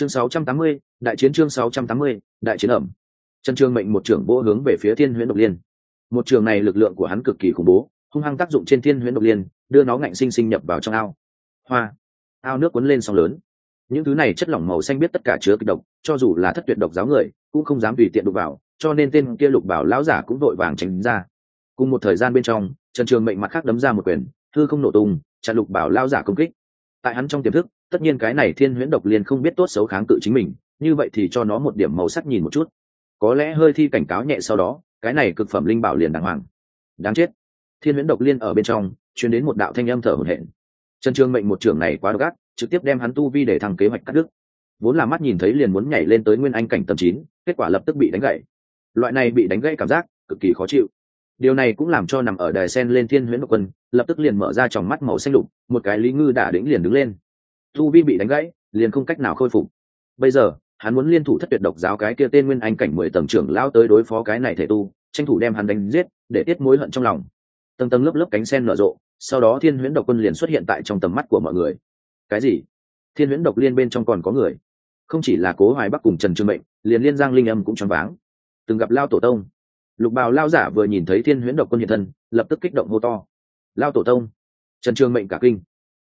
chương 680, đại chiến chương 680, đại chiến ẩm. Trần trường mệnh một trưởng vỗ hướng về phía thiên huyễn độc liên. Một trường này lực lượng của hắn cực kỳ khủng bố hung hăng tác dụng trên thiên huyễn độc liên đưa nó ngạnh sinh sinh nhập vào trong ao. Hoa! Ao nước cuốn lên sóng lớn. Những thứ này chất lỏng màu xanh biết tất cả chứa kịch độc cho dù là thất tuyệt độc giáo người cũng không dám tùy tiện đụng vào cho nên tên kia lục bảo lão giả cũng vội vàng tránh ra. Cùng một thời gian bên trong trần trường mệnh mặt khác đấm ra một quyền thư không nổ tung chặn lục bảo lão giả công kích. Tại hắn trong tiềm thức tất nhiên cái này thiên huyễn độc liên không biết tốt xấu kháng cự chính mình, như vậy thì cho nó một điểm màu sắc nhìn một chút. Có lẽ hơi thi cảnh cáo nhẹ sau đó, cái này cực phẩm linh bảo liền đàng hoàng. Đáng chết. Thiên huyễn độc liên ở bên trong chuyển đến một đạo thanh âm thở hổn hển. Trần trương mệnh một trưởng này quá độc ác, trực tiếp đem hắn tu vi để thằng kế hoạch cắt đứt. Vốn là mắt nhìn thấy liền muốn nhảy lên tới nguyên anh cảnh tầm chín, kết quả lập tức bị đánh gãy. Loại này bị đánh gãy cảm giác, cực kỳ khó chịu. Điều này cũng làm cho nằm ở đài sen lên thiên huyễn độc quân, lập tức liền mở ra tròng mắt màu xanh lục, một cái lý ngư đả đĩnh liền đứng lên tu vi bị đánh gãy, liền không cách nào khôi phục. Bây giờ, hắn muốn liên thủ thất tuyệt độc giáo cái kia tên nguyên anh cảnh mười tầng trưởng lao tới đối phó cái này thể tu, tranh thủ đem hắn đánh giết, để tiết mối hận trong lòng. Tầng tầng lớp lớp cánh sen nở rộ, sau đó thiên huyễn độc quân liền xuất hiện tại trong tầm mắt của mọi người. Cái gì? Thiên huyễn độc liên bên trong còn có người? Không chỉ là cố hoài bắc cùng trần trương mệnh, liền liên giang linh âm cũng choáng váng. Từng gặp lao tổ tông. Lục bào lao giả vừa nhìn thấy thiên huyễn độc quân hiện thân, lập tức kích động hô to. Lao tổ tông! Trần trương mệnh cả kinh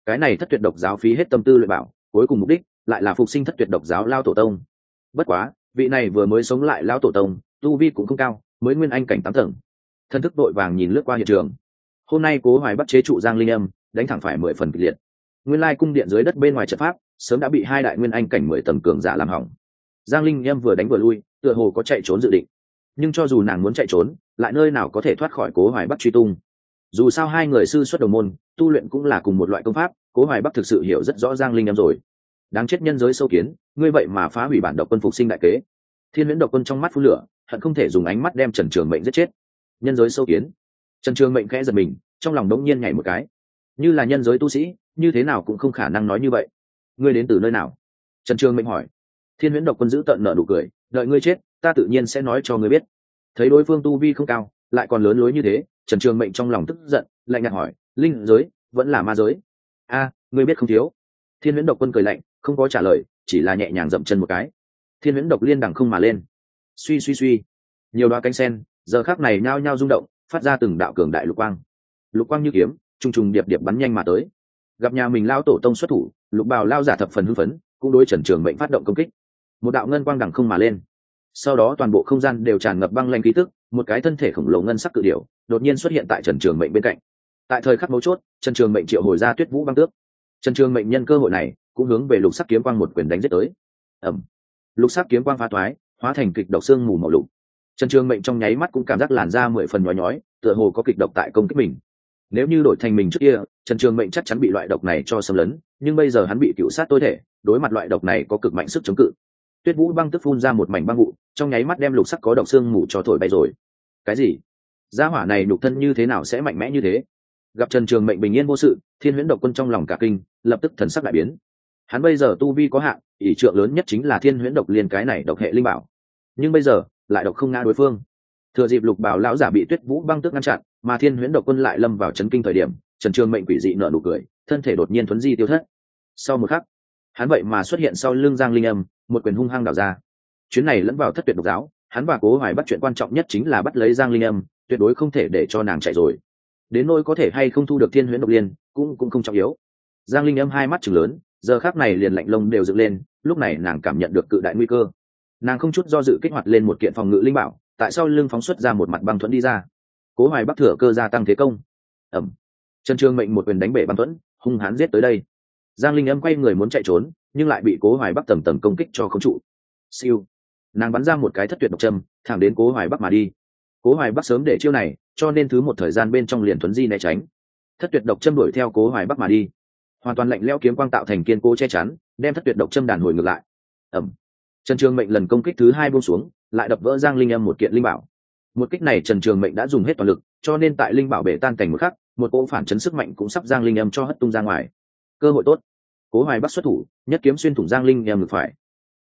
cái này thất tuyệt độc giáo phí hết tâm tư luyện bảo, cuối cùng mục đích lại là phục sinh thất tuyệt độc giáo lao tổ tông. Bất quá, vị này vừa mới sống lại lao tổ tông, tu vi cũng không cao, mới nguyên anh cảnh tám tầng. Thân thức đội vàng nhìn lướt qua hiện trường. Hôm nay cố hoài bắt chế trụ giang linh âm, đánh thẳng phải mười phần kịch liệt. Nguyên lai cung điện dưới đất bên ngoài trận pháp, sớm đã bị hai đại nguyên anh cảnh mười tầng cường giả làm hỏng. Giang linh âm vừa đánh vừa lui, tựa hồ có chạy trốn dự định. Nhưng cho dù nàng muốn chạy trốn, lại nơi nào có thể thoát khỏi cố hoài bắc truy tung dù sao hai người sư xuất đầu môn, tu luyện cũng là cùng một loại công pháp, cố hoài bắc thực sự hiểu rất rõ giang linh em rồi. Đáng chết nhân giới sâu kiến, ngươi vậy mà phá hủy bản độc quân phục sinh đại kế. Thiên Huyễn độc quân trong mắt phun lửa, hận không thể dùng ánh mắt đem trần trường mệnh giết chết. Nhân giới sâu kiến. Trần trường mệnh khẽ giật mình, trong lòng đống nhiên nhảy một cái. Như là nhân giới tu sĩ, như thế nào cũng không khả năng nói như vậy. Ngươi đến từ nơi nào? Trần trường mệnh hỏi. Thiên huyễn độc quân giữ tận nợ nụ cười, đợi ngươi chết, ta tự nhiên sẽ nói cho ngươi biết. Thấy đối phương tu vi không cao, lại còn lớn lối như thế trần trường mệnh trong lòng tức giận, lạnh nhạt hỏi, linh giới vẫn là ma giới? A, ngươi biết không thiếu. Thiên huyễn độc quân cười lạnh, không có trả lời, chỉ là nhẹ nhàng dậm chân một cái. Thiên huyễn độc liên đằng không mà lên. Suy suy suy. Nhiều đoá cánh sen, giờ khác này nhao nhao rung động, phát ra từng đạo cường đại lục quang. Lục quang như kiếm, trùng trùng điệp điệp bắn nhanh mà tới. Gặp nhà mình lao tổ tông xuất thủ, lục bào lao giả thập phần hưng phấn, cũng đối trần trường mệnh phát động công kích. Một đạo ngân quang đằng không mà lên. Sau đó toàn bộ không gian đều tràn ngập băng lanh khí tức một cái thân thể khổng lồ ngân sắc cự điểu, đột nhiên xuất hiện tại trần trường mệnh bên cạnh. Tại thời khắc mấu chốt, trần trường mệnh triệu hồi ra tuyết vũ băng tước. Trần trường mệnh nhân cơ hội này, cũng hướng về lục sắc kiếm quang một quyền đánh giết tới. Ẩm lục sắc kiếm quang phá thoái, hóa thành kịch độc xương mù màu lục. Trần trường mệnh trong nháy mắt cũng cảm giác làn ra mười phần nhói nhói, tựa hồ có kịch độc tại công kích mình. Nếu như đổi thành mình trước kia, trần trường mệnh chắc chắn bị loại độc này cho xâm lấn, nhưng bây giờ hắn bị cựu sát tối thể, đối mặt loại độc này có cực mạnh sức chống cự tuyết vũ băng tức phun ra một mảnh băng vụ trong nháy mắt đem lục sắc có độc xương mù cho thổi bay rồi. Cái gì? Gia hỏa này nhục thân như thế nào sẽ mạnh mẽ như thế? Gặp trần trường mệnh bình yên vô sự, thiên huyễn độc quân trong lòng cả kinh, lập tức thần sắc đại biến. Hắn bây giờ tu vi có hạn, ỷ trượng lớn nhất chính là thiên huyễn độc liên cái này độc hệ linh bảo. Nhưng bây giờ, lại độc không ngã đối phương. Thừa dịp lục bảo lão giả bị tuyết vũ băng tức ngăn chặn, mà thiên huyễn độc quân lại lâm vào chấn kinh thời điểm, trần trường mệnh quỷ dị nợ nụ cười, thân thể đột nhiên thuấn di tiêu thất. Sau một khắc, hắn vậy mà xuất hiện sau lưng giang linh âm một quyền hung hăng đảo ra. Chuyến này lẫn vào thất tuyệt độc giáo, hắn và cố hoài bắt chuyện quan trọng nhất chính là bắt lấy giang linh âm, tuyệt đối không thể để cho nàng chạy rồi. Đến nỗi có thể hay không thu được thiên huyễn độc liên, cũng cũng không trọng yếu. Giang linh âm hai mắt chừng lớn, giờ khác này liền lạnh lông đều dựng lên, lúc này nàng cảm nhận được cự đại nguy cơ. Nàng không chút do dự kích hoạt lên một kiện phòng ngự linh bảo, tại sao lưng phóng xuất ra một mặt băng thuẫn đi ra. Cố hoài bắc thừa cơ gia tăng thế công. Ẩm trần trương mệnh một quyền đánh bể băng thuẫn, hung hãn giết tới đây. Giang linh âm quay người muốn chạy trốn nhưng lại bị cố hoài bắc tầm tầm công kích cho không trụ. Siêu. Nàng bắn ra một cái thất tuyệt độc châm, thẳng đến cố hoài bắc mà đi. Cố hoài bắc sớm để chiêu này, cho nên thứ một thời gian bên trong liền thuấn di né tránh. Thất tuyệt độc châm đuổi theo cố hoài bắc mà đi. Hoàn toàn lạnh leo kiếm quang tạo thành kiên cố che chắn, đem thất tuyệt độc châm đàn hồi ngược lại. Ẩm trần trường mệnh lần công kích thứ hai buông xuống, lại đập vỡ giang linh âm một kiện linh bảo. Một kích này trần trường mệnh đã dùng hết toàn lực, cho nên tại linh bảo bể tan cảnh một khắc, một cỗ phản chấn sức mạnh cũng sắp giang linh âm cho hất tung ra ngoài. Cơ hội tốt cố hoài bắc xuất thủ, nhất kiếm xuyên thủng giang linh Em ngực phải.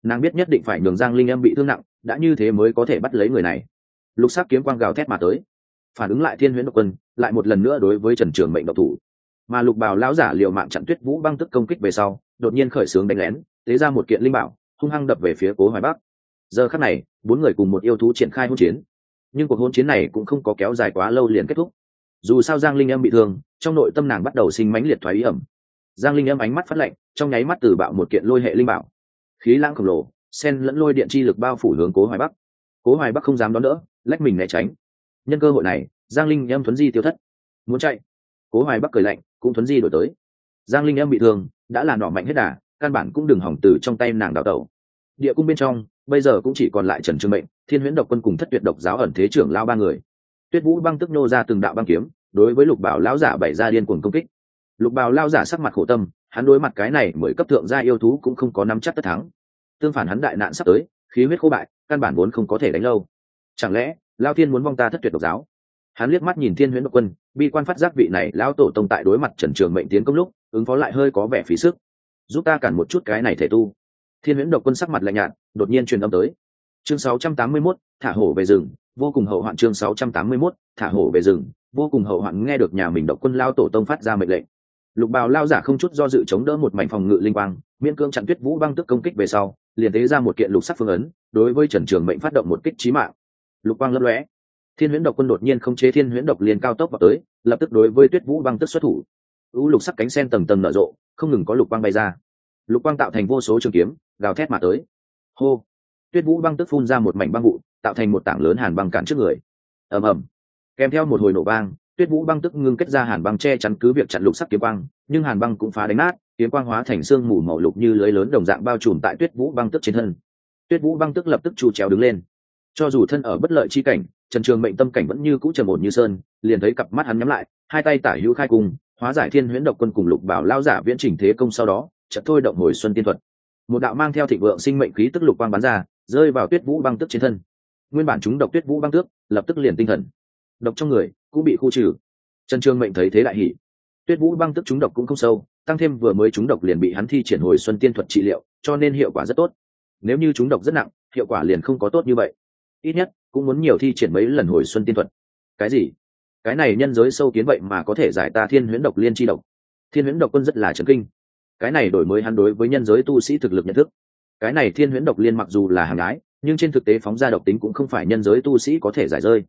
Nàng biết nhất định phải nhường giang linh Em bị thương nặng, đã như thế mới có thể bắt lấy người này. Lục sắc kiếm quang gào thét mà tới. Phản ứng lại thiên huyễn độc quân, lại một lần nữa đối với trần trường mệnh độc thủ. Mà lục Bảo lão giả liều mạng chặn tuyết vũ băng tức công kích về sau, đột nhiên khởi xướng đánh lén, tế ra một kiện linh bảo, hung hăng đập về phía cố hoài bắc. Giờ khắc này, bốn người cùng một yêu thú triển khai hỗn chiến. Nhưng cuộc hỗn chiến này cũng không có kéo dài quá lâu liền kết thúc. Dù sao giang linh Em bị thương, trong nội tâm nàng bắt đầu sinh mãnh liệt thoái ý ẩm giang linh âm ánh mắt phát lạnh, trong nháy mắt từ bạo một kiện lôi hệ linh bảo. Khí lãng khổng lồ sen lẫn lôi điện chi lực bao phủ hướng cố hoài bắc. Cố hoài bắc không dám đón đỡ, lách mình né tránh. Nhân cơ hội này, giang linh âm thuấn di tiêu thất. Muốn chạy? Cố hoài bắc cười lạnh, cũng thuấn di đổi tới. Giang linh âm bị thương, đã là nỏ mạnh hết đà, căn bản cũng đừng hỏng từ trong tay nàng đào tẩu. Địa cung bên trong, bây giờ cũng chỉ còn lại trần trương mệnh, thiên huyễn độc quân cùng thất tuyệt độc giáo ẩn thế trưởng lao ba người. Tuyết vũ băng tức nô ra từng đạo băng kiếm, đối với lục bảo lão giả bảy ra điên cuồng công kích lục bào lao giả sắc mặt khổ tâm hắn đối mặt cái này mới cấp thượng gia yêu thú cũng không có nắm chắc tất thắng. Tương phản hắn đại nạn sắp tới khí huyết khô bại căn bản vốn không có thể đánh lâu. Chẳng lẽ lao thiên muốn vong ta thất tuyệt độc giáo? Hắn liếc mắt nhìn thiên huyễn độc quân bi quan phát giác vị này lão tổ tông tại đối mặt trần trường mệnh tiến công lúc ứng phó lại hơi có vẻ phí sức. Giúp ta cản một chút cái này thể tu. Thiên huyễn độc quân sắc mặt lạnh nhạt đột nhiên truyền âm tới. Chương 681, thả hổ về rừng vô cùng hậu hoạn chương 681, thả hổ về rừng vô cùng hậu hoạn nghe được nhà mình độc quân lao tổ tông phát ra mệnh lệnh lục bào lao giả không chút do dự chống đỡ một mảnh phòng ngự linh quang, miễn cương chặn tuyết vũ băng tức công kích về sau, liền tế ra một kiện lục sắc phương ấn, đối với trần trường mệnh phát động một kích trí mạng. Lục quang lấp lóe. Thiên huyễn độc quân đột nhiên không chế thiên huyễn độc liền cao tốc vào tới, lập tức đối với tuyết vũ băng tức xuất thủ. U lục sắc cánh sen tầng tầng nở rộ, không ngừng có lục quang bay ra. Lục quang tạo thành vô số trường kiếm, gào thét mà tới. Hô! Tuyết vũ băng tức phun ra một mảnh băng vụ, tạo thành một tảng lớn hàn băng cản trước người. Ầm ầm. Kèm theo một hồi nổ băng tuyết vũ băng tức ngưng kết ra hàn băng che chắn cứ việc chặn lục sắc kiếm băng nhưng hàn băng cũng phá đánh nát, kiếm quang hóa thành xương mù màu lục như lưới lớn đồng dạng bao trùm tại tuyết vũ băng tức trên thân. Tuyết vũ băng tức lập tức chu trèo đứng lên. Cho dù thân ở bất lợi chi cảnh, trần trường mệnh tâm cảnh vẫn như cũ trầm ổn như sơn, liền thấy cặp mắt hắn nhắm lại, hai tay tả hữu khai cung, hóa giải thiên huyễn độc quân cùng lục bảo lao giả viễn trình thế công sau đó, chợt thôi động hồi xuân tiên thuật. Một đạo mang theo thịnh vượng sinh mệnh khí tức lục quang bắn ra, rơi vào tuyết vũ băng tức trên thân. Nguyên bản chúng độc tuyết vũ băng tước, lập tức liền tinh thần độc trong người, cũng bị khu trừ. Trần trường mệnh thấy thế đại hỷ tuyết vũ băng tức chúng độc cũng không sâu, tăng thêm vừa mới chúng độc liền bị hắn thi triển hồi xuân tiên thuật trị liệu, cho nên hiệu quả rất tốt. Nếu như chúng độc rất nặng, hiệu quả liền không có tốt như vậy. Ít nhất, cũng muốn nhiều thi triển mấy lần hồi xuân tiên thuật. Cái gì? Cái này nhân giới sâu kiến vậy mà có thể giải ta thiên huyễn độc liên tri độc. Thiên huyễn độc quân rất là trấn kinh. Cái này đổi mới hắn đối với nhân giới tu sĩ thực lực nhận thức. Cái này thiên huyễn độc liên mặc dù là hàng ái, nhưng trên thực tế phóng ra độc tính cũng không phải nhân giới tu sĩ có thể giải rơi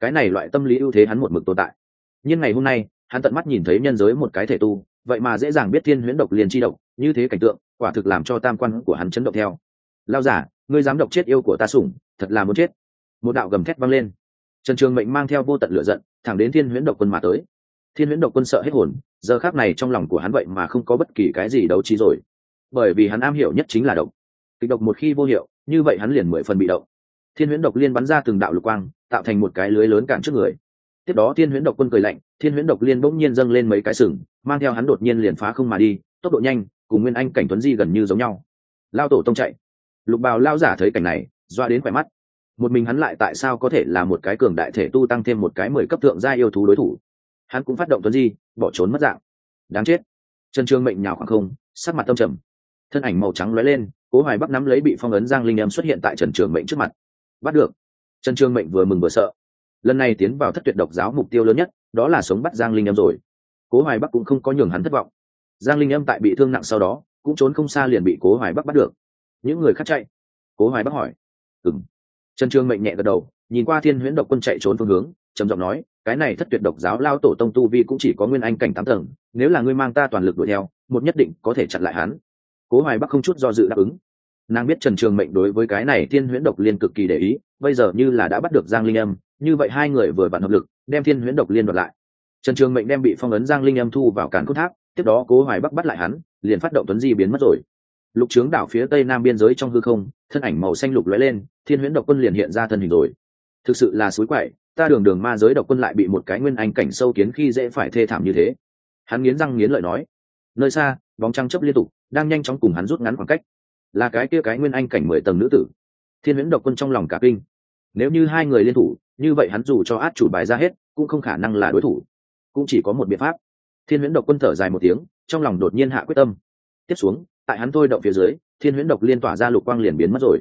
cái này loại tâm lý ưu thế hắn một mực tồn tại. Nhưng ngày hôm nay, hắn tận mắt nhìn thấy nhân giới một cái thể tu, vậy mà dễ dàng biết thiên huyễn độc liền chi độc, như thế cảnh tượng, quả thực làm cho tam quan của hắn chấn động theo. Lao giả, ngươi dám độc chết yêu của ta sủng, thật là muốn chết. Một đạo gầm thét vang lên. Trần trường mệnh mang theo vô tận lửa giận, thẳng đến thiên huyễn độc quân mà tới. Thiên huyễn độc quân sợ hết hồn, giờ khác này trong lòng của hắn vậy mà không có bất kỳ cái gì đấu trí rồi. Bởi vì hắn am hiểu nhất chính là độc. Kịch độc một khi vô hiệu, như vậy hắn liền mười phần bị động thiên huyễn độc liên bắn ra từng đạo lục quang, tạo thành một cái lưới lớn cản trước người. Tiếp đó thiên huyễn độc quân cười lạnh, thiên huyễn độc liên bỗng nhiên dâng lên mấy cái sừng, mang theo hắn đột nhiên liền phá không mà đi, tốc độ nhanh, cùng nguyên anh cảnh tuấn di gần như giống nhau. Lao tổ tông chạy. Lục bào lao giả thấy cảnh này, doa đến khỏe mắt. Một mình hắn lại tại sao có thể là một cái cường đại thể tu tăng thêm một cái mười cấp thượng gia yêu thú đối thủ? Hắn cũng phát động tuấn di, bỏ trốn mất dạng. Đáng chết. Trần trương mệnh nhào khoảng không, sắc mặt tâm trầm. Thân ảnh màu trắng lóe lên, cố hoài bắc nắm lấy bị phong ấn giang linh em xuất hiện tại trần trường mệnh trước mặt bắt được. Trần trương mệnh vừa mừng vừa sợ. Lần này tiến vào thất tuyệt độc giáo mục tiêu lớn nhất, đó là sống bắt giang linh âm rồi. Cố hoài bắc cũng không có nhường hắn thất vọng. Giang linh âm tại bị thương nặng sau đó, cũng trốn không xa liền bị cố hoài bắc bắt được. Những người khác chạy? Cố hoài bắc hỏi. Ừng trần trương mệnh nhẹ gật đầu, nhìn qua thiên huyễn độc quân chạy trốn phương hướng, trầm giọng nói, cái này thất tuyệt độc giáo lao tổ tông tu vi cũng chỉ có nguyên anh cảnh tám tầng, nếu là ngươi mang ta toàn lực đuổi theo, một nhất định có thể chặn lại hắn. Cố hoài bắc không chút do dự đáp ứng nàng biết trần trường mệnh đối với cái này thiên huyễn độc liên cực kỳ để ý, bây giờ như là đã bắt được giang linh âm, như vậy hai người vừa vặn hợp lực, đem thiên huyễn độc liên đoạt lại. Trần trường mệnh đem bị phong ấn giang linh âm thu vào cản cốt tháp, tiếp đó cố hoài bắc bắt lại hắn, liền phát động tuấn di biến mất rồi. Lục trướng đảo phía tây nam biên giới trong hư không, thân ảnh màu xanh lục lóe lên, thiên huyễn độc quân liền hiện ra thân hình rồi. Thực sự là suối quậy, ta đường đường ma giới độc quân lại bị một cái nguyên anh cảnh sâu kiến khi dễ phải thê thảm như thế. Hắn nghiến răng nghiến lợi nói, nơi xa, bóng trăng chấp liên tục, đang nhanh chóng cùng hắn rút ngắn khoảng cách là cái kia cái nguyên anh cảnh mười tầng nữ tử. Thiên huyễn độc quân trong lòng cả kinh. Nếu như hai người liên thủ, như vậy hắn dù cho át chủ bài ra hết, cũng không khả năng là đối thủ. Cũng chỉ có một biện pháp. Thiên huyễn độc quân thở dài một tiếng, trong lòng đột nhiên hạ quyết tâm. Tiếp xuống, tại hắn thôi động phía dưới, thiên huyễn độc liên tỏa ra lục quang liền biến mất rồi.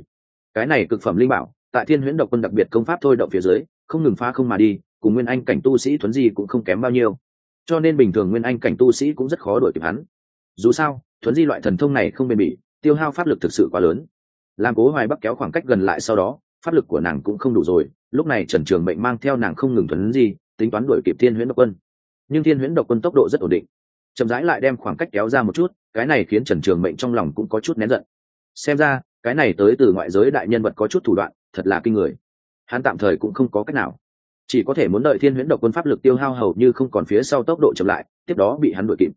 Cái này cực phẩm linh bảo, tại thiên huyễn độc quân đặc biệt công pháp thôi động phía dưới, không ngừng phá không mà đi, cùng nguyên anh cảnh tu sĩ thuấn di cũng không kém bao nhiêu. Cho nên bình thường nguyên anh cảnh tu sĩ cũng rất khó đuổi kịp hắn. Dù sao, thuấn di loại thần thông này không bền bỉ tiêu hao pháp lực thực sự quá lớn. Làm cố hoài bắc kéo khoảng cách gần lại sau đó, pháp lực của nàng cũng không đủ rồi, lúc này trần trường mệnh mang theo nàng không ngừng thuấn gì tính toán đuổi kịp thiên huyễn độc quân. Nhưng thiên huyễn độc quân tốc độ rất ổn định. Chậm rãi lại đem khoảng cách kéo ra một chút, cái này khiến trần trường mệnh trong lòng cũng có chút nén giận. Xem ra, cái này tới từ ngoại giới đại nhân vật có chút thủ đoạn, thật là kinh người. Hắn tạm thời cũng không có cách nào. Chỉ có thể muốn đợi thiên huyễn độc quân pháp lực tiêu hao hầu như không còn phía sau tốc độ chậm lại, tiếp đó bị hắn đuổi kịp.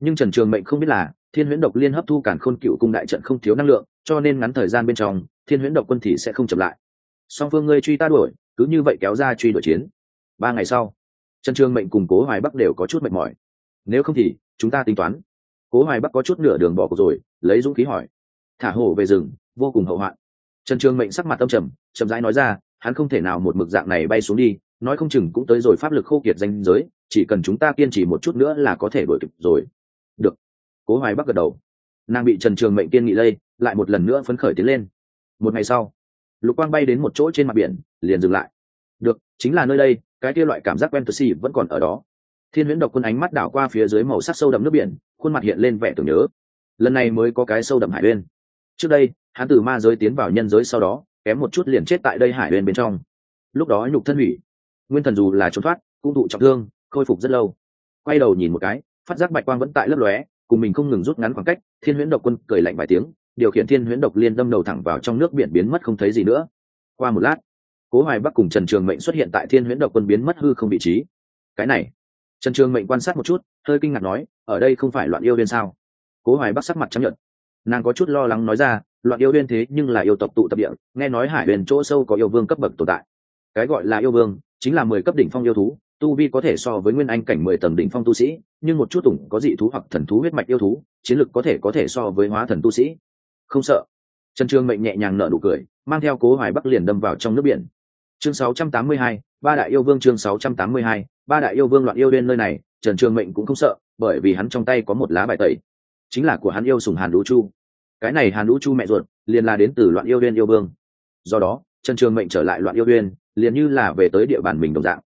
Nhưng trần trường mệnh không biết là thiên huyễn độc liên hấp thu cản khôn cựu cung đại trận không thiếu năng lượng, cho nên ngắn thời gian bên trong, thiên huyễn độc quân thì sẽ không chậm lại. Song phương ngươi truy ta đuổi, cứ như vậy kéo ra truy đuổi chiến. Ba ngày sau, trần trường mệnh cùng cố hoài bắc đều có chút mệt mỏi. Nếu không thì, chúng ta tính toán. Cố hoài bắc có chút nửa đường bỏ cuộc rồi, lấy dũng khí hỏi. Thả hổ về rừng, vô cùng hậu hoạn. Trần trường mệnh sắc mặt tâm trầm, chậm rãi nói ra, hắn không thể nào một mực dạng này bay xuống đi, nói không chừng cũng tới rồi pháp lực khô kiệt danh giới, chỉ cần chúng ta kiên trì một chút nữa là có thể đuổi kịp rồi. Được cố hoài bắc gật đầu. Nàng bị trần trường mệnh kiên nghị lây, lại một lần nữa phấn khởi tiến lên. Một ngày sau, lục quang bay đến một chỗ trên mặt biển, liền dừng lại. Được, chính là nơi đây, cái kia loại cảm giác quen tussy vẫn còn ở đó. Thiên huyễn độc quân ánh mắt đảo qua phía dưới màu sắc sâu đậm nước biển, khuôn mặt hiện lên vẻ tưởng nhớ. Lần này mới có cái sâu đậm hải uyên. Trước đây, hắn từ ma giới tiến vào nhân giới sau đó, kém một chút liền chết tại đây hải uyên bên trong. Lúc đó nhục thân hủy. Nguyên thần dù là trốn thoát, cũng thụ trọng thương, khôi phục rất lâu. Quay đầu nhìn một cái, phát giác bạch quang vẫn tại lấp lóe cùng mình không ngừng rút ngắn khoảng cách, thiên huyễn độc quân cười lạnh vài tiếng, điều khiển thiên huyễn độc liên đâm đầu thẳng vào trong nước biển biến mất không thấy gì nữa. Qua một lát, cố hoài bắc cùng trần trường mệnh xuất hiện tại thiên huyễn độc quân biến mất hư không vị trí. Cái này, trần trường mệnh quan sát một chút, hơi kinh ngạc nói, ở đây không phải loạn yêu viên sao? Cố hoài bắc sắc mặt chấp nhận nàng có chút lo lắng nói ra, loạn yêu viên thế nhưng là yêu tộc tụ tập địa, nghe nói hải huyền chỗ sâu có yêu vương cấp bậc tồn tại. Cái gọi là yêu vương chính là mười cấp đỉnh phong yêu thú tu vi có thể so với nguyên anh cảnh mười tầng đỉnh phong tu sĩ nhưng một chút tủng có dị thú hoặc thần thú huyết mạch yêu thú chiến lực có thể có thể so với hóa thần tu sĩ. Không sợ. Trần trương mệnh nhẹ nhàng nở nụ cười mang theo cố hoài bắc liền đâm vào trong nước biển. Chương 682, ba đại yêu vương chương 682, ba đại yêu vương loạn yêu đen nơi này trần trường mệnh cũng không sợ bởi vì hắn trong tay có một lá bài tẩy. Chính là của hắn yêu sùng hàn Lũ chu. Cái này hàn Lũ chu mẹ ruột liền là đến từ loạn yêu đen yêu vương. Do đó trần trường mệnh trở lại loạn yêu đen liền như là về tới địa bàn mình đồng dạng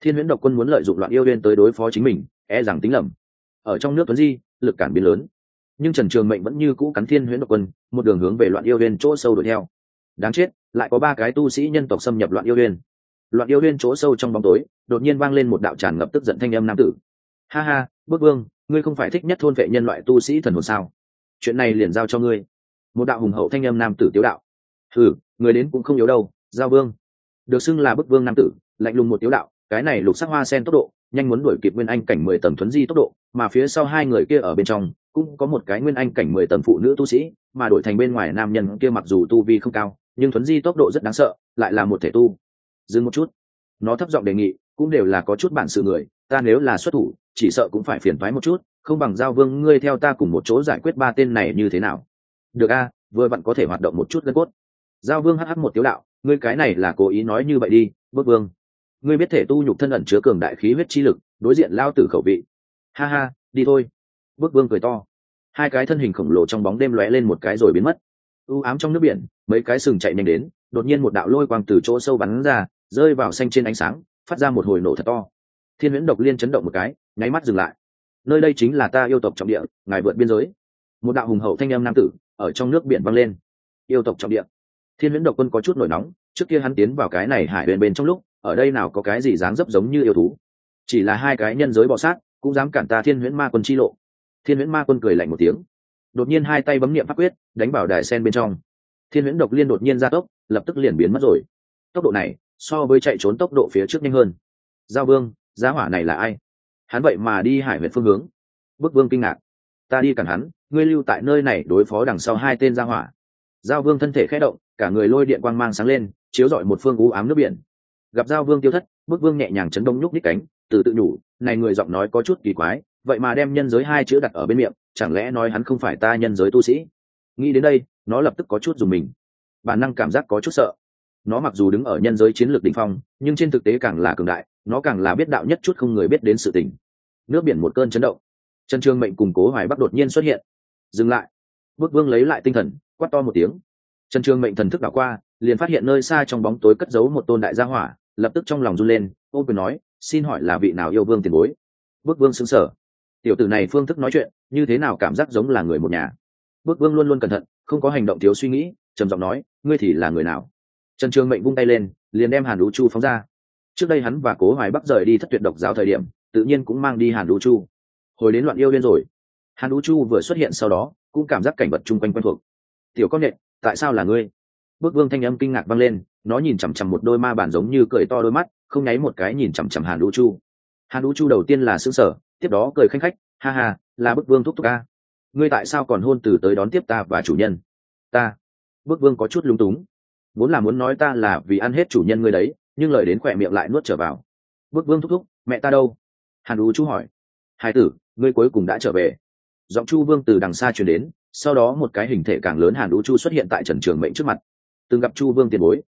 thiên huyễn độc quân muốn lợi dụng loạn yêu đen tới đối phó chính mình e rằng tính lầm. Ở trong nước tuấn di, lực cản biến lớn. Nhưng trần trường mệnh vẫn như cũ cắn thiên huyễn độc quân, một đường hướng về loạn yêu đen chỗ sâu đuổi theo. Đáng chết, lại có ba cái tu sĩ nhân tộc xâm nhập loạn yêu đen loạn yêu đen chỗ sâu trong bóng tối, đột nhiên vang lên một đạo tràn ngập tức giận thanh âm nam tử. Ha ha, bước vương, ngươi không phải thích nhất thôn vệ nhân loại tu sĩ thần hồn sao? Chuyện này liền giao cho ngươi. Một đạo hùng hậu thanh âm nam tử tiếu đạo. Ừ người đến cũng không yếu đâu, giao vương. Được xưng là bức vương nam tử, lạnh lùng một tiếu đạo cái này lục sắc hoa sen tốc độ, nhanh muốn đuổi kịp nguyên anh cảnh mười tầng thuấn di tốc độ, mà phía sau hai người kia ở bên trong, cũng có một cái nguyên anh cảnh mười tầng phụ nữ tu sĩ, mà đổi thành bên ngoài nam nhân kia mặc dù tu vi không cao, nhưng thuấn di tốc độ rất đáng sợ, lại là một thể tu. Dừng một chút. Nó thấp giọng đề nghị, cũng đều là có chút bản sự người, ta nếu là xuất thủ, chỉ sợ cũng phải phiền thoái một chút, không bằng giao vương ngươi theo ta cùng một chỗ giải quyết ba tên này như thế nào. Được a, vừa vặn có thể hoạt động một chút gân cốt. Giao vương hh một tiếu đạo, ngươi cái này là cố ý nói như vậy đi bước vương ngươi biết thể tu nhục thân ẩn chứa cường đại khí huyết chi lực, đối diện lao tử khẩu vị. Ha ha, đi thôi. Bước vương cười to. Hai cái thân hình khổng lồ trong bóng đêm lóe lên một cái rồi biến mất. U ám trong nước biển, mấy cái sừng chạy nhanh đến, đột nhiên một đạo lôi quang từ chỗ sâu bắn ra, rơi vào xanh trên ánh sáng, phát ra một hồi nổ thật to. Thiên huyễn độc liên chấn động một cái, nháy mắt dừng lại. Nơi đây chính là ta yêu tộc trọng địa, ngài vượt biên giới. Một đạo hùng hậu thanh âm nam tử, ở trong nước biển văng lên. Yêu tộc trọng địa. Thiên huyễn độc quân có chút nổi nóng, trước kia hắn tiến vào cái này hải huyền bên trong lúc ở đây nào có cái gì dáng dấp giống như yêu thú. Chỉ là hai cái nhân giới bọ sát, cũng dám cản ta thiên huyễn ma quân chi lộ. Thiên huyễn ma quân cười lạnh một tiếng. Đột nhiên hai tay bấm niệm pháp quyết, đánh vào đài sen bên trong. Thiên huyễn độc liên đột nhiên ra tốc, lập tức liền biến mất rồi. Tốc độ này, so với chạy trốn tốc độ phía trước nhanh hơn. Giao vương, giá hỏa này là ai? Hắn vậy mà đi hải huyện phương hướng. Bức vương kinh ngạc. Ta đi cản hắn, ngươi lưu tại nơi này đối phó đằng sau hai tên gia hỏa. Giao vương thân thể khẽ động, cả người lôi điện quang mang sáng lên, chiếu rọi một phương u ám nước biển gặp giao vương tiêu thất, bức vương nhẹ nhàng chấn đông nhúc ních cánh, từ tự nhủ, này người giọng nói có chút kỳ quái, vậy mà đem nhân giới hai chữ đặt ở bên miệng, chẳng lẽ nói hắn không phải ta nhân giới tu sĩ? Nghĩ đến đây, nó lập tức có chút dùng mình. Bản năng cảm giác có chút sợ. Nó mặc dù đứng ở nhân giới chiến lược đ ỉ n h phong, nhưng trên thực tế càng là cường đại, nó càng là biết đạo nhất chút không người biết đến sự tình. Nước biển một cơn chấn động. Trần trương mệnh củng cố hoài bắc đột nhiên xuất hiện. Dừng lại. Bước vương lấy lại tinh thần, quát to một tiếng. Trần trương mệnh thần thức đảo qua, liền phát hiện nơi xa trong bóng tối cất giấu một tôn đại gia hỏa lập tức trong lòng run lên ô quyền nói, xin hỏi là vị nào yêu vương tiền bối? Bước vương xứng sở tiểu tử này phương thức nói chuyện, như thế nào cảm giác giống là người một nhà. Bước vương luôn luôn cẩn thận, không có hành động thiếu suy nghĩ, trầm giọng nói, ngươi thì là người nào? Trần trường mệnh vung tay lên, liền đem hàn đũ chu phóng ra. Trước đây hắn và cố hoài bắc rời đi thất tuyệt độc giáo thời điểm, tự nhiên cũng mang đi hàn đũ chu. Hồi đến loạn yêu liên rồi. Hàn đũ chu vừa xuất hiện sau đó, cũng cảm giác cảnh vật chung quanh quen thuộc. Tiểu con nhện, tại sao là ngươi? Bước vương thanh âm kinh ngạc vang lên nó nhìn chằm chằm một đôi ma bản giống như cười to đôi mắt, không nháy một cái nhìn chằm chằm hàn đũ chu. Hàn đũ chu đầu tiên là xương sở tiếp đó cười khanh khách, ha ha, là bức vương thúc thúc ca ngươi tại sao còn hôn từ tới đón tiếp ta và chủ nhân? Ta. Bức vương có chút lung túng. Vốn là muốn nói ta là vì ăn hết chủ nhân ngươi đấy, nhưng lời đến khỏe miệng lại nuốt trở vào. Bức vương thúc thúc, mẹ ta đâu? Hàn đũ chu hỏi. Hai tử, ngươi cuối cùng đã trở về. Giọng chu vương từ đằng xa truyền đến, sau đó một cái hình thể càng lớn hàn đũ chu xuất hiện tại trần trường mệnh trước mặt. Từng gặp chu vương tiền bối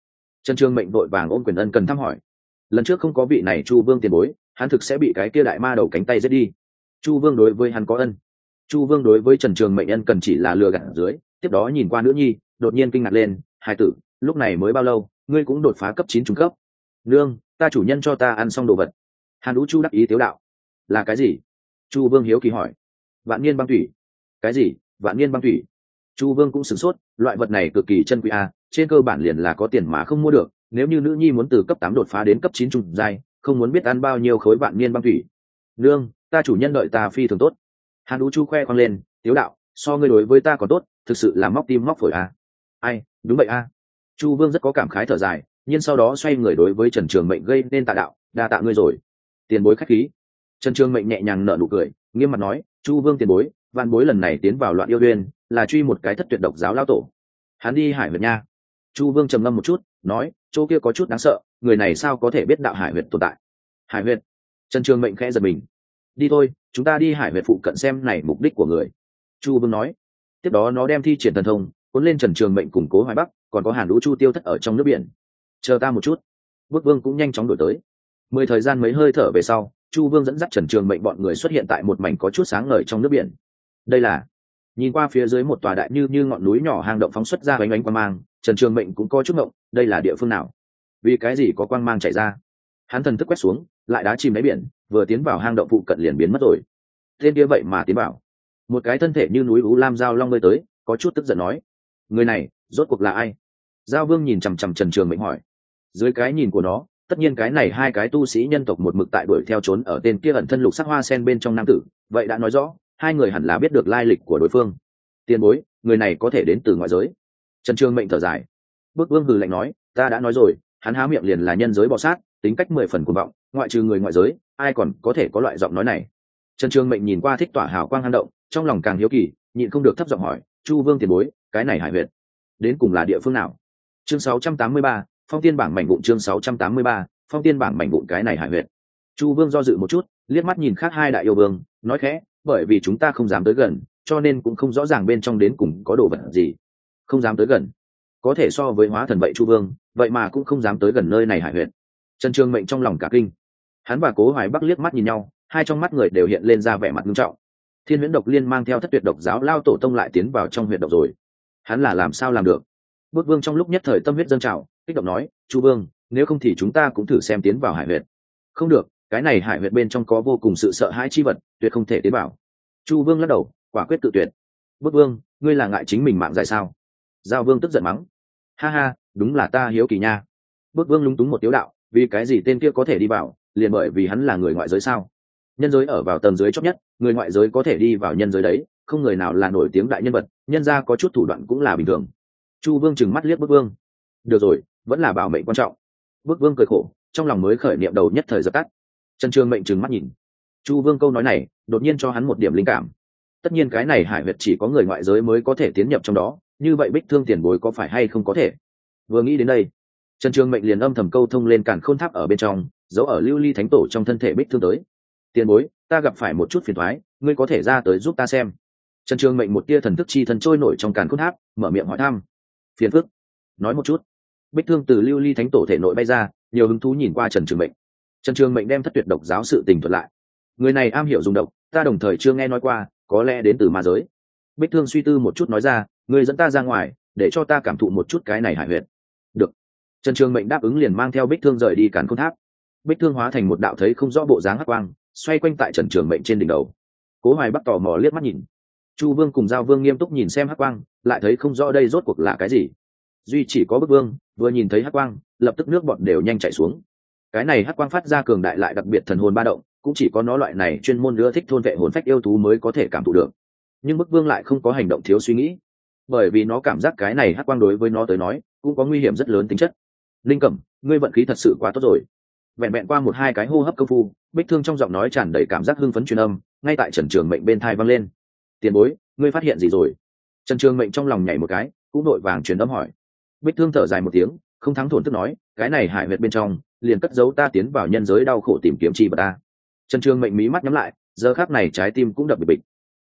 trần trường mệnh vội vàng ôm quyền ân cần thăm hỏi. Lần trước không có vị này chu vương tiền bối, hắn thực sẽ bị cái kia đại ma đầu cánh tay giết đi. Chu vương đối với hắn có ân. Chu vương đối với trần trường mệnh ân cần chỉ là lừa gạt dưới, tiếp đó nhìn qua nữ nhi, đột nhiên kinh ngạc lên, hai tử, lúc này mới bao lâu, ngươi cũng đột phá cấp chín trung cấp? Nương, ta chủ nhân cho ta ăn xong đồ vật. Hàn đũ chu đắc ý tiếu đạo. Là cái gì? Chu vương hiếu kỳ hỏi. Vạn niên băng thủy. Cái gì? Vạn niên băng thủy? Chu vương cũng sửng sốt, loại vật này cực kỳ chân quý a trên cơ bản liền là có tiền mà không mua được, nếu như nữ nhi muốn từ cấp tám đột phá đến cấp chín trung giai, không muốn biết ăn bao nhiêu khối vạn niên băng thủy. Nương, ta chủ nhân đợi ta phi thường tốt. Hàn đũ chu khoe khoang lên, tiếu đạo, so ngươi đối với ta còn tốt, thực sự là móc tim móc phổi à. Ai, đúng vậy a. Chu vương rất có cảm khái thở dài, nhưng sau đó xoay người đối với trần trường mệnh gây nên tạ đạo, đa tạ ngươi rồi. Tiền bối khách khí. Trần trường mệnh nhẹ nhàng nở nụ cười, nghiêm mặt nói, chu vương tiền bối văn bối lần này tiến vào loạn yêu đuyên, là truy một cái thất tuyệt độc giáo lao tổ. Hắn đi hải huyệt nha chu vương trầm ngâm một chút, nói, chỗ kia có chút đáng sợ, người này sao có thể biết đạo hải huyệt tồn tại? Hải huyệt trần trường mệnh khẽ giật mình. Đi thôi, chúng ta đi hải huyệt phụ cận xem này mục đích của người. Chu vương nói. Tiếp đó nó đem thi triển thần thông, cuốn lên trần trường mệnh củng cố hoài bắc, còn có hàn lũ chu tiêu thất ở trong nước biển. Chờ ta một chút. Bước vương cũng nhanh chóng đổi tới. Mười thời gian mấy hơi thở về sau, chu vương dẫn dắt trần trường mệnh bọn người xuất hiện tại một mảnh có chút sáng ngời trong nước biển. Đây là, nhìn qua phía dưới một tòa đại như như ngọn núi nhỏ hang động phóng xuất ra bánh bánh quang mang trần trường mệnh cũng có chút ngộng, đây là địa phương nào? Vì cái gì có quang mang chảy ra? Hắn thần thức quét xuống, lại đá chìm đáy biển, vừa tiến vào hang động phụ cận liền biến mất rồi. Tên kia vậy mà tiến vào. Một cái thân thể như núi ú lam giao long bơi tới, có chút tức giận nói, người này, rốt cuộc là ai? Giao vương nhìn chằm chằm trần trường mệnh hỏi. Dưới cái nhìn của nó, tất nhiên cái này hai cái tu sĩ nhân tộc một mực tại đuổi theo trốn ở tên kia ẩn thân lục sắc hoa sen bên trong nam tử, vậy đã nói rõ, hai người hẳn là biết được lai lịch của đối phương. Tiền bối, người này có thể đến từ ngoại giới trần trường mệnh thở dài. Bước vương hừ lạnh nói ta đã nói rồi hắn há miệng liền là nhân giới bọ sát tính cách mười phần cuồng vọng ngoại trừ người ngoại giới ai còn có thể có loại giọng nói này? Trần trường mệnh nhìn qua thích tỏa hào quang hang động trong lòng càng hiếu kỳ nhịn không được thấp giọng hỏi chu vương tiền bối cái này hải huyệt đến cùng là địa phương nào? Chương 683, phong tiên bảng mảnh vụn chương 683, phong tiên bảng mảnh vụn cái này hải huyệt. Chu vương do dự một chút liếc mắt nhìn khác hai đại yêu vương nói khẽ bởi vì chúng ta không dám tới gần cho nên cũng không rõ ràng bên trong đến cùng có đồ vật gì không dám tới gần. Có thể so với hóa thần vậy chu vương, vậy mà cũng không dám tới gần nơi này hải huyện. trần trường mệnh trong lòng cả kinh. Hắn và cố hoài bắc liếc mắt nhìn nhau, hai trong mắt người đều hiện lên ra vẻ mặt nghiêm trọng. Thiên huyễn độc liên mang theo thất tuyệt độc giáo lao tổ tông lại tiến vào trong huyện độc rồi. Hắn là làm sao làm được? Bước vương trong lúc nhất thời tâm huyết dâng trào, kích động nói, chu vương, nếu không thì chúng ta cũng thử xem tiến vào hải huyện. không được, cái này hải huyện bên trong có vô cùng sự sợ hãi chi vật, tuyệt không thể tiến vào. Chu vương lắc đầu, quả quyết tự tuyệt. Bước vương, ngươi là ngại chính mình mạng dài sao? Giao vương tức giận mắng. Ha ha, đúng là ta hiếu kỳ nha. Bước vương lúng túng một tiếu đạo, vì cái gì tên kia có thể đi vào, liền bởi vì hắn là người ngoại giới sao? Nhân giới ở vào tầng dưới chót nhất, người ngoại giới có thể đi vào nhân giới đấy, không người nào là nổi tiếng đại nhân vật, nhân ra có chút thủ đoạn cũng là bình thường. Chu vương chừng mắt liếc bước vương. Được rồi, vẫn là bảo mệnh quan trọng. Bước vương cười khổ, trong lòng mới khởi niệm đầu nhất thời dập tắt. Trần trương mệnh chừng mắt nhìn. Chu vương câu nói này, đột nhiên cho hắn một điểm linh cảm. Tất nhiên cái này hải huyệt chỉ có người ngoại giới mới có thể tiến nhập trong đó như vậy bích thương tiền bối có phải hay không có thể? Vừa nghĩ đến đây, trần trường mệnh liền âm thầm câu thông lên cản khôn tháp ở bên trong, giấu ở lưu ly thánh tổ trong thân thể bích thương tới. Tiền bối, ta gặp phải một chút phiền thoái ngươi có thể ra tới giúp ta xem. Trần trường mệnh một tia thần thức chi thần trôi nổi trong càn khôn tháp, mở miệng hỏi thăm. Phiền phức. Nói một chút. Bích thương từ lưu ly thánh tổ thể nội bay ra, nhiều hứng thú nhìn qua trần trường mệnh. Trần trường mệnh đem thất tuyệt độc giáo sự tình thuật lại. Người này am hiểu dùng độc, ta đồng thời chưa nghe nói qua, có lẽ đến từ ma giới. Bích thương suy tư một chút nói ra người dẫn ta ra ngoài, để cho ta cảm thụ một chút cái này hải huyệt. Được. Trần trường mệnh đáp ứng liền mang theo bích thương rời đi cản khôn tháp. Bích thương hóa thành một đạo thấy không rõ bộ dáng hắc quang, xoay quanh tại trần trường mệnh trên đỉnh đầu. Cố hoài bắc tò mò liếc mắt nhìn. Chu vương cùng giao vương nghiêm túc nhìn xem hắc quang, lại thấy không rõ đây rốt cuộc là cái gì. Duy chỉ có bức vương, vừa nhìn thấy hắc quang, lập tức nước bọn đều nhanh chảy xuống. Cái này hắc quang phát ra cường đại lại đặc biệt thần hồn ba động, cũng chỉ có nó loại này chuyên môn nữa thích thôn vệ hồn phách yêu thú mới có thể cảm thụ được. Nhưng bức vương lại không có hành động thiếu suy nghĩ bởi vì nó cảm giác cái này hắc quang đối với nó tới nói, cũng có nguy hiểm rất lớn tính chất. Linh cẩm, ngươi vận khí thật sự quá tốt rồi. Vẹn vẹn qua một hai cái hô hấp công phu, bích thương trong giọng nói tràn đầy cảm giác hưng phấn truyền âm, ngay tại trần trường mệnh bên thai vang lên. Tiền bối, ngươi phát hiện gì rồi? Trần trường mệnh trong lòng nhảy một cái, cũng đội vàng truyền âm hỏi. Bích thương thở dài một tiếng, không thắng thổn thức nói, cái này hải huyệt bên trong, liền cất giấu ta tiến vào nhân giới đau khổ tìm kiếm chi vật ta. Trần trường mệnh mí mắt nhắm lại, giờ khác này trái tim cũng đập bịch bịch.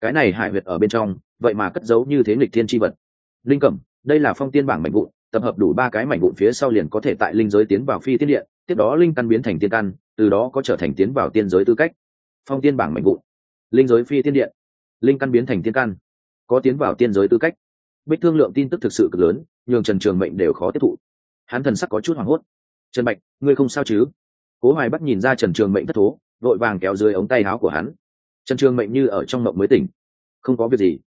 Cái này hải huyệt ở bên trong vậy mà cất giấu như thế nghịch thiên chi vật. Linh cẩm, đây là phong tiên bảng mảnh vụn, tập hợp đủ ba cái mảnh vụn phía sau liền có thể tại linh giới tiến vào phi tiên điện tiếp đó linh căn biến thành tiên căn, từ đó có trở thành tiến vào tiên giới tư cách. Phong tiên bảng mảnh vụn. Linh giới phi tiên điện linh căn biến thành tiên căn. Có tiến vào tiên giới tư cách. Bích thương lượng tin tức thực sự cực lớn, nhường trần trường mệnh đều khó tiếp thụ. Hắn thần sắc có chút hoảng hốt. Trần bạch, ngươi không sao chứ? Cố hoài bắc nhìn ra trần trường mệnh thất thố, vội vàng kéo dưới ống tay áo của hắn. Trần trường mệnh như ở trong mộng mới tỉnh. Không có việc gì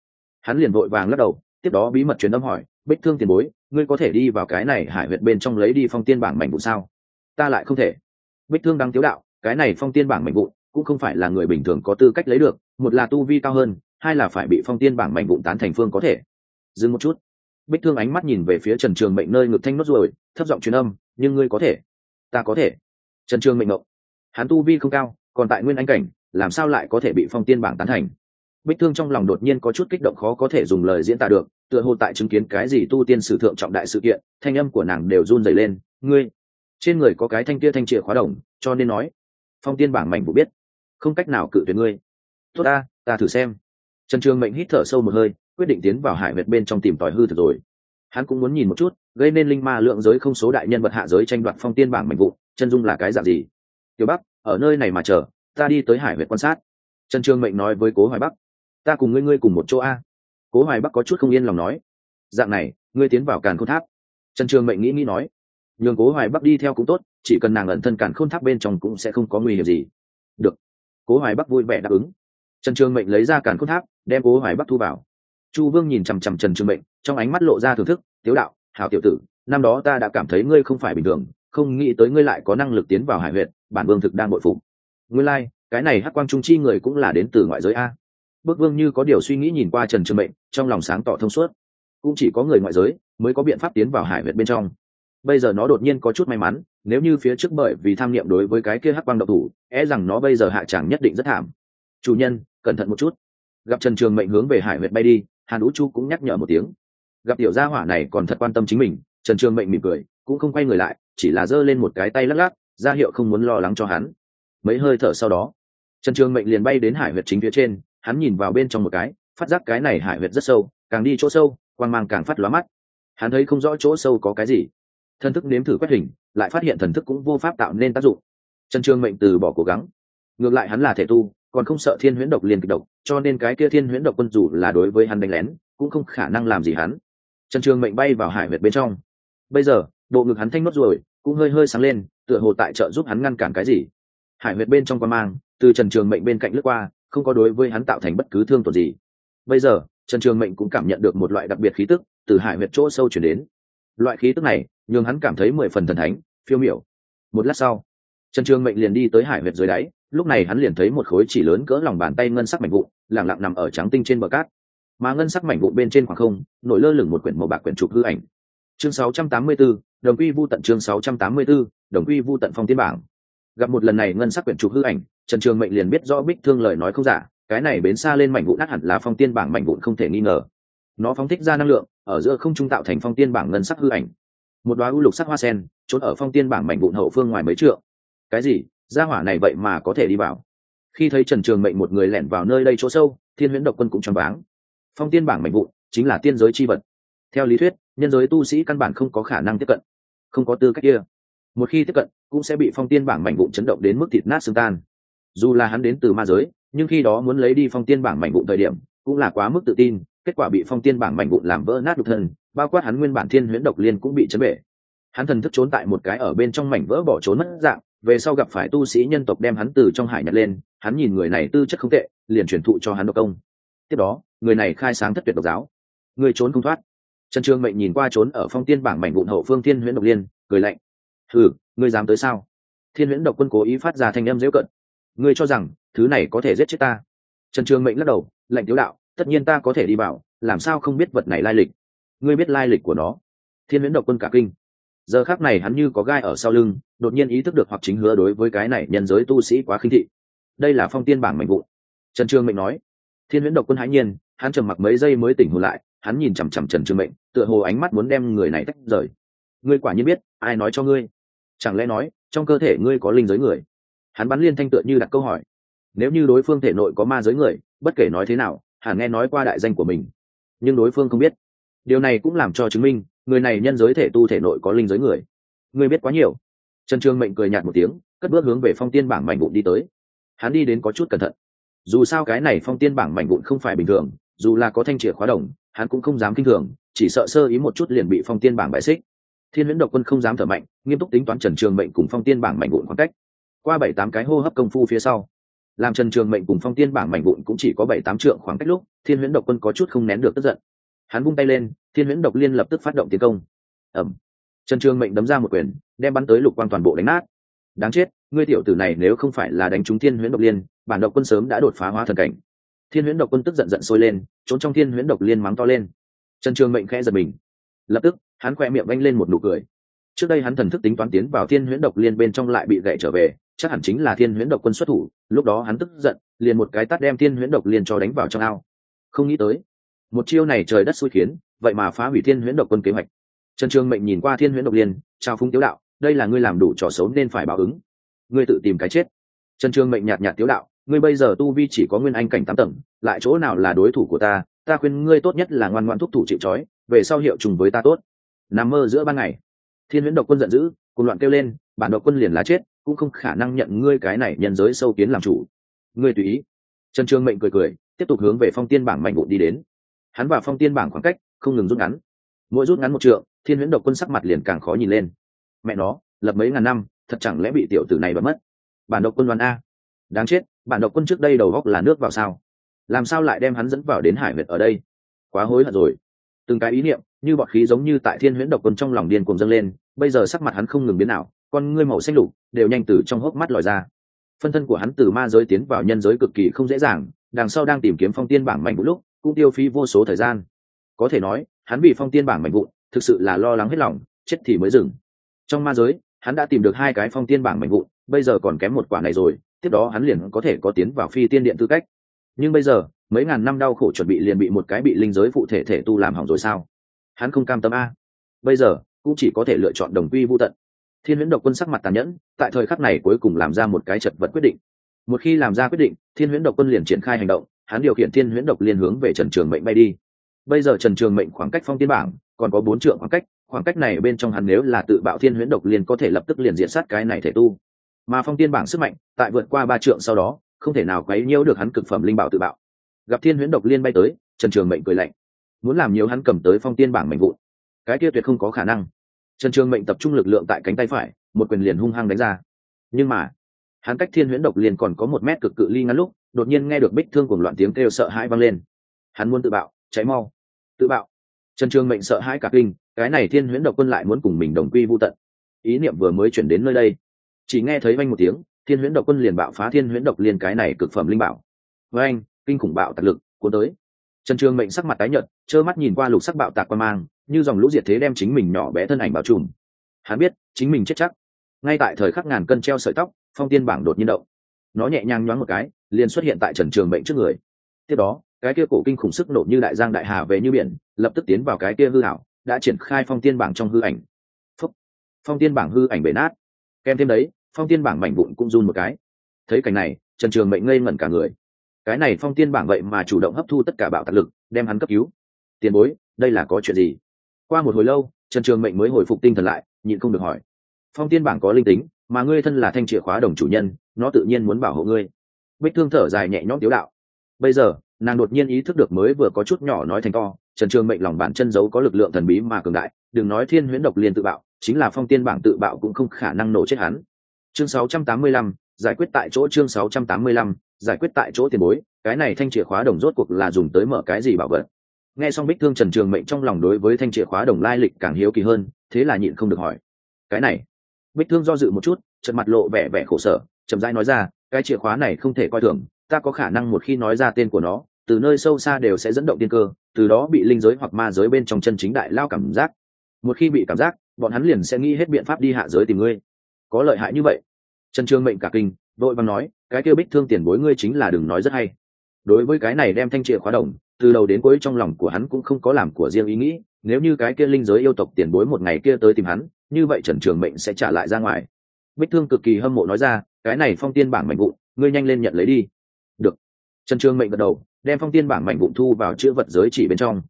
hắn liền vội vàng lắc đầu, tiếp đó bí mật truyền âm hỏi, bích thương tiền bối, ngươi có thể đi vào cái này hải huyệt bên trong lấy đi phong tiên bảng mảnh vụn sao? Ta lại không thể. Bích thương đang tiếu đạo, cái này phong tiên bảng mảnh vụn cũng không phải là người bình thường có tư cách lấy được, một là tu vi cao hơn, hai là phải bị phong tiên bảng mảnh vụn tán thành phương có thể. Dừng một chút. Bích thương ánh mắt nhìn về phía trần trường mệnh nơi ngực thanh nốt rồi thấp giọng truyền âm, nhưng ngươi có thể. Ta có thể. Trần trường mệnh ngộ. Hắn tu vi không cao, còn tại nguyên anh cảnh, làm sao lại có thể bị phong tiên bảng tán thành? Bích thương trong lòng đột nhiên có chút kích động khó có thể dùng lời diễn tả được, tựa hồ tại chứng kiến cái gì tu tiên sử thượng trọng đại sự kiện, thanh âm của nàng đều run dày lên, ngươi, trên người có cái thanh kia thanh chìa khóa đồng, cho nên nói, phong tiên bảng mảnh vụ biết, không cách nào cự tuyệt ngươi. Tốt ta ta thử xem. Trần trường mệnh hít thở sâu một hơi, quyết định tiến vào hải huyệt bên trong tìm tòi hư thực rồi. Hắn cũng muốn nhìn một chút, gây nên linh ma lượng giới không số đại nhân vật hạ giới tranh đoạt phong tiên bảng mảnh vụ, chân dung là cái dạng gì. Tiểu bắc, ở nơi này mà chờ, ta đi tới hải huyệt quan sát. Trần trường mệnh nói với cố hoài bắc ta cùng ngươi ngươi cùng một chỗ a. Cố hoài bắc có chút không yên lòng nói. Dạng này ngươi tiến vào càn khôn tháp. Trần trường mệnh nghĩ nghĩ nói. Nhường cố hoài bắc đi theo cũng tốt chỉ cần nàng ẩn thân càn khôn tháp bên trong cũng sẽ không có nguy hiểm gì. Được. Cố hoài bắc vui vẻ đáp ứng. Trần trường mệnh lấy ra càn khôn tháp đem cố hoài bắc thu vào. Chu vương nhìn chằm chằm trần trường mệnh trong ánh mắt lộ ra thưởng thức. Tiếu đạo hảo tiểu tử năm đó ta đã cảm thấy ngươi không phải bình thường không nghĩ tới ngươi lại có năng lực tiến vào hải huyện bản vương thực đang bội phục. Ngươi lai、like, cái này hắc quang trung chi người cũng là đến từ ngoại giới a bước vương như có điều suy nghĩ nhìn qua trần trường mệnh, trong lòng sáng tỏ thông suốt. Cũng chỉ có người ngoại giới mới có biện pháp tiến vào hải huyệt bên trong. Bây giờ nó đột nhiên có chút may mắn, nếu như phía trước bởi vì tham niệm đối với cái kia hắc quang độc thủ é rằng nó bây giờ hạ chẳng nhất định rất thảm. Chủ nhân, cẩn thận một chút. Gặp trần trường mệnh hướng về hải huyệt bay đi, hàn ú chu cũng nhắc nhở một tiếng. Gặp tiểu gia hỏa này còn thật quan tâm chính mình, trần trường mệnh mỉm cười, cũng không quay người lại, chỉ là giơ lên một cái tay lắc lắc, ra hiệu không muốn lo lắng cho hắn. Mấy hơi thở sau đó, trần trường mệnh liền bay đến hải huyệt chính phía trên hắn nhìn vào bên trong một cái, phát giác cái này hải huyệt rất sâu, càng đi chỗ sâu, quang mang càng phát lóa mắt. Hắn thấy không rõ chỗ sâu có cái gì. Thần thức nếm thử quét hình, lại phát hiện thần thức cũng vô pháp tạo nên tác dụng. Trần trường mệnh từ bỏ cố gắng. Ngược lại hắn là thể tu, còn không sợ thiên huyễn độc liền kịch độc, cho nên cái kia thiên huyễn độc quân dù là đối với hắn đánh lén, cũng không khả năng làm gì hắn. Trần trường mệnh bay vào hải huyệt bên trong. Bây giờ, bộ ngực hắn thanh nốt rồi cũng hơi hơi sáng lên, tựa hồ tại trợ giúp hắn ngăn cản cái gì. Hải huyệt bên trong quan mang, từ trần trường mệnh bên cạnh lướt qua không có đối với hắn tạo thành bất cứ thương tổn gì. Bây giờ trần trường mệnh cũng cảm nhận được một loại đặc biệt khí tức từ hải huyệt chỗ sâu chuyển đến. Loại khí tức này nhường hắn cảm thấy mười phần thần thánh phiêu miểu. Một lát sau trần trường mệnh liền đi tới hải huyệt dưới đáy lúc này hắn liền thấy một khối chỉ lớn cỡ lòng bàn tay ngân sắc mảnh vụn lẳng lặng nằm ở trắng tinh trên bờ cát. Mà ngân sắc mảnh vụn bên trên khoảng không nổi lơ lửng một quyển màu bạc quyển trục hư ảnh. Chương 684, đồng quy vu tận chương 684, đồng quy vu tận phong tiên bảng gặp một lần này ngân sắc quyển trục hư ảnh, trần trường mệnh liền biết rõ bích thương lời nói không giả, cái này bến xa lên mảnh vụn nát hẳn là phong tiên bảng mảnh vụn không thể nghi ngờ. Nó phóng thích ra năng lượng, ở giữa không trung tạo thành phong tiên bảng ngân sắc hư ảnh. Một đoá u lục sắc hoa sen, trốn ở phong tiên bảng mảnh vụn hậu phương ngoài mấy trượng. Cái gì? Ra hỏa này vậy mà có thể đi vào? Khi thấy trần trường mệnh một người lẻn vào nơi đây chỗ sâu, thiên huyễn độc quân cũng choáng váng. Phong tiên bảng mảnh vụn chính là tiên giới chi vật. Theo lý thuyết, nhân giới tu sĩ căn bản không có khả năng tiếp cận. Không có tư cách kia một khi tiếp cận, cũng sẽ bị phong tiên bảng mảnh vụn chấn động đến mức thịt nát xương tan. Dù là hắn đến từ ma giới, nhưng khi đó muốn lấy đi phong tiên bảng mảnh vụn thời điểm, cũng là quá mức tự tin, kết quả bị phong tiên bảng mảnh vụn làm vỡ nát đục thân, bao quát hắn nguyên bản thiên huyễn độc liên cũng bị chấn bể. Hắn thần thức trốn tại một cái ở bên trong mảnh vỡ bỏ trốn mất dạng, về sau gặp phải tu sĩ nhân tộc đem hắn từ trong hải nhặt lên, hắn nhìn người này tư chất không tệ, liền truyền thụ cho hắn độc công. Tiếp đó, người này khai sáng thất tuyệt độc giáo. Người trốn không thoát. Trần trương mệnh nhìn qua trốn ở phong tiên bảng mảnh vụn hậu phương thiên huyễn độc liên, cười lạnh ừ ngươi dám tới sao? Thiên huyễn độc quân cố ý phát ra thanh âm dễu cận. Ngươi cho rằng, thứ này có thể giết chết ta? Trần trường mệnh lắc đầu, lạnh tiếu đạo, tất nhiên ta có thể đi vào, làm sao không biết vật này lai lịch? Ngươi biết lai lịch của nó? Thiên huyễn độc quân cả kinh. Giờ khác này hắn như có gai ở sau lưng, đột nhiên ý thức được hoặc chính hứa đối với cái này nhân giới tu sĩ quá khinh thị. Đây là phong tiên bảng mệnh vụ. Trần trương mệnh nói. Thiên huyễn độc quân hãi nhiên, hắn trầm mặc mấy giây mới tỉnh hồn lại, hắn nhìn chằm chằm trần trương mệnh, tựa hồ ánh mắt muốn đem người này tách rời. Ngươi quả nhiên biết, ai nói cho ngươi? Chẳng lẽ nói, trong cơ thể ngươi có linh giới người? Hắn bắn liên thanh tựa như đặt câu hỏi. Nếu như đối phương thể nội có ma giới người, bất kể nói thế nào, hẳn nghe nói qua đại danh của mình. Nhưng đối phương không biết. Điều này cũng làm cho chứng minh, người này nhân giới thể tu thể nội có linh giới người. Ngươi biết quá nhiều. Trần trương mệnh cười nhạt một tiếng, cất bước hướng về phong tiên bảng mảnh vụn đi tới. Hắn đi đến có chút cẩn thận. Dù sao cái này phong tiên bảng mảnh vụn không phải bình thường, dù là có thanh chìa khóa đồng, hắn cũng không dám kinh thường, chỉ sợ sơ ý một chút liền bị phong tiên bảng bại xích thiên huyễn độc quân không dám thở mạnh, nghiêm túc tính toán trần trường mệnh cùng phong tiên bảng mảnh vụn khoảng cách. Qua bảy tám cái hô hấp công phu phía sau, làm trần trường mệnh cùng phong tiên bảng mảnh vụn cũng chỉ có bảy tám trượng khoảng cách lúc, thiên huyễn độc quân có chút không nén được tức giận. Hắn vung tay lên, thiên huyễn độc liên lập tức phát động tiến công. Ẩm trần trường mệnh đấm ra một quyền, đem bắn tới lục quang toàn bộ đánh nát. Đáng chết, ngươi tiểu tử này nếu không phải là đánh trúng thiên huyễn độc liên, bản độc quân sớm đã đột phá hóa thần cảnh. Thiên huyễn độc quân tức giận giận sôi lên, trốn trong thiên huyễn độc liên mắng to lên. Trần trường mệnh khẽ giật mình. Lập tức hắn khoe miệng vanh lên một nụ cười. Trước đây hắn thần thức tính toán tiến vào thiên huyễn độc liên bên trong lại bị gậy trở về, chắc hẳn chính là thiên huyễn độc quân xuất thủ, lúc đó hắn tức giận, liền một cái tắt đem thiên huyễn độc liên cho đánh vào trong ao. Không nghĩ tới, một chiêu này trời đất xui khiến, vậy mà phá hủy thiên huyễn độc quân kế hoạch. Trần trường mệnh nhìn qua thiên huyễn độc liên trao phúng tiếu đạo, đây là ngươi làm đủ trò xấu nên phải báo ứng. Ngươi tự tìm cái chết. Trần trường mệnh nhạt nhạt tiếu đạo, ngươi bây giờ tu vi chỉ có nguyên anh cảnh tám tầng, lại chỗ nào là đối thủ của ta ta khuyên ngươi tốt nhất là ngoan ngoan thúc thủ chịu trói, về sau hiệu trùng với ta tốt nằm mơ giữa ban ngày. Thiên huyễn độc quân giận dữ, cùng loạn kêu lên, bản độc quân liền lá chết, cũng không khả năng nhận ngươi cái này nhân giới sâu kiến làm chủ. Ngươi tùy ý. Trần trường mệnh cười cười, tiếp tục hướng về phong tiên bảng mạnh vụn đi đến. Hắn và phong tiên bảng khoảng cách, không ngừng rút ngắn. Mỗi rút ngắn một trượng, thiên huyễn độc quân sắc mặt liền càng khó nhìn lên. Mẹ nó, lập mấy ngàn năm, thật chẳng lẽ bị tiểu tử này bật mất? Bản độc quân đoán a. Đáng chết, bản độc quân trước đây đầu góc là nước vào sao? Làm sao lại đem hắn dẫn vào đến hải việt ở đây? Quá hối hận rồi từng cái ý niệm, như bọt khí giống như tại thiên huyễn độc quân trong lòng điên cuồng dâng lên, bây giờ sắc mặt hắn không ngừng biến nào con ngươi màu xanh lục đều nhanh từ trong hốc mắt lòi ra. Phân thân của hắn từ ma giới tiến vào nhân giới cực kỳ không dễ dàng, đằng sau đang tìm kiếm phong tiên bảng mạnh vụ lúc, cũng tiêu phí vô số thời gian. Có thể nói, hắn bị phong tiên bảng mạnh vụn, thực sự là lo lắng hết lòng, chết thì mới dừng. Trong ma giới, hắn đã tìm được hai cái phong tiên bảng mạnh vụn, bây giờ còn kém một quả này rồi, tiếp đó hắn liền có thể có tiến vào phi tiên điện tư cách. Nhưng bây giờ mấy ngàn năm đau khổ chuẩn bị liền bị một cái bị linh giới phụ thể thể tu làm hỏng rồi sao? Hắn không cam tâm a. Bây giờ, cũng chỉ có thể lựa chọn đồng quy vô tận. Thiên huyễn độc quân sắc mặt tàn nhẫn, tại thời khắc này cuối cùng làm ra một cái chật vật quyết định. Một khi làm ra quyết định, thiên huyễn độc quân liền triển khai hành động, hắn điều khiển thiên huyễn độc liên hướng về trần trường mệnh bay đi. Bây giờ trần trường mệnh khoảng cách phong tiên bảng, còn có bốn trượng khoảng cách khoảng cách này bên trong hắn nếu là tự bạo thiên huyễn độc liên có thể lập tức liền diện sát cái này thể tu. Mà phong tiên bảng sức mạnh, tại vượt qua ba trượng sau đó, không thể nào quấy nhiễu được hắn cực phẩm linh bảo tự bạo gặp thiên huyễn độc liên bay tới, trần trường mệnh cười lạnh. Muốn làm nhiều hắn cầm tới phong tiên bảng mạnh vụn. Cái kia tuyệt không có khả năng. Trần trường mệnh tập trung lực lượng tại cánh tay phải, một quyền liền hung hăng đánh ra. Nhưng mà, hắn cách thiên huyễn độc liền còn có một mét cực cự ly ngắn lúc, đột nhiên nghe được bích thương cùng loạn tiếng kêu sợ hãi vang lên. Hắn muốn tự bạo cháy mau. Tự bạo. Trần trường mệnh sợ hãi cả kinh, cái này thiên huyễn độc quân lại muốn cùng mình đồng quy vô tận. Ý niệm vừa mới chuyển đến nơi đây. Chỉ nghe thấy vanh một tiếng, thiên huyễn độc quân liền bạo phá thiên huyễn độc liên cái này cực phẩm linh bảo. Với anh kinh khủng bạo tạc lực cuốn tới. Trần trường mệnh sắc mặt tái nhợt, trơ mắt nhìn qua lục sắc bạo tạc qua mang, như dòng lũ diệt thế đem chính mình nhỏ bé thân ảnh bao trùm. Hắn biết, chính mình chết chắc. Ngay tại thời khắc ngàn cân treo sợi tóc, phong tiên bảng đột nhiên động. Nó nhẹ nhàng nhoáng một cái, liền xuất hiện tại trần trường mệnh trước người. Tiếp đó, cái kia cổ kinh khủng sức nổ như đại giang đại hà về như biển, lập tức tiến vào cái kia hư hảo đã triển khai phong tiên bảng trong hư ảnh. Phúc. phong tiên bảng hư ảnh bể nát. Kèm thêm đấy, phong tiên bảng mảnh vụn cũng run một cái. Thấy cảnh này, trần trường mệnh ngây ngẩn cả người cái này phong tiên bảng vậy mà chủ động hấp thu tất cả bạo tạc lực đem hắn cấp cứu. Tiền bối đây là có chuyện gì? Qua một hồi lâu trần trường mệnh mới hồi phục tinh thần lại nhịn không được hỏi. Phong tiên bảng có linh tính mà ngươi thân là thanh chìa khóa đồng chủ nhân nó tự nhiên muốn bảo hộ ngươi. Bích thương thở dài nhẹ nhõm tiếu đạo. Bây giờ nàng đột nhiên ý thức được mới vừa có chút nhỏ nói thành to trần trường mệnh lòng bản chân giấu có lực lượng thần bí mà cường đại đừng nói thiên huyễn độc liên tự bạo chính là phong tiên bảng tự bạo cũng không khả năng nổ chết hắn. Chương 685, giải quyết tại chỗ chương 685, giải quyết tại chỗ tiền bối, cái này thanh chìa khóa đồng rốt cuộc là dùng tới mở cái gì bảo vật? Nghe xong bích thương trần trường mệnh trong lòng đối với thanh chìa khóa đồng lai lịch càng hiếu kỳ hơn, thế là nhịn không được hỏi. Cái này? Bích thương do dự một chút trận mặt lộ vẻ vẻ khổ sở, chậm rãi nói ra, cái chìa khóa này không thể coi thường, ta có khả năng một khi nói ra tên của nó, từ nơi sâu xa đều sẽ dẫn động tiên cơ, từ đó bị linh giới hoặc ma giới bên trong chân chính đại lao cảm giác. Một khi bị cảm giác, bọn hắn liền sẽ nghĩ hết biện pháp đi hạ giới tìm ngươi. Có lợi hại như vậy. Trần trương mệnh cả kinh, vội vàng nói cái kêu bích thương tiền bối ngươi chính là đừng nói rất hay. Đối với cái này đem thanh chìa khóa đồng, từ đầu đến cuối trong lòng của hắn cũng không có làm của riêng ý nghĩ, nếu như cái kia linh giới yêu tộc tiền bối một ngày kia tới tìm hắn, như vậy trần trường mệnh sẽ trả lại ra ngoài. Bích thương cực kỳ hâm mộ nói ra, cái này phong tiên bảng mạnh vụn, ngươi nhanh lên nhận lấy đi. Được. Trần trường mệnh gật đầu, đem phong tiên bảng mạnh vụn thu vào chữ vật giới chỉ bên trong.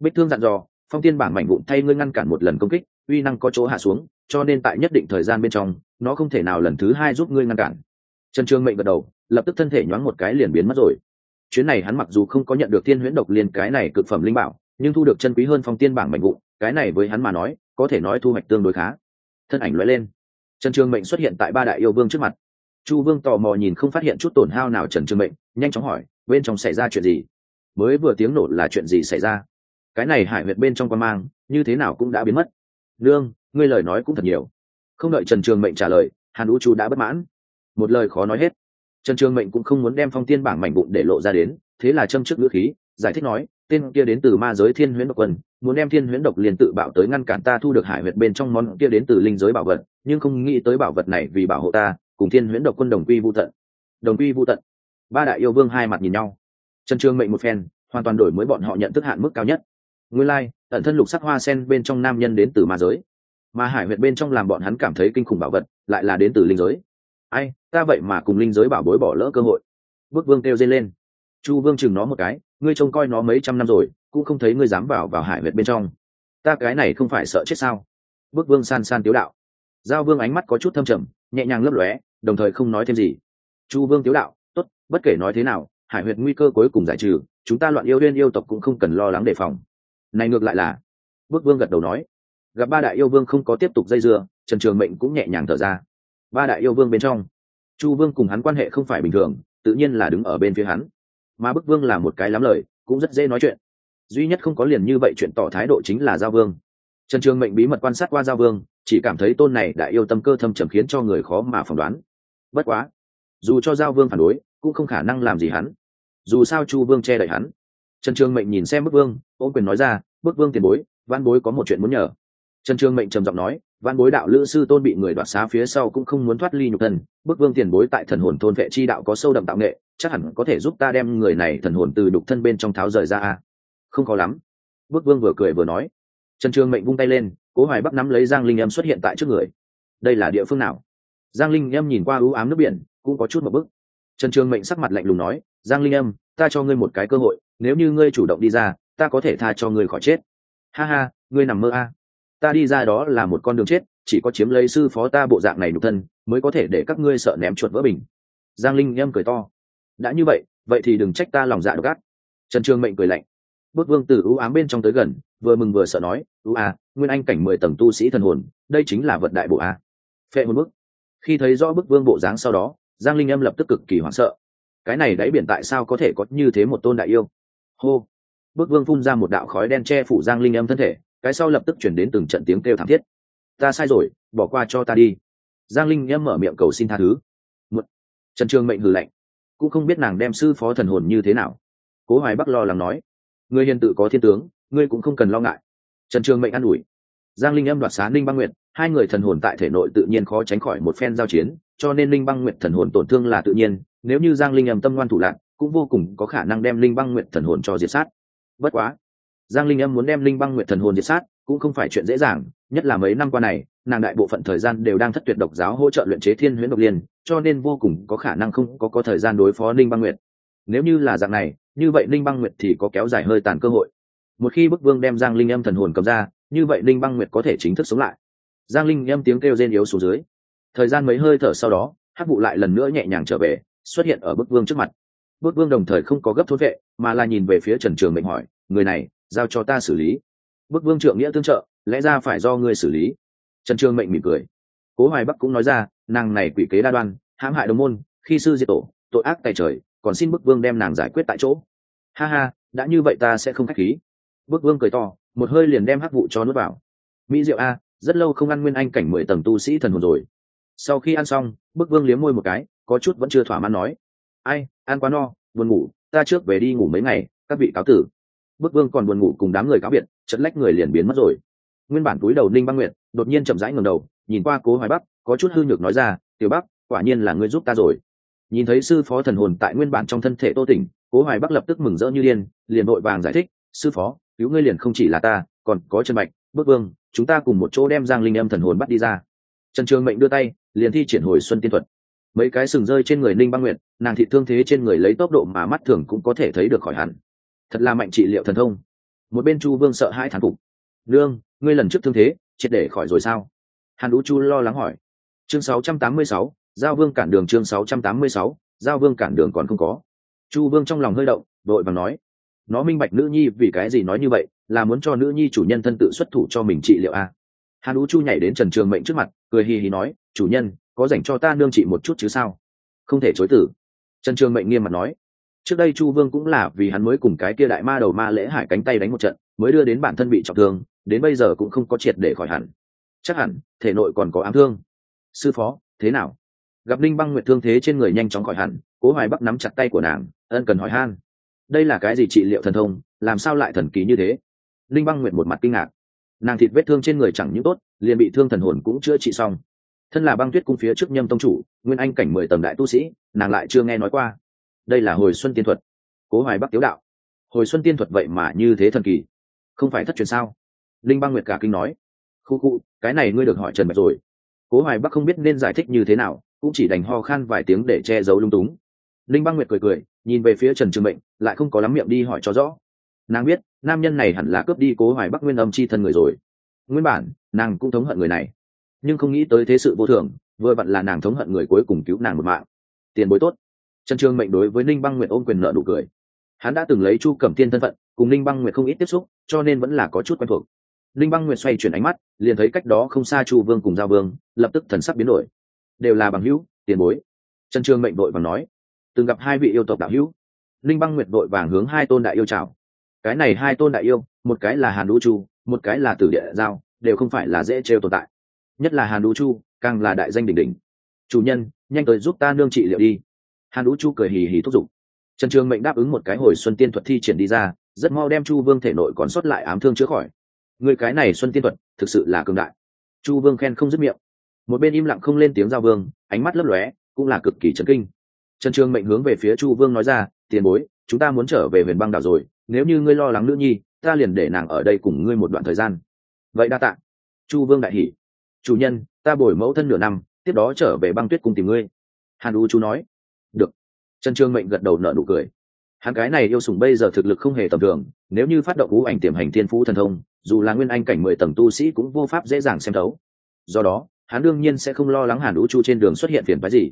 Bích thương dặn dò, phong tiên bảng mạnh vụn thay ngươi ngăn cản một lần công kích, uy năng có chỗ hạ xuống, cho nên tại nhất định thời gian bên trong, nó không thể nào lần thứ hai giúp ngươi ngăn cản trần trường mệnh gật đầu, lập tức thân thể nhoáng một cái liền biến mất rồi. Chuyến này hắn mặc dù không có nhận được tiên huyễn độc liên cái này cực phẩm linh bảo, nhưng thu được chân quý hơn phong tiên bảng mệnh vụ, cái này với hắn mà nói, có thể nói thu hoạch tương đối khá. Thân ảnh lóe lên. Trần trường mệnh xuất hiện tại ba đại yêu vương trước mặt. Chu vương tò mò nhìn không phát hiện chút tổn hao nào trần trường mệnh, nhanh chóng hỏi, bên trong xảy ra chuyện gì? Mới vừa tiếng nổ là chuyện gì xảy ra? Cái này hải huyệt bên trong quan mang, như thế nào cũng đã biến mất. Nương, ngươi lời nói cũng thật nhiều. Không đợi trần trường mệnh trả lời, hàn u chu đã bất mãn một lời khó nói hết. Trần trường mệnh cũng không muốn đem phong tiên bảng mảnh bụng để lộ ra đến thế là châm trước ngữ khí giải thích nói tên kia đến từ ma giới thiên huyễn độc quân muốn đem thiên huyễn độc liền tự bảo tới ngăn cản ta thu được hải huyệt bên trong món kia đến từ linh giới bảo vật nhưng không nghĩ tới bảo vật này vì bảo hộ ta cùng thiên huyễn độc quân đồng quy vô tận. Đồng quy vô tận. Ba đại yêu vương hai mặt nhìn nhau. Trần trường mệnh một phen hoàn toàn đổi mới bọn họ nhận thức hạn mức cao nhất. Nguyên lai、like, ẩn thân lục sắc hoa sen bên trong nam nhân đến từ ma giới. Mà hải huyệt bên trong làm bọn hắn cảm thấy kinh khủng bảo vật lại là đến từ linh giới ai, ta vậy mà cùng linh giới bảo bối bỏ lỡ cơ hội. Bức vương kêu dây lên. Chu vương chừng nó một cái, ngươi trông coi nó mấy trăm năm rồi, cũng không thấy ngươi dám vào vào hải huyệt bên trong. Ta cái này không phải sợ chết sao? Bức vương san san tiếu đạo. Giao vương ánh mắt có chút thâm trầm, nhẹ nhàng lấp lóe, đồng thời không nói thêm gì. Chu vương tiếu đạo, tốt, bất kể nói thế nào, hải huyệt nguy cơ cuối cùng giải trừ, chúng ta loạn yêu đuyên yêu tộc cũng không cần lo lắng đề phòng. Này ngược lại là bức vương gật đầu nói. Gặp ba đại yêu vương không có tiếp tục dây dưa, trần trường mệnh cũng nhẹ nhàng thở ra ba đại yêu vương bên trong. Chu vương cùng hắn quan hệ không phải bình thường, tự nhiên là đứng ở bên phía hắn. Mà bức vương là một cái lắm lời, cũng rất dễ nói chuyện. Duy nhất không có liền như vậy chuyện tỏ thái độ chính là giao vương. Trần trường mệnh bí mật quan sát qua giao vương, chỉ cảm thấy tôn này đại yêu tâm cơ thâm trầm khiến cho người khó mà phỏng đoán. Bất quá, dù cho giao vương phản đối, cũng không khả năng làm gì hắn. Dù sao chu vương che đậy hắn. Trần trường mệnh nhìn xem bức vương ôm quyền nói ra, bức vương tiền bối, văn bối có một chuyện muốn nhờ trần trường mệnh trầm giọng nói văn bối đạo lữ sư tôn bị người đoạt xá phía sau cũng không muốn thoát ly nhục thân, bức vương tiền bối tại thần hồn thôn vệ chi đạo có sâu đậm tạo nghệ, chắc hẳn có thể giúp ta đem người này thần hồn từ đục thân bên trong tháo rời ra a. Không khó lắm. Bức vương vừa cười vừa nói. Trần trường mệnh vung tay lên, cố hoài bắc nắm lấy giang linh em xuất hiện tại trước người. Đây là địa phương nào? Giang linh em nhìn qua ưu ám nước biển, cũng có chút một bức. Trần trường mệnh sắc mặt lạnh lùng nói, giang linh em ta cho ngươi một cái cơ hội, nếu như ngươi chủ động đi ra, ta có thể tha cho ngươi khỏi chết. Ha ha, ngươi nằm mơ a ta đi ra đó là một con đường chết, chỉ có chiếm lấy sư phó ta bộ dạng này nhục thân, mới có thể để các ngươi sợ ném chuột vỡ bình. Giang linh nhâm cười to. Đã như vậy vậy thì đừng trách ta lòng dạ độc ác. Trần trường mệnh cười lạnh. Bước vương từ ưu ám bên trong tới gần, vừa mừng vừa sợ nói, ưu a, nguyên anh cảnh mười tầng tu sĩ thần hồn, đây chính là vật đại bộ a. Phệ một bức khi thấy rõ bức vương bộ dáng sau đó, giang linh âm lập tức cực kỳ hoảng sợ. Cái này đáy biển tại sao có thể có như thế một tôn đại yêu? Hô. Bức vương phun ra một đạo khói đen che phủ giang linh âm thân thể cái sau lập tức chuyển đến từng trận tiếng kêu thảm thiết. Ta sai rồi, bỏ qua cho ta đi. Giang linh nhâm mở miệng cầu xin tha thứ. Một trần trường mệnh hừ lạnh. Cũng không biết nàng đem sư phó thần hồn như thế nào. Cố hoài bắc lo lắng nói. Người hiền tự có thiên tướng, ngươi cũng không cần lo ngại. Trần trường mệnh an ủi. Giang linh âm đoạt xá ninh băng nguyệt, hai người thần hồn tại thể nội tự nhiên khó tránh khỏi một phen giao chiến, cho nên linh băng nguyệt thần hồn tổn thương là tự nhiên, nếu như giang linh âm tâm ngoan thủ lạc cũng vô cùng có khả năng đem linh băng nguyệt thần hồn cho diệt sát. Bất quá giang linh âm muốn đem linh băng nguyệt thần hồn diệt sát, cũng không phải chuyện dễ dàng, nhất là mấy năm qua này, nàng đại bộ phận thời gian đều đang thất tuyệt độc giáo hỗ trợ luyện chế thiên huyễn độc liên, cho nên vô cùng có khả năng không có có thời gian đối phó linh băng nguyệt. Nếu như là dạng này, như vậy linh băng nguyệt thì có kéo dài hơi tàn cơ hội. Một khi bức vương đem giang linh âm thần hồn cầm ra, như vậy linh băng nguyệt có thể chính thức sống lại. Giang linh âm tiếng kêu rên yếu xuống dưới. Thời gian mấy hơi thở sau đó hát vụ lại lần nữa nhẹ nhàng trở về, xuất hiện ở bức vương trước mặt. Bức vương đồng thời không có gấp thối vệ, mà là nhìn về phía trần trường mệnh hỏi, người này giao cho ta xử lý. Bức vương trượng nghĩa tương trợ, lẽ ra phải do ngươi xử lý. Trần Trương mệnh mỉm cười. Cố hoài bắc cũng nói ra, nàng này quỷ kế đa đoan, hãm hại đồng môn, khi sư diệt tổ, tội ác tại trời, còn xin bức vương đem nàng giải quyết tại chỗ. Ha ha, đã như vậy ta sẽ không k h á c h khí. Bước vương cười to, một hơi liền đem hắc vụ cho nuốt vào. Mỹ diệu a, rất lâu không ăn nguyên anh cảnh mười tầng tu sĩ thần hồn rồi. Sau khi ăn xong, bức vương liếm môi một cái, có chút vẫn chưa thỏa mãn nói. Ai, ăn quá no, buồn ngủ, ta trước về đi ngủ mấy ngày, các vị cáo tử bức vương còn buồn ngủ cùng đám người cáo biệt chật lách người liền biến mất rồi. Nguyên bản túi đầu ninh băng nguyệt, đột nhiên chậm rãi ngầm đầu, nhìn qua cố hoài bắc, có chút hư nhược nói ra, tiểu bắc, quả nhiên là ngươi giúp ta rồi. Nhìn thấy sư phó thần hồn tại nguyên bản trong thân thể tô tỉnh, cố hoài bắc lập tức mừng rỡ như điên, liền vội vàng giải thích, sư phó, cứu ngươi liền không chỉ là ta, còn có trần bạch bức vương, chúng ta cùng một chỗ đem giang linh âm thần hồn bắt đi ra. Trần trường mệnh đưa tay, liền thi triển hồi xuân tiên thuật. Mấy cái sừng rơi trên người ninh băng nguyện nàng thị thương thế trên người lấy tốc độ mà mắt thường cũng có thể thấy được khỏi hẳn thật là mạnh trị liệu thần thông. Một bên chu vương sợ hai thán phục. Lương ngươi lần trước thương thế triệt để khỏi rồi sao? Hàn đũ chu lo lắng hỏi. Chương 686, giao vương cản đường chương 686, giao vương cản đường còn không có. Chu vương trong lòng hơi động đội và nói. Nó minh bạch nữ nhi vì cái gì nói như vậy là muốn cho nữ nhi chủ nhân thân tự xuất thủ cho mình trị liệu a à? hàn đũ chu nhảy đến trần trường mệnh trước mặt cười hì hì nói. Chủ nhân có dành cho ta nương trị một chút chứ sao? Không thể chối tử trần trường mệnh nghiêm mặt nói trước đây chu vương cũng là vì hắn mới cùng cái kia đại ma đầu ma lễ hải cánh tay đánh một trận, mới đưa đến bản thân bị trọng thương, đến bây giờ cũng không có triệt để khỏi hẳn. Chắc hẳn, thể nội còn có ám thương. Sư phó, thế nào? Gặp linh băng nguyệt thương thế trên người nhanh chóng khỏi hẳn, cố hoài bắc nắm chặt tay của nàng, ân cần hỏi han. Đây là cái gì trị liệu thần thông, làm sao lại thần kỳ như thế? Linh băng nguyệt một mặt kinh ngạc. Nàng thịt vết thương trên người chẳng những tốt, liền bị thương thần hồn cũng chữa trị xong. Thân là băng tuyết cung phía trước nhâm tông chủ, nguyên anh cảnh mười tầng đại tu sĩ, nàng lại chưa nghe nói qua đây là hồi xuân tiên thuật. Cố hoài bắc tiếu đạo. Hồi xuân tiên thuật vậy mà như thế thần kỳ. Không phải thất truyền sao? Linh băng nguyệt cả kinh nói. Khu khu, cái này ngươi được hỏi trần bạch rồi. Cố hoài bắc không biết nên giải thích như thế nào, cũng chỉ đành ho khan vài tiếng để che giấu lung túng. Linh băng nguyệt cười cười, nhìn về phía trần trường mệnh, lại không có lắm miệng đi hỏi cho rõ. Nàng biết, nam nhân này hẳn là cướp đi cố hoài bắc nguyên âm chi thân người rồi. Nguyên bản, nàng cũng thống hận người này. Nhưng không nghĩ tới thế sự vô thường, vừa vặn là nàng thống hận người cuối cùng cứu nàng một mạng. Tiền bối tốt trần trường mệnh đối với ninh băng Nguyệt ôm quyền nợ nụ cười. Hắn đã từng lấy chu cẩm tiên thân phận, cùng ninh băng Nguyệt không ít tiếp xúc, cho nên vẫn là có chút quen thuộc. Ninh băng Nguyệt xoay chuyển ánh mắt, liền thấy cách đó không xa chu vương cùng giao vương, lập tức thần sắc biến đổi. Đều là bằng hữu, tiền bối. Trần trường mệnh đội và nói, từng gặp hai vị yêu tộc đạo hữu. Ninh băng nguyệt đội vàng hướng hai tôn đại yêu chào. Cái này hai tôn đại yêu, một cái là hàn đũ chu, một cái là tử địa giao, đều không phải là dễ trêu tồn tại. Nhất là hàn đũ chu, càng là đại danh đỉnh đỉnh. Chủ nhân, nhanh tới giúp ta nương trị liệu đi hàn đũ chu cười hì hì thúc giục. Trần trường mệnh đáp ứng một cái hồi xuân tiên thuật thi triển đi ra, rất mau đem chu vương thể nội còn sót lại ám thương chữa khỏi. Người cái này xuân tiên thuật, thực sự là cường đại. Chu vương khen không dứt miệng. Một bên im lặng không lên tiếng giao vương, ánh mắt lấp lóe, cũng là cực kỳ chấn kinh. Trần trường mệnh hướng về phía chu vương nói ra, tiền bối, chúng ta muốn trở về huyền băng đảo rồi, nếu như ngươi lo lắng nữ nhi, ta liền để nàng ở đây cùng ngươi một đoạn thời gian. Vậy đa tạ. Chu vương đại hỷ chủ nhân, ta bồi mẫu thân nửa năm, tiếp đó trở về băng tuyết cùng tìm ngươi. Hàn u Chu nói trần trương mệnh gật đầu nợ nụ cười. Hắn cái này yêu sùng bây giờ thực lực không hề tầm thường, nếu như phát động ngũ ảnh tiềm hành thiên phú thần thông, dù là nguyên anh cảnh mười tầng tu sĩ cũng vô pháp dễ dàng xem thấu. Do đó, hắn đương nhiên sẽ không lo lắng hàn u chu trên đường xuất hiện phiền phái gì.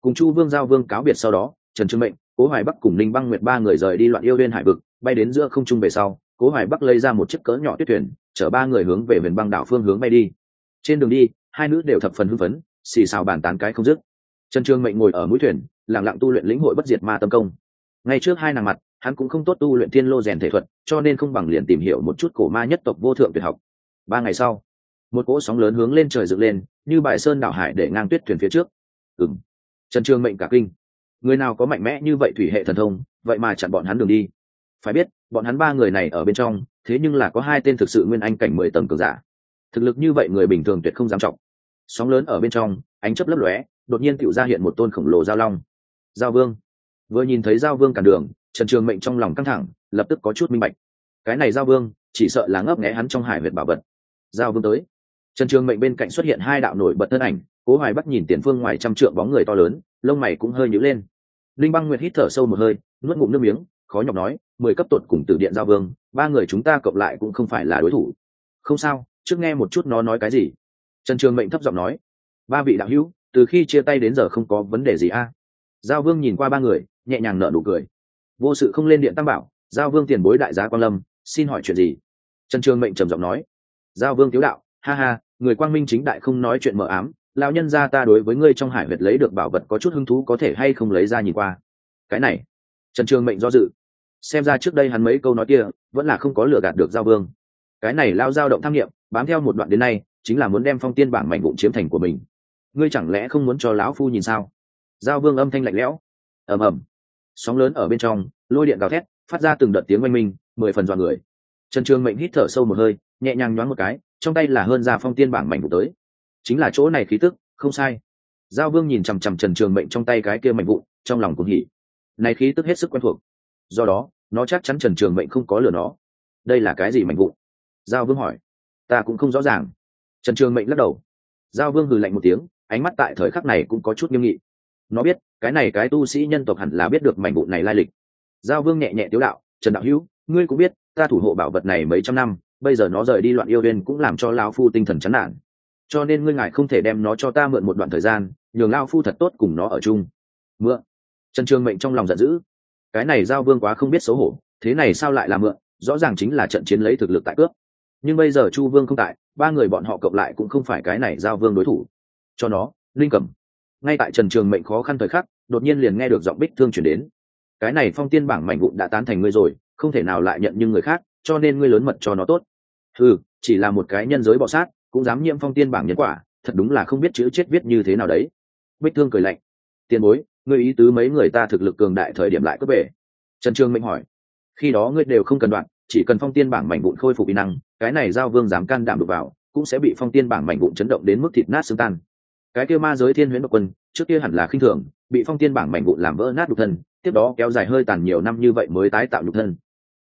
Cùng chu vương giao vương cáo biệt sau đó, trần trương mệnh, cố hoài bắc cùng linh băng nguyệt ba người rời đi loạn yêu liên hải vực, bay đến giữa không trung về sau, cố hoài bắc lấy ra một chiếc cỡ nhỏ tuyết thuyền, chở ba người hướng về miền băng đảo phương hướng bay đi. Trên đường đi, hai nữ đều thập phần hưng phấn, xì xào bàn tán cái không dứt. Trần trương mệnh ngồi ở mũi thuyền lặng lặng tu luyện lĩnh hội bất diệt ma tâm công. Ngay trước hai nàng mặt, hắn cũng không tốt tu luyện thiên lô rèn thể thuật, cho nên không bằng liền tìm hiểu một chút cổ ma nhất tộc vô thượng tuyệt học. Ba ngày sau, một cỗ sóng lớn hướng lên trời dựng lên, như bài sơn đảo hải để ngang tuyết thuyền phía trước. Ừng trần trương mệnh cả kinh. Người nào có mạnh mẽ như vậy thủy hệ thần thông, vậy mà chặn bọn hắn đường đi. Phải biết, bọn hắn ba người này ở bên trong, thế nhưng là có hai tên thực sự nguyên anh cảnh mười tầng cường giả. Thực lực như vậy người bình thường tuyệt không dám trọng. Sóng lớn ở bên trong, ánh chấp lấp lóe, đột nhiên tựu ra hiện một tôn khổng lồ giao long giao vương. Vừa nhìn thấy giao vương cản đường, trần trường mệnh trong lòng căng thẳng, lập tức có chút minh bạch. Cái này giao vương, chỉ sợ là ngấp nghẽ hắn trong hải huyệt bảo vật. Giao vương tới. Trần trường mệnh bên cạnh xuất hiện hai đạo nổi bật thân ảnh, cố hoài bắc nhìn tiền phương ngoài trăm trượng bóng người to lớn, lông mày cũng hơi nhữ lên. Linh băng nguyệt hít thở sâu một hơi, nuốt ngụm nước miếng, khó nhọc nói, mười cấp tột cùng từ điện giao vương, ba người chúng ta cộng lại cũng không phải là đối thủ. Không sao, trước nghe một chút nó nói cái gì. Trần trường mệnh thấp giọng nói, ba vị đạo hữu, từ khi chia tay đến giờ không có vấn đề gì a giao vương nhìn qua ba người, nhẹ nhàng nở nụ cười. Vô sự không lên điện tam bảo, giao vương tiền bối đại giá quan lâm, xin hỏi chuyện gì? Trần trường mệnh trầm giọng nói. Giao vương tiếu đạo, ha ha, người quang minh chính đại không nói chuyện mờ ám, lão nhân gia ta đối với ngươi trong hải huyệt lấy được bảo vật có chút hứng thú có thể hay không lấy ra nhìn qua. Cái này, trần trường mệnh do dự. Xem ra trước đây hắn mấy câu nói kia, vẫn là không có lừa gạt được giao vương. Cái này lao dao động tham nghiệm, bám theo một đoạn đến nay, chính là muốn đem phong tiên bảng mạnh vụn chiếm thành của mình. Ngươi chẳng lẽ không muốn cho lão phu nhìn sao? Giao vương âm thanh lạnh lẽo. Ầm ầm. Sóng lớn ở bên trong, lôi điện gào thét, phát ra từng đợt tiếng oanh minh, mười phần dọa người. Trần trường mệnh hít thở sâu một hơi, nhẹ nhàng nhoáng một cái, trong tay là hơn ra phong tiên bảng mảnh vụ tới. Chính là chỗ này khí tức, không sai. Giao vương nhìn chằm chằm trần trường mệnh trong tay cái kia mảnh vụ, trong lòng cũng hỉ. Này khí tức hết sức quen thuộc. Do đó, nó chắc chắn trần trường mệnh không có lừa nó. Đây là cái gì mảnh vụ? Giao vương hỏi. Ta cũng không rõ ràng. Trần trường mệnh lắc đầu. Giao vương hừ lạnh một tiếng, ánh mắt tại thời khắc này cũng có chút nghiêm nghị nó biết, cái này cái tu sĩ nhân tộc hẳn là biết được mảnh vụ này lai lịch. Giao vương nhẹ nhẹ tiếu đạo, trần đạo hữu, ngươi cũng biết, ta thủ hộ bảo vật này mấy trăm năm, bây giờ nó rời đi loạn yêu viên cũng làm cho lao phu tinh thần chán nản. Cho nên ngươi ngại không thể đem nó cho ta mượn một đoạn thời gian, nhường lao phu thật tốt cùng nó ở chung. Mượn? Trần trường mệnh trong lòng giận dữ. Cái này giao vương quá không biết xấu hổ, thế này sao lại là mượn? Rõ ràng chính là trận chiến lấy thực lực tại cướp. Nhưng bây giờ chu vương không tại, ba người bọn họ cộng lại cũng không phải cái này giao vương đối thủ. Cho nó, linh cầm ngay tại trần trường mệnh khó khăn thời khắc, đột nhiên liền nghe được giọng bích thương chuyển đến. Cái này phong tiên bảng mảnh vụn đã tán thành ngươi rồi, không thể nào lại nhận như người khác, cho nên ngươi lớn mật cho nó tốt. Ừ chỉ là một cái nhân giới bọ sát, cũng dám nhiễm phong tiên bảng nhân quả, thật đúng là không biết chữ chết viết như thế nào đấy. Bích thương cười lạnh. Tiền bối, ngươi ý tứ mấy người ta thực lực cường đại thời điểm lại cướp bể trần trương mệnh hỏi. Khi đó ngươi đều không cần đoạn, chỉ cần phong tiên bảng mảnh vụn khôi phục kỹ năng, cái này giao vương dám can đảm được vào, cũng sẽ bị phong tiên bảng mảnh vụn chấn động đến mức thịt nát xương tan cái kia ma giới thiên huyễn độc quân, trước kia hẳn là khinh thường, bị phong tiên bảng mảnh vụn làm vỡ nát đục thân, tiếp đó kéo dài hơi tàn nhiều năm như vậy mới tái tạo nhục thân.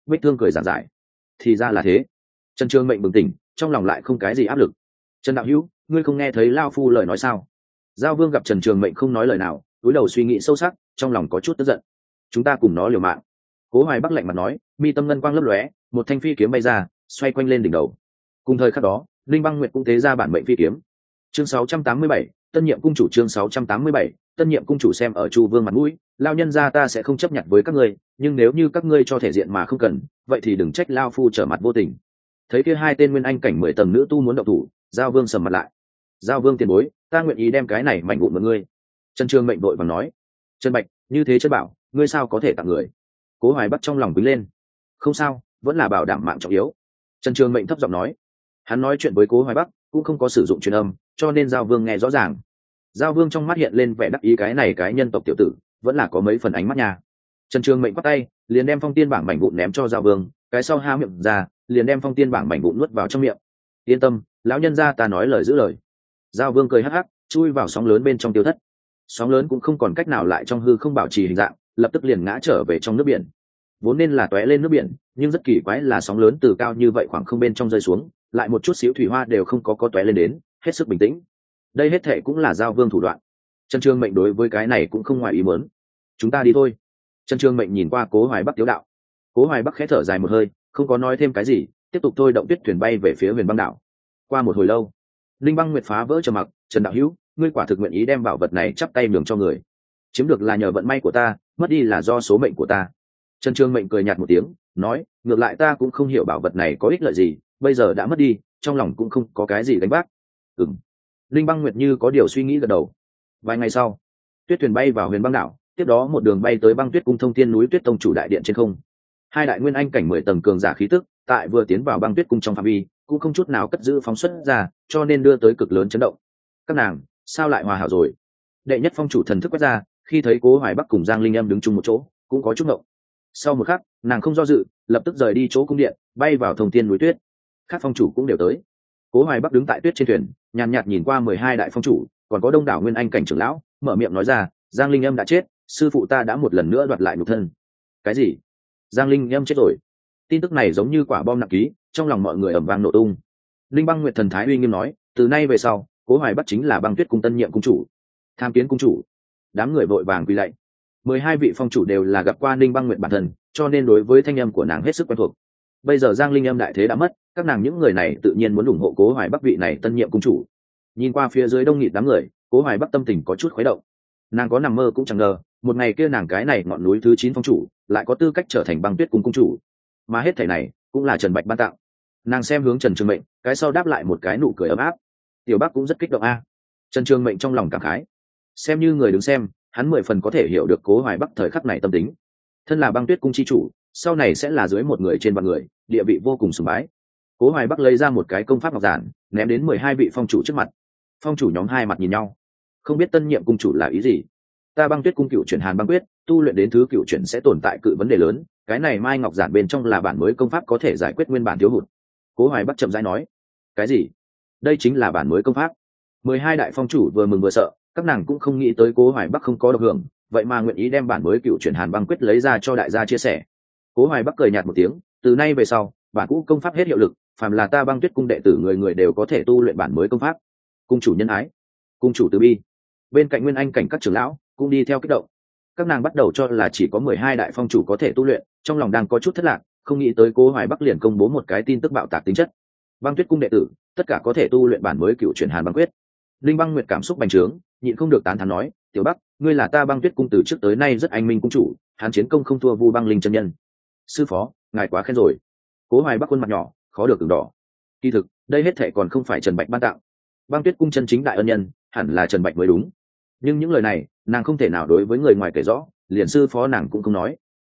Bích thương cười giản giải. Thì ra là thế. Trần trương mệnh bừng tỉnh, trong lòng lại không cái gì áp lực. Trần đạo hữu, ngươi không nghe thấy lao phu lời nói sao? Giao vương gặp trần trường mệnh không nói lời nào, túi đầu suy nghĩ sâu sắc, trong lòng có chút tức giận. Chúng ta cùng nó liều mạng. Cố hoài bắc lạnh mặt nói, mi tâm ngân quang lấp lóe, một thanh phi kiếm bay ra, xoay quanh lên đỉnh đầu. Cùng thời khắc đó, linh băng nguyệt cũng thế ra bản mệnh phi kiếm chương 687, tân nhiệm cung chủ chương 687, tân nhiệm cung chủ xem ở chu vương mặt mũi lao nhân ra ta sẽ không chấp nhận với các ngươi nhưng nếu như các ngươi cho thể diện mà không cần vậy thì đừng trách lao phu trở mặt vô tình. Thấy kia hai tên nguyên anh cảnh mười tầng nữ tu muốn động thủ giao vương sầm mặt lại. Giao vương tiền bối ta nguyện ý đem cái này mạnh vụn một ngươi. Trần trương mệnh đội và nói. Trần bạch như thế chân bảo ngươi sao có thể tặng người? Cố hoài bắt trong lòng quý lên. Không sao vẫn là bảo đảm mạng trọng yếu. Trần trường mệnh thấp giọng nói. Hắn nói chuyện với cố hoài bắc cũng không có sử dụng truyền âm cho nên giao vương nghe rõ ràng. Giao vương trong mắt hiện lên vẻ đắc ý cái này cái nhân tộc tiểu tử, vẫn là có mấy phần ánh mắt nhà trần trường mệnh bắt tay, liền đem phong tiên bảng mảnh vụn ném cho giao vương, cái sau ha miệng ra, liền đem phong tiên bảng mảnh vụn nuốt vào trong miệng. Yên tâm, lão nhân ra ta nói lời giữ lời. Giao vương cười hắc hắc, chui vào sóng lớn bên trong tiêu thất. Sóng lớn cũng không còn cách nào lại trong hư không bảo trì hình dạng, lập tức liền ngã trở về trong nước biển. Vốn nên là tóe lên nước biển, nhưng rất kỳ quái là sóng lớn từ cao như vậy khoảng không bên trong rơi xuống, lại một chút xíu thủy hoa đều không có có tóe lên đến hết sức bình tĩnh. Đây hết thệ cũng là giao vương thủ đoạn. Trần trương mệnh đối với cái này cũng không ngoài ý muốn. Chúng ta đi thôi. Trần trương mệnh nhìn qua cố hoài bắc tiếu đạo. Cố hoài bắc khẽ thở dài một hơi, không có nói thêm cái gì, tiếp tục thôi động tuyết thuyền bay về phía huyền băng đảo. Qua một hồi lâu, linh băng nguyệt phá vỡ trầm mặc, trần đạo hữu, ngươi quả thực nguyện ý đem bảo vật này chắp tay mường cho người. Chiếm được là nhờ vận may của ta, mất đi là do số mệnh của ta. Trần trương mệnh cười nhạt một tiếng, nói, ngược lại ta cũng không hiểu bảo vật này có ích lợi gì, bây giờ đã mất đi, trong lòng cũng không có cái gì đánh bác ừng linh băng nguyệt như có điều suy nghĩ gật đầu. Vài ngày sau, tuyết thuyền bay vào huyền băng đảo, tiếp đó một đường bay tới băng tuyết cung thông thiên núi tuyết tông chủ đại điện trên không. Hai đại nguyên anh cảnh mười tầng cường giả khí tức, tại vừa tiến vào băng tuyết cung trong phạm vi, cũng không chút nào cất giữ phóng xuất ra, cho nên đưa tới cực lớn chấn động. Các nàng, sao lại hòa hảo rồi? Đệ nhất phong chủ thần thức quét ra, khi thấy cố hoài bắc cùng giang linh em đứng chung một chỗ, cũng có chút ngộng. Sau một khắc, nàng không do dự, lập tức rời đi chỗ cung điện, bay vào thông tin núi tuyết. Các phong chủ cũng đều tới cố hoài bắc đứng tại tuyết trên thuyền, nhàn nhạt nhìn qua mười hai đại phong chủ, còn có đông đảo nguyên anh cảnh trưởng lão, mở miệng nói ra, giang linh âm đã chết, sư phụ ta đã một lần nữa đoạt lại nhục thân. Cái gì? Giang linh âm chết rồi. Tin tức này giống như quả bom nặng ký, trong lòng mọi người ẩm vang nổ tung. Linh băng nguyệt thần thái uy nghiêm nói, từ nay về sau, cố hoài bắc chính là băng tuyết cung tân nhiệm cung chủ, tham kiến cung chủ. Đám người vội vàng quy lạy. Mười hai vị phong chủ đều là gặp qua ninh băng nguyện bản thân, cho nên đối với thanh âm của nàng hết sức quen thuộc bây giờ giang linh âm đại thế đã mất, các nàng những người này tự nhiên muốn ủng hộ cố hoài bắc vị này tân nhiệm cung chủ. Nhìn qua phía dưới đông nghịt đám người, cố hoài bắc tâm tình có chút khuấy động. Nàng có nằm mơ cũng chẳng ngờ, một ngày kia nàng cái này ngọn núi thứ chín phong chủ, lại có tư cách trở thành băng tuyết cùng cung chủ. Mà hết thảy này cũng là trần bạch ban tặng. Nàng xem hướng trần trường mệnh, cái sau đáp lại một cái nụ cười ấm áp. Tiểu bắc cũng rất kích động a. Trần trường mệnh trong lòng cảm khái. Xem như người đứng xem, hắn mười phần có thể hiểu được cố hoài bắc thời khắc này tâm tính. Thân là băng tuyết cung chi chủ, sau này sẽ là dưới một người trên vạn người địa vị vô cùng sùng bái. Cố hoài bắc lấy ra một cái công pháp ngọc giản, ném đến mười hai vị phong chủ trước mặt. Phong chủ nhóm hai mặt nhìn nhau. Không biết tân nhiệm cung chủ là ý gì. Ta băng tuyết cung cựu chuyển hàn băng quyết tu luyện đến thứ cựu chuyển sẽ tồn tại cự vấn đề lớn, cái này mai ngọc giản bên trong là bản mới công pháp có thể giải quyết nguyên bản thiếu hụt. Cố hoài bắc chậm rãi nói, cái gì? Đây chính là bản mới công pháp. Mười hai đại phong chủ vừa mừng vừa sợ, các nàng cũng không nghĩ tới cố hoài bắc không có độc hưởng, vậy mà nguyện ý đem bản mới cựu chuyển hàn băng quyết lấy ra cho đại gia chia sẻ. Cố hoài bắc cười nhạt một tiếng từ nay về sau, bản cũ công pháp hết hiệu lực, phàm là ta băng tuyết cung đệ tử người người đều có thể tu luyện bản mới công pháp. Cung chủ nhân ái, cung chủ từ bi. Bên cạnh nguyên anh cảnh các trưởng lão cũng đi theo kích động. Các nàng bắt đầu cho là chỉ có mười hai đại phong chủ có thể tu luyện, trong lòng đang có chút thất lạc, không nghĩ tới cố hoài bắc liền công bố một cái tin tức bạo tạc tính chất. Băng tuyết cung đệ tử, tất cả có thể tu luyện bản mới cựu chuyển hàn băng quyết. Linh băng nguyệt cảm xúc bành trướng, nhịn không được tán thán nói, tiểu bắc, ngươi là ta băng tuyết cung từ trước tới nay rất anh minh cung chủ hàn chiến công không thua vu băng linh chân nhân. Sư phó ngài quá khen rồi. Cố hoài bắc khuôn mặt nhỏ, khó được từng đỏ. Kỳ thực, đây hết thệ còn không phải trần bạch ban tạo. Băng tuyết cung chân chính đại ân nhân, hẳn là trần bạch mới đúng. Nhưng những lời này, nàng không thể nào đối với người ngoài kể rõ, liền sư phó nàng cũng không nói.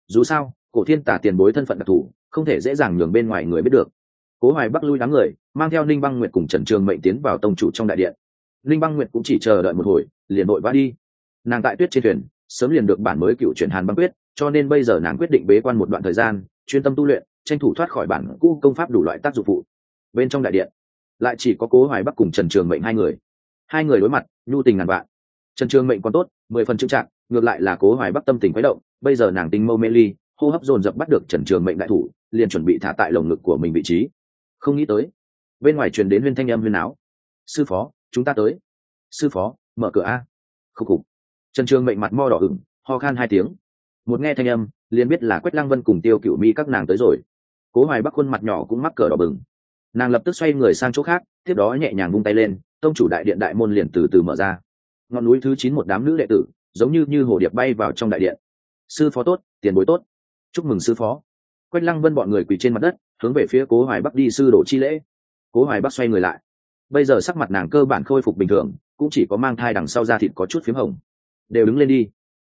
Dù sao, cổ thiên tả tiền bối thân phận đặc thù, không thể dễ dàng nhường bên ngoài người biết được. Cố hoài bắc lui đám người, mang theo ninh băng nguyệt cùng trần trường mệnh tiến vào tông chủ trong đại điện. Ninh băng nguyệt cũng chỉ chờ đợi một hồi, liền đội vã đi. Nàng tại tuyết trên thuyền, sớm liền được bản mới cựu chuyển hàn băng quyết cho nên bây giờ nàng quyết định bế quan một đoạn thời gian chuyên tâm tu luyện, tranh thủ thoát khỏi bản cũ công pháp đủ loại tác dụng phụ. Bên trong đại điện, lại chỉ có cố hoài bắc cùng trần trường mệnh hai người. Hai người đối mặt, nhu tình ngàn vạn. Trần trường mệnh còn tốt, mười phần trưng trạng ngược lại là cố hoài bắc tâm tình quấy động, bây giờ nàng tinh mâu mê ly, hô hấp dồn dập bắt được trần trường mệnh đại thủ, liền chuẩn bị thả tại lồng ngực của mình vị trí. Không nghĩ tới, bên ngoài truyền đến huyên thanh âm huyên áo sư phó, chúng ta tới. Sư phó, mở cửa a. Khúc cục trần trường mệnh mặt mo đỏ ửng, ho khan hai tiếng. Một nghe thanh âm liền biết là quách lăng vân cùng tiêu cựu mi các nàng tới rồi. Cố hoài bắc khuôn mặt nhỏ cũng mắc cờ đỏ bừng. Nàng lập tức xoay người sang chỗ khác, tiếp đó nhẹ nhàng vung tay lên, tông chủ đại điện đại môn liền từ từ mở ra. Ngọn núi thứ chín một đám nữ đệ tử, giống như như hồ điệp bay vào trong đại điện. Sư phó tốt, tiền bối tốt. Chúc mừng sư phó. Quách lăng vân bọn người quỳ trên mặt đất, hướng về phía cố hoài bắc đi sư đổ chi lễ. Cố hoài bắc xoay người lại. Bây giờ sắc mặt nàng cơ bản khôi phục bình thường, cũng chỉ có mang thai đằng sau da thịt có chút p h í m hồng. Đều đứng lên đi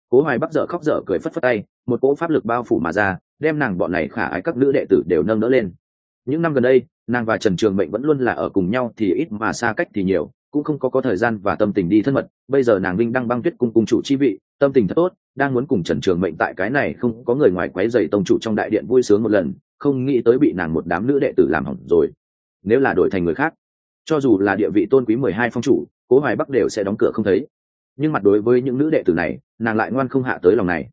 cố hoài bắc dở khóc dở cười phất phất tay, một cỗ pháp lực bao phủ mà ra, đem nàng bọn này khả ái các nữ đệ tử đều nâng đỡ lên. Những năm gần đây, nàng và trần trường mệnh vẫn luôn là ở cùng nhau thì ít mà xa cách thì nhiều, cũng không có có thời gian và tâm tình đi thân mật. Bây giờ nàng Linh đang băng tuyết cung cung chủ chi vị, tâm tình thật tốt, đang muốn cùng trần trường mệnh tại cái này không có người ngoài quấy dày tông chủ trong đại điện vui sướng một lần, không nghĩ tới bị nàng một đám nữ đệ tử làm hỏng rồi. Nếu là đổi thành người khác, cho dù là địa vị tôn quý mười hai phong chủ, cố hoài bắc đều sẽ đóng cửa không thấy nhưng mặt đối với những nữ đệ tử này, nàng lại ngoan không hạ tới lòng này.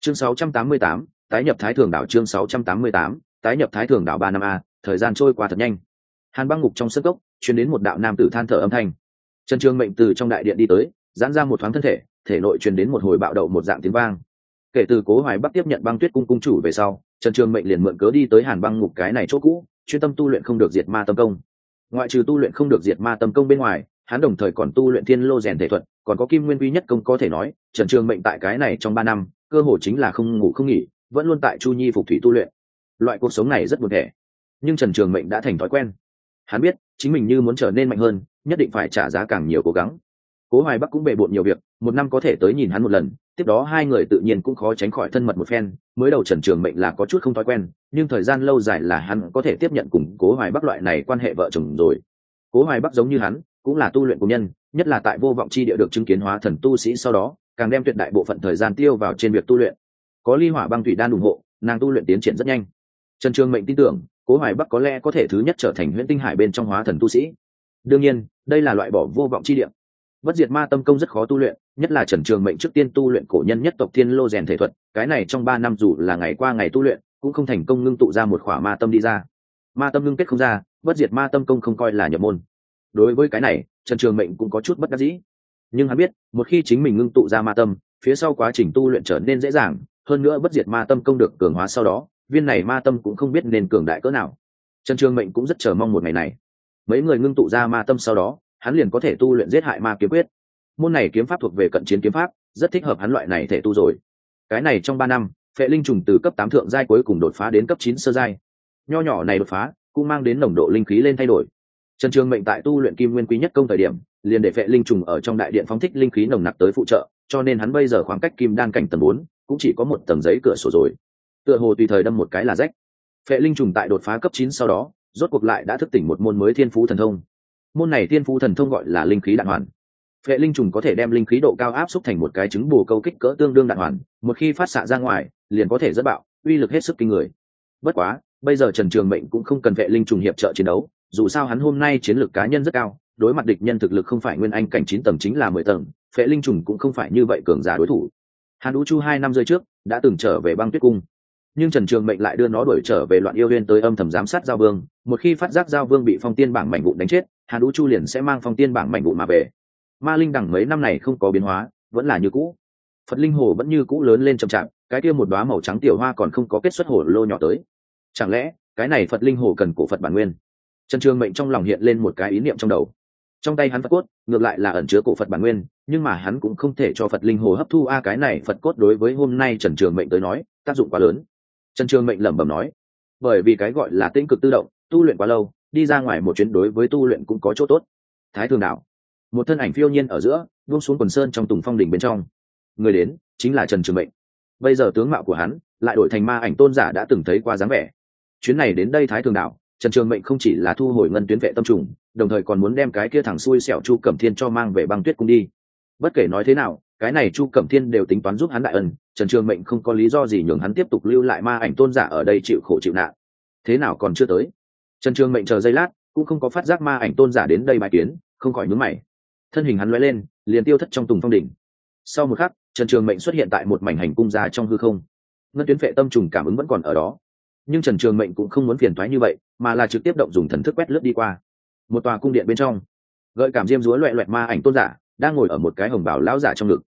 Chương sáu trăm tám mươi tám, tái nhập thái thường đảo chương sáu trăm tám mươi tám, tái nhập thái thường đảo ba năm a, thời gian trôi qua thật nhanh. Hàn băng ngục trong sân cốc chuyển đến một đạo nam tử than thở âm thanh. Trần trường mệnh từ trong đại điện đi tới, giãn ra một thoáng thân thể thể nội truyền đến một hồi bạo động một dạng tiếng vang. Kể từ cố hoài bắc tiếp nhận băng tuyết cung cung chủ về sau, trần trường mệnh liền mượn cớ đi tới hàn băng ngục cái này chỗ cũ, chuyên tâm tu luyện không được diệt ma tâm công. Ngoại trừ tu luyện không được diệt ma tâm công bên ngoài, hắn đồng thời còn tu luyện thiên lô rèn thể thuật còn có kim nguyên vi nhất công có thể nói, trần trường mệnh tại cái này trong ba năm, cơ hồ chính là không ngủ không nghỉ, vẫn luôn tại chu nhi phục thủy tu luyện. Loại cuộc sống này rất buồn thẻ. Nhưng trần trường mệnh đã thành thói quen. Hắn biết, chính mình như muốn trở nên mạnh hơn, nhất định phải trả giá càng nhiều cố gắng. Cố hoài bắc cũng bề bộn nhiều việc, một năm có thể tới nhìn hắn một lần, tiếp đó hai người tự nhiên cũng khó tránh khỏi thân mật một phen, mới đầu trần trường mệnh là có chút không thói quen, nhưng thời gian lâu dài là hắn có thể tiếp nhận cùng cố hoài bắc loại này quan hệ vợ chồng rồi. Cố hoài bắc giống như hắn, cũng là tu luyện của nhân nhất là tại vô vọng chi địa được chứng kiến hóa thần tu sĩ sau đó, càng đem tuyệt đại bộ phận thời gian tiêu vào trên việc tu luyện. Có ly hỏa băng thủy đan ủng hộ, nàng tu luyện tiến triển rất nhanh. Trần trường mệnh tin tưởng, cố hoài bắc có lẽ có thể thứ nhất trở thành huyện tinh hải bên trong hóa thần tu sĩ. Đương nhiên, đây là loại bỏ vô vọng chi địa. Bất diệt ma tâm công rất khó tu luyện, nhất là trần trường mệnh trước tiên tu luyện cổ nhân nhất tộc thiên lô rèn thể thuật, cái này trong ba năm dù là ngày qua ngày tu luyện, cũng không thành công ngưng tụ ra một khỏa ma tâm đi ra. Ma tâm ngưng kết không ra, bất diệt ma tâm công không coi là nhập môn. Đối với cái này trần trường mệnh cũng có chút bất đắc dĩ. Nhưng hắn biết, một khi chính mình ngưng tụ ra ma tâm, phía sau quá trình tu luyện trở nên dễ dàng, hơn nữa bất diệt ma tâm công được cường hóa sau đó, viên này ma tâm cũng không biết nên cường đại cỡ nào. Trần trường mệnh cũng rất chờ mong một ngày này. Mấy người ngưng tụ ra ma tâm sau đó, hắn liền có thể tu luyện giết hại ma kiếm quyết. Môn này kiếm pháp thuộc về cận chiến kiếm pháp, rất thích hợp hắn loại này thể tu rồi. Cái này trong ba năm, phệ linh trùng từ cấp tám thượng giai cuối cùng đột phá đến cấp chín sơ giai. Nho nhỏ này đột phá, cũng mang đến nồng độ linh khí lên thay đổi trần trường mệnh tại tu luyện kim nguyên quý nhất công thời điểm, liền để phệ linh trùng ở trong đại điện phóng thích linh khí nồng nặc tới phụ trợ, cho nên hắn bây giờ khoảng cách kim đan cảnh tầng bốn, cũng chỉ có một tầng giấy cửa sổ rồi. Tựa hồ tùy thời đâm một cái là rách. Phệ linh trùng tại đột phá cấp chín sau đó, rốt cuộc lại đã thức tỉnh một môn mới thiên phú thần thông. Môn này thiên phú thần thông gọi là linh khí đạn hoàn. Phệ linh trùng có thể đem linh khí độ cao áp xúc thành một cái trứng bù câu kích cỡ tương đương đạn hoàn, một khi phát xạ ra ngoài, liền có thể dẫn bạo, uy lực hết sức kinh người. Bất quá, bây giờ trần trường mệnh cũng không cần vệ linh trùng hiệp trợ chiến đấu dù sao hắn hôm nay chiến lược cá nhân rất cao, đối mặt địch nhân thực lực không phải nguyên anh cảnh chín tầng chính là mười tầng, phệ linh trùng cũng không phải như vậy cường giả đối thủ. Hàn đũ chu hai năm rơi trước, đã từng trở về băng tuyết cung. Nhưng trần trường mệnh lại đưa nó đuổi trở về loạn yêu huyên tới âm thầm giám sát giao vương, một khi phát giác giao vương bị phong tiên bảng mảnh vụn đánh chết, hàn đũ chu liền sẽ mang phong tiên bảng mảnh vụn mà về. Ma linh đẳng mấy năm này không có biến hóa, vẫn là như cũ. Phật linh hồ vẫn như cũ lớn lên chậm chạp, cái kia một đoá màu trắng tiểu hoa còn không có kết xuất hồ lô nhỏ tới. Chẳng lẽ, cái này phật linh hồ cần cổ phật bản nguyên? Trần trường mệnh trong lòng hiện lên một cái ý niệm trong đầu. Trong tay hắn phật cốt, ngược lại là ẩn chứa cổ phật bản nguyên, nhưng mà hắn cũng không thể cho phật linh hồ hấp thu a cái này phật cốt đối với hôm nay trần trường mệnh tới nói, tác dụng quá lớn. Trần trường mệnh lẩm bẩm nói, bởi vì cái gọi là tĩnh cực tự động, tu luyện quá lâu, đi ra ngoài một chuyến đối với tu luyện cũng có chỗ tốt. Thái thường đạo, một thân ảnh phiêu nhiên ở giữa, buông xuống quần sơn trong tùng phong đỉnh bên trong. Người đến, chính là trần trường mệnh. Bây giờ tướng mạo của hắn, lại đổi thành ma ảnh tôn giả đã từng thấy qua dáng vẻ. Chuyến này đến đây thái thường đạo trần trường mệnh không chỉ là thu hồi ngân tuyến vệ tâm trùng, đồng thời còn muốn đem cái kia thẳng xuôi sẹo chu cẩm thiên cho mang về băng tuyết cung đi. Bất kể nói thế nào, cái này chu cẩm thiên đều tính toán giúp hắn đại ân, trần trường mệnh không có lý do gì nhường hắn tiếp tục lưu lại ma ảnh tôn giả ở đây chịu khổ chịu nạn. Thế nào còn chưa tới? Trần trường mệnh chờ giây lát, cũng không có phát giác ma ảnh tôn giả đến đây bài kiến, không khỏi nhướng mày. Thân hình hắn lóe lên, liền tiêu thất trong tùng phong đỉnh. Sau một khắc, trần trường mệnh xuất hiện tại một mảnh hành cung già trong hư không. Ngân tuyến vệ tâm trùng cảm ứng vẫn còn ở đó nhưng trần trường mệnh cũng không muốn phiền thoái như vậy, mà là trực tiếp động dùng thần thức quét lướt đi qua. Một tòa cung điện bên trong, gợi cảm diêm dúa loẹ loẹt ma ảnh tôn giả đang ngồi ở một cái hồng bào lao giả trong ngực.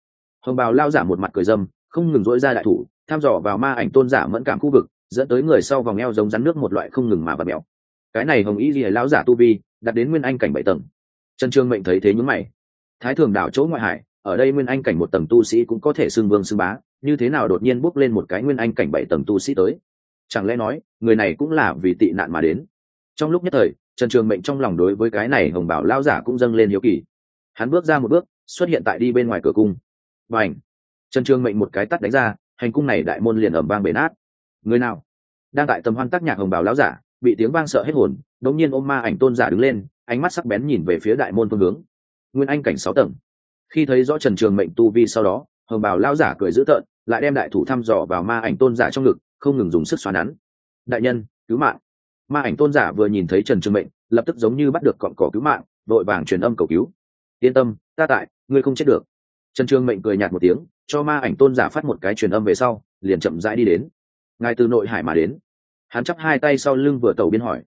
Hồng bào lao giả một mặt cười dâm, không ngừng dỗi ra đại thủ thăm dò vào ma ảnh tôn giả mẫn cảm khu vực, dẫn tới người sau vòng eo giống rắn nước một loại không ngừng mà và mèo. Cái này hồng ý gì lão giả tu vi đặt đến nguyên anh cảnh bảy tầng. Trần trương mệnh thấy thế nhúng mày. Thái thường đảo chỗ ngoại hải, ở đây nguyên anh cảnh một tầng tu sĩ cũng có thể xưng vương xưng bá, như thế nào đột nhiên bốc lên một cái nguyên anh cảnh bảy tầng tu sĩ tới? Chẳng lẽ nói, người này cũng là vì tị nạn mà đến? Trong lúc nhất thời, trần trường mệnh trong lòng đối với cái này hồng bảo lao giả cũng dâng lên hiếu kỳ. Hắn bước ra một bước, xuất hiện tại đi bên ngoài cửa cung. Và ảnh trần trường mệnh một cái tắt đánh ra, hành cung này đại môn liền ẩm vang bể nát. Người nào? Đang tại tầm hoan tác nhạc hồng bảo lao giả, bị tiếng vang sợ hết hồn đống nhiên ôm ma ảnh tôn giả đứng lên, ánh mắt sắc bén nhìn về phía đại môn phương hướng. Nguyên anh cảnh sáu tầng. Khi thấy rõ trần trường mệnh tu vi sau đó, hồng bảo lao giả cười dữ tợn, lại đem đại thủ thăm dò vào ma ảnh tôn giả trong ngực không ngừng dùng sức xoa nắn. Đại nhân, cứu mạng. Ma ảnh tôn giả vừa nhìn thấy trần trường mệnh, lập tức giống như bắt được cọn cỏ cứu mạng, đội vàng truyền âm cầu cứu. Yên tâm, ta tại, ngươi không chết được. Trần trường mệnh cười nhạt một tiếng, cho ma ảnh tôn giả phát một cái truyền âm về sau, liền chậm rãi đi đến. Ngài từ nội hải mà đến. Hắn chắp hai tay sau lưng vừa tẩu biên hỏi.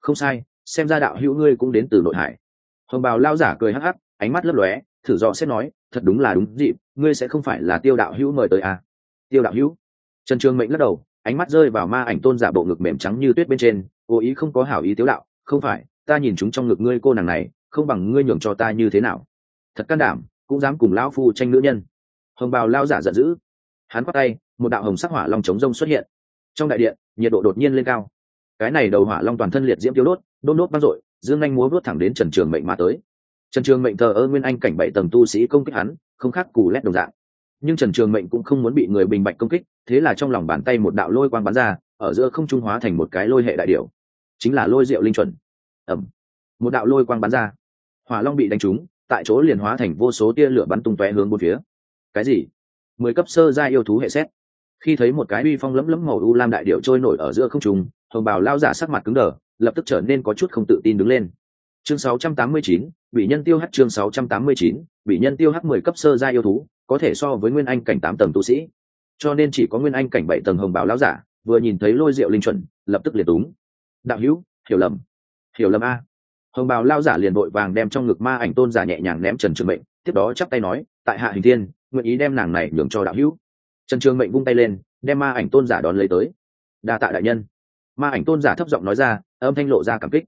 Không sai, xem ra đạo hữu ngươi cũng đến từ nội hải. Hồng bào lao giả cười hắc hắc, ánh mắt lấp lóe, thử dò xét nói, thật đúng là đúng dịp, ngươi sẽ không phải là tiêu đạo hữu mời tới à. tiêu đạo hữu? Trần trường mệnh lắc đầu ánh mắt rơi vào ma ảnh tôn giả bộ ngực mềm trắng như tuyết bên trên, cố ý không có hảo ý tiếu đạo, không phải, ta nhìn chúng trong ngực ngươi cô nàng này, không bằng ngươi nhường cho ta như thế nào. Thật can đảm, cũng dám cùng lão phu tranh nữ nhân. Hồng bào lao giả giận dữ. Hắn khoác tay, một đạo hồng sắc hỏa long chống rông xuất hiện. Trong đại điện, nhiệt độ đột nhiên lên cao. Cái này đầu hỏa long toàn thân liệt diễm tiêu đốt đốt đốt vang dội, dương anh múa đốt thẳng đến trần trường mệnh mà tới. Trần trường mệnh thờ ơ nguyên anh cảnh bảy tầng tu sĩ công kích hắn, không khác cù lét đồng dạng nhưng trần trường mệnh cũng không muốn bị người bình bạch công kích thế là trong lòng bàn tay một đạo lôi quang bắn ra ở giữa không trung hóa thành một cái lôi hệ đại điệu chính là lôi rượu linh chuẩn. Ẩm một đạo lôi quang bắn ra. Hỏa long bị đánh trúng tại chỗ liền hóa thành vô số tia lửa bắn tung tóe hướng bốn phía. Cái gì? Mười cấp sơ ra yêu thú hệ xét. Khi thấy một cái uy phong lấm lấm màu u lam đại điệu trôi nổi ở giữa không trung hồng bào lao giả sắc mặt cứng đờ lập tức trở nên có chút không tự tin đứng lên. Chương 689, bị nhân tiêu hắc chương 689, bị nhân tiêu hắc mười cấp sơ gia yêu thú có thể so với nguyên anh cảnh tám tầng tu sĩ. Cho nên chỉ có nguyên anh cảnh bảy tầng hồng bảo lão giả, vừa nhìn thấy lôi rượu linh chuẩn, lập tức liền túng. Đạo hữu, hiểu lầm. Hiểu lầm a. Hồng bào lao giả liền vội vàng đem trong ngực ma ảnh tôn giả nhẹ nhàng ném trần trường mệnh, tiếp đó chắp tay nói, tại hạ hình thiên, nguyện ý đem nàng này nhường cho đạo hữu. Trần trường mệnh vung tay lên, đem ma ảnh tôn giả đón lấy tới. Đa tạ đại nhân. Ma ảnh tôn giả thấp giọng nói ra, âm thanh lộ ra cảm kích.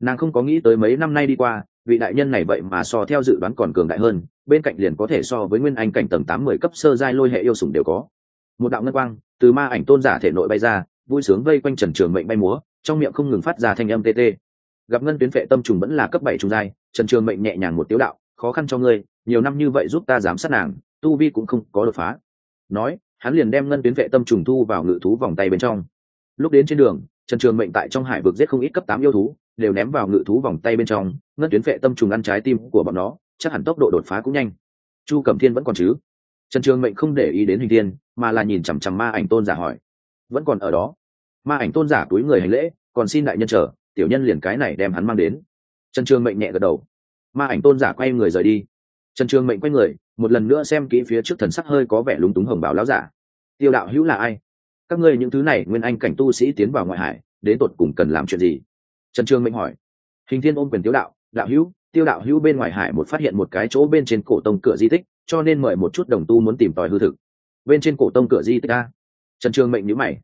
Nàng không có nghĩ tới mấy năm nay đi qua vị đại nhân này vậy mà so theo dự đoán còn cường đại hơn, bên cạnh liền có thể so với nguyên anh cảnh tầng tám mười cấp sơ giai lôi hệ yêu sủng đều có. Một đạo ngân quang từ ma ảnh tôn giả thể nội bay ra, vui sướng vây quanh trần trường mệnh bay múa, trong miệng không ngừng phát ra thanh âm tê tê. Gặp ngân tuyến vệ tâm trùng vẫn là cấp bảy trùng giai, trần trường mệnh nhẹ nhàng một tiếu đạo, khó khăn cho ngươi, nhiều năm như vậy giúp ta giám sát nàng, tu vi cũng không có đột phá. Nói, hắn liền đem ngân tuyến vệ tâm trùng thu vào ngự thú vòng tay bên trong. Lúc đến trên đường, trần trường mệnh tại trong hải vực giết không ít cấp tám yêu thú, đều ném vào ngự thú vòng tay bên trong ngân tuyến vệ tâm trùng ăn trái tim của bọn nó, chắc hẳn tốc độ đột phá cũng nhanh. Chu cẩm thiên vẫn còn chứ? Trần trường mệnh không để ý đến hình thiên, mà là nhìn chằm chằm ma ảnh tôn giả hỏi. Vẫn còn ở đó. Ma ảnh tôn giả túi người hành lễ, còn xin đại nhân chờ, tiểu nhân liền cái này đem hắn mang đến. Trần trường mệnh nhẹ gật đầu. Ma ảnh tôn giả quay người rời đi. Trần trường mệnh quay người, một lần nữa xem kỹ phía trước thần sắc hơi có vẻ lúng túng hồng bảo lão giả. Tiêu đạo hữu là ai? Các ngươi những thứ này nguyên anh cảnh tu sĩ tiến vào ngoại hải, đến tột cùng cần làm chuyện gì? Trần trường mệnh hỏi. Hình thiên ôm quyền tiêu đạo đạo hữu, tiêu đạo hữu bên ngoài hải một phát hiện một cái chỗ bên trên cổ tông cửa di tích, cho nên mời một chút đồng tu muốn tìm tòi hư thực. Bên trên cổ tông cửa di tích a. Trần trường mệnh nhữ mày.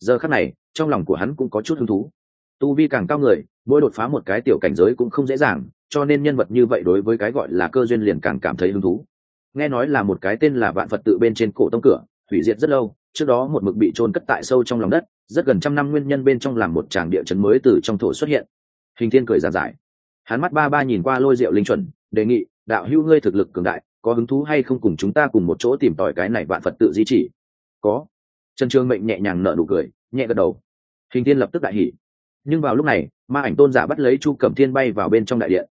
Giờ khắc này, trong lòng của hắn cũng có chút hứng thú. Tu vi càng cao người, mỗi đột phá một cái tiểu cảnh giới cũng không dễ dàng, cho nên nhân vật như vậy đối với cái gọi là cơ duyên liền càng cảm thấy hứng thú. Nghe nói là một cái tên là vạn phật tự bên trên cổ tông cửa, hủy diệt rất lâu, trước đó một mực bị trôn cất tại sâu trong lòng đất, rất gần trăm năm nguyên nhân bên trong làm một tràng địa chấn mới từ trong thổ xuất hiện. Hình thiên cười giàn giải hắn mắt ba ba nhìn qua lôi rượu linh chuẩn, đề nghị, đạo hữu ngươi thực lực cường đại, có hứng thú hay không cùng chúng ta cùng một chỗ tìm tòi cái này vạn phật tự di chỉ? Có. Trần trương mệnh nhẹ nhàng nở nụ cười, nhẹ gật đầu. Hình thiên lập tức đại hỉ. Nhưng vào lúc này, ma ảnh tôn giả bắt lấy chu cẩm thiên bay vào bên trong đại điện.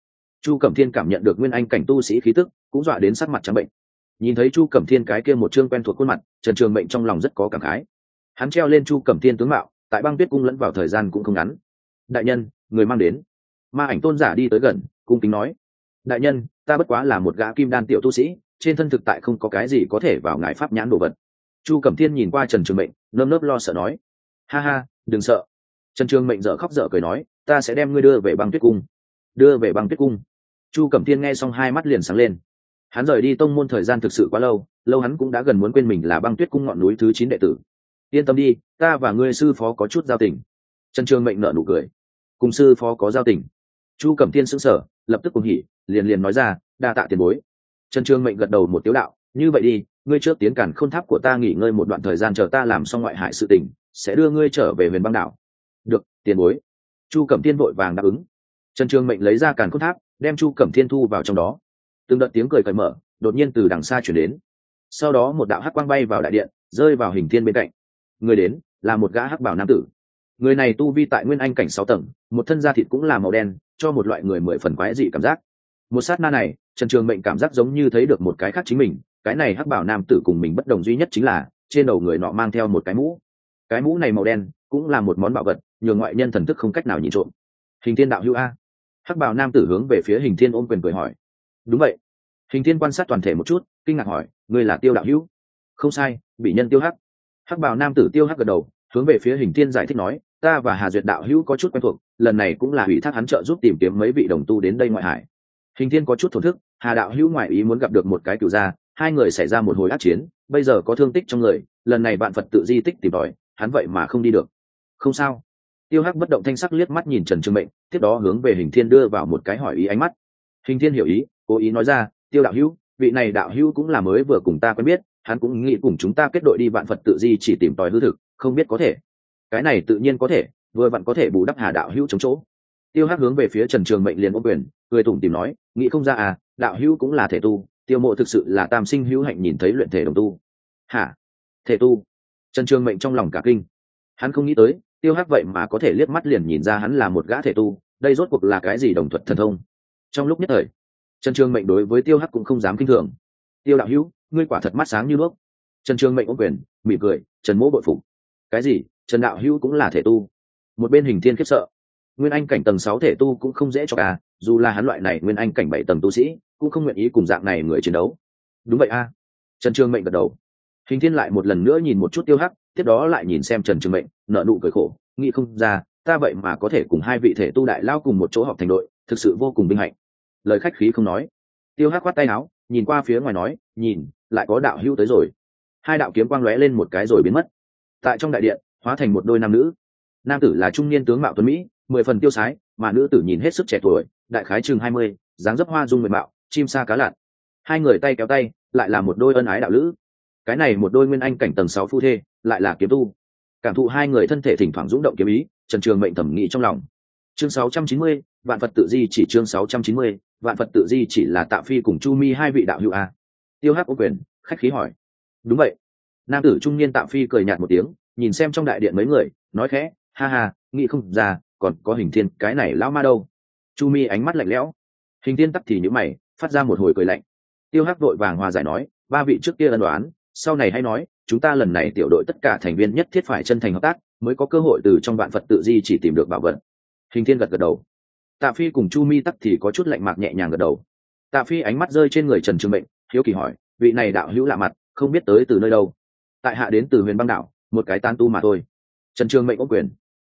Chu cẩm thiên cảm nhận được nguyên anh cảnh tu sĩ khí tức, cũng dọa đến sắc mặt trắng bệnh. Nhìn thấy chu cẩm thiên cái kia một chương quen thuộc khuôn mặt, trần trường mệnh trong lòng rất có cảm khái. Hắn treo lên chu cẩm thiên tướng mạo, tại băng tuyết cung lẫn vào thời gian cũng không ngắn. Đại nhân, người mang đến ma ảnh tôn giả đi tới gần, cung kính nói, đại nhân, ta bất quá là một gã kim đan tiểu tu sĩ, trên thân thực tại không có cái gì có thể vào ngài pháp nhãn đồ vật. Chu cẩm thiên nhìn qua trần trường mệnh, nơm nớp lo sợ nói, ha ha, đừng sợ. Trần trường mệnh dở khóc dở cười nói, ta sẽ đem ngươi đưa về băng tuyết cung. Đưa về băng tuyết cung? Chu cẩm thiên nghe xong hai mắt liền sáng lên. Hắn rời đi tông môn thời gian thực sự quá lâu lâu hắn cũng đã gần muốn quên mình là băng tuyết cung ngọn núi thứ chín đệ tử. Yên tâm đi, ta và ngươi sư phó có chút giao tình. Trần trường mệnh nợ nụ cười. Cùng sư phó có giao tình chu cẩm thiên sững sờ, lập tức cùng hỉ, liền liền nói ra, đa tạ tiền bối. Trần trường mệnh gật đầu một tiếu đạo, như vậy đi, ngươi trước tiến cản khôn tháp của ta nghỉ ngơi một đoạn thời gian chờ ta làm xong ngoại hại sự tình, sẽ đưa ngươi trở về huyền băng đảo. Được, tiền bối. Chu cẩm thiên vội vàng đáp ứng. Trần trường mệnh lấy ra càn n tháp, đem chu cẩm thiên thu vào trong đó. Từng đợt tiếng cười cởi mở, đột nhiên từ đằng xa chuyển đến. Sau đó một đạo hắc quang bay vào đại điện, rơi vào hình thiên bên cạnh. Người đến, là một gã hắc bảo nam tử người này tu vi tại nguyên anh cảnh sáu tầng, một thân da thịt cũng là màu đen, cho một loại người mười phần quái dị cảm giác. Một sát na này, trần trường mệnh cảm giác giống như thấy được một cái khác chính mình, cái này hắc bảo nam tử cùng mình bất đồng duy nhất chính là, trên đầu người nọ mang theo một cái mũ. Cái mũ này màu đen, cũng là một món bảo vật, nhường ngoại nhân thần thức không cách nào nhìn trộm. Hình thiên đạo hữu a. Hắc bảo nam tử hướng về phía hình thiên ôm quyền cười hỏi. Đúng vậy. Hình thiên quan sát toàn thể một chút, kinh ngạc hỏi, ngươi là tiêu đạo hữu? Không sai, bị nhân tiêu hắc. Hắc bảo nam tử tiêu hắc gật đầu, hướng về phía hình thiên giải thích nói ta và hà duyệt đạo hữu có chút quen thuộc, lần này cũng là ủy thác hắn trợ giúp tìm kiếm mấy vị đồng tu đến đây ngoại hải. Hình thiên có chút thổn thức, hà đạo hữu ngoại ý muốn gặp được một cái cựu gia, hai người xảy ra một hồi át chiến, bây giờ có thương tích trong người, lần này bạn phật tự di tích tìm tòi, hắn vậy mà không đi được. Không sao. Tiêu hắc bất động thanh sắc liếc mắt nhìn trần trương mệnh, tiếp đó hướng về hình thiên đưa vào một cái hỏi ý ánh mắt. Hình thiên hiểu ý, cố ý nói ra, tiêu đạo hữu, vị này đạo hữu cũng là mới vừa cùng ta quen biết, hắn cũng nghĩ cùng chúng ta kết đội đi vạn phật tự di chỉ tìm tòi hư thực, không biết có thể cái này tự nhiên có thể, vừa vặn có thể bù đắp hà đạo hữu chống chỗ. Tiêu hắc hướng về phía trần trường mệnh liền ô quyền người tùng tìm nói, nghĩ không ra à đạo hữu cũng là thể tu, tiêu mộ thực sự là tam sinh hữu hạnh nhìn thấy luyện thể đồng tu. Hả? Thể tu? Trần trường mệnh trong lòng cả kinh. Hắn không nghĩ tới, tiêu hắc vậy mà có thể liếc mắt liền nhìn ra hắn là một gã thể tu, đây rốt cuộc là cái gì đồng thuật thần thông? Trong lúc nhất thời, trần trường mệnh đối với tiêu hắc cũng không dám kinh thường. Tiêu đạo hữu, ngươi quả thật mắt sáng như đuốc trần trường mệnh ôm quyền, mỉm cười, trần mỗ bội phục. Cái gì? Trần đạo hữu cũng là thể tu. Một bên hình thiên khiếp sợ. Nguyên anh cảnh tầng sáu thể tu cũng không dễ cho cả dù là hắn loại này nguyên anh cảnh bảy tầng tu sĩ, cũng không nguyện ý cùng dạng này người chiến đấu. Đúng vậy a. Trần Trương mệnh gật đầu. Hình thiên lại một lần nữa nhìn một chút tiêu hắc, tiếp đó lại nhìn xem trần Trương mệnh nợ nụ cười khổ, nghĩ không ra, ta vậy mà có thể cùng hai vị thể tu đại lao cùng một chỗ học thành đội, thực sự vô cùng vinh hạnh. Lời khách khí không nói. Tiêu hắc khoát tay áo, nhìn qua phía ngoài nói, nhìn, lại có đạo hữu tới rồi. Hai đạo kiếm quang lóe lên một cái rồi biến mất. Tại trong đại điện hóa thành một đôi nam nữ. Nam tử là trung niên tướng mạo tuấn mỹ mười phần tiêu sái mà nữ tử nhìn hết sức trẻ tuổi đại khái chừng hai mươi dáng dấp hoa dung mười mạo chim sa cá lặn. Hai người tay kéo tay lại là một đôi ân ái đạo lữ. Cái này một đôi nguyên anh cảnh tầng sáu phu thê lại là kiếm tu. Cảm thụ hai người thân thể thỉnh thoảng rúng động kiếm ý trần trường mệnh thẩm nghĩ trong lòng. Chương 690, vạn phật tự di chỉ chương 690, vạn phật tự di chỉ là tạ phi cùng chu mi hai vị đạo hữu a. Tiêu hắc ô quyền khách khí hỏi. Đúng vậy. Nam tử trung niên tạ phi cười nhạt một tiếng nhìn xem trong đại điện mấy người, nói khẽ, ha ha, nghĩ không ra, còn có hình thiên, cái này lão ma đâu? Chu mi ánh mắt lạnh lẽo. Hình thiên tắc thì nhữ mày, phát ra một hồi cười lạnh. Tiêu hắc vội vàng hòa giải nói, ba vị trước kia ân đoán sau này hay nói, chúng ta lần này tiểu đội tất cả thành viên nhất thiết phải chân thành hợp tác, mới có cơ hội từ trong vạn phật tự di chỉ tìm được bảo vật. Hình thiên gật gật đầu. Tạ phi cùng chu mi tắc thì có chút lạnh mạc nhẹ nhàng gật đầu. Tạ phi ánh mắt rơi trên người trần trường mệnh, hiếu kỳ hỏi, vị này đạo hữu lạ mặt, không biết tới từ nơi đâu? Tại hạ đến từ huyền băng đảo một cái tan tu mà thôi. Trần trường mệnh có quyền.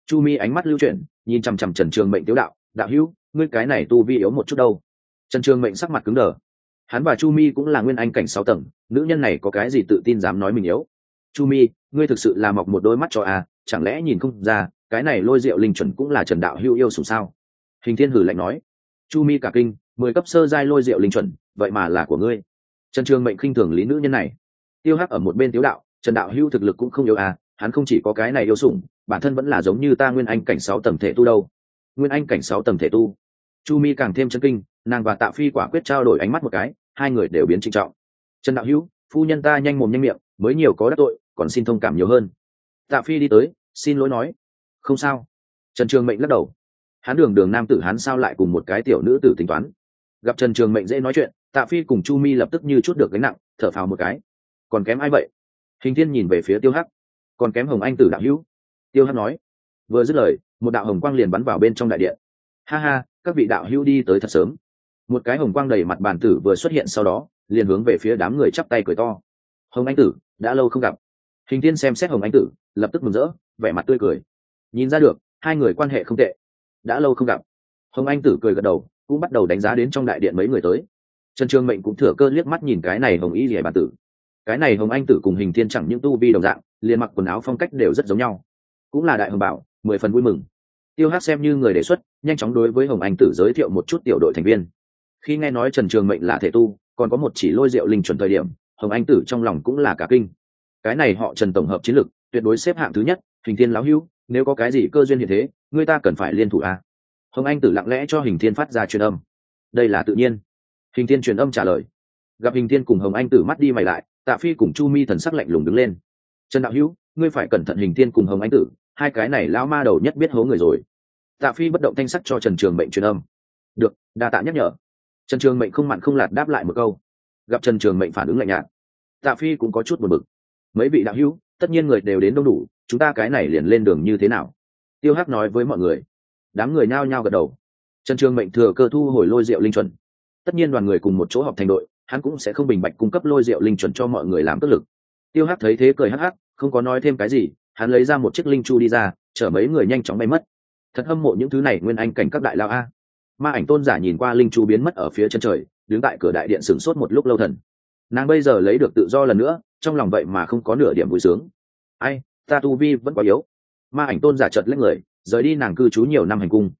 Chu mi ánh mắt lưu chuyển, nhìn chằm chằm trần trường mệnh tiếu đạo đạo hữu, ngươi cái này tu vi yếu một chút đâu. Trần trường mệnh sắc mặt cứng đờ. Hắn và chu mi cũng là nguyên anh cảnh sáu tầng, nữ nhân này có cái gì tự tin dám nói mình yếu? Chu mi, ngươi thực sự là mọc một đôi mắt cho à chẳng lẽ nhìn không ra, cái này lôi rượu linh chuẩn cũng là trần đạo hữu yêu sủng sao? Hình thiên hử lạnh nói. Chu mi cả kinh, mười cấp sơ giai lôi rượu linh chuẩn, vậy mà là của ngươi. Trần trường mệnh khinh thường lý nữ nhân này. Tiêu hắc ở một bên tiếu đạo trần đạo hữu thực lực cũng không yếu à hắn không chỉ có cái này yêu sủng, bản thân vẫn là giống như ta nguyên anh cảnh sáu tầng thể tu đâu. Nguyên anh cảnh sáu tầng thể tu. Chu mi càng thêm chân kinh, nàng và tạ phi quả quyết trao đổi ánh mắt một cái, hai người đều biến trinh trọng. Trần đạo hữu, phu nhân ta nhanh mồm nhanh miệng, mới nhiều có đắc tội, còn xin thông cảm nhiều hơn. Tạ phi đi tới, xin lỗi nói. Không sao. Trần trường mệnh lắc đầu. Hắn đường đường nam tử hắn sao lại cùng một cái tiểu nữ tử tính toán. Gặp trần trường mệnh dễ nói chuyện, tạ phi cùng chu mi lập tức như chút được gánh nặng, thở phào một cái. Còn kém ai vậy? Hình thiên nhìn về phía tiêu hắc. Còn kém hồng anh tử đạo hữu. Tiêu hắc nói. Vừa dứt lời, một đạo hồng quang liền bắn vào bên trong đại điện. Ha ha, các vị đạo hữu đi tới thật sớm. Một cái hồng quang đầy mặt bàn tử vừa xuất hiện sau đó, liền hướng về phía đám người chắp tay cười to. Hồng anh tử, đã lâu không gặp. Hình thiên xem xét hồng anh tử, lập tức mừng rỡ, vẻ mặt tươi cười. Nhìn ra được, hai người quan hệ không tệ. Đã lâu không gặp. Hồng anh tử cười gật đầu, cũng bắt đầu đánh giá đến trong đại điện mấy người tới. Trần Trương mệnh cũng thừa cơ liếc mắt nhìn cái này hồng y rỉa bàn tử cái này hồng anh tử cùng hình thiên chẳng những tu vi đồng dạng, liền mặc quần áo phong cách đều rất giống nhau. Cũng là đại hồng bảo, mười phần vui mừng. Tiêu hát xem như người đề xuất, nhanh chóng đối với hồng anh tử giới thiệu một chút tiểu đội thành viên. Khi nghe nói trần trường mệnh là thể tu, còn có một chỉ lôi rượu linh chuẩn thời điểm, hồng anh tử trong lòng cũng là cả kinh. Cái này họ trần tổng hợp chiến lược, tuyệt đối xếp hạng thứ nhất, hình thiên lão hữu, nếu có cái gì cơ duyên như thế, người ta cần phải liên thủ a hồng anh tử lặng lẽ cho hình thiên phát ra truyền âm. Đây là tự nhiên. Hình thiên truyền âm trả lời. Gặp hình thiên cùng hồng anh tử mắt đi mày lại tạ phi cùng chu mi thần sắc lạnh lùng đứng lên. Trần đạo hữu, ngươi phải cẩn thận hình thiên cùng hồng anh tử, hai cái này lão ma đầu nhất biết hố người rồi. Tạ phi bất động thanh sắc cho trần trường mệnh truyền âm. Được, đa tạ nhắc nhở. Trần trường mệnh không mặn không lạt đáp lại một câu. Gặp trần trường mệnh phản ứng lạnh nhạt, tạ phi cũng có chút buồn bực. Mấy vị đạo hữu, tất nhiên người đều đến đông đủ, chúng ta cái này liền lên đường như thế nào? Tiêu hắc nói với mọi người. Đám người nhao nhao gật đầu. Trần trường mệnh thừa cơ thu hồi lôi rượu linh chuẩn. Tất nhiên đoàn người cùng một chỗ họp thành đội hắn cũng sẽ không bình bạch cung cấp lôi rượu linh chuẩn cho mọi người làm tức lực. Tiêu hắc thấy thế cười hắc hắc, không có nói thêm cái gì, hắn lấy ra một chiếc linh chu đi ra, chở mấy người nhanh chóng bay mất. Thật hâm mộ những thứ này nguyên anh cảnh các đại lao a. Ma ảnh tôn giả nhìn qua linh chu biến mất ở phía chân trời, đứng tại cửa đại điện sửng sốt một lúc lâu thần. Nàng bây giờ lấy được tự do lần nữa, trong lòng vậy mà không có nửa điểm vui sướng. Ai, ta tu vi vẫn quá yếu. Ma ảnh tôn giả chợt lấy người, rời đi nàng cư trú nhiều năm hành cung.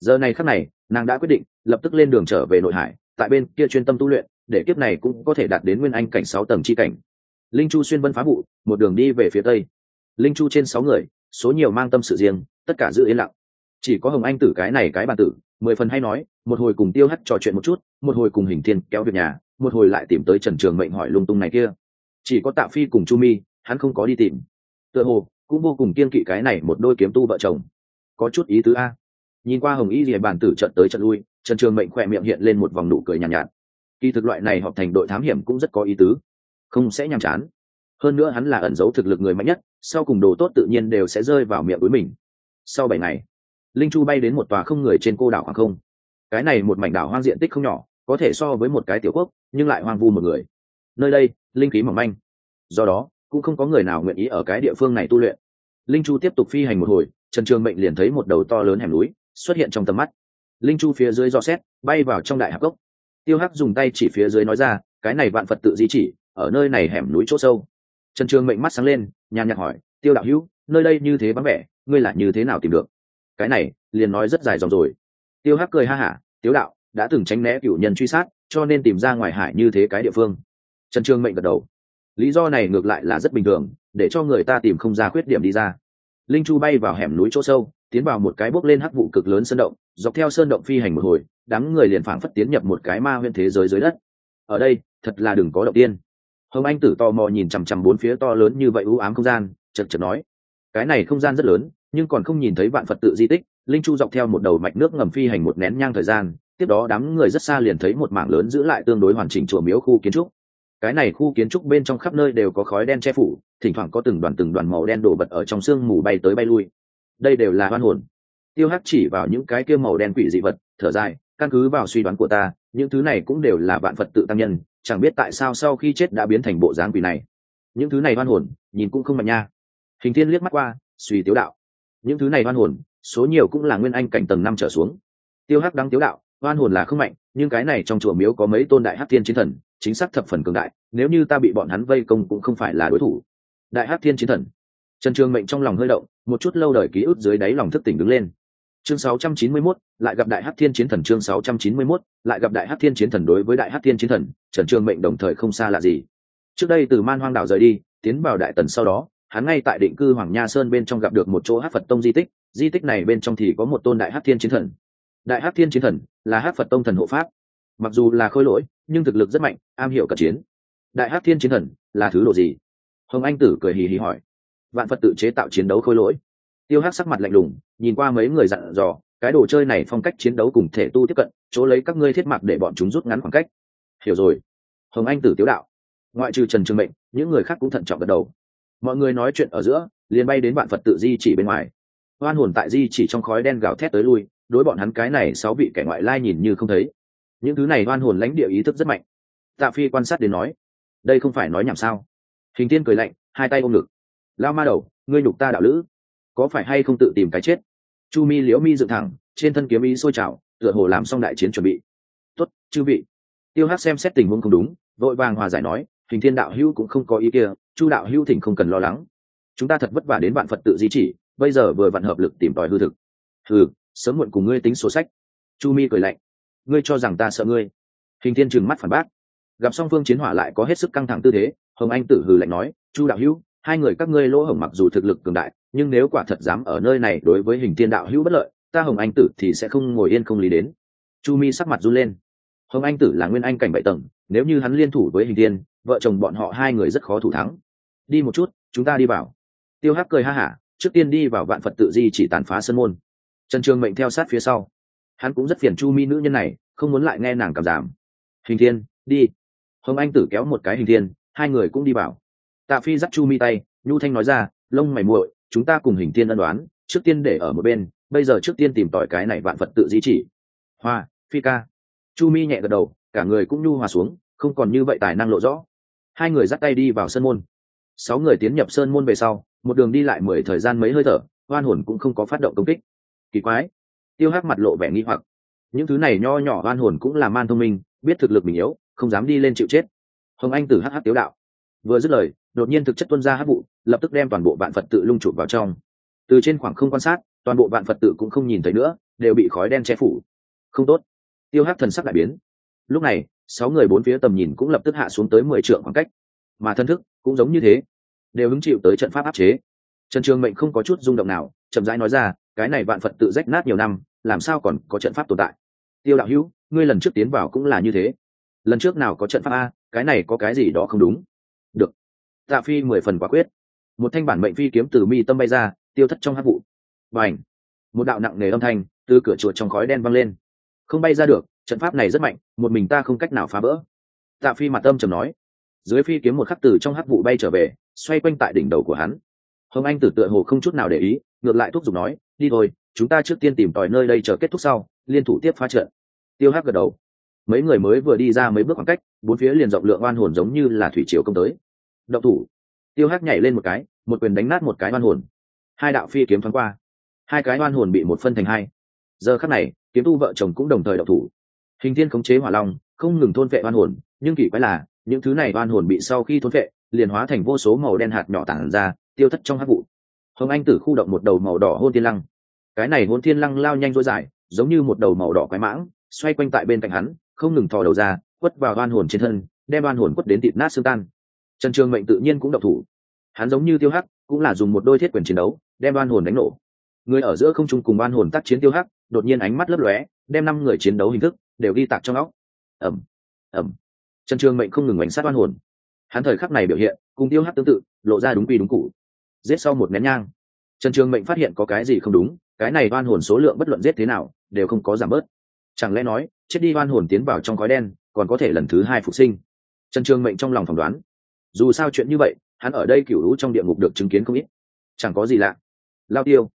Giờ này khắc này, nàng đã quyết định, lập tức lên đường trở về nội hải, tại bên kia chuyên tâm tu luyện để kiếp này cũng có thể đạt đến nguyên anh cảnh sáu tầng chi cảnh. Linh chu xuyên vân phá vụ một đường đi về phía tây. Linh chu trên sáu người số nhiều mang tâm sự riêng tất cả giữ yên lặng. Chỉ có hồng anh tử cái này cái bàn tử mười phần hay nói một hồi cùng tiêu hắt trò chuyện một chút một hồi cùng hình thiên kéo việc nhà một hồi lại tìm tới trần trường mệnh hỏi lung tung này kia. Chỉ có tạ phi cùng chu mi hắn không có đi tìm. Tựa hồ cũng vô cùng kiên kỵ cái này một đôi kiếm tu vợ chồng. Có chút ý tứ a. Nhìn qua hồng y rìa bàn tử trận tới trận lui trần trường mệnh khỏe miệng hiện lên một vòng nụ cười nhàn nhạt, nhạt kỳ thực loại này họp thành đội thám hiểm cũng rất có ý tứ. Không sẽ nhàm chán. Hơn nữa hắn là ẩn giấu thực lực người mạnh nhất, sau cùng đồ tốt tự nhiên đều sẽ rơi vào miệng với mình. Sau bảy ngày, linh chu bay đến một tòa không người trên cô đảo hoàng không. Cái này một mảnh đảo hoang diện tích không nhỏ, có thể so với một cái tiểu quốc, nhưng lại hoang vu một người. Nơi đây, linh khí mỏng manh. Do đó, cũng không có người nào nguyện ý ở cái địa phương này tu luyện. Linh chu tiếp tục phi hành một hồi, trần trường mệnh liền thấy một đầu to lớn hẻm núi xuất hiện trong tầm mắt. Linh chu phía dưới do xét, bay vào trong đại hạp cốc tiêu hắc dùng tay chỉ phía dưới nói ra, cái này vạn phật tự di chỉ, ở nơi này hẻm núi chỗ sâu. Trần trường mệnh mắt sáng lên, nhàn nhạt hỏi, tiêu đạo hữu, nơi đây như thế vắng vẻ, ngươi là như thế nào tìm được? Cái này, liền nói rất dài dòng rồi. Tiêu hắc cười ha hả tiếu đạo, đã từng tránh né cựu nhân truy sát, cho nên tìm ra ngoài hải như thế cái địa phương. Trần trường mệnh gật đầu. Lý do này ngược lại là rất bình thường, để cho người ta tìm không ra khuyết điểm đi ra. Linh chu bay vào hẻm núi chỗ sâu, tiến vào một cái bốc lên hắc vụ cực lớn sơn động, dọc theo sơn động phi hành một hồi đám người liền phảng phất tiến nhập một cái ma huyễn thế giới dưới đất. Ở đây, thật là đừng có động tiên. Hồng anh tử tò mò nhìn chằm chằm bốn phía to lớn như vậy u ám không gian, chật chật nói, cái này không gian rất lớn, nhưng còn không nhìn thấy vạn phật tự di tích. Linh chu dọc theo một đầu mạch nước ngầm phi hành một nén nhang thời gian, tiếp đó đám người rất xa liền thấy một mảng lớn giữ lại tương đối hoàn chỉnh chùa miếu khu kiến trúc. Cái này khu kiến trúc bên trong khắp nơi đều có khói đen che phủ, thỉnh thoảng có từng đoàn từng đoàn màu đen đổ bật ở trong sương mù bay tới bay lui. Đây đều là hoan hồn. Tiêu hắc chỉ vào những cái kia màu đen quỷ dị vật, thở dài căn cứ vào suy đoán của ta, những thứ này cũng đều là vạn phật tự tăng nhân, chẳng biết tại sao sau khi chết đã biến thành bộ dáng quỷ này. Những thứ này hoan hồn, nhìn cũng không mạnh nha. Hình thiên liếc mắt qua, suy tiếu đạo. Những thứ này hoan hồn, số nhiều cũng là nguyên anh cảnh tầng năm trở xuống. Tiêu hắc đăng tiếu đạo hoan hồn là không mạnh, nhưng cái này trong chùa miếu có mấy tôn đại hắc thiên chiến thần, chính xác thập phần cường đại, nếu như ta bị bọn hắn vây công cũng không phải là đối thủ. Đại hắc thiên chiến thần. Trần trường mệnh trong lòng hơi động, một chút lâu đời ký ức dưới đáy lòng thức tỉnh đứng lên chương 691, lại gặp đại hắc thiên chiến thần. Chương 691, lại gặp đại hắc thiên chiến thần đối với đại hắc thiên chiến thần trần trường mệnh đồng thời không xa lạ gì. Trước đây từ man hoang đảo rời đi tiến vào đại tần sau đó hắn ngay tại định cư hoàng nha sơn bên trong gặp được một chỗ hắc phật tông di tích. Di tích này bên trong thì có một tôn đại hắc thiên chiến thần. Đại hắc thiên chiến thần là hắc phật tông thần hộ pháp. Mặc dù là khôi lỗi nhưng thực lực rất mạnh am hiểu cận chiến. Đại hắc thiên chiến thần là thứ độ gì? Hồng anh tử cười hì hì hỏi. Vạn phật tự chế tạo chiến đấu khôi lỗi tiêu hát sắc mặt lạnh lùng, nhìn qua mấy người dặn dò, cái đồ chơi này phong cách chiến đấu cùng thể tu tiếp cận, chỗ lấy các ngươi thiết mặc để bọn chúng rút ngắn khoảng cách. Hiểu rồi. Hồng anh tử tiếu đạo. Ngoại trừ trần trường mệnh, những người khác cũng thận trọng gật đầu. Mọi người nói chuyện ở giữa, liền bay đến bạn phật tự di chỉ bên ngoài. Oan hồn tại di chỉ trong khói đen gào thét tới lui, đối bọn hắn cái này sáu vị kẻ ngoại lai nhìn như không thấy. Những thứ này oan hồn lãnh địa ý thức rất mạnh. Tạ phi quan sát đến nói, đây không phải nói nhảm sao? Hình tiên cười lạnh, hai tay ôm ngực. Lao ma đầu, ngươi nhục ta đạo lữ có phải hay không tự tìm cái chết? Chu mi liễu mi dựng thẳng, trên thân kiếm ý sôi trào, tựa hồ làm xong đại chiến chuẩn bị. Tuất chư vị. Tiêu hát xem xét tình huống không đúng, vội vàng hòa giải nói, hình thiên đạo hữu cũng không có ý kia, chu đạo hữu thỉnh không cần lo lắng. Chúng ta thật vất vả đến bạn phật tự di chỉ, bây giờ vừa vặn hợp lực tìm tòi hư thực. Hừ, sớm muộn cùng ngươi tính sổ sách. Chu mi cười lạnh, ngươi cho rằng ta sợ ngươi? Hình thiên trừng mắt phản bác, gặp song phương chiến hỏa lại có hết sức căng thẳng tư thế. Hồng anh tử hừ lạnh nói, chu đạo hữu, hai người các ngươi lỗ hổng mặc dù thực lực cường đại nhưng nếu quả thật dám ở nơi này đối với hình tiên đạo hữu bất lợi, ta hồng anh tử thì sẽ không ngồi yên không lý đến. Chu mi sắc mặt run lên. Hồng anh tử là nguyên anh cảnh bảy tầng, nếu như hắn liên thủ với hình tiên vợ chồng bọn họ hai người rất khó thủ thắng. Đi một chút, chúng ta đi vào. Tiêu hắc cười ha hả, trước tiên đi vào vạn phật tự di chỉ tàn phá sân môn. Trần trường mệnh theo sát phía sau. Hắn cũng rất phiền chu mi nữ nhân này, không muốn lại nghe nàng cảm giảm. Hình thiên, đi. Hồng anh tử kéo một cái hình thiên, hai người cũng đi vào. Tạ phi dắt chu mi tay, nhu thanh nói ra, lông mày muội chúng ta cùng hình tiên ân đoán, trước tiên để ở một bên, bây giờ trước tiên tìm tỏi cái này vạn phật tự di chỉ. Hoa, phi ca. Chu mi nhẹ gật đầu, cả người cũng nhu hòa xuống, không còn như vậy tài năng lộ rõ. Hai người dắt tay đi vào sân môn. Sáu người tiến nhập sơn môn về sau, một đường đi lại mười thời gian mấy hơi thở, oan hồn cũng không có phát động công kích. Kỳ quái. Tiêu hắc mặt lộ vẻ nghi hoặc. Những thứ này nho nhỏ oan hồn cũng là man thông minh, biết thực lực mình yếu, không dám đi lên chịu chết. Hồng anh từ hắc hắc tiếu đạo vừa dứt lời, đột nhiên thực chất tuân ra hát vụ, lập tức đem toàn bộ vạn phật tự lung chụp vào trong. Từ trên khoảng không quan sát, toàn bộ vạn phật tự cũng không nhìn thấy nữa, đều bị khói đen che phủ. Không tốt. Tiêu hắc thần sắc đại biến. Lúc này, sáu người bốn phía tầm nhìn cũng lập tức hạ xuống tới mười trượng khoảng cách. Mà thân thức cũng giống như thế, đều hứng chịu tới trận pháp áp chế. Trần trường mệnh không có chút rung động nào, chậm rãi nói ra, cái này vạn phật tự rách nát nhiều năm, làm sao còn có trận pháp tồn tại? Tiêu đạo hữu, ngươi lần trước tiến vào cũng là như thế. Lần trước nào có trận pháp a, cái này có cái gì đó không đúng tạ phi mười phần quả quyết. Một thanh bản mệnh phi kiếm từ mi tâm bay ra, tiêu thất trong hát vụ. Và ảnh một đạo nặng nề âm thanh từ cửa chuột trong khói đen văng lên. Không bay ra được, trận pháp này rất mạnh, một mình ta không cách nào phá vỡ. Tạ phi mặt tâm trầm nói. Dưới phi kiếm một khắc từ trong hắc vụ bay trở về, xoay quanh tại đỉnh đầu của hắn. Hồng anh tử tựa hồ không chút nào để ý, ngược lại thúc giục nói, đi thôi, chúng ta trước tiên tìm tòi nơi đây chờ kết thúc sau, liên thủ tiếp phá trận. Tiêu hắc gật đầu. Mấy người mới vừa đi ra mấy bước khoảng cách, bốn phía liền rộng lượng oan hồn giống như là thủy triều công tới động thủ. Tiêu hắc nhảy lên một cái, một quyền đánh nát một cái oan hồn. Hai đạo phi kiếm thoáng qua. Hai cái oan hồn bị một phân thành hai. Giờ khắc này, kiếm tu vợ chồng cũng đồng thời động thủ. Hình thiên khống chế hỏa long, không ngừng thôn vệ oan hồn, nhưng kỳ quái là, những thứ này oan hồn bị sau khi thôn vệ, liền hóa thành vô số màu đen hạt nhỏ tản ra, tiêu thất trong hắc vụ. Hồng anh tử khu động một đầu màu đỏ hôn thiên lăng. Cái này hôn thiên lăng lao nhanh dối dài giống như một đầu màu đỏ quái mãng, xoay quanh tại bên cạnh hắn, không ngừng thò đầu ra, quất vào oan hồn trên thân, đem oan hồn quất đến thịt nát xương tan trần trường mệnh tự nhiên cũng độc thủ. Hắn giống như tiêu hắc, cũng là dùng một đôi thiết quyền chiến đấu, đem oan hồn đánh nổ. Người ở giữa không trung cùng oan hồn tác chiến tiêu hắc, đột nhiên ánh mắt lấp lóe, đem năm người chiến đấu hình thức đều ghi tạc trong óc. Ẩm ẩm trần trường mệnh không ngừng bánh sát oan hồn. Hắn thời khắc này biểu hiện, cùng tiêu hắc tương tự, lộ ra đúng quy đúng cụ giết sau một nén nhang, trần trường mệnh phát hiện có cái gì không đúng, cái này oan hồn số lượng bất luận giết thế nào, đều không có giảm bớt. Chẳng lẽ nói, chết đi oan hồn tiến vào trong khói đen, còn có thể lần thứ hai phục sinh? Trần trường mệnh trong lòng phỏng đoán dù sao chuyện như vậy, hắn ở đây cựu lũ trong địa ngục được chứng kiến không ít. Chẳng có gì lạ. Lao tiêu.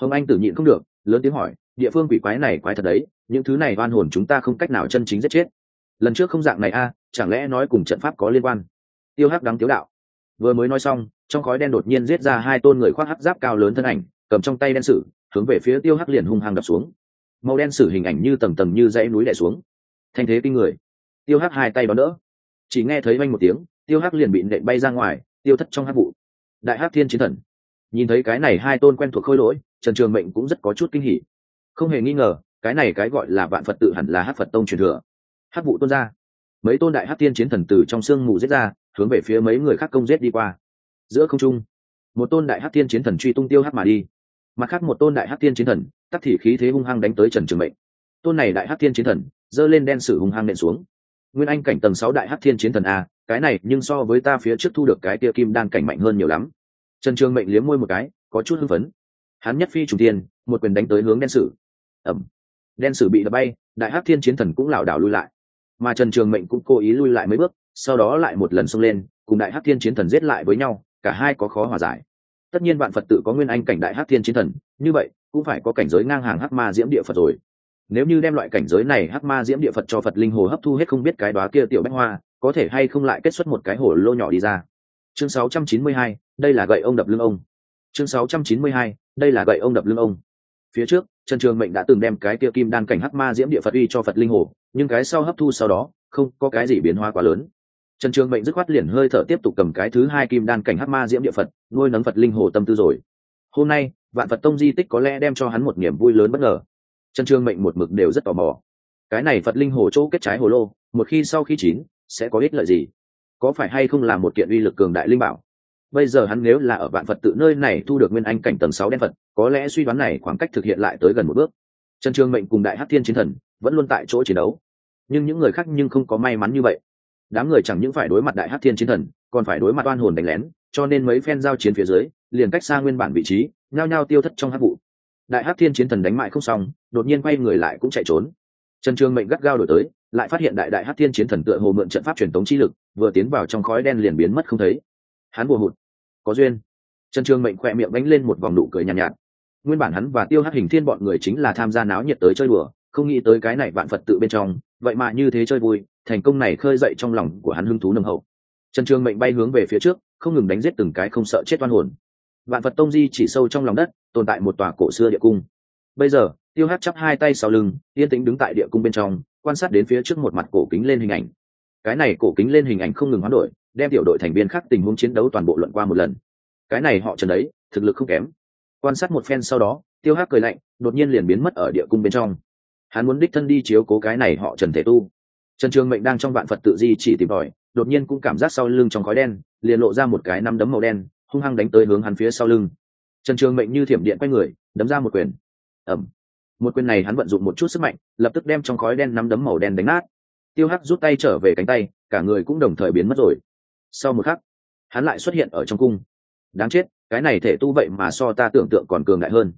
Hồng anh tử nhịn không được, lớn tiếng hỏi, địa phương quỷ quái này quái thật đấy, những thứ này oan hồn chúng ta không cách nào chân chính giết chết. Lần trước không dạng này a, chẳng lẽ nói cùng trận pháp có liên quan? Tiêu hắc đắng tiếu đạo. Vừa mới nói xong, trong khói đen đột nhiên giết ra hai tôn người khoác hắc giáp cao lớn thân ảnh, cầm trong tay đen sử, hướng về phía tiêu hắc liền hung hăng đập xuống. Màu đen sử hình ảnh như tầng tầng như dãy núi đè xuống. Thanh thế kinh người. Tiêu hắc hai tay đón đỡ. Chỉ nghe thấy vang một tiếng tiêu hắc liền bị nện bay ra ngoài, tiêu thất trong hắc vụ. Đại hắc thiên chiến thần. Nhìn thấy cái này hai tôn quen thuộc khôi lỗi, trần trường mệnh cũng rất có chút kinh hỉ. Không hề nghi ngờ, cái này cái gọi là vạn phật tự hẳn là hắc phật tông truyền thừa. Hắc vụ tôn ra. Mấy tôn đại hắc thiên chiến thần từ trong sương mù giết ra, hướng về phía mấy người khác công giết đi qua. Giữa không trung, một tôn đại hắc thiên chiến thần truy tung tiêu hắc mà đi. Mặt khác một tôn đại hắc thiên chiến thần, tắc thì khí thế hung hăng đánh tới trần trường mệnh. Tôn này đại hắc thiên chiến thần, giơ lên đen sử hung hăng nện xuống. Nguyên anh cảnh tầng sáu đại hắc thiên chiến thần a cái này nhưng so với ta phía trước thu được cái tia kim đan cảnh mạnh hơn nhiều lắm. Trần trường mệnh liếm môi một cái, có chút hưng phấn. Hắn nhất phi trùng tiên một quyền đánh tới hướng đen sử. Ẩm. Đen sử bị đập bay, đại hắc thiên chiến thần cũng lảo đảo lui lại. Mà trần trường mệnh cũng cố ý lui lại mấy bước, sau đó lại một lần xông lên, cùng đại hắc thiên chiến thần giết lại với nhau, cả hai có khó hòa giải. Tất nhiên bạn phật tự có nguyên anh cảnh đại hắc thiên chiến thần, như vậy, cũng phải có cảnh giới ngang hàng hắc ma diễm địa phật rồi. Nếu như đem loại cảnh giới này hắc ma diễm địa phật cho phật linh hồ hấp thu hết không biết cái đó kia tiểu bách hoa có thể hay không lại kết xuất một cái hồ lô nhỏ đi ra. Chương 692, đây là gậy ông đập lưng ông. Chương 692, đây là gậy ông đập lưng ông. Phía trước trần trường mệnh đã từng đem cái kia kim đan cảnh hắc ma diễm địa phật uy cho phật linh hồ nhưng cái sau hấp thu sau đó không có cái gì biến hóa quá lớn. Trần trường mệnh dứt khoát liền hơi thở tiếp tục cầm cái thứ hai kim đan cảnh hắc ma diễm địa phật nuôi nấng phật linh hồ tâm tư rồi. Hôm nay vạn phật tông di tích có lẽ đem cho hắn một niềm vui lớn bất ngờ. Trần trường mệnh một mực đều rất tò mò. Cái này phật linh hồ chỗ kết trái hồ lô một khi sau khi chín sẽ có ích lợi gì? Có phải hay không là một kiện uy lực cường đại linh bảo? Bây giờ hắn nếu là ở vạn phật tự nơi này thu được nguyên anh cảnh tầng sáu đen phật, có lẽ suy đoán này khoảng cách thực hiện lại tới gần một bước. Trần trường mệnh cùng đại hát thiên chiến thần vẫn luôn tại chỗ chiến đấu. Nhưng những người khác nhưng không có may mắn như vậy. Đám người chẳng những phải đối mặt đại hát thiên chiến thần, còn phải đối mặt oan hồn đánh lén, cho nên mấy phen giao chiến phía dưới, liền cách xa nguyên bản vị trí, nhao nhao tiêu thất trong hát vụ. Đại hát thiên chiến thần đánh mại không xong, đột nhiên quay người lại cũng chạy trốn. Trần trường mệnh gắt gao đổi tới lại phát hiện đại đại hát thiên chiến thần tựa hồ mượn trận pháp truyền tống chi lực vừa tiến vào trong khói đen liền biến mất không thấy. Hắn bùa hụt. Có duyên. Trần trường mệnh khỏe miệng đánh lên một vòng nụ cười nhàn nhạt, nhạt. Nguyên bản hắn và tiêu hát hình thiên bọn người chính là tham gia náo nhiệt tới chơi đùa không nghĩ tới cái này vạn phật tự bên trong vậy mà như thế chơi vui thành công này khơi dậy trong lòng của hắn hưng thú nâng hậu. Trần trường mệnh bay hướng về phía trước không ngừng đánh giết từng cái không sợ chết oan hồn. Vạn phật tông di chỉ sâu trong lòng đất tồn tại một tòa cổ xưa địa cung. Bây giờ tiêu hát chắp hai tay sau lưng yên tĩnh đứng tại địa cung bên trong quan sát đến phía trước một mặt cổ kính lên hình ảnh. Cái này cổ kính lên hình ảnh không ngừng hoán đổi, đem tiểu đội thành viên khác tình huống chiến đấu toàn bộ luận qua một lần. Cái này họ trần đấy thực lực không kém. Quan sát một phen sau đó, tiêu hát cười lạnh, đột nhiên liền biến mất ở địa cung bên trong. Hắn muốn đích thân đi chiếu cố cái này họ trần thể tu. Trần trường mệnh đang trong vạn phật tự di chỉ tìm tòi, đột nhiên cũng cảm giác sau lưng trong khói đen, liền lộ ra một cái năm đấm màu đen, hung hăng đánh tới hướng hắn phía sau lưng. Trần trường mệnh như thiểm điện quay người, đấm ra một quyền. Ẩm một quyền này hắn vận dụng một chút sức mạnh, lập tức đem trong khói đen nắm đấm màu đen đánh nát. Tiêu hắc rút tay trở về cánh tay, cả người cũng đồng thời biến mất rồi. Sau một khắc, hắn lại xuất hiện ở trong cung. Đáng chết, cái này thể tu vậy mà so ta tưởng tượng còn cường đại hơn.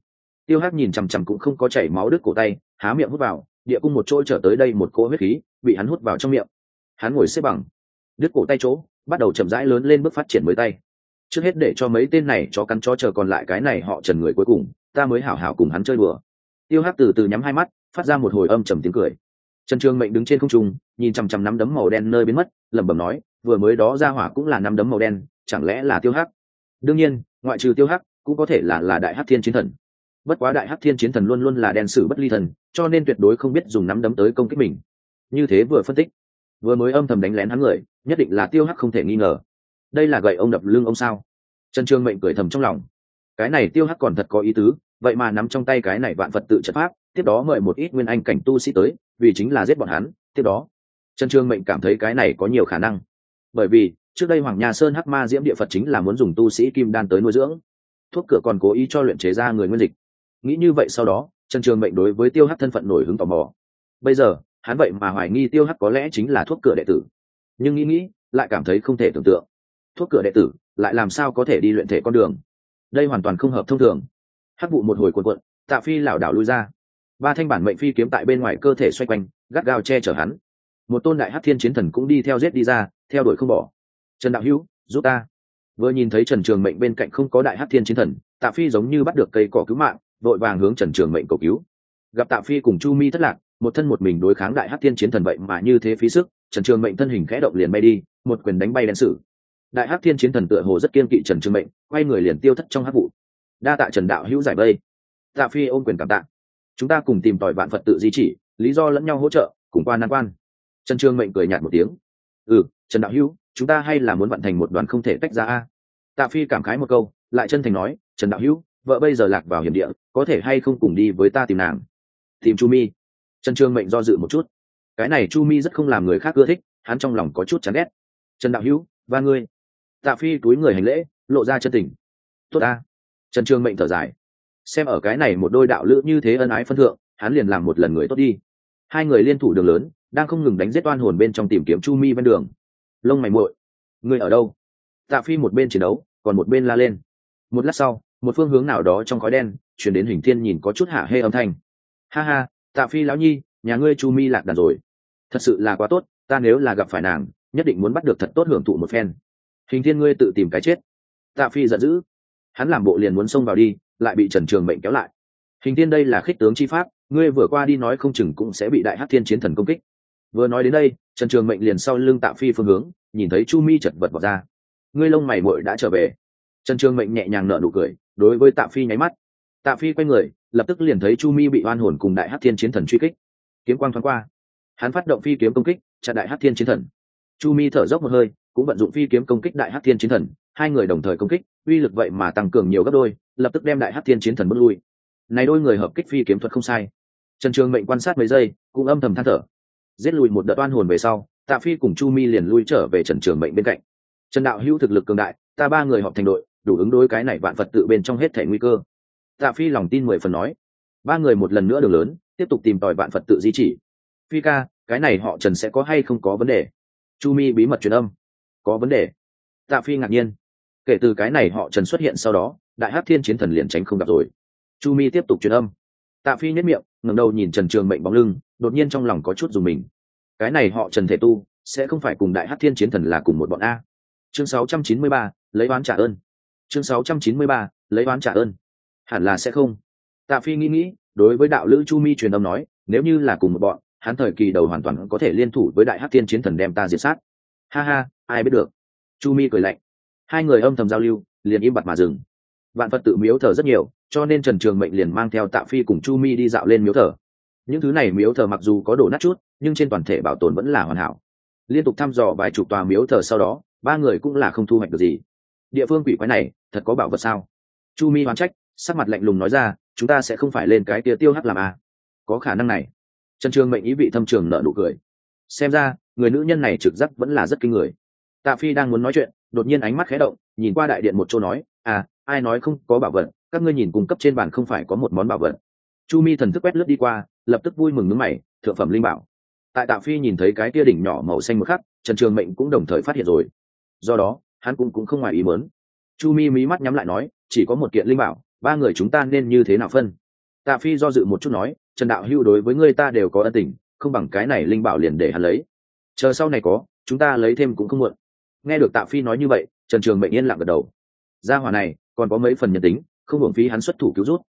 Tiêu hắc nhìn chằm chằm cũng không có chảy máu đứt cổ tay, há miệng hút vào, địa cung một chỗ trở tới đây một cỗ huyết khí, bị hắn hút vào trong miệng. Hắn ngồi xếp bằng, đứt cổ tay chỗ, bắt đầu chậm rãi lớn lên bước phát triển mới tay. Trước hết để cho mấy tên này cho cắn cho chờ còn lại cái này họ trần người cuối cùng, ta mới hảo hảo cùng hắn chơi bừa tiêu hắc từ từ nhắm hai mắt, phát ra một hồi âm trầm tiếng cười. Trần trường mệnh đứng trên không trung, nhìn chằm chằm nắm đấm màu đen nơi biến mất, lẩm bẩm nói, vừa mới đó ra hỏa cũng là nắm đấm màu đen, chẳng lẽ là tiêu hắc? Đương nhiên, ngoại trừ tiêu hắc, cũng có thể là là đại hắc thiên chiến thần. Bất quá đại hắc thiên chiến thần luôn luôn là đen sử bất ly thần, cho nên tuyệt đối không biết dùng nắm đấm tới công kích mình. Như thế vừa phân tích, vừa mới âm thầm đánh lén hắn người, nhất định là tiêu hắc không thể nghi ngờ. Đây là gậy ông đập lưng ông sao? Trần Trường mệnh cười thầm trong lòng. Cái này tiêu hắc còn thật có ý tứ vậy mà nắm trong tay cái này vạn vật tự trận pháp, tiếp đó mời một ít nguyên anh cảnh tu sĩ tới, vì chính là giết bọn hắn, tiếp đó. Trần trương mệnh cảm thấy cái này có nhiều khả năng. Bởi vì, trước đây hoàng nha sơn hắc ma diễm địa phật chính là muốn dùng tu sĩ kim đan tới nuôi dưỡng. Thuốc cửa còn cố ý cho luyện chế ra người nguyên dịch. Nghĩ như vậy sau đó, trần trường mệnh đối với tiêu hắc thân phận nổi hứng tò mò. Bây giờ, hắn vậy mà hoài nghi tiêu hắc có lẽ chính là thuốc cửa đệ tử. Nhưng nghĩ nghĩ, lại cảm thấy không thể tưởng tượng. Thuốc cửa đệ tử, lại làm sao có thể đi luyện thể con đường? Đây hoàn toàn không hợp thông thường hắc vụ một hồi cuộn cuộn, tạ phi lảo đảo lui ra. Ba thanh bản mệnh phi kiếm tại bên ngoài cơ thể xoay quanh, gắt gao che chở hắn. Một tôn đại hắc thiên chiến thần cũng đi theo giết đi ra, theo đuổi không bỏ. Trần đạo hữu, giúp ta. Vừa nhìn thấy trần trường mệnh bên cạnh không có đại hắc thiên chiến thần, tạ phi giống như bắt được cây cỏ cứu mạng, vội vàng hướng trần trường mệnh cầu cứu. Gặp tạ phi cùng chu mi thất lạc, một thân một mình đối kháng đại hắc thiên chiến thần vậy mà như thế phí sức, trần trường mệnh thân hình khẽ động liền bay đi, một quyền đánh bay đen sử. Đại hắc thiên chiến thần tựa hồ rất kiên kỵ trần trường mệnh, quay người liền tiêu thất trong hắc vụ đa tạ trần đạo hữu giải vây. Tạ phi ôm quyền cảm tạ. Chúng ta cùng tìm tòi vạn phật tự di chỉ, lý do lẫn nhau hỗ trợ, cùng qua nan quan. Trần trương mệnh cười nhạt một tiếng. Ừ trần đạo hữu, chúng ta hay là muốn vận thành một đoàn không thể tách ra a? Tạ phi cảm khái một câu, lại chân thành nói, trần đạo hữu, vợ bây giờ lạc vào hiểm địa, có thể hay không cùng đi với ta tìm nàng? Tìm chu mi. Trần trương mệnh do dự một chút. Cái này chu mi rất không làm người khác ưa thích, hắn trong lòng có chút chán ghét. Trần đạo hữu, và ngươi. Tạ phi túi người hành lễ, lộ ra chân tình. Tốt ta trần trường mệnh thở dài. Xem ở cái này một đôi đạo lữ như thế ân ái phân thượng, hắn liền làm một lần người tốt đi. Hai người liên thủ đường lớn, đang không ngừng đánh giết oan hồn bên trong tìm kiếm chu mi ven đường. Lông mày muội người ở đâu? Tạ phi một bên chiến đấu, còn một bên la lên. Một lát sau, một phương hướng nào đó trong khói đen, chuyển đến hình thiên nhìn có chút hạ hê âm thanh. Ha ha, tạ phi lão nhi, nhà ngươi chu mi lạc đàn rồi. Thật sự là quá tốt, ta nếu là gặp phải nàng, nhất định muốn bắt được thật tốt hưởng thụ một phen. Hình thiên ngươi tự tìm cái chết. Tạ phi giận dữ hắn làm bộ liền muốn xông vào đi, lại bị trần trường mệnh kéo lại. Hình thiên đây là khích tướng chi pháp, ngươi vừa qua đi nói không chừng cũng sẽ bị đại hát thiên chiến thần công kích. Vừa nói đến đây, trần trường mệnh liền sau lưng tạ phi phương hướng, nhìn thấy chu mi chật vật vào ra. Ngươi lông mày mội đã trở về. Trần trường mệnh nhẹ nhàng nở nụ cười, đối với tạ phi nháy mắt. Tạ phi quay người, lập tức liền thấy chu mi bị oan hồn cùng đại hát thiên chiến thần truy kích. Kiếm quang thoáng qua, hắn phát động phi kiếm công kích, chặn đại hát thiên chiến thần. Chu mi thở dốc một hơi, cũng vận dụng phi kiếm công kích đại hát thiên chiến thần, hai người đồng thời công kích uy lực vậy mà tăng cường nhiều gấp đôi, lập tức đem đại hát thiên chiến thần bước lui. Này đôi người hợp kích phi kiếm thuật không sai. Trần trường mệnh quan sát mấy giây, cũng âm thầm than thở. Giết lùi một đợt oan hồn về sau, tạ phi cùng chu mi liền lui trở về trần trường mệnh bên cạnh. Trần đạo hữu thực lực cường đại, ta ba người họp thành đội, đủ ứng đối cái này vạn phật tự bên trong hết thể nguy cơ. Tạ phi lòng tin mười phần nói. Ba người một lần nữa đường lớn, tiếp tục tìm tòi vạn phật tự di chỉ. Phi ca, cái này họ trần sẽ có hay không có vấn đề? Chu mi bí mật truyền âm. Có vấn đề. Tạ phi ngạc nhiên kể từ cái này họ trần xuất hiện sau đó đại hát thiên chiến thần liền tránh không gặp rồi. Chu mi tiếp tục truyền âm. Tạ phi nhất miệng ngẩng đầu nhìn trần trường mệnh bóng lưng đột nhiên trong lòng có chút dùng mình. Cái này họ trần thể tu sẽ không phải cùng đại hát thiên chiến thần là cùng một bọn a. Chương 693, lấy oán trả ơn. Chương 693, lấy oán trả ơn. Hẳn là sẽ không. Tạ phi nghĩ nghĩ đối với đạo lữ chu mi truyền âm nói nếu như là cùng một bọn hắn thời kỳ đầu hoàn toàn có thể liên thủ với đại hát thiên chiến thần đem ta diệt sát. Ha ha ai biết được. Chu mi cười lạnh hai người âm thầm giao lưu, liền im bặt mà dừng. Vạn phật tự miếu thờ rất nhiều, cho nên trần trường mệnh liền mang theo tạ phi cùng chu mi đi dạo lên miếu thờ. Những thứ này miếu thờ mặc dù có đổ nát chút, nhưng trên toàn thể bảo tồn vẫn là hoàn hảo. Liên tục thăm dò vài chục tòa miếu thờ sau đó, ba người cũng là không thu hoạch được gì. Địa phương quỷ quái này, thật có bảo vật sao? Chu mi hoán trách, sắc mặt lạnh lùng nói ra, chúng ta sẽ không phải lên cái tia tiêu hắc làm à. có khả năng này. Trần trường mệnh ý vị thâm trường nợ nụ cười. Xem ra, người nữ nhân này trực giác vẫn là rất kinh người. Tạ phi đang muốn nói chuyện đột nhiên ánh mắt khé động, nhìn qua đại điện một chỗ nói à ai nói không có bảo vật, các ngươi nhìn cung cấp trên bàn không phải có một món bảo vật. Chu mi thần thức quét lướt đi qua, lập tức vui mừng nước mày, thượng phẩm linh bảo. Tại tạ phi nhìn thấy cái tia đỉnh nhỏ màu xanh một khắc, trần trường mệnh cũng đồng thời phát hiện rồi. Do đó, hắn cũng cũng không ngoài ý mớn chu mi mí mắt nhắm lại nói, chỉ có một kiện linh bảo, ba người chúng ta nên như thế nào phân? Tạ phi do dự một chút nói, trần đạo hưu đối với ngươi ta đều có ân tình, không bằng cái này linh bảo liền để hắn lấy. Chờ sau này có, chúng ta lấy thêm cũng không muộn nghe được tạ phi nói như vậy, trần trường mệnh yên lặng gật đầu. Gia hỏa này, còn có mấy phần nhân tính, không hưởng phí hắn xuất thủ cứu rút.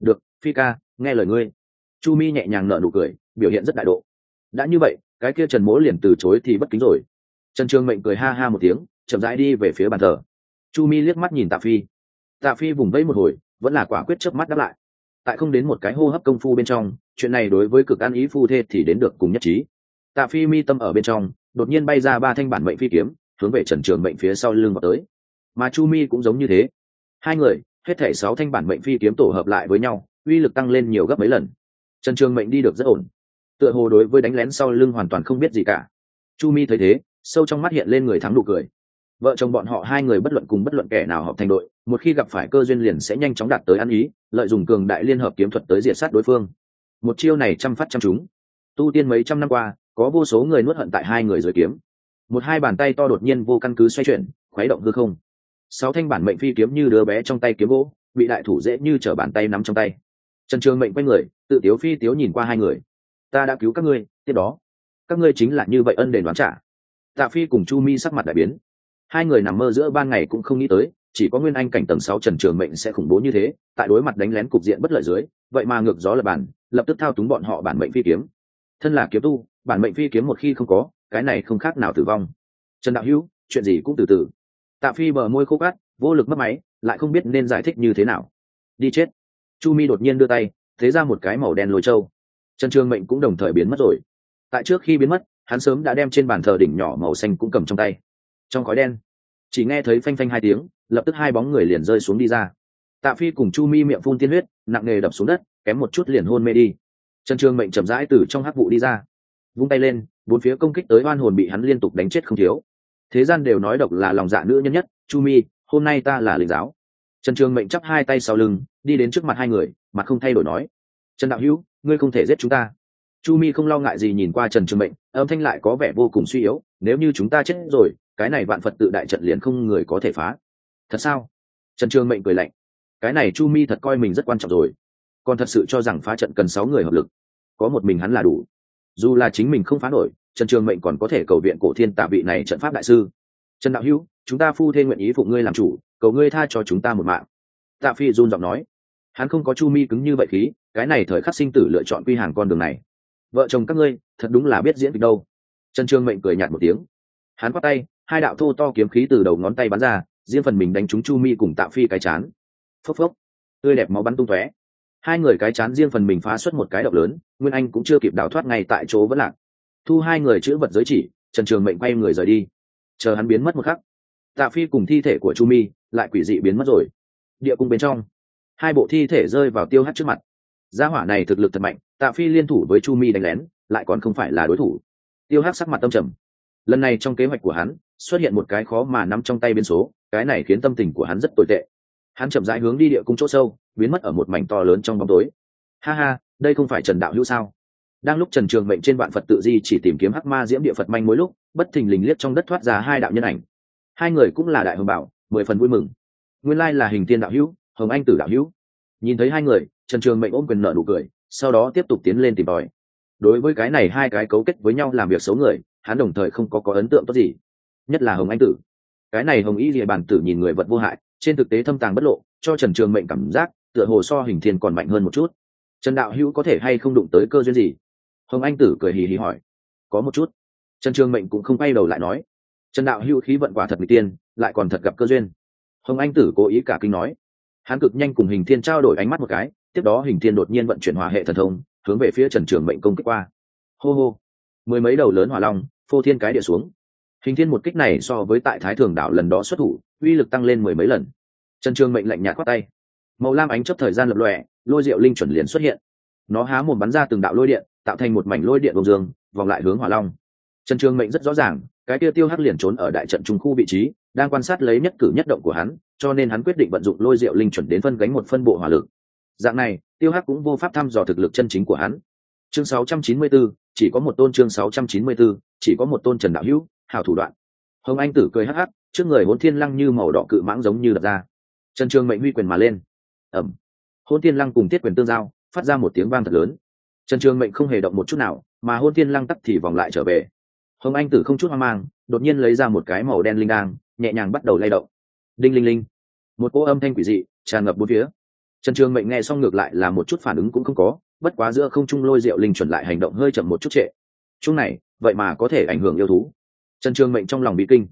Được, phi ca, nghe lời ngươi. Chu mi nhẹ nhàng nở nụ cười, biểu hiện rất đại độ. Đã như vậy, cái kia trần mỗ liền từ chối thì bất kính rồi. Trần trường mệnh cười ha ha một tiếng, chậm rãi đi về phía bàn thờ. Chu mi liếc mắt nhìn tạ phi. Tạ phi vùng vẫy một hồi, vẫn là quả quyết chớp mắt đáp lại. Tại không đến một cái hô hấp công phu bên trong, chuyện này đối với cực an ý phu thê thì đến được cùng nhất trí. Tạ phi mi tâm ở bên trong, đột nhiên bay ra ba thanh bản mệnh phi kiếm hướng về trần trường mệnh phía sau lưng vào tới. Mà chu mi cũng giống như thế. Hai người, hết thể sáu thanh bản mệnh phi kiếm tổ hợp lại với nhau, uy lực tăng lên nhiều gấp mấy lần. Trần trường mệnh đi được rất ổn. Tựa hồ đối với đánh lén sau lưng hoàn toàn không biết gì cả. Chu mi thấy thế, sâu trong mắt hiện lên người thắng nụ cười. Vợ chồng bọn họ hai người bất luận cùng bất luận kẻ nào họp thành đội, một khi gặp phải cơ duyên liền sẽ nhanh chóng đạt tới ăn ý, lợi dụng cường đại liên hợp kiếm thuật tới diệt sát đối phương. Một chiêu này chăm phát chăm chúng tu tiên mấy trăm năm qua, có vô số người nuốt hận tại hai người rồi kiếm một hai bàn tay to đột nhiên vô căn cứ xoay chuyển, khuấy động hư không. Sáu thanh bản mệnh phi kiếm như đứa bé trong tay kiếm gỗ, bị đại thủ dễ như t bàn tay nắm trong tay. Trần trường mệnh quay người, tự tiếu phi tiếu nhìn qua hai người. Ta đã cứu các ngươi, tiếp đó. Các ngươi chính là như vậy ân đền đoán trả. Tạ phi cùng chu mi sắc mặt đại biến. Hai người nằm mơ giữa ban ngày cũng không nghĩ tới, chỉ có nguyên anh cảnh tầng sáu trần trường mệnh sẽ khủng bố như thế, tại đối mặt đánh lén cục diện bất lợi dưới, vậy mà ngược gió lập bản lập tức thao túng bọn họ bản mệnh phi kiếm. Thân là kiếm tu, bản mệnh phi kiếm một khi không có cái này không khác nào tử vong. Trần đạo hữu, chuyện gì cũng từ từ. Tạ phi bờ môi khô cát vô lực mất máy, lại không biết nên giải thích như thế nào. Đi chết. Chu mi đột nhiên đưa tay, thế ra một cái màu đen lồi trâu trần trường mệnh cũng đồng thời biến mất rồi. Tại trước khi biến mất, hắn sớm đã đem trên bàn thờ đỉnh nhỏ màu xanh cũng cầm trong tay. Trong khói đen, chỉ nghe thấy phanh phanh hai tiếng, lập tức hai bóng người liền rơi xuống đi ra. Tạ phi cùng chu mi miệng phun tiên huyết, nặng nề đập xuống đất, kém một chút liền hôn mê đi. Trần trường mệnh chậm rãi từ trong hắc vụ đi ra. Vung tay lên bốn phía công kích tới oan hồn bị hắn liên tục đánh chết không thiếu. Thế gian đều nói độc là lòng dạ nữ nhân nhất, chu mi, hôm nay ta là linh giáo. Trần trường mệnh chắp hai tay sau lưng, đi đến trước mặt hai người, mặt không thay đổi nói, trần đạo hữu, ngươi không thể giết chúng ta. Chu mi không lo ngại gì nhìn qua trần trường mệnh, âm thanh lại có vẻ vô cùng suy yếu, nếu như chúng ta chết rồi, cái này vạn phật tự đại trận liền không người có thể phá. Thật sao? Trần trường mệnh cười lạnh, cái này chu mi thật coi mình rất quan trọng rồi. Còn thật sự cho rằng phá trận cần sáu người hợp lực. Có một mình hắn là đủ dù là chính mình không phá nổi, trần trường mệnh còn có thể cầu viện cổ thiên tạ vị này trận pháp đại sư. Trần đạo hữu, chúng ta phu thê nguyện ý phụ ngươi làm chủ, cầu ngươi tha cho chúng ta một mạng. Tạ phi run giọng nói. Hắn không có chu mi cứng như vậy khí, cái này thời khắc sinh tử lựa chọn quy hàng con đường này. Vợ chồng các ngươi, thật đúng là biết diễn kịch đâu. Trần trường mệnh cười nhạt một tiếng. Hắn quát tay, hai đạo thô to kiếm khí từ đầu ngón tay bắn ra, riêng phần mình đánh trúng chu mi cùng tạ phi cái chán. Phốc phốc. Tươi đẹp máu bắn tung tóe hai người cái chán riêng phần mình phá xuất một cái độc lớn, nguyên anh cũng chưa kịp đào thoát ngay tại chỗ vẫn lạc. Thu hai người chữ vật giới chỉ, trần trường mệnh quay người rời đi. Chờ hắn biến mất một khắc, tạ phi cùng thi thể của chu mi lại quỷ dị biến mất rồi. Địa cung bên trong, hai bộ thi thể rơi vào tiêu hát trước mặt. Gia hỏa này thực lực thật mạnh, tạ phi liên thủ với chu mi đánh lén, lại còn không phải là đối thủ. Tiêu hát sắc mặt tâm trầm. Lần này trong kế hoạch của hắn, xuất hiện một cái khó mà nắm trong tay biến số, cái này khiến tâm tình của hắn rất tồi tệ. Hắn chậm rãi hướng đi địa cung chỗ sâu biến mất ở một mảnh to lớn trong bóng tối. Ha ha, đây không phải trần đạo hữu sao? Đang lúc trần trường mệnh trên vạn phật tự di chỉ tìm kiếm hắc ma diễm địa phật manh mỗi lúc, bất thình lình liếc trong đất thoát ra hai đạo nhân ảnh. Hai người cũng là đại hồng bảo, mười phần vui mừng. Nguyên lai là hình tiên đạo hữu, hồng anh tử đạo hữu. Nhìn thấy hai người, trần trường mệnh ôm quyền nợ nụ cười, sau đó tiếp tục tiến lên tìm tòi. Đối với cái này hai cái cấu kết với nhau làm việc xấu người, hắn đồng thời không có có ấn tượng tốt gì. Nhất là hồng anh tử. Cái này hồng y lìa bản tử nhìn người vật vô hại, trên thực tế thâm tàng bất lộ, cho trần trường mệnh cảm giác tựa hồ so hình thiên còn mạnh hơn một chút. Trần đạo hữu có thể hay không đụng tới cơ duyên gì? Hồng anh tử cười hì hì hỏi. Có một chút. Trần trường mệnh cũng không quay đầu lại nói. Trần đạo hữu khí vận quả thật người tiên, lại còn thật gặp cơ duyên. Hồng anh tử cố ý cả kinh nói. Hắn cực nhanh cùng hình thiên trao đổi ánh mắt một cái, tiếp đó hình thiên đột nhiên vận chuyển hòa hệ thần thông, hướng về phía trần trường mệnh công kích qua. Hô hô. Mười mấy đầu lớn hỏa long, phô thiên cái địa xuống. Hình thiên một kích này so với tại thái thường đảo lần đó xuất thủ, uy lực tăng lên mười mấy lần. Trần trường mệnh lạnh nhạt khoát tay màu lam ánh chấp thời gian lập lòe lôi diệu linh chuẩn liền xuất hiện. Nó há một bắn ra từng đạo lôi điện tạo thành một mảnh lôi điện vòng dương vòng lại hướng hỏa long. Trần trường mệnh rất rõ ràng cái kia tiêu hắc liền trốn ở đại trận trung khu vị trí đang quan sát lấy nhất cử nhất động của hắn cho nên hắn quyết định vận dụng lôi diệu linh chuẩn đến phân gánh một phân bộ hỏa lực. Dạng này tiêu hắc cũng vô pháp thăm dò thực lực chân chính của hắn. Chương 694, chỉ có một tôn chương 694, chỉ có một tôn trần đạo hữu hào thủ đoạn. Hồng anh tử cười hắc hắc trước người hốn thiên lăng như màu đỏ cự mãng giống như đặt ra. Trần trường mệnh huy quyền mà lên ẩm. Hôn thiên lăng cùng tiết quyền tương giao, phát ra một tiếng vang thật lớn. Trần trường mệnh không hề động một chút nào, mà hôn thiên lăng tắt thì vòng lại trở về. Hồng anh tử không chút hoang mang, đột nhiên lấy ra một cái màu đen linh đang nhẹ nhàng bắt đầu lay động. Đinh linh linh. Một cỗ âm thanh quỷ dị, tràn ngập bốn phía. Trần trường mệnh nghe xong ngược lại là một chút phản ứng cũng không có, bất quá giữa không trung lôi rượu linh chuẩn lại hành động hơi chậm một chút trệ. Chung này, vậy mà có thể ảnh hưởng yêu thú. Trần trường mệnh trong lòng bị kinh.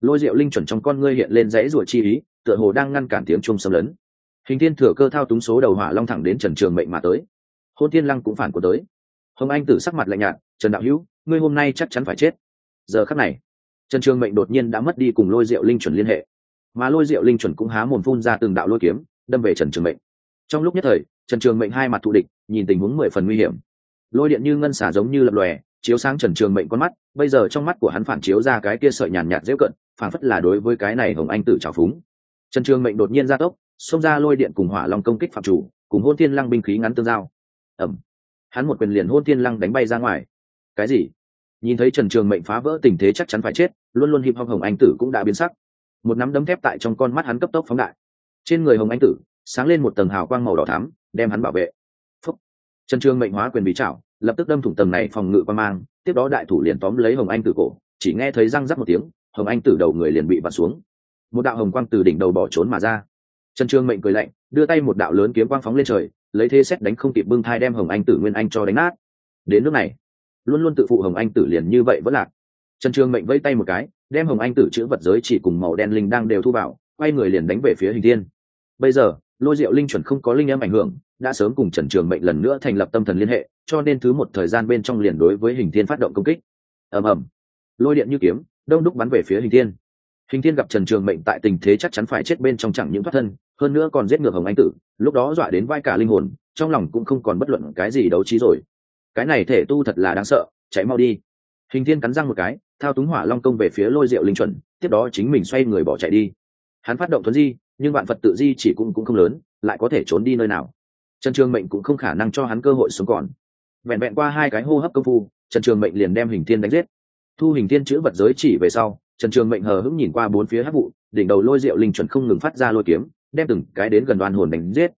Lôi rượu linh chuẩn trong con ngươi hiện lên dãy rủa chi ý, tựa hồ đang ngăn cản tiếng chung xâm lấn hình thiên thừa cơ thao túng số đầu hỏa long thẳng đến trần trường mệnh mà tới. Hôn thiên lăng cũng phản của tới. Hồng anh tử sắc mặt lạnh nhạt, trần đạo hữu, ngươi hôm nay chắc chắn phải chết. Giờ khắc này, trần trường mệnh đột nhiên đã mất đi cùng lôi Diệu linh chuẩn liên hệ. Mà lôi Diệu linh chuẩn cũng há mồm phun ra từng đạo lôi kiếm, đâm về trần trường mệnh. Trong lúc nhất thời, trần trường mệnh hai mặt thù địch, nhìn tình huống mười phần nguy hiểm. Lôi điện như ngân xả giống như lập lòe, chiếu sáng trần trường mệnh con mắt, bây giờ trong mắt của hắn phản chiếu ra cái kia sợi nhàn nhạt dễu cận, phản phất là đối với cái này hồng anh tử trào phúng. Trần trường mệnh đột nhiên ra tốc xông ra lôi điện cùng hỏa long công kích phạm chủ, cùng hôn thiên lăng binh khí ngắn tương giao. Ẩm hắn một quyền liền hôn thiên lăng đánh bay ra ngoài. Cái gì? Nhìn thấy trần trường mệnh phá vỡ tình thế chắc chắn phải chết, luôn luôn hiệp hop hồng anh tử cũng đã biến sắc. Một nắm đấm thép tại trong con mắt hắn cấp tốc phóng đại. Trên người hồng anh tử, sáng lên một tầng hào quang màu đỏ thắm, đem hắn bảo vệ. Phúc. trần trường mệnh hóa quyền bị chảo lập tức đâm thủng tầng này phòng ngự quan mang, tiếp đó đại thủ liền tóm lấy hồng anh tử cổ, chỉ nghe thấy răng rắc một tiếng, hồng anh tử đầu người liền bị vặt xuống. Một đạo hồng quang từ đỉnh đầu bỏ trốn mà ra trần trường mệnh cười lạnh, đưa tay một đạo lớn kiếm quang phóng lên trời, lấy thế xét đánh không kịp bưng thai đem hồng anh tử nguyên anh cho đánh nát. Đến nước này, luôn luôn tự phụ hồng anh tử liền như vậy vẫn lạc. Trần trường mệnh vẫy tay một cái, đem hồng anh tử chữ vật giới chỉ cùng màu đen linh đang đều thu vào, quay người liền đánh về phía hình thiên. Bây giờ, lôi diệu linh chuẩn không có linh âm ảnh hưởng, đã sớm cùng trần trường mệnh lần nữa thành lập tâm thần liên hệ, cho nên thứ một thời gian bên trong liền đối với hình thiên phát động công kích. Ầm ầm. Lôi điện như kiếm, đông đúc bắn về phía hình thiên hình thiên gặp trần trường mệnh tại tình thế chắc chắn phải chết bên trong chẳng những thoát thân, hơn nữa còn giết ngược hồng anh tử, lúc đó dọa đến vai cả linh hồn, trong lòng cũng không còn bất luận cái gì đấu trí rồi. Cái này thể tu thật là đáng sợ, chạy mau đi. Hình thiên cắn răng một cái, thao túng hỏa long công về phía lôi rượu linh chuẩn, tiếp đó chính mình xoay người bỏ chạy đi. Hắn phát động thuấn di, nhưng bạn phật tự di chỉ cũng cũng không lớn, lại có thể trốn đi nơi nào. Trần trường mệnh cũng không khả năng cho hắn cơ hội sống còn. Vẹn vẹn qua hai cái hô hấp công phu, trần trường mệnh liền đem hình thiên đánh giết. Thu hình thiên chữ vật giới chỉ về sau trần trường mệnh hờ hững nhìn qua bốn phía hắc vụ, đỉnh đầu lôi rượu linh chuẩn không ngừng phát ra lôi kiếm, đem từng cái đến gần đoàn hồn đánh giết.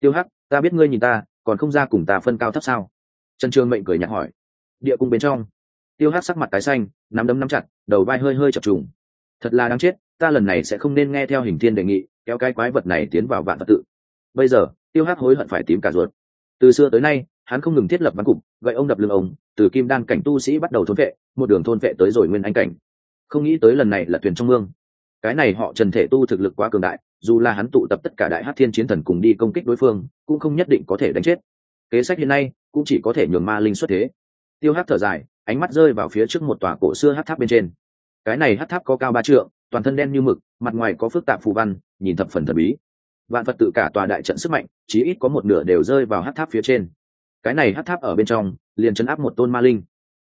Tiêu hắc, ta biết ngươi nhìn ta, còn không ra cùng ta phân cao thấp sao? Trần trường mệnh cười nhạt hỏi. Địa cung bên trong. Tiêu hắc sắc mặt tái xanh, nắm đấm nắm chặt, đầu vai hơi hơi chập trùng. Thật là đáng chết, ta lần này sẽ không nên nghe theo hình thiên đề nghị, kéo cái quái vật này tiến vào vạn vật tự. Bây giờ, tiêu hắc hối hận phải tím cả ruột. Từ xưa tới nay, hắn không ngừng thiết lập văn cục, vậy ông đập lưng ông, từ kim đan cảnh tu sĩ bắt đầu thôn vệ, một đường thôn vệ tới rồi nguyên anh cảnh không nghĩ tới lần này là thuyền trong mương. Cái này họ trần thể tu thực lực quá cường đại, dù là hắn tụ tập tất cả đại hát thiên chiến thần cùng đi công kích đối phương, cũng không nhất định có thể đánh chết. Kế sách hiện nay, cũng chỉ có thể nhường ma linh xuất thế. Tiêu hát thở dài, ánh mắt rơi vào phía trước một tòa cổ xưa hát tháp bên trên. Cái này hát tháp có cao ba trượng, toàn thân đen như mực, mặt ngoài có phức tạp phù văn, nhìn thập phần thần bí. Vạn vật tự cả tòa đại trận sức mạnh, chí ít có một nửa đều rơi vào hát tháp phía trên. Cái này hát tháp ở bên trong, liền chấn áp một tôn ma linh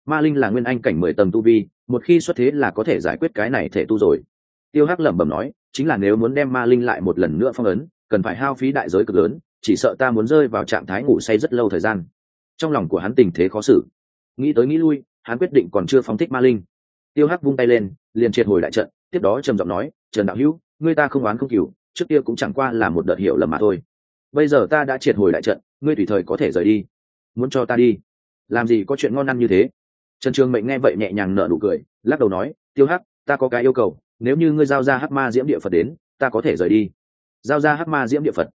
ma linh là nguyên anh cảnh mười tầng tu vi, một khi xuất thế là có thể giải quyết cái này thể tu rồi. Tiêu hắc lẩm bẩm nói, chính là nếu muốn đem ma linh lại một lần nữa phong ấn, cần phải hao phí đại giới cực lớn, chỉ sợ ta muốn rơi vào trạng thái ngủ say rất lâu thời gian. Trong lòng của hắn tình thế khó xử. Nghĩ tới nghĩ lui, hắn quyết định còn chưa phóng thích ma linh. Tiêu hắc vung tay lên, liền triệt hồi đại trận, tiếp đó trầm giọng nói, trần đạo hữu, ngươi ta không oán không cừu, trước kia cũng chẳng qua là một đợt hiểu lầm mà thôi. Bây giờ ta đã triệt hồi đại trận, ngươi tùy thời có thể rời đi. Muốn cho ta đi? Làm gì có chuyện ngon ăn như thế? Trần trường mệnh nghe vậy nhẹ nhàng nở nụ cười, lắc đầu nói, tiêu hắc, ta có cái yêu cầu, nếu như ngươi giao ra hắc ma diễm địa phật đến, ta có thể rời đi. Giao ra hắc ma diễm địa phật?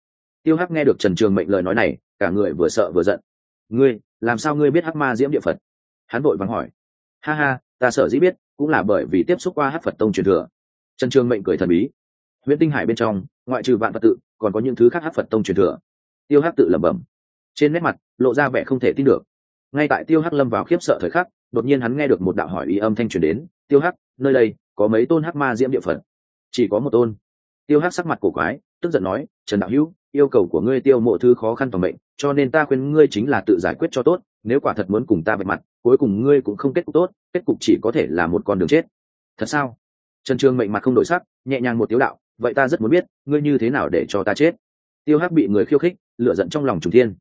Tiêu hắc nghe được trần trường mệnh lời nói này, cả người vừa sợ vừa giận. Ngươi, làm sao ngươi biết hắc ma diễm địa phật? Hắn vội vắng hỏi. Ha ha, ta sợ dĩ biết, cũng là bởi vì tiếp xúc qua hắc phật tông truyền thừa. Trần trường mệnh cười thần bí. Nguyễn tinh hải bên trong, ngoại trừ vạn phật tự, còn có những thứ khác hắc phật tông truyền thừa. Tiêu hắc tự lẩm bẩm. Trên nét mặt, lộ ra vẻ không thể tin được. Ngay tại tiêu hắc lâm vào khiếp sợ thời khắc đột nhiên hắn nghe được một đạo hỏi ý âm thanh truyền đến, tiêu hắc, nơi đây có mấy tôn hắc ma diễm địa phận? chỉ có một tôn. Tiêu hắc sắc mặt cổ quái, tức giận nói, trần đạo hữu, yêu cầu của ngươi tiêu mộ thư khó khăn toàn mệnh cho nên ta khuyên ngươi chính là tự giải quyết cho tốt, nếu quả thật muốn cùng ta vạch mặt, cuối cùng ngươi cũng không kết cục tốt, kết cục chỉ có thể là một con đường chết. Thật sao? Trần trương mệnh mặt không đổi sắc, nhẹ nhàng một tiếu đạo, vậy ta rất muốn biết, ngươi như thế nào để cho ta chết? Tiêu hắc bị người khiêu khích lựa giận trong lòng trùng thiên.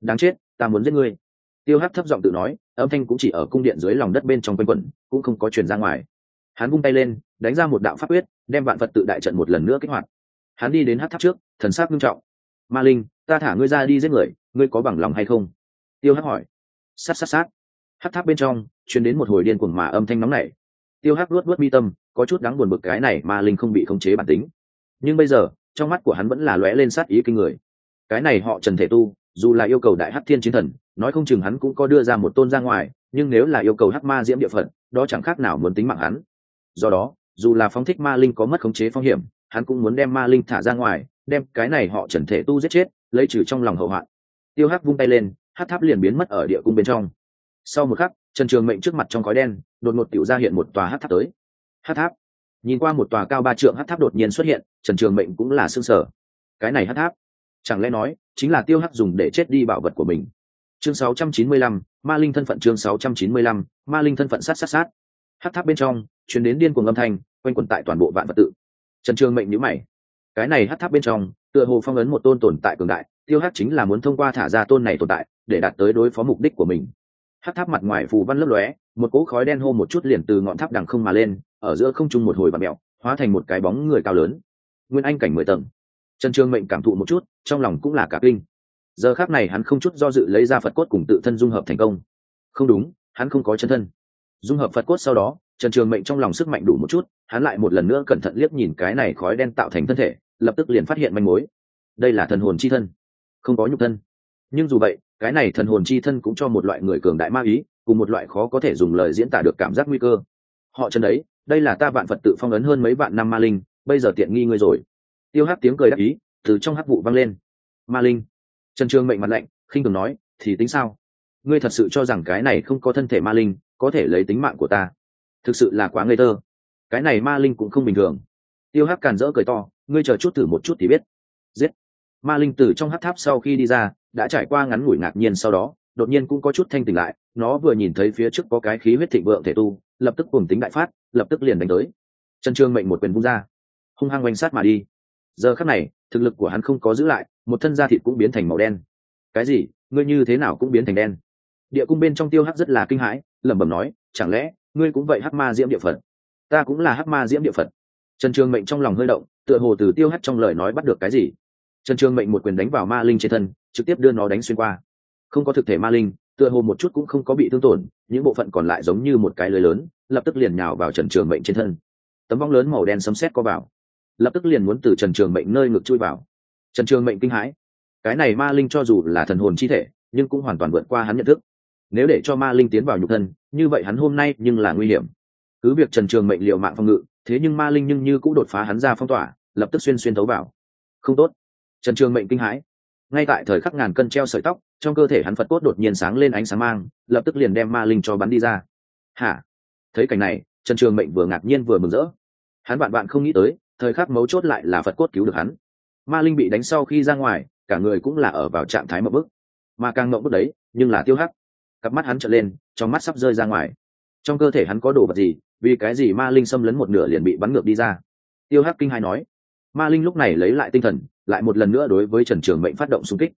Đáng chết, ta muốn giết ngươi tiêu hắc thấp giọng tự nói, âm thanh cũng chỉ ở cung điện dưới lòng đất bên trong quanh quẩn, cũng không có truyền ra ngoài. Hắn vung tay lên, đánh ra một đạo pháp quyết, đem vạn vật tự đại trận một lần nữa kích hoạt. Hắn đi đến hát tháp trước, thần sắc nghiêm trọng. Ma linh, ta thả ngươi ra đi giết người, ngươi có bằng lòng hay không? Tiêu hắc hỏi. Sát sát sát. Hát tháp bên trong chuyển đến một hồi điên cuồng mà âm thanh nóng nảy. Tiêu hắc luốt luốt mi tâm, có chút đáng buồn bực cái này ma linh không bị khống chế bản tính. Nhưng bây giờ, trong mắt của hắn vẫn là lóe lên sát ý kinh người. Cái này họ trần thể tu, dù là yêu cầu đại hắc thiên chiến thần nói không chừng hắn cũng có đưa ra một tôn ra ngoài, nhưng nếu là yêu cầu hắc ma diễm địa phận, đó chẳng khác nào muốn tính mạng hắn. Do đó, dù là phóng thích ma linh có mất khống chế phong hiểm, hắn cũng muốn đem ma linh thả ra ngoài, đem cái này họ trần thể tu giết chết, lấy trừ trong lòng hậu hoạn. Tiêu hắc vung tay lên hát tháp liền biến mất ở địa cung bên trong. Sau một khắc, trần trường mệnh trước mặt trong khói đen, đột ngột tiểu ra hiện một tòa hát tháp tới. Hát tháp. Nhìn qua một tòa cao ba trượng hát tháp đột nhiên xuất hiện, trần trường mệnh cũng là xương sở cái này hát tháp? Chẳng lẽ nói, chính là tiêu hắc dùng để chết đi bảo vật của mình? Chương 695, ma linh thân phận chương 695, ma linh thân phận sát sát sát. Hát tháp bên trong chuyến đến điên cuồng âm thanh quanh quẩn tại toàn bộ vạn vật tự. Trần trường mệnh nhữ mày. Cái này hát tháp bên trong tựa hồ phong ấn một tôn tồn tại cường đại tiêu hát chính là muốn thông qua thả ra tôn này tồn tại để đạt tới đối phó mục đích của mình. Hát tháp mặt ngoài phù văn lấp lóe một cỗ khói đen hô một chút liền từ ngọn tháp đằng không mà lên ở giữa không trung một hồi và mẹo hóa thành một cái bóng người cao lớn. Nguyên anh cảnh mười tầng. Trần trường mệnh cảm thụ một chút trong lòng cũng là cả kinh giờ khác này hắn không chút do dự lấy ra phật cốt cùng tự thân dung hợp thành công. Không đúng hắn không có chân thân. Dung hợp phật cốt sau đó trần trường mệnh trong lòng sức mạnh đủ một chút hắn lại một lần nữa cẩn thận liếc nhìn cái này khói đen tạo thành thân thể lập tức liền phát hiện manh mối. Đây là thần hồn chi thân. Không có nhục thân. Nhưng dù vậy cái này thần hồn chi thân cũng cho một loại người cường đại ma ý cùng một loại khó có thể dùng lời diễn tả được cảm giác nguy cơ. Họ chân ấy, đây là ta vạn phật tự phong ấn hơn mấy vạn năm ma linh bây giờ tiện nghi ngươi rồi. Tiêu hát tiếng cười đắc ý từ trong hát vụ vang lên. Ma linh trần trường mệnh mặt lạnh, khinh thường nói, thì tính sao? Ngươi thật sự cho rằng cái này không có thân thể ma linh có thể lấy tính mạng của ta? Thực sự là quá ngây thơ. Cái này ma linh cũng không bình thường. Tiêu hắc càn rỡ cười to, ngươi chờ chút thử một chút thì biết. Giết. Ma linh từ trong hát tháp sau khi đi ra, đã trải qua ngắn ngủi ngạc nhiên sau đó, đột nhiên cũng có chút thanh tỉnh lại, nó vừa nhìn thấy phía trước có cái khí huyết thịnh vượng thể tu, lập tức cùng tính đại phát, lập tức liền đánh tới. Trần trương mệnh một quyền vung ra, hung hăng oanh sát mà đi. Giờ khắc này thực lực của hắn không có giữ lại, một thân da thịt cũng biến thành màu đen. Cái gì? Ngươi như thế nào cũng biến thành đen. Địa cung bên trong tiêu hắc rất là kinh hãi, lẩm bẩm nói, chẳng lẽ, ngươi cũng vậy hắc ma diễm địa phật? Ta cũng là hắc ma diễm địa phật. Trần trường mệnh trong lòng hơi động, tựa hồ từ tiêu hắc trong lời nói bắt được cái gì. Trần trường mệnh một quyền đánh vào ma linh trên thân, trực tiếp đưa nó đánh xuyên qua. Không có thực thể ma linh, tựa hồ một chút cũng không có bị thương tổn, những bộ phận còn lại giống như một cái lưới lớn, lập tức liền nhào vào trần trường mệnh trên thân. Tấm vong lớn màu đen sấm xét co vào lập tức liền muốn từ trần trường mệnh nơi ngực chui vào. Trần trường mệnh kinh hãi. Cái này ma linh cho dù là thần hồn chi thể, nhưng cũng hoàn toàn vượt qua hắn nhận thức. Nếu để cho ma linh tiến vào nhục thân, như vậy hắn hôm nay nhưng là nguy hiểm. Cứ việc trần trường mệnh liệu mạng phòng ngự, thế nhưng ma linh nhưng như cũng đột phá hắn ra phong tỏa, lập tức xuyên xuyên thấu vào. Không tốt. Trần trường mệnh kinh hãi. Ngay tại thời khắc ngàn cân treo sợi tóc, trong cơ thể hắn phật cốt đột nhiên sáng lên ánh sáng mang, lập tức liền đem ma linh cho bắn đi ra. Hả? Thấy cảnh này, trần trường mệnh vừa ngạc nhiên vừa mừng rỡ. Hắn bạn bạn không nghĩ tới thời khắc mấu chốt lại là phật cốt cứu được hắn. Ma linh bị đánh sau khi ra ngoài, cả người cũng là ở vào trạng thái mậu bức. Mà càng mậu bức đấy, nhưng là tiêu hắc. Cặp mắt hắn trở lên, trong mắt sắp rơi ra ngoài. Trong cơ thể hắn có đồ vật gì, vì cái gì ma linh xâm lấn một nửa liền bị bắn ngược đi ra? Tiêu hắc kinh hai nói. Ma linh lúc này lấy lại tinh thần, lại một lần nữa đối với trần trường mệnh phát động xung kích.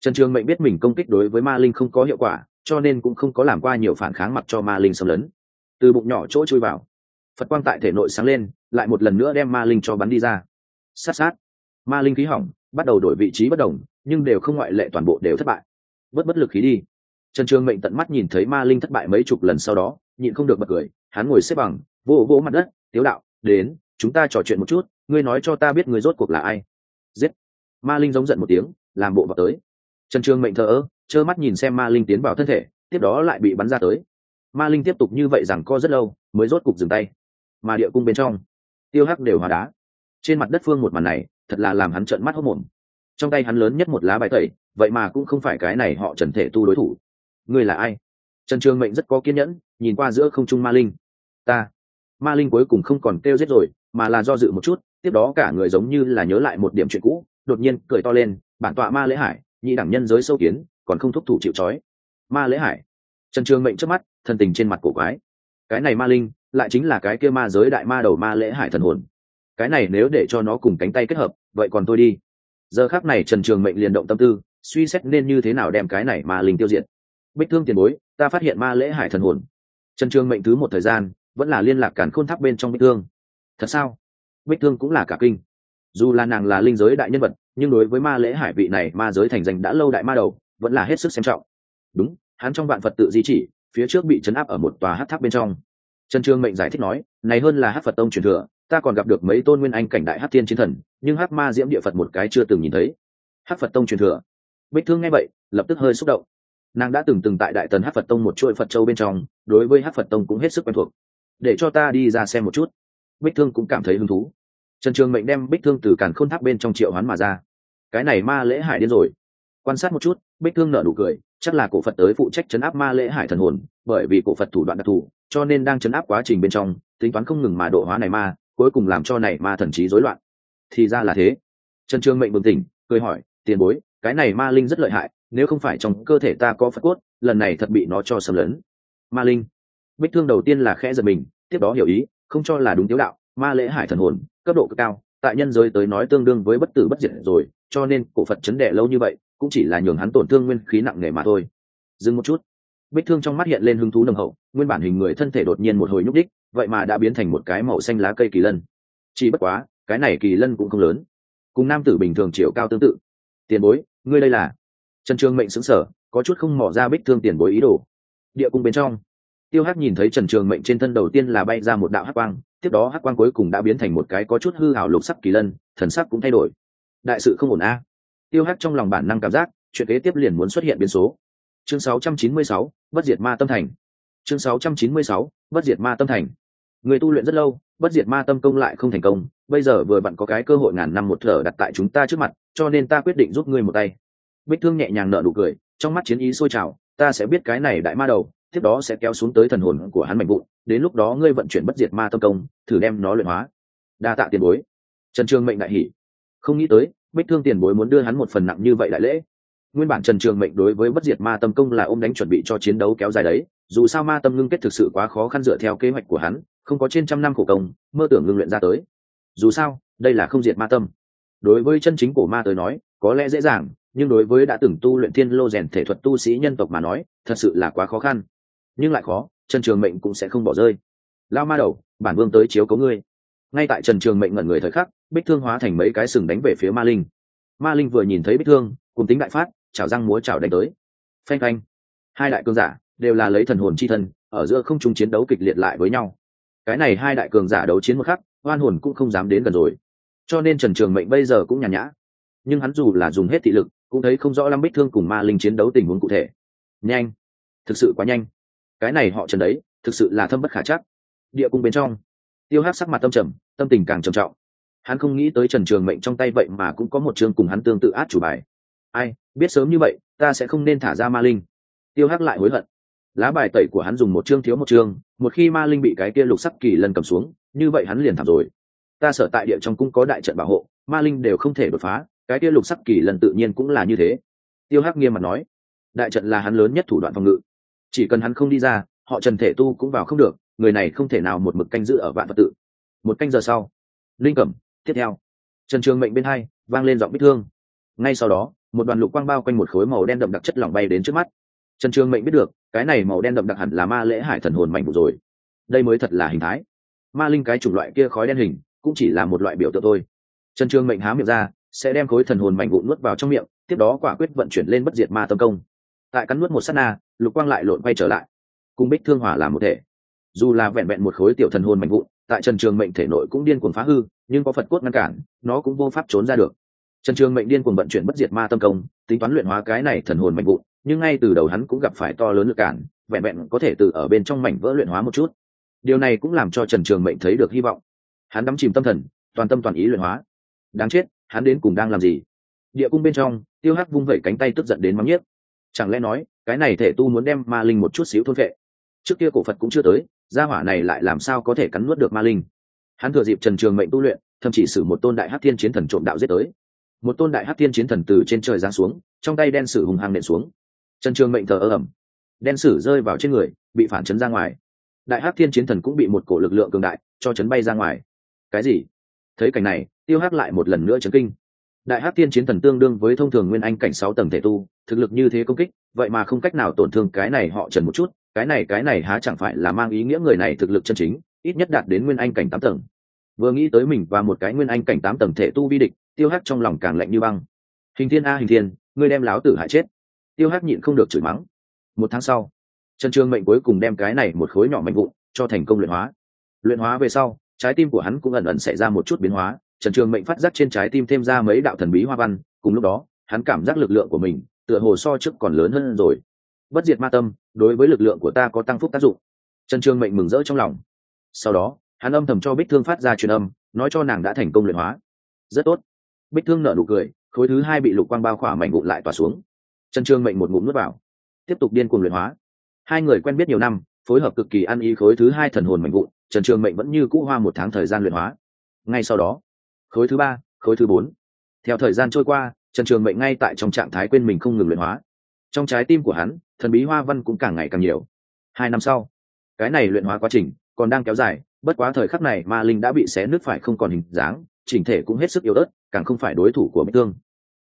Trần trường mệnh biết mình công kích đối với ma linh không có hiệu quả, cho nên cũng không có làm qua nhiều phản kháng mặc cho ma linh xâm lấn. Từ bụng nhỏ chỗ chui vào, phật quang tại thể nội sáng lên lại một lần nữa đem ma linh cho bắn đi ra. Sát sát. Ma linh khí hỏng, bắt đầu đổi vị trí bất đồng, nhưng đều không ngoại lệ toàn bộ đều thất bại. Bất bất lực khí đi. Trần trường mệnh tận mắt nhìn thấy ma linh thất bại mấy chục lần sau đó, nhịn không được bật cười, hắn ngồi xếp bằng vỗ vỗ mặt đất, tiếu đạo, đến, chúng ta trò chuyện một chút, ngươi nói cho ta biết người rốt cuộc là ai. Giết. Ma linh giống giận một tiếng, làm bộ vào tới. Trần trường mệnh thờ ơ, trơ mắt nhìn xem ma linh tiến vào thân thể, tiếp đó lại bị bắn ra tới. Ma linh tiếp tục như vậy rằng co rất lâu, mới rốt cục dừng tay. Mà địa cung bên trong tiêu hắc đều hóa đá. Trên mặt đất phương một màn này, thật là làm hắn trợn mắt hốc mồm. Trong tay hắn lớn nhất một lá bài tẩy, vậy mà cũng không phải cái này họ trần thể tu đối thủ. Ngươi là ai? Trần trường mệnh rất có kiên nhẫn, nhìn qua giữa không trung ma linh. Ta. Ma linh cuối cùng không còn kêu giết rồi, mà là do dự một chút, tiếp đó cả người giống như là nhớ lại một điểm chuyện cũ, đột nhiên cười to lên, bản tọa ma lễ hải, nhị đẳng nhân giới sâu kiến, còn không thúc thủ chịu trói. Ma lễ hải. Trần trường mệnh trước mắt thần tình trên mặt cổ quái. Cái này ma linh lại chính là cái kia ma giới đại ma đầu ma lễ hải thần hồn. Cái này nếu để cho nó cùng cánh tay kết hợp, vậy còn tôi đi. Giờ khác này trần trường mệnh liền động tâm tư, suy xét nên như thế nào đem cái này ma linh tiêu diệt. Bích thương tiền bối, ta phát hiện ma lễ hải thần hồn. Trần trường mệnh thứ một thời gian, vẫn là liên lạc cản khôn tháp bên trong bích thương. Thật sao? Bích thương cũng là cả kinh. Dù là nàng là linh giới đại nhân vật, nhưng đối với ma lễ hải vị này, ma giới thành danh đã lâu đại ma đầu, vẫn là hết sức xem trọng. Đúng, hắn trong vạn phật tự di chỉ, phía trước bị chấn áp ở một tòa hát tháp bên trong trần trương mệnh giải thích nói, này hơn là hát phật tông truyền thừa, ta còn gặp được mấy tôn nguyên anh cảnh đại hát thiên chiến thần, nhưng hát ma diễm địa phật một cái chưa từng nhìn thấy. Hát phật tông truyền thừa. Bích thương nghe vậy, lập tức hơi xúc động. Nàng đã từng từng tại đại tần hát phật tông một chuỗi phật châu bên trong, đối với hát phật tông cũng hết sức quen thuộc. Để cho ta đi ra xem một chút. Bích thương cũng cảm thấy hứng thú. Trần trường mệnh đem bích thương từ càn khôn tháp bên trong triệu hoán mà ra. Cái này ma lễ hải điên rồi. Quan sát một chút, bích thương nở nụ cười, chắc là cổ phật tới phụ trách chấn áp ma lễ hải thần hồn, bởi vì cổ phật thủ đoạn đặc thù cho nên đang chấn áp quá trình bên trong, tính toán không ngừng mà độ hóa này ma, cuối cùng làm cho này ma thần trí rối loạn. Thì ra là thế. Trần trương mệnh bừng tỉnh, cười hỏi, tiền bối, cái này ma linh rất lợi hại, nếu không phải trong cơ thể ta có phật cốt, lần này thật bị nó cho sầm lớn ma linh. Bích thương đầu tiên là khẽ giật mình, tiếp đó hiểu ý, không cho là đúng tiếu đạo, ma lễ hải thần hồn, cấp độ cực cao, tại nhân giới tới nói tương đương với bất tử bất diệt rồi, cho nên cổ phật chấn đệ lâu như vậy, cũng chỉ là nhường hắn tổn thương nguyên khí nặng nề mà thôi. Dừng một chút. Bích thương trong mắt hiện lên hứng thú nồng hậu nguyên bản hình người thân thể đột nhiên một hồi nhúc đích vậy mà đã biến thành một cái màu xanh lá cây kỳ lân. Chỉ bất quá cái này kỳ lân cũng không lớn. Cùng nam tử bình thường chiều cao tương tự. Tiền bối ngươi đây là? Trần trường mệnh xứng sở có chút không mỏ ra bích thương tiền bối ý đồ. Địa cung bên trong. Tiêu hắc nhìn thấy trần trường mệnh trên thân đầu tiên là bay ra một đạo hắc quang tiếp đó hắc quang cuối cùng đã biến thành một cái có chút hư hào lục sắc kỳ lân thần sắc cũng thay đổi. Đại sự không ổn a. Tiêu hắc trong lòng bản năng cảm giác chuyện kế tiếp liền muốn xuất hiện biến số. Chương 696, bất diệt ma tâm thành chương 696, bất diệt ma tâm thành. Người tu luyện rất lâu bất diệt ma tâm công lại không thành công bây giờ vừa bạn có cái cơ hội ngàn năm một thở đặt tại chúng ta trước mặt cho nên ta quyết định giúp ngươi một tay. Bích thương nhẹ nhàng nở nụ cười trong mắt chiến ý sôi trào ta sẽ biết cái này đại ma đầu tiếp đó sẽ kéo xuống tới thần hồn của hắn mạnh vụn đến lúc đó ngươi vận chuyển bất diệt ma tâm công thử đem nó luyện hóa. Đa tạ tiền bối. Trần trường mệnh đại hỉ. Không nghĩ tới bích thương tiền bối muốn đưa hắn một phần nặng như vậy đại lễ. Nguyên bản trần trường mệnh đối với bất diệt ma tâm công là ôm đánh chuẩn bị cho chiến đấu kéo dài đấy dù sao ma tâm ngưng kết thực sự quá khó khăn dựa theo kế hoạch của hắn, không có trên trăm năm khổ công, mơ tưởng ngưng luyện ra tới. Dù sao, đây là không diệt ma tâm. Đối với chân chính của ma tới nói, có lẽ dễ dàng, nhưng đối với đã từng tu luyện thiên lô rèn thể thuật tu sĩ nhân tộc mà nói, thật sự là quá khó khăn. Nhưng lại khó trần trường mệnh cũng sẽ không bỏ rơi. Lao ma đầu, bản vương tới chiếu cấu ngươi. Ngay tại trần trường mệnh ngẩn người thời khắc, bích thương hóa thành mấy cái sừng đánh về phía ma linh. Ma linh vừa nhìn thấy bích thương, cùng tính đại phát, chảo răng múa chảo đánh tới. Phanh phanh. Hai đại cương giả đều là lấy thần hồn chi thân, ở giữa không trung chiến đấu kịch liệt lại với nhau. Cái này hai đại cường giả đấu chiến một khắc, oan hồn cũng không dám đến gần rồi. Cho nên trần trường mệnh bây giờ cũng nhàn nhã. Nhưng hắn dù là dùng hết thị lực, cũng thấy không rõ lắm bích thương cùng ma linh chiến đấu tình huống cụ thể. Nhanh! Thực sự quá nhanh. Cái này họ trần đấy, thực sự là thâm bất khả chắc. Địa cung bên trong, tiêu hát sắc mặt tâm trầm, tâm tình càng trầm trọng. Hắn không nghĩ tới trần trường mệnh trong tay vậy mà cũng có một chương cùng hắn tương tự át chủ bài. Ai, biết sớm như vậy, ta sẽ không nên thả ra ma linh. Tiêu hắc lại hối hận lá bài tẩy của hắn dùng một chương thiếu một chương, một khi ma linh bị cái kia lục sắc kỳ lần cầm xuống, như vậy hắn liền thảm rồi. Ta sợ tại địa trong cung có đại trận bảo hộ, ma linh đều không thể đột phá, cái kia lục sắc kỳ lần tự nhiên cũng là như thế. Tiêu hắc nghiêm mặt nói, đại trận là hắn lớn nhất thủ đoạn phòng ngự. Chỉ cần hắn không đi ra, họ trần thể tu cũng vào không được, người này không thể nào một mực canh giữ ở vạn vật tự. Một canh giờ sau, linh cẩm, tiếp theo, trần trường mệnh bên hai, vang lên giọng bích thương. Ngay sau đó, một đoàn lục quang bao quanh một khối màu đen đậm đặc chất lỏng bay đến trước mắt trần trường mệnh biết được, cái này màu đen đậm đặc hẳn là ma lễ hải thần hồn mạnh vụ rồi. Đây mới thật là hình thái. Ma linh cái chủng loại kia khói đen hình, cũng chỉ là một loại biểu tượng thôi. Trần trường mệnh há miệng ra, sẽ đem khối thần hồn mạnh vụ nuốt vào trong miệng, tiếp đó quả quyết vận chuyển lên bất diệt ma tâm công. Tại cắn nuốt một s á t na, lục quang lại lộn quay trở lại. Cùng bích thương hỏa làm một thể. Dù là vẹn vẹn một khối tiểu thần hồn mạnh vụn, tại trần trường mệnh thể nội cũng điên cuồng phá hư, nhưng có phật cốt ngăn cản, nó cũng vô pháp trốn ra được. Trần trường mệnh điên cuồng vận chuyển bất diệt ma tâm công, tính toán luyện hóa cái này thần hồn mạnh vụn nhưng ngay từ đầu hắn cũng gặp phải to lớn lực cản, vẹn vẹn có thể từ ở bên trong mảnh vỡ luyện hóa một chút. Điều này cũng làm cho trần trường mệnh thấy được hy vọng. Hắn đắm chìm tâm thần, toàn tâm toàn ý luyện hóa. Đáng chết, hắn đến cùng đang làm gì? Địa cung bên trong, tiêu hắc vung vẩy cánh tay tức giận đến mắng nhiếc. Chẳng lẽ nói, cái này thể tu muốn đem ma linh một chút xíu thôn vệ trước kia cổ phật cũng chưa tới, gia hỏa này lại làm sao có thể cắn nuốt được ma linh? Hắn thừa dịp trần trường mệnh tu luyện, thậm chỉ xử một tôn đại hát thiên chiến thần trộm đạo giết tới. Một tôn đại hát thiên chiến thần từ trên trời giáng xuống, trong tay đen sử hùng hăng nện xuống trần trường mệnh thờ ơ ẩm. Đen sử rơi vào trên người, bị phản chấn ra ngoài. Đại hắc thiên chiến thần cũng bị một cổ lực lượng cường đại cho chấn bay ra ngoài. Cái gì? Thấy cảnh này, tiêu hắc lại một lần nữa chấn kinh. Đại hắc thiên chiến thần tương đương với thông thường nguyên anh cảnh sáu tầng thể tu, thực lực như thế công kích, vậy mà không cách nào tổn thương cái này họ trần một chút, cái này cái này há chẳng phải là mang ý nghĩa người này thực lực chân chính, ít nhất đạt đến nguyên anh cảnh tám tầng. Vừa nghĩ tới mình và một cái nguyên anh cảnh tám tầng thể tu vi địch, tiêu hắc trong lòng càng lạnh như băng. Hình thiên a, hình thiên, ngươi đem láo tử hại chết tiêu hắc nhịn không được chửi mắng. Một tháng sau, trần trương mệnh cuối cùng đem cái này một khối nhỏ mạnh vụn cho thành công luyện hóa. Luyện hóa về sau, trái tim của hắn cũng ẩn ẩn xảy ra một chút biến hóa. Trần trường mệnh phát giác trên trái tim thêm ra mấy đạo thần bí hoa văn, cùng lúc đó, hắn cảm giác lực lượng của mình tựa hồ so trước còn lớn hơn rồi. Bất diệt ma tâm, đối với lực lượng của ta có tăng phúc tác dụng. Trần trường mệnh mừng rỡ trong lòng. Sau đó, hắn âm thầm cho bích thương phát ra truyền âm, nói cho nàng đã thành công luyện hóa. Rất tốt. Bích thương nở nụ cười, khối thứ hai bị lục quang bao khỏa mảnh vụn lại tỏa xuống trần trường mệnh một ngụm nuốt vào. Tiếp tục điên cuồng luyện hóa. Hai người quen biết nhiều năm, phối hợp cực kỳ ăn ý khối thứ hai thần hồn mạnh vụn, trần trường mệnh vẫn như cũ hoa một tháng thời gian luyện hóa. Ngay sau đó, khối thứ ba, khối thứ bốn. Theo thời gian trôi qua, trần trường mệnh ngay tại trong trạng thái quên mình không ngừng luyện hóa. Trong trái tim của hắn, thần bí hoa văn cũng càng ngày càng nhiều. Hai năm sau, cái này luyện hóa quá trình còn đang kéo dài, bất quá thời khắc này ma linh đã bị xé nước phải không còn hình dáng, chỉnh thể cũng hết sức yếu ớt, càng không phải đối thủ của bích thương.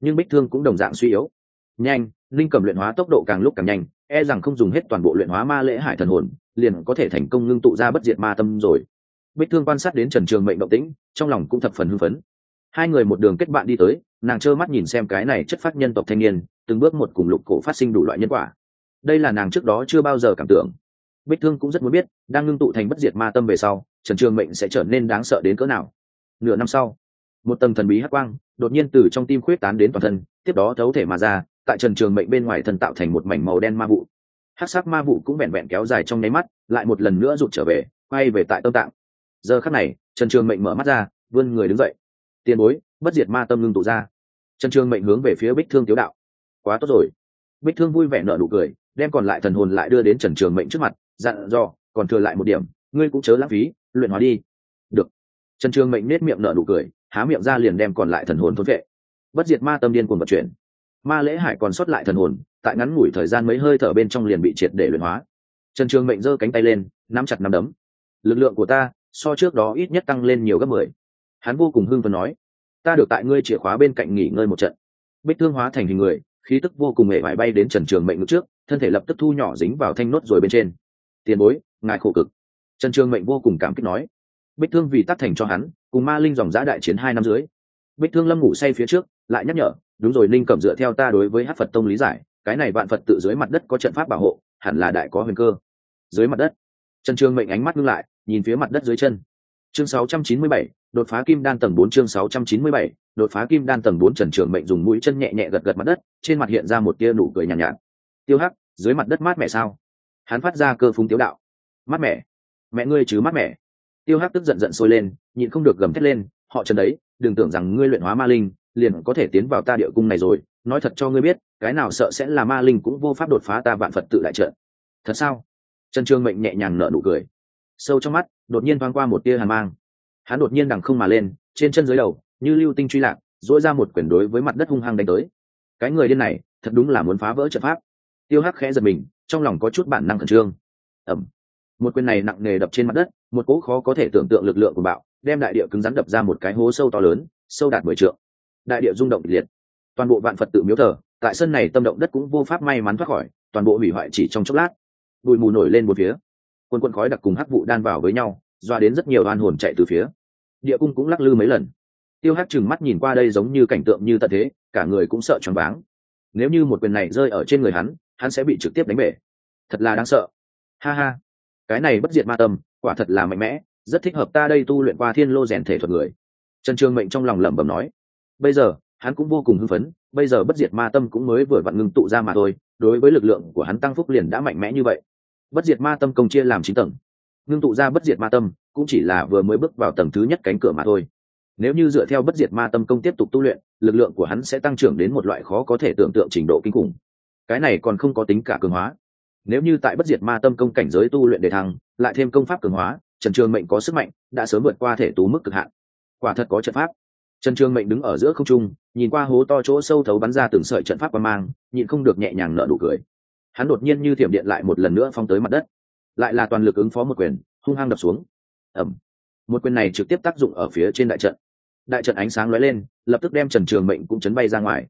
Nhưng bích thương cũng đồng dạng suy yếu nhanh, linh cầm luyện hóa tốc độ càng lúc càng nhanh e rằng không dùng hết toàn bộ luyện hóa ma lễ hải thần hồn, liền có thể thành công ngưng tụ ra bất diệt ma tâm rồi. Bích thương quan sát đến trần trường mệnh động tĩnh, trong lòng cũng thập phần hưng phấn. Hai người một đường kết bạn đi tới, nàng trơ mắt nhìn xem cái này chất phát nhân tộc thanh niên, từng bước một cùng lục cổ phát sinh đủ loại nhân quả. Đây là nàng trước đó chưa bao giờ cảm tưởng. Bích thương cũng rất muốn biết, đang ngưng tụ thành bất diệt ma tâm về sau, trần trường mệnh sẽ trở nên đáng sợ đến cỡ nào. Nửa năm sau, một tầng thần bí hắc quang đột nhiên từ trong tim khuyết tán đến toàn thân, tiếp đó thấu thể mà ra tại trần trường mệnh bên ngoài thân tạo thành một mảnh màu đen ma vụ. Hát sắc ma vụ cũng vẹn vẹn kéo dài trong nháy mắt, lại một lần nữa rụt trở về, quay về tại tâm tạng. Giờ khắc này, trần trường mệnh mở mắt ra, vươn người đứng dậy. Tiền bối, bất diệt ma tâm ngưng tụ ra. Trần trường mệnh hướng về phía bích thương tiếu đạo. Quá tốt rồi. Bích thương vui vẻ nở nụ cười, đem còn lại thần hồn lại đưa đến trần trường mệnh trước mặt, dặn dò, còn thừa lại một điểm, ngươi cũng chớ lãng phí, luyện hóa đi. Được. Trần trường mệnh nết miệng nở nụ cười, há miệng ra liền đem còn lại thần hồn thôn vệ. Bất diệt ma tâm điên cuồng vận chuyển ma lễ hải còn sót lại thần hồn, tại ngắn ngủi thời gian mấy hơi thở bên trong liền bị triệt để luyện hóa. Trần trường mệnh giơ cánh tay lên, nắm chặt nắm đấm. Lực lượng của ta, so trước đó ít nhất tăng lên nhiều gấp mười. Hắn vô cùng hưng phấn nói, ta được tại ngươi chìa khóa bên cạnh nghỉ ngơi một trận. Bích thương hóa thành hình người, khí tức vô cùng mệ vải bay đến trần trường mệnh ngực trước, thân thể lập tức thu nhỏ dính vào thanh nốt rồi bên trên. Tiền bối, ngài khổ cực. Trần trường mệnh vô cùng cảm kích nói. Bích thương vì tác thành cho hắn, cùng ma linh dòng giã đại chiến hai năm dưới. Bích thương lâm ngủ say phía trước, lại nhắc nhở đúng rồi ninh cẩm dựa theo ta đối với hát phật tông lý giải cái này vạn phật tự dưới mặt đất có trận pháp bảo hộ hẳn là đại có huyền cơ dưới mặt đất trần trường mệnh ánh mắt ngưng lại nhìn phía mặt đất dưới chân chương 697, đột phá kim đan tầng 4 chương 697, đột phá kim đan tầng 4 Trần Trường Mệnh dùng mũi chân nhẹ nhẹ gật gật mặt đất, trên mặt hiện ra một tia nụ cười nhàn nhạt, nhạt. Tiêu Hắc, dưới mặt đất mát mẻ sao? Hắn phát ra cơ phúng tiếu đạo. Mát mẻ? Mẹ ngươi chứ mát mẻ. Tiêu Hắc tức giận giận sôi lên, nhịn không được gầm thét lên, họ Trần đấy, đừng tưởng rằng ngươi luyện hóa ma linh, liền có thể tiến vào ta địa cung này rồi, nói thật cho ngươi biết, cái nào sợ sẽ là ma linh cũng vô pháp đột phá ta vạn Phật tự đại trận. Thật sao? Trần trương Mệnh nhẹ nhàng nở nụ cười. Sâu trong mắt, đột nhiên thoáng qua một tia hàn mang hắn đột nhiên đằng không mà lên trên chân dưới đầu như lưu tinh truy lạc dỗi ra một quyển đối với mặt đất hung hăng đánh tới cái người điên này thật đúng là muốn phá vỡ trận pháp tiêu hắc khẽ giật mình trong lòng có chút bản năng khẩn trương ẩm một quyền này nặng nề đập trên mặt đất một cỗ khó có thể tưởng tượng lực lượng của bạo đem đại địa cứng rắn đập ra một cái hố sâu to lớn sâu đạt mười trượng đại địa rung động liệt. Toàn bộ vạn phật tự miếu thờ, tại sân này tâm động đất cũng vô pháp may mắn thoát khỏi, toàn bộ hủy hoại chỉ trong chốc lát. Bụi mù nổi lên một phía. Quân quân khói đặc cùng hắc vụ đan vào với nhau, doa đến rất nhiều oan hồn chạy từ phía. Địa cung cũng lắc lư mấy lần. Tiêu hắc chừng mắt nhìn qua đây giống như cảnh tượng như tận thế, cả người cũng sợ choáng váng. Nếu như một quyền này rơi ở trên người hắn hắn sẽ bị trực tiếp đánh bể. Thật là đáng sợ. Ha ha. Cái này bất diệt ma tâm, quả thật là mạnh mẽ, rất thích hợp ta đây tu luyện qua thiên lô rèn thể thuật người. Trần trường mệnh trong lòng lẩm bẩm nói bây giờ, hắn cũng vô cùng hưng phấn, bây giờ bất diệt ma tâm cũng mới vừa vặn ngưng tụ ra mà thôi, đối với lực lượng của hắn tăng phúc liền đã mạnh mẽ như vậy. Bất diệt ma tâm công chia làm chín tầng. Ngưng tụ ra bất diệt ma tâm, cũng chỉ là vừa mới bước vào tầng thứ nhất cánh cửa mà thôi. Nếu như dựa theo bất diệt ma tâm công tiếp tục tu luyện, lực lượng của hắn sẽ tăng trưởng đến một loại khó có thể tưởng tượng trình độ kinh khủng. Cái này còn không có tính cả cường hóa. Nếu như tại bất diệt ma tâm công cảnh giới tu luyện đề thăng, lại thêm công pháp cường hóa, trần trường mệnh có sức mạnh, đã sớm vượt qua thể tú mức cực hạn. Quả thật có trận pháp trần trường mệnh đứng ở giữa không trung, nhìn qua hố to chỗ sâu thấu bắn ra từng sợi trận pháp qua mang, nhịn không được nhẹ nhàng nở nụ cười. Hắn đột nhiên như thiểm điện lại một lần nữa phong tới mặt đất. Lại là toàn lực ứng phó một quyền, hung hăng đập xuống. Ẩm một quyền này trực tiếp tác dụng ở phía trên đại trận. Đại trận ánh sáng lóe lên, lập tức đem trần trường mệnh cũng chấn bay ra ngoài.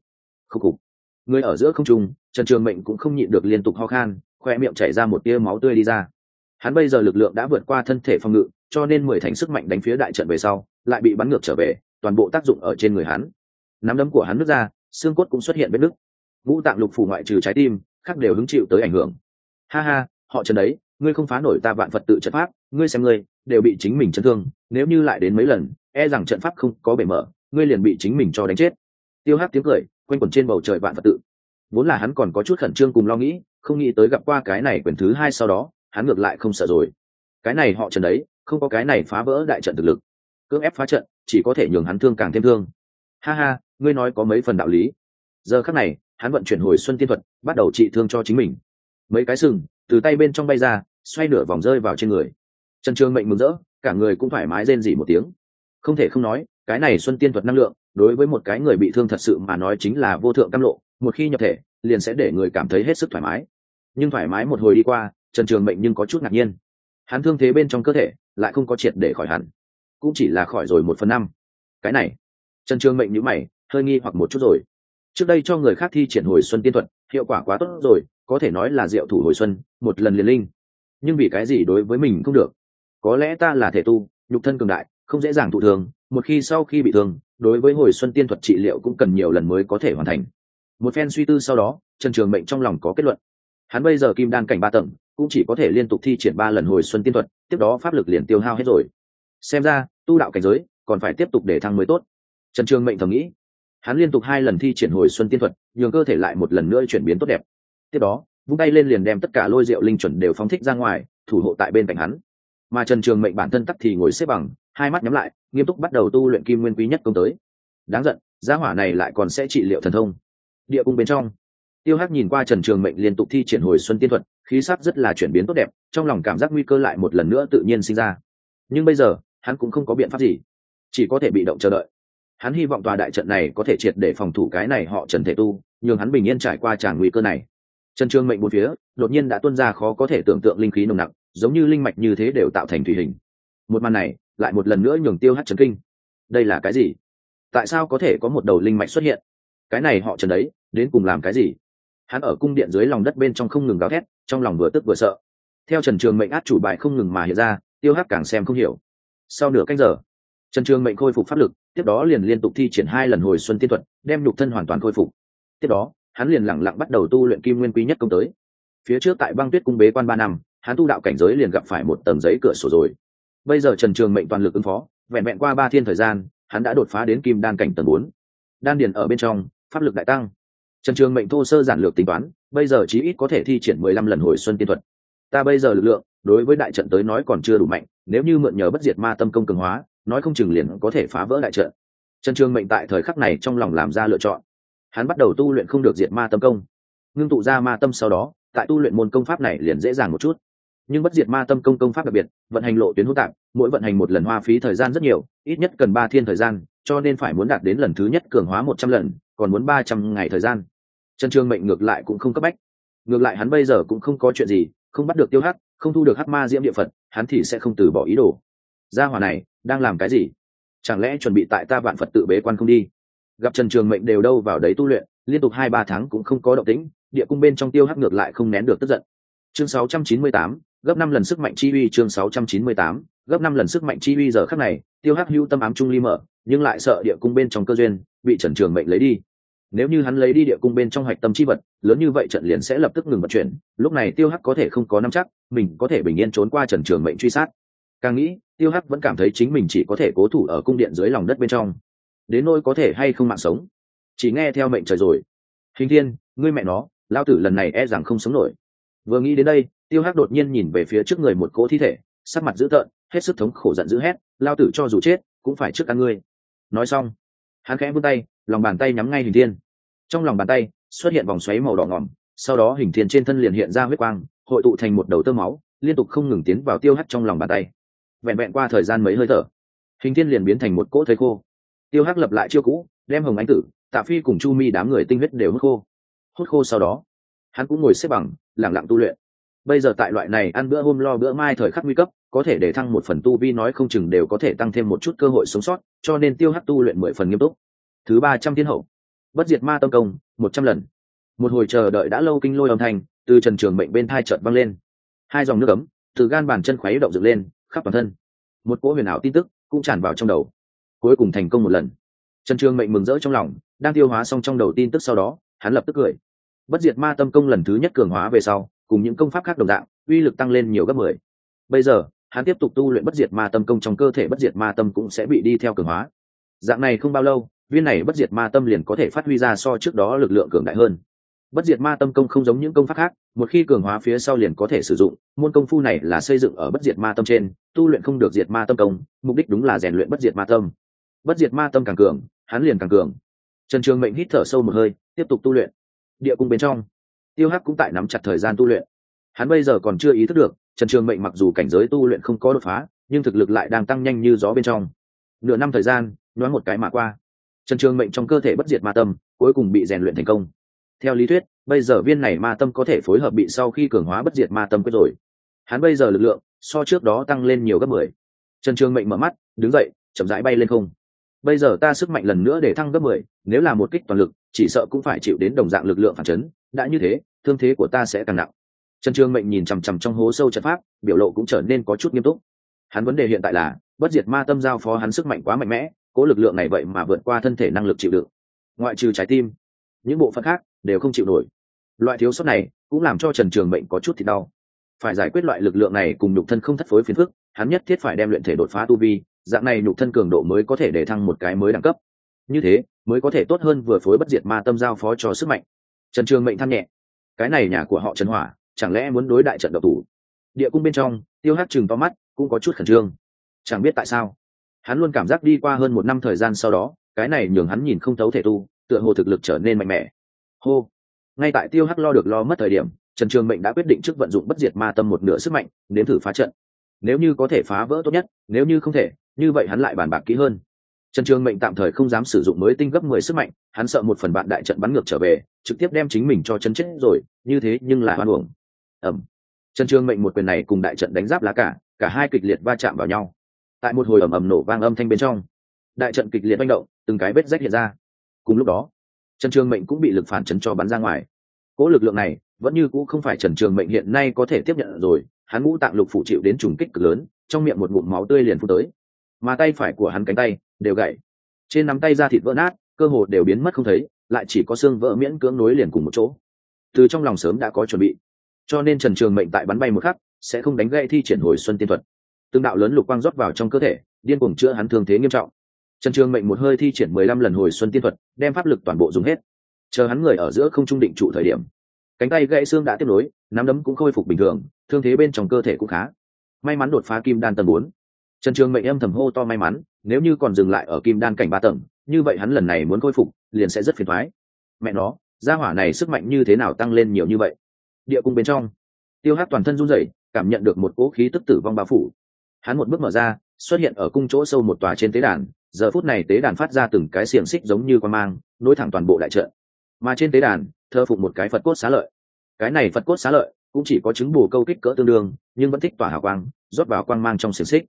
Khúc cục người ở giữa không trung, trần trường mệnh cũng không nhịn được liên tục ho khan, khoe miệng chảy ra một tia máu tươi đi ra. Hắn bây giờ lực lượng đã vượt qua thân thể phòng ngự, cho nên mười thành sức mạnh đánh phía đại trận về sau, lại bị bắn ngược trở về toàn bộ tác dụng ở trên người hắn. Nắm đấm của hắn nứt ra, xương cốt cũng xuất hiện vết nứt. Ngũ tạng lục phủ ngoại trừ trái tim, khác đều hứng chịu tới ảnh hưởng. Ha ha, họ trần đấy, ngươi không phá nổi ta vạn phật tự trận pháp, ngươi xem ngươi, đều bị chính mình chấn thương, nếu như lại đến mấy lần e rằng trận pháp không có bể mở, ngươi liền bị chính mình cho đánh chết. Tiêu hát tiếng cười, quanh quẩn trên bầu trời vạn phật tự. Vốn là hắn còn có chút khẩn trương cùng lo nghĩ, không nghĩ tới gặp qua cái này quyển thứ hai sau đó, hắn ngược lại không sợ rồi. Cái này họ trần đấy, không có cái này phá vỡ đại trận thực lực. Cưỡng ép phá trận chỉ có thể nhường hắn thương càng thêm thương. Ha ha, ngươi nói có mấy phần đạo lý. Giờ khắc này, hắn vận chuyển hồi xuân tiên thuật, bắt đầu trị thương cho chính mình. Mấy cái sừng từ tay bên trong bay ra, xoay nửa vòng rơi vào trên người. Trần trường mệnh mừng rỡ, cả người cũng thoải mái rên rỉ một tiếng. Không thể không nói, cái này xuân tiên thuật năng lượng, đối với một cái người bị thương thật sự mà nói chính là vô thượng cam lộ, một khi nhập thể, liền sẽ để người cảm thấy hết sức thoải mái. Nhưng thoải mái một hồi đi qua, trần trường mệnh nhưng có chút ngạc nhiên. Hắn thương thế bên trong cơ thể lại không có triệt để khỏi hẳn cũng chỉ là khỏi rồi một phần năm. Cái này, trần trường mệnh nhữ mày, hơi nghi hoặc một chút rồi. Trước đây cho người khác thi triển hồi xuân tiên thuật, hiệu quả quá tốt rồi, có thể nói là diệu thủ hồi xuân, một lần liền linh. Nhưng vì cái gì đối với mình không được? Có lẽ ta là thể tu, nhục thân cường đại, không dễ dàng thụ thường, một khi sau khi bị thương, đối với hồi xuân tiên thuật trị liệu cũng cần nhiều lần mới có thể hoàn thành. Một phen suy tư sau đó, trần trường mệnh trong lòng có kết luận. Hắn bây giờ kim đan cảnh ba tầng, cũng chỉ có thể liên tục thi triển ba lần hồi xuân tiên thuật, tiếp đó pháp lực liền tiêu hao hết rồi xem ra, tu đạo cảnh giới còn phải tiếp tục để thăng mới tốt. Trần trường mệnh thầm nghĩ. Hắn liên tục hai lần thi triển hồi xuân tiên thuật, nhường cơ thể lại một lần nữa chuyển biến tốt đẹp. Tiếp đó, vung tay lên liền đem tất cả lôi rượu linh chuẩn đều phóng thích ra ngoài, thủ hộ tại bên cạnh hắn. Mà trần trường mệnh bản thân tắc thì ngồi xếp bằng, hai mắt nhắm lại, nghiêm túc bắt đầu tu luyện kim nguyên quý nhất công tới. Đáng giận giá hỏa này lại còn sẽ trị liệu thần thông. Địa cung bên trong, tiêu hắc nhìn qua trần trường mệnh liên tục thi triển hồi xuân tiên thuật, khí sắc rất là chuyển biến tốt đẹp, trong lòng cảm giác nguy cơ lại một lần nữa tự nhiên sinh ra. Nhưng bây giờ hắn cũng không có biện pháp gì, chỉ có thể bị động chờ đợi. Hắn hy vọng tòa đại trận này có thể triệt để phòng thủ cái này họ trần thể tu, nhường hắn bình yên trải qua tràng nguy cơ này. Trần trường mệnh một phía, đột nhiên đã tuân ra khó có thể tưởng tượng linh khí nồng nặc, giống như linh mạch như thế đều tạo thành thủy hình. Một màn này, lại một lần nữa nhường tiêu hát trần kinh. Đây là cái gì? Tại sao có thể có một đầu linh mạch xuất hiện? Cái này họ trần đấy, đến cùng làm cái gì? Hắn ở cung điện dưới lòng đất bên trong không ngừng gào thét, trong lòng vừa tức vừa sợ. Theo trần trường mệnh át chủ bài không ngừng mà hiện ra, tiêu hắc càng xem không hiểu sau nửa canh giờ, trần trường mệnh khôi phục pháp lực, tiếp đó liền liên tục thi triển hai lần hồi xuân tiên thuật, đem nhục thân hoàn toàn khôi phục. Tiếp đó, hắn liền lẳng lặng bắt đầu tu luyện kim nguyên quý nhất công tới. Phía trước tại băng tuyết cung bế quan ba năm, hắn tu đạo cảnh giới liền gặp phải một tầng giấy cửa sổ rồi. Bây giờ trần trường mệnh toàn lực ứng phó, vẹn vẹn qua ba thiên thời gian, hắn đã đột phá đến kim đan cảnh tầng bốn. Đan điền ở bên trong, pháp lực đại tăng. Trần trường mệnh thô sơ giản lược tính toán, bây giờ chí ít có thể thi triển mười lăm lần hồi xuân tiên thuật. Ta bây giờ lực lượng đối với đại trận tới nói còn chưa đủ mạnh, nếu như mượn nhờ bất diệt ma tâm công cường hóa, nói không chừng liền có thể phá vỡ đại trận. Trần trường mệnh tại thời khắc này trong lòng làm ra lựa chọn. Hắn bắt đầu tu luyện không được diệt ma tâm công. Ngưng tụ ra ma tâm sau đó, tại tu luyện môn công pháp này liền dễ dàng một chút. Nhưng bất diệt ma tâm công công pháp đặc biệt, vận hành lộ tuyến hỗn tạp, mỗi vận hành một lần hoa phí thời gian rất nhiều, ít nhất cần ba thiên thời gian, cho nên phải muốn đạt đến lần thứ nhất cường hóa một trăm lần, còn muốn ba trăm ngày thời gian. Trần trường mệnh ngược lại cũng không cấp bách. Ngược lại hắn bây giờ cũng không có chuyện gì, không bắt được tiêu hắc không thu được hắc ma diễm địa phật hắn thì sẽ không từ bỏ ý đồ. Gia hỏa này đang làm cái gì? Chẳng lẽ chuẩn bị tại ta vạn phật tự bế quan không đi? Gặp trần trường mệnh đều đâu vào đấy tu luyện liên tục hai ba tháng cũng không có động tĩnh địa cung bên trong tiêu hắc ngược lại không nén được tức giận. Chương 698, gấp năm lần sức mạnh chi uy chương 698, gấp năm lần sức mạnh chi uy giờ khắc này tiêu hắc hưu tâm ám trung ly mở nhưng lại sợ địa cung bên trong cơ duyên bị trần trường mệnh lấy đi nếu như hắn lấy đi địa cung bên trong hoạch tâm chi vật, lớn như vậy trận liền sẽ lập tức ngừng vận chuyển, lúc này tiêu hắc có thể không có nắm chắc, mình có thể bình yên trốn qua trần trường mệnh truy sát. Càng nghĩ, tiêu hắc vẫn cảm thấy chính mình chỉ có thể cố thủ ở cung điện dưới lòng đất bên trong. Đến nơi có thể hay không mạng sống? Chỉ nghe theo mệnh trời rồi. Hình thiên, ngươi mẹ nó lao tử lần này e rằng không sống nổi. Vừa nghĩ đến đây, tiêu hắc đột nhiên nhìn về phía trước người một cỗ thi thể, sắc mặt dữ tợn, hết sức thống khổ giận dữ hét lao tử cho dù chết, cũng phải trước ăn ngươi. Nói xong, hắn khẽ vươn tay, lòng bàn tay nhắm ngay hình thiên trong lòng bàn tay, xuất hiện vòng xoáy màu đỏ ngỏm sau đó hình thiền trên thân liền hiện ra huyết quang, hội tụ thành một đầu tơ máu, liên tục không ngừng tiến vào tiêu hắc trong lòng bàn tay. Vẹn vẹn qua thời gian mấy hơi thở, hình thiên liền biến thành một cỗ thây khô. Tiêu hắc lập lại chiêu cũ, đem hồng ánh tử, tạ phi cùng chu mi đám người tinh huyết đều hút khô. Hút khô sau đó, hắn cũng ngồi xếp bằng lẳng lặng tu luyện. Bây giờ tại loại này ăn bữa hôm lo bữa mai thời khắc nguy cấp, có thể để thăng một phần tu vi nói không chừng đều có thể tăng thêm một chút cơ hội sống sót, cho nên tiêu hắc tu luyện mười phần nghiêm túc. Thứ ba trăm thiên hậu bất diệt ma tâm công, một trăm lần. Một hồi chờ đợi đã lâu kinh lôi âm thanh, từ trần trường mệnh bên thai chợt văng lên. Hai dòng nước ấm, từ gan bàn chân khuấy động dựng lên, khắp toàn thân. Một cỗ huyền ảo tin tức cũng tràn vào trong đầu. Cuối cùng thành công một lần. Trần trường mệnh mừng rỡ trong lòng, đang tiêu hóa xong trong đầu tin tức sau đó, hắn lập tức cười. Bất diệt ma tâm công lần thứ nhất cường hóa về sau, cùng những công pháp khác đồng dạng, uy lực tăng lên nhiều gấp mười. Bây giờ, hắn tiếp tục tu luyện bất diệt ma tâm công trong cơ thể bất diệt ma tâm cũng sẽ bị đi theo cường hóa. Dạng này không bao lâu viên này bất diệt ma tâm liền có thể phát huy ra so trước đó lực lượng cường đại hơn. Bất diệt ma tâm công không giống những công pháp khác, một khi cường hóa phía sau liền có thể sử dụng, môn công phu này là xây dựng ở bất diệt ma tâm trên, tu luyện không được diệt ma tâm công, mục đích đúng là rèn luyện bất diệt ma tâm. Bất diệt ma tâm càng cường, hắn liền càng cường. Trần trường mệnh hít thở sâu một hơi, tiếp tục tu luyện. Địa cung bên trong, tiêu hắc cũng tại nắm chặt thời gian tu luyện. Hắn bây giờ còn chưa ý thức được, trần trường mệnh mặc dù cảnh giới tu luyện không có đột phá, nhưng thực lực lại đang tăng nhanh như gió bên trong. Nửa năm thời gian nói một cái mà qua trần trường mệnh trong cơ thể bất diệt ma tâm, cuối cùng bị rèn luyện thành công. Theo lý thuyết, bây giờ viên này ma tâm có thể phối hợp bị sau khi cường hóa bất diệt ma tâm quyết rồi. Hắn bây giờ lực lượng, so trước đó tăng lên nhiều gấp mười. Trần trường mệnh mở mắt, đứng dậy, chậm rãi bay lên không. Bây giờ ta sức mạnh lần nữa để thăng gấp mười, nếu là một kích toàn lực, chỉ sợ cũng phải chịu đến đồng dạng lực lượng phản chấn. Đã như thế, thương thế của ta sẽ càng nặng. Trần trường mệnh nhìn chằm chằm trong hố sâu trận pháp, biểu lộ cũng trở nên có chút nghiêm túc. Hắn vấn đề hiện tại là, bất diệt ma tâm giao phó hắn sức mạnh quá mạnh mẽ cố lực lượng này vậy mà vượt qua thân thể năng lực chịu đựng. Ngoại trừ trái tim, những bộ phận khác đều không chịu nổi. Loại thiếu sót này cũng làm cho trần trường Bệnh có chút thì đau. Phải giải quyết loại lực lượng này cùng nhục thân không thất phối phiền phức, hắn nhất thiết phải đem luyện thể đột phá tu vi, dạng này nhục thân cường độ mới có thể để thăng một cái mới đẳng cấp. Như thế, mới có thể tốt hơn vừa phối bất diệt ma tâm giao phó cho sức mạnh. Trần trường mệnh than nhẹ, cái này nhà của họ trần hỏa, chẳng lẽ muốn đối đại trận độc thủ? Địa cung bên trong, tiêu hát chừng to mắt, cũng có chút khẩn trương. Chẳng biết tại sao hắn luôn cảm giác đi qua hơn một năm thời gian sau đó, cái này nhường hắn nhìn không thấu thể tu, tựa hồ thực lực trở nên mạnh mẽ. Hô! Ngay tại tiêu hắc lo được lo mất thời điểm, trần trường mệnh đã quyết định trước vận dụng bất diệt ma tâm một nửa sức mạnh đến thử phá trận. Nếu như có thể phá vỡ tốt nhất, nếu như không thể, như vậy hắn lại bàn bạc kỹ hơn. Trần trường mệnh tạm thời không dám sử dụng mới tinh gấp mười sức mạnh, hắn sợ một phần bạn đại trận bắn ngược trở về, trực tiếp đem chính mình cho chân chết rồi, như thế nhưng lại hoan uổng. Ẩm trần trường mệnh một quyền này cùng đại trận đánh giáp lá cả cả hai kịch liệt va chạm vào nhau tại một hồi ầm ầm nổ vang âm thanh bên trong, đại trận kịch liệt manh động, từng cái vết rách hiện ra. Cùng lúc đó, trần trường mệnh cũng bị lực phản chấn cho bắn ra ngoài. Cỗ lực lượng này vẫn như cũ không phải trần trường mệnh hiện nay có thể tiếp nhận rồi, hắn ngũ tạng lục phụ chịu đến trùng kích cực lớn, trong miệng một ngụm máu tươi liền phun tới. Mà tay phải của hắn cánh tay đều gãy. Trên nắm tay da thịt vỡ nát, cơ hồ đều biến mất không thấy, lại chỉ có xương vỡ miễn cưỡng nối liền cùng một chỗ. Từ trong lòng sớm đã có chuẩn bị. Cho nên trần trường mệnh tại bắn bay một khắc, sẽ không đánh gãy thi triển hồi xuân tiên thuật tương đạo lớn lục quang rót vào trong cơ thể, điên cuồng chữa hắn thương thế nghiêm trọng. Trần trường mệnh một hơi thi triển mười lăm lần hồi xuân tiên thuật, đem pháp lực toàn bộ dùng hết. Chờ hắn người ở giữa không trung định trụ thời điểm, cánh tay gãy xương đã tiếp nối, nắm đấm cũng khôi phục bình thường, thương thế bên trong cơ thể cũng khá. May mắn đột phá kim đan tầng bốn. Trần trường mệnh âm thầm hô to may mắn, nếu như còn dừng lại ở kim đan cảnh ba tầng, như vậy hắn lần này muốn khôi phục, liền sẽ rất phiền thoái mẹ nó, gia hỏa này sức mạnh như thế nào tăng lên nhiều như vậy? Địa cung bên trong, tiêu hát toàn thân run rẩy, cảm nhận được một cỗ khí tức tử vong bao phủ hắn một bước mở ra, xuất hiện ở cung chỗ sâu một tòa trên tế đàn. Giờ phút này tế đàn phát ra từng cái xiềng xích giống như quan mang, nối thẳng toàn bộ đại trận. Mà trên tế đàn thơ phụng một cái phật cốt xá lợi. Cái này phật cốt xá lợi cũng chỉ có chứng bù câu kích cỡ tương đương, nhưng vẫn thích tỏa hào quang, rót vào quang mang trong xiềng xích.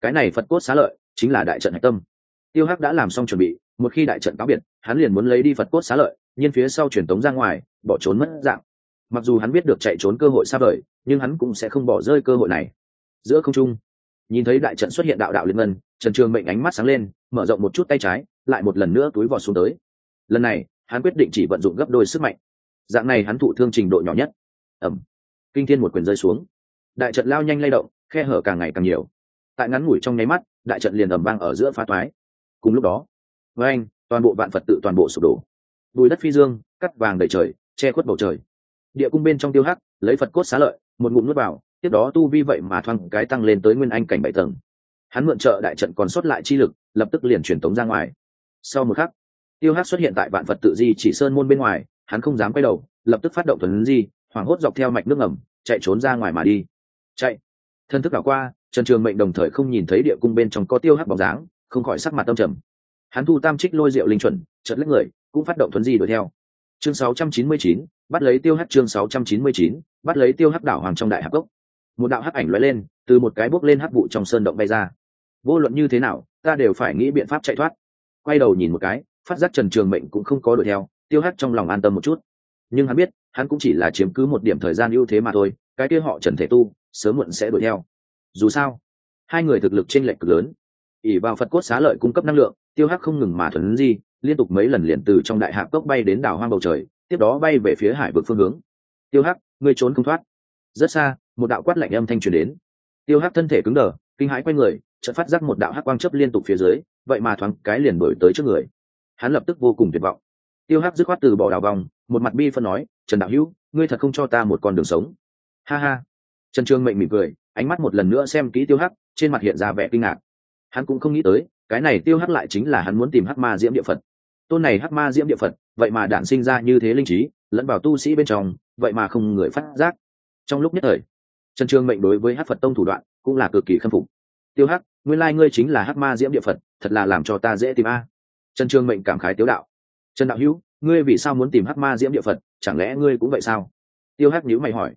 Cái này phật cốt xá lợi chính là đại trận hạch tâm. Tiêu hắc đã làm xong chuẩn bị, một khi đại trận cáo biệt, hắn liền muốn lấy đi phật cốt xá lợi, nhưng phía sau truyền tống ra ngoài, bỏ trốn mất dạng. Mặc dù hắn biết được chạy trốn cơ hội xa vời, nhưng hắn cũng sẽ không bỏ rơi cơ hội này. Giữa không trung nhìn thấy đại trận xuất hiện đạo đạo liên ngân, trần trường mệnh ánh mắt sáng lên, mở rộng một chút tay trái, lại một lần nữa túi vò xuống tới. Lần này, hắn quyết định chỉ vận dụng gấp đôi sức mạnh. Dạng này hắn thụ thương trình độ nhỏ nhất. Ẩm kinh thiên một quyền rơi xuống. Đại trận lao nhanh lay động, khe hở càng ngày càng nhiều. Tại ngắn ngủi trong nháy mắt, đại trận liền ầm vang ở giữa phá toái cùng lúc đó với anh toàn bộ vạn phật tự toàn bộ sụp đổ. Bùi đất phi dương, cắt vàng đầy trời, che khuất bầu trời. Địa cung bên trong tiêu hắc, lấy phật cốt xá lợi, một ngụm nuốt vào tiếp đó tu vi vậy mà thoang cái tăng lên tới nguyên anh cảnh bảy tầng. Hắn mượn trợ đại trận còn sót lại chi lực lập tức liền truyền tống ra ngoài. Sau một khắc tiêu hắc xuất hiện tại vạn phật tự di chỉ sơn môn bên ngoài hắn không dám quay đầu lập tức phát động thuần di hoảng hốt dọc theo mạch nước ngầm chạy trốn ra ngoài mà đi. Chạy. Thân thức đảo qua trần trường mệnh đồng thời không nhìn thấy địa cung bên trong có tiêu hắc bóng dáng không khỏi sắc mặt tâm trầm. Hắn thu tam trích lôi rượu linh chuẩn chật lấy người cũng phát động thuần di đuổi theo. Chương 699, bắt lấy tiêu hắc chương 699, bắt lấy tiêu hắc đảo hoàng trong đại hạp gốc một đạo hắc ảnh lóe lên, từ một cái bốc lên hắc vụ trong sơn động bay ra. Vô luận như thế nào, ta đều phải nghĩ biện pháp chạy thoát. Quay đầu nhìn một cái, phát giác trần trường mệnh cũng không có đuổi theo, tiêu hắc trong lòng an tâm một chút. Nhưng hắn biết, hắn cũng chỉ là chiếm cứ một điểm thời gian ưu thế mà thôi, cái kia họ trần thể tu, sớm muộn sẽ đuổi theo. Dù sao, hai người thực lực t r ê n lệch cực lớn. Ỉ vào phật cốt xá lợi cung cấp năng lượng, tiêu hắc không ngừng mà thuần di, liên tục mấy lần liền từ trong đại hạp cốc bay đến đảo hoang bầu trời, tiếp đó bay về phía hải vực phương hướng. Tiêu hắc, ngươi trốn không thoát. Rất xa một đạo quát lạnh âm thanh truyền đến. Tiêu hắc thân thể cứng đờ, kinh hãi quay người, chợt phát giác một đạo hắc quang chớp liên tục phía dưới, vậy mà thoáng cái liền đổi tới trước người. Hắn lập tức vô cùng tuyệt vọng. Tiêu hắc dứt khoát từ bỏ đào vòng, một mặt bi phân nói, trần đạo hữu, ngươi thật không cho ta một con đường sống. Ha ha. Trần trương mệnh mỉm cười, ánh mắt một lần nữa xem kỹ tiêu hắc, trên mặt hiện ra vẻ kinh ngạc. Hắn cũng không nghĩ tới, cái này tiêu hắc lại chính là hắn muốn tìm hắc ma diễm địa phật. Tôn này hắc ma diễm địa phật, vậy mà đản sinh ra như thế linh trí, lẫn vào tu sĩ bên trong, vậy mà không người phát giác. Trong lúc nhất thời trần trương mệnh đối với hắc phật tông thủ đoạn cũng là cực kỳ khâm phục. Tiêu hắc, nguyên lai ngươi chính là hắc ma diễm địa phật, thật là làm cho ta dễ tìm a. Trần trương mệnh cảm khái tiếu đạo. Trần đạo hữu, ngươi vì sao muốn tìm hắc ma diễm địa phật, chẳng lẽ ngươi cũng vậy sao? Tiêu hắc nhữ mày hỏi.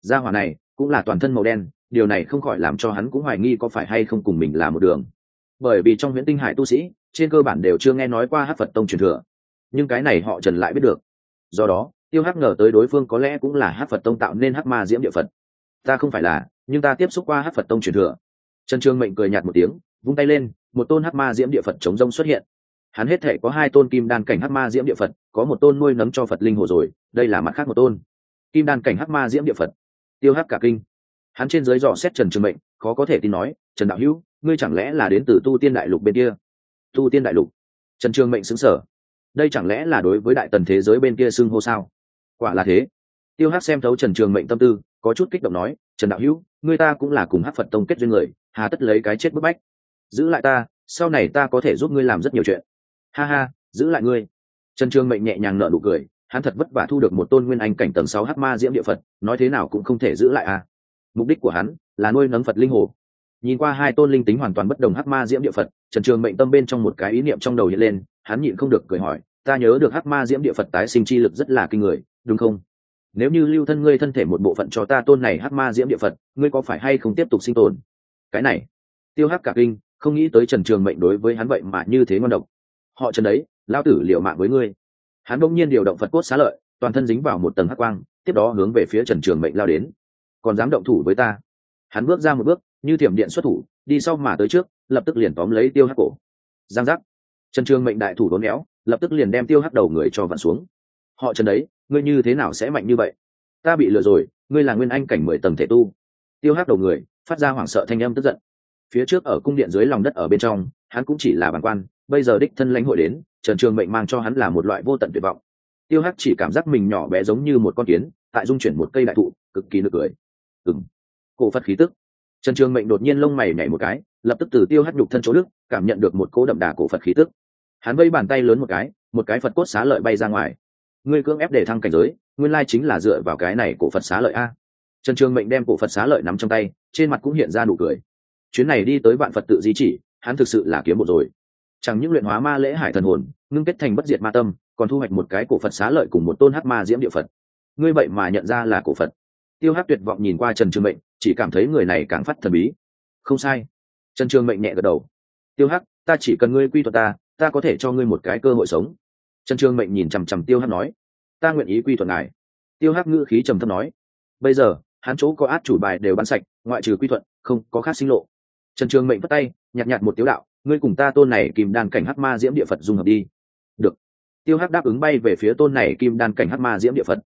Gia hỏa này cũng là toàn thân màu đen, điều này không khỏi làm cho hắn cũng hoài nghi có phải hay không cùng mình là một đường. Bởi vì trong huyện tinh hải tu sĩ, trên cơ bản đều chưa nghe nói qua hát phật tông truyền thừa. Nhưng cái này họ trần lại biết được. Do đó, tiêu hắc ngờ tới đối phương có lẽ cũng là hát phật tông tạo nên hát ma diễm địa phật ta không phải là, nhưng ta tiếp xúc qua hát phật tông truyền thừa. Trần trương mệnh cười nhạt một tiếng, vung tay lên, một tôn hát ma diễm địa phật chống rông xuất hiện. Hắn hết thể có hai tôn kim đan cảnh hát ma diễm địa phật, có một tôn nuôi nấng cho phật linh hồ rồi, đây là mặt khác một tôn. Kim đan cảnh hát ma diễm địa phật. Tiêu hát cả kinh. Hắn trên dưới dò xét trần trương mệnh, khó có thể tin nói, trần đạo hữu, ngươi chẳng lẽ là đến từ tu tiên đại lục bên kia? Tu tiên đại lục? Trần trương mệnh xứng sở đây chẳng lẽ là đối với đại tần thế giới bên kia xưng hô sao? Quả là thế tiêu hát xem thấu trần trường mệnh tâm tư, có chút kích động nói, trần đạo hữu, ngươi ta cũng là cùng hát phật tông kết duyên người, hà tất lấy cái chết bức bách. Giữ lại ta, sau này ta có thể giúp ngươi làm rất nhiều chuyện. Ha ha, giữ lại ngươi. Trần trường mệnh nhẹ nhàng nợ nụ cười, hắn thật vất vả thu được một tôn nguyên anh cảnh tầng sáu hát ma diễm địa phật, nói thế nào cũng không thể giữ lại à. Mục đích của hắn là nuôi nấng phật linh hồ. Nhìn qua hai tôn linh tính hoàn toàn bất đồng hắc ma diễm địa phật, trần trường mệnh tâm bên trong một cái ý niệm trong đầu hiện lên, hắn nhịn không được cười hỏi, ta nhớ được hắc ma diễm địa phật tái sinh chi lực rất là kinh người, đúng không? Nếu như lưu thân ngươi thân thể một bộ phận cho ta tôn này hắc ma diễm địa phật, ngươi có phải hay không tiếp tục sinh tồn? Cái này, tiêu hắc cả kinh, không nghĩ tới trần trường mệnh đối với hắn vậy mà như thế ngon độc. Họ trần đấy lao tử liệu mạng với ngươi. Hắn bỗng nhiên điều động phật cốt xá lợi, toàn thân dính vào một tầng hắc quang, tiếp đó hướng về phía trần trường mệnh lao đến. Còn dám động thủ với ta? Hắn bước ra một bước, như thiểm điện xuất thủ, đi sau mà tới trước, lập tức liền tóm lấy tiêu hắc cổ. Giang giác. Trần trường mệnh đại thủ đốn éo, lập tức liền đem tiêu hắc đầu người cho vặn xuống. Họ trần đấy ngươi như thế nào sẽ mạnh như vậy? Ta bị lừa rồi, ngươi là nguyên anh cảnh mười tầng thể tu. Tiêu hắc đầu người, phát ra hoảng sợ thanh âm tức giận. Phía trước ở cung điện dưới lòng đất ở bên trong, hắn cũng chỉ là bản quan, bây giờ đích thân lãnh hội đến, trần trường mệnh mang cho hắn là một loại vô tận tuyệt vọng. Tiêu hắc chỉ cảm giác mình nhỏ bé giống như một con kiến, tại dung chuyển một cây đại thụ, cực kỳ nực cười. Ừng cổ phật khí tức. Trần trường mệnh đột nhiên lông mày nhảy một cái, lập tức từ tiêu hát nhục thân chỗ đức, cảm nhận được một cố đậm đà cổ phật khí tức. Hắn vây bàn tay lớn một cái một cái phật cốt xá lợi bay ra ngoài ngươi cưỡng ép để thăng cảnh giới, nguyên lai chính là dựa vào cái này cổ phật xá lợi a. Trần trường mệnh đem cổ phật xá lợi nắm trong tay, trên mặt cũng hiện ra nụ cười. Chuyến này đi tới vạn phật tự di chỉ, hắn thực sự là kiếm một rồi. Chẳng những luyện hóa ma lễ hải thần hồn, ngưng kết thành bất diệt ma tâm, còn thu hoạch một cái cổ phật xá lợi cùng một tôn hắc ma diễm địa phật. Ngươi vậy mà nhận ra là cổ phật. Tiêu hắc tuyệt vọng nhìn qua trần trường mệnh, chỉ cảm thấy người này càng phát thần bí. Không sai. Trần trường mệnh nhẹ gật đầu. Tiêu hắc, ta chỉ cần ngươi quy thuật ta ta có thể cho ngươi một cái cơ hội sống trần trường mệnh nhìn chằm chằm tiêu hắc nói, ta nguyện ý quy thuận ngài. Tiêu hắc ngữ khí trầm thấp nói, bây giờ, hắn chỗ có át chủ bài đều bắn sạch, ngoại trừ quy thuận, không có khác sinh lộ. Trần trường mệnh vất tay nhặt nhặt một tiếu đạo, ngươi cùng ta tôn này kìm đan cảnh hắc ma diễm địa phật dung hợp đi. Được. Tiêu hắc đáp ứng bay về phía tôn này kim đan cảnh hắc ma diễm địa phật.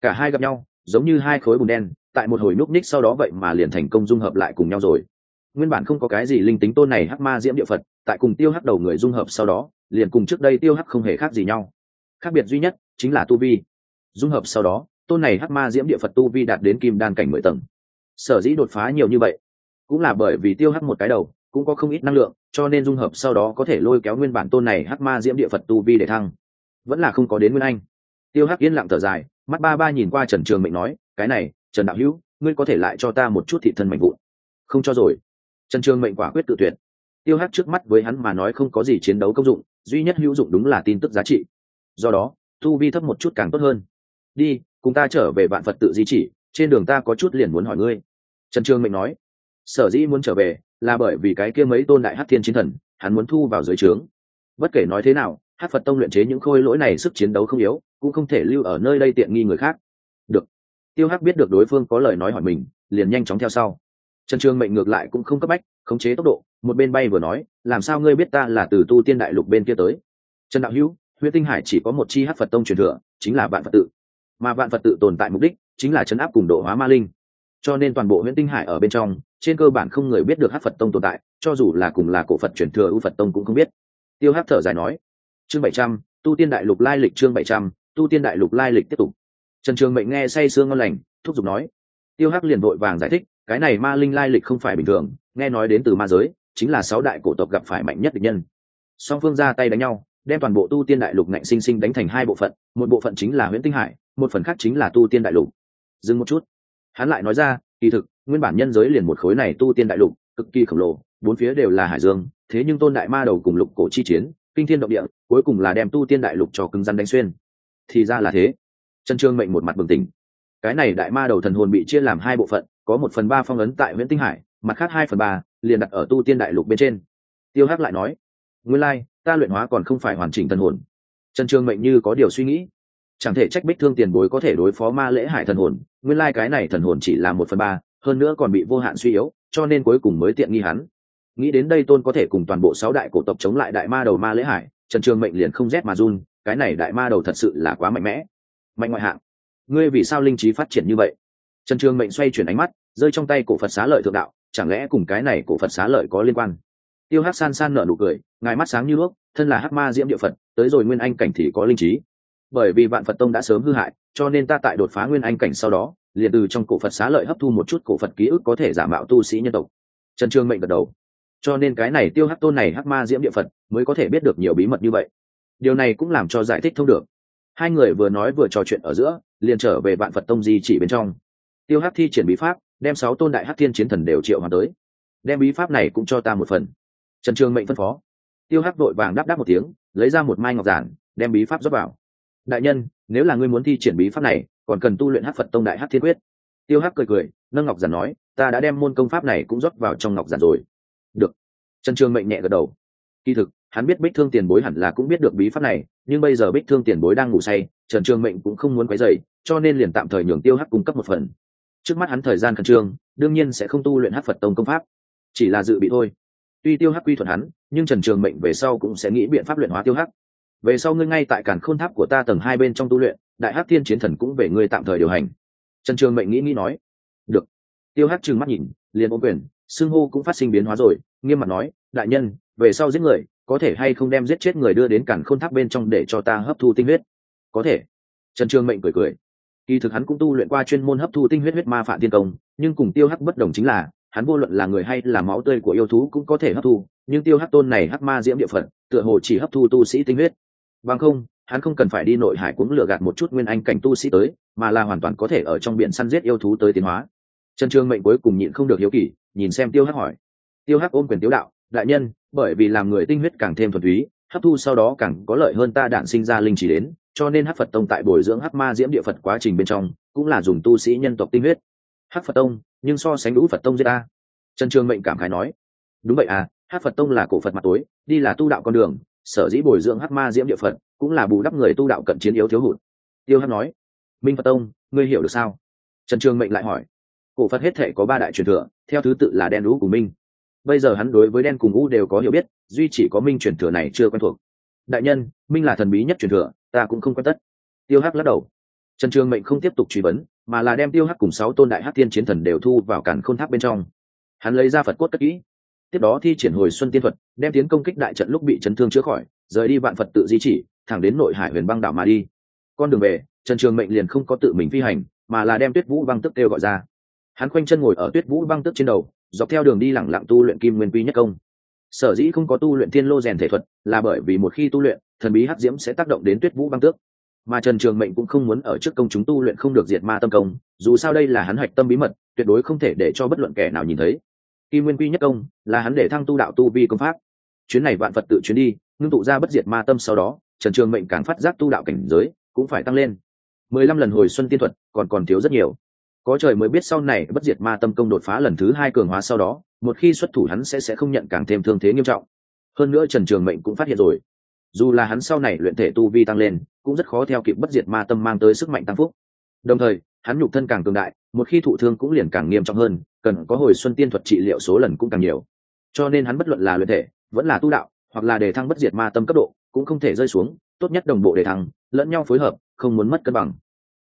Cả hai gặp nhau, giống như hai khối bùn đen, tại một hồi núp ních sau đó vậy mà liền thành công dung hợp lại cùng nhau rồi nguyên bản không có cái gì linh tính tôn này hắc ma diễm địa phật, tại cùng tiêu hắc đầu người dung hợp sau đó, liền cùng trước đây tiêu hắc không hề khác gì nhau. Khác biệt duy nhất chính là tu vi. Dung hợp sau đó, tôn này hắc ma diễm địa phật tu vi đạt đến kim đan cảnh mười tầng. Sở dĩ đột phá nhiều như vậy, cũng là bởi vì tiêu hắc một cái đầu, cũng có không ít năng lượng, cho nên dung hợp sau đó có thể lôi kéo nguyên bản tôn này hắc ma diễm địa phật tu vi để thăng. Vẫn là không có đến nguyên anh. Tiêu hắc yên lặng thở dài, mắt ba ba nhìn qua trần trường mệnh nói, cái này, trần đạo hữu, ngươi có thể lại cho ta một chút thị thân mạnh vụn. Không cho rồi trần trường mệnh quả quyết tự tuyệt. Tiêu hát trước mắt với hắn mà nói không có gì chiến đấu công dụng, duy nhất hữu dụng đúng là tin tức giá trị. Do đó thu vi thấp một chút càng tốt hơn. Đi, cùng ta trở về vạn phật tự di chỉ, trên đường ta có chút liền muốn hỏi ngươi. Trần trường mệnh nói. Sở dĩ muốn trở về là bởi vì cái kia mấy tôn đại hát thiên chiến thần, hắn muốn thu vào dưới trướng. Bất kể nói thế nào hát phật tông luyện chế những khôi lỗi này sức chiến đấu không yếu, cũng không thể lưu ở nơi đây tiện nghi người khác. Được. Tiêu hắc biết được đối phương có lời nói hỏi mình, liền nhanh chóng theo sau trần trường mệnh ngược lại cũng không cấp bách, khống chế tốc độ, một bên bay vừa nói, làm sao ngươi biết ta là từ tu tiên đại lục bên kia tới? Trần đạo hữu huyện tinh hải chỉ có một chi hát phật tông truyền thừa, chính là vạn phật tự. Mà vạn phật tự tồn tại mục đích chính là chấn áp cùng độ hóa ma linh. Cho nên toàn bộ huyện tinh hải ở bên trong, trên cơ bản không người biết được hát phật tông tồn tại, cho dù là cùng là cổ phật truyền thừa U phật tông cũng không biết. Tiêu hát thở dài nói, chương bảy trăm, tu tiên đại lục lai lịch chương bảy trăm, tu tiên đại lục lai lịch tiếp tục. Trần trường mệnh nghe say sương ngon lành, thúc giục nói, tiêu hắc liền vội vàng giải thích cái này ma linh lai lịch không phải bình thường, nghe nói đến từ ma giới, chính là sáu đại cổ tộc gặp phải mạnh nhất địch nhân. Song phương ra tay đánh nhau, đem toàn bộ tu tiên đại lục ngạnh sinh sinh đánh thành hai bộ phận, một bộ phận chính là nguyễn tinh hải, một phần khác chính là tu tiên đại lục. Dừng một chút. Hắn lại nói ra, kỳ thực, nguyên bản nhân giới liền một khối này tu tiên đại lục, cực kỳ khổng lồ, bốn phía đều là hải dương, thế nhưng tôn đại ma đầu cùng lục cổ chi chiến, kinh thiên động địa, cuối cùng là đem tu tiên đại lục cho cứng rắn đánh xuyên. Thì ra là thế. Trần trương mệnh một mặt bừng tỉnh. Cái này đại ma đầu thần hồn bị chia làm hai bộ phận có một phần ba phong ấn tại nguyễn tinh hải mặt khác hai phần ba liền đặt ở tu tiên đại lục bên trên. Tiêu hắc lại nói nguyên lai、like, ta luyện hóa còn không phải hoàn chỉnh thần hồn. Trần trường mệnh như có điều suy nghĩ chẳng thể trách bích thương tiền bối có thể đối phó ma lễ hải thần hồn nguyên lai、like、cái này thần hồn chỉ là một phần ba hơn nữa còn bị vô hạn suy yếu cho nên cuối cùng mới tiện nghi hắn. Nghĩ đến đây tôn có thể cùng toàn bộ sáu đại cổ tộc chống lại đại ma đầu ma lễ hải trần trường mệnh liền không rét mà run cái này đại ma đầu thật sự là quá mạnh mẽ. Mạnh ngoại hạng ngươi vì sao linh trí phát triển như vậy? Trần trường mệnh xoay chuyển ánh mắt, rơi trong tay cổ phật xá lợi thượng đạo, chẳng lẽ cùng cái này cổ phật xá lợi có liên quan? Tiêu hắc san san nở nụ cười, ngài mắt sáng như đuốc thân là hắc ma diễm địa phật, tới rồi nguyên anh cảnh thì có linh trí. Bởi vì vạn phật tông đã sớm hư hại, cho nên ta tại đột phá nguyên anh cảnh sau đó, liền từ trong cổ phật xá lợi hấp thu một chút cổ phật ký ức có thể giả mạo tu sĩ nhân tộc. Trần trương mệnh gật đầu. Cho nên cái này tiêu hắc tôn này hắc ma diễm địa phật mới có thể biết được nhiều bí mật như vậy. Điều này cũng làm cho giải thích thông được. Hai người vừa nói vừa trò chuyện ở giữa, liền trở về vạn phật tông di chỉ bên trong tiêu hắc thi triển bí pháp, đem sáu tôn đại hắc thiên chiến thần đều triệu hoàn tới. Đem bí pháp này cũng cho ta một phần. Trần trường mệnh phân phó. Tiêu hắc đội vàng đáp đáp một tiếng, lấy ra một mai ngọc giản, đem bí pháp rót vào. Đại nhân, nếu là ngươi muốn thi triển bí pháp này, còn cần tu luyện hắc phật tông đại hắc thiên quyết. Tiêu hắc cười cười, nâng ngọc giản nói, ta đã đem môn công pháp này cũng rót vào trong ngọc giản rồi. Được. Trần trường mệnh nhẹ gật đầu. Kỳ thực, hắn biết bích thương tiền bối hẳn là cũng biết được bí pháp này, nhưng bây giờ bích thương tiền bối đang ngủ say, trần trường mệnh cũng không muốn quấy dậy cho nên liền tạm thời nhường tiêu hắc cung cấp một phần trước mắt hắn thời gian khẩn trương, đương nhiên sẽ không tu luyện hát phật tông công pháp. Chỉ là dự bị thôi. Tuy tiêu hắc quy thuận hắn, nhưng trần trường mệnh về sau cũng sẽ nghĩ biện pháp luyện hóa tiêu hắc. Về sau ngươi ngay tại cản khôn tháp của ta tầng hai bên trong tu luyện, đại hắc thiên chiến thần cũng về ngươi tạm thời điều hành. Trần trường mệnh nghĩ nghĩ nói. Được. Tiêu hắc trừng mắt nhìn, liền ôm quyền, xưng hô cũng phát sinh biến hóa rồi, nghiêm mặt nói, đại nhân, về sau giết người, có thể hay không đem giết chết người đưa đến cản khôn tháp bên trong để cho ta hấp thu tinh huyết? Có thể. Trần trường mệnh cười cười kỳ thực hắn cũng tu luyện qua chuyên môn hấp thu tinh huyết huyết ma phạm thiên công, nhưng cùng tiêu hắc bất đồng chính là, hắn vô luận là người hay là máu tươi của yêu thú cũng có thể hấp thu, nhưng tiêu hắc tôn này hắc ma diễm địa phận, tựa hồ chỉ hấp thu tu sĩ tinh huyết. Bằng không, hắn không cần phải đi nội hải cũng lừa gạt một chút nguyên anh cảnh tu sĩ tới, mà là hoàn toàn có thể ở trong biển săn giết yêu thú tới tiến hóa. Trần trương mệnh cuối cùng nhịn không được hiếu kỳ, nhìn xem tiêu hắc hỏi. Tiêu hắc ôm quyền tiếu đạo, đại nhân, bởi vì làm người tinh huyết càng thêm thuần túy, hấp thu sau đó càng có lợi hơn ta đạn sinh ra linh chỉ đến cho nên hắc phật tông tại bồi dưỡng hắc ma diễm địa phật quá trình bên trong, cũng là dùng tu sĩ nhân tộc tinh huyết. Hắc phật tông, nhưng so sánh lũ phật tông giết ta trần trường mệnh cảm khái nói, đúng vậy à hắc phật tông là cổ phật mặt tối, đi là tu đạo con đường, sở dĩ bồi dưỡng hắc ma diễm địa phật, cũng là bù đắp người tu đạo cận chiến yếu thiếu hụt. Tiêu hắc nói, minh phật tông, ngươi hiểu được sao? Trần trường mệnh lại hỏi, cổ phật hết thể có ba đại truyền thừa, theo thứ tự là đen lũ của minh. Bây giờ hắn đối với đen cùng u đều có hiểu biết, duy chỉ có minh truyền thừa này chưa quen thuộc. Đại nhân, minh là thần bí nhất truyền thừa ta cũng không quen tất. Tiêu hắc lắc đầu. Trần trường mệnh không tiếp tục truy vấn, mà là đem tiêu hắc cùng sáu tôn đại hắc tiên chiến thần đều thu vào cản khôn tháp bên trong. Hắn lấy ra phật cốt cất kỹ. Tiếp đó thi triển hồi xuân tiên thuật, đem tiến công kích đại trận lúc bị chấn thương chữa khỏi, rời đi vạn phật tự di chỉ, thẳng đến nội hải huyền băng đảo mà đi. Con đường về, trần trường mệnh liền không có tự mình phi hành, mà là đem tuyết vũ băng tức kêu gọi ra. Hắn khoanh chân ngồi ở tuyết vũ băng tức trên đầu, dọc theo đường đi lẳng lặng tu luyện kim nguyên quy nhất công. Sở dĩ không có tu luyện thiên lô rèn thể thuật, là bởi vì một khi tu luyện thần bí hắc diễm sẽ tác động đến tuyết vũ băng tước. Mà trần trường mệnh cũng không muốn ở trước công chúng tu luyện không được diệt ma tâm công, dù sao đây là hắn hạch tâm bí mật, tuyệt đối không thể để cho bất luận kẻ nào nhìn thấy. Kim nguyên quy nhất công là hắn để thăng tu đạo tu vi công pháp. Chuyến này vạn phật tự chuyến đi, ngưng tụ ra bất diệt ma tâm sau đó, trần trường mệnh càng phát giác tu đạo cảnh giới cũng phải tăng lên. Mười lăm lần hồi xuân tiên thuật còn còn thiếu rất nhiều. Có trời mới biết sau này bất diệt ma tâm công đột phá lần thứ hai cường hóa sau đó, một khi xuất thủ hắn sẽ sẽ không nhận càng thêm thương thế nghiêm trọng. Hơn nữa trần trường mệnh cũng phát hiện rồi dù là hắn sau này luyện thể tu vi tăng lên, cũng rất khó theo kịp bất diệt ma tâm mang tới sức mạnh tăng phúc. Đồng thời, hắn nhục thân càng cường đại, một khi thụ thương cũng liền càng nghiêm trọng hơn, cần có hồi xuân tiên thuật trị liệu số lần cũng càng nhiều. Cho nên hắn bất luận là luyện thể, vẫn là tu đạo, hoặc là đề thăng bất diệt ma tâm cấp độ, cũng không thể rơi xuống, tốt nhất đồng bộ đề thăng, lẫn nhau phối hợp, không muốn mất cân bằng.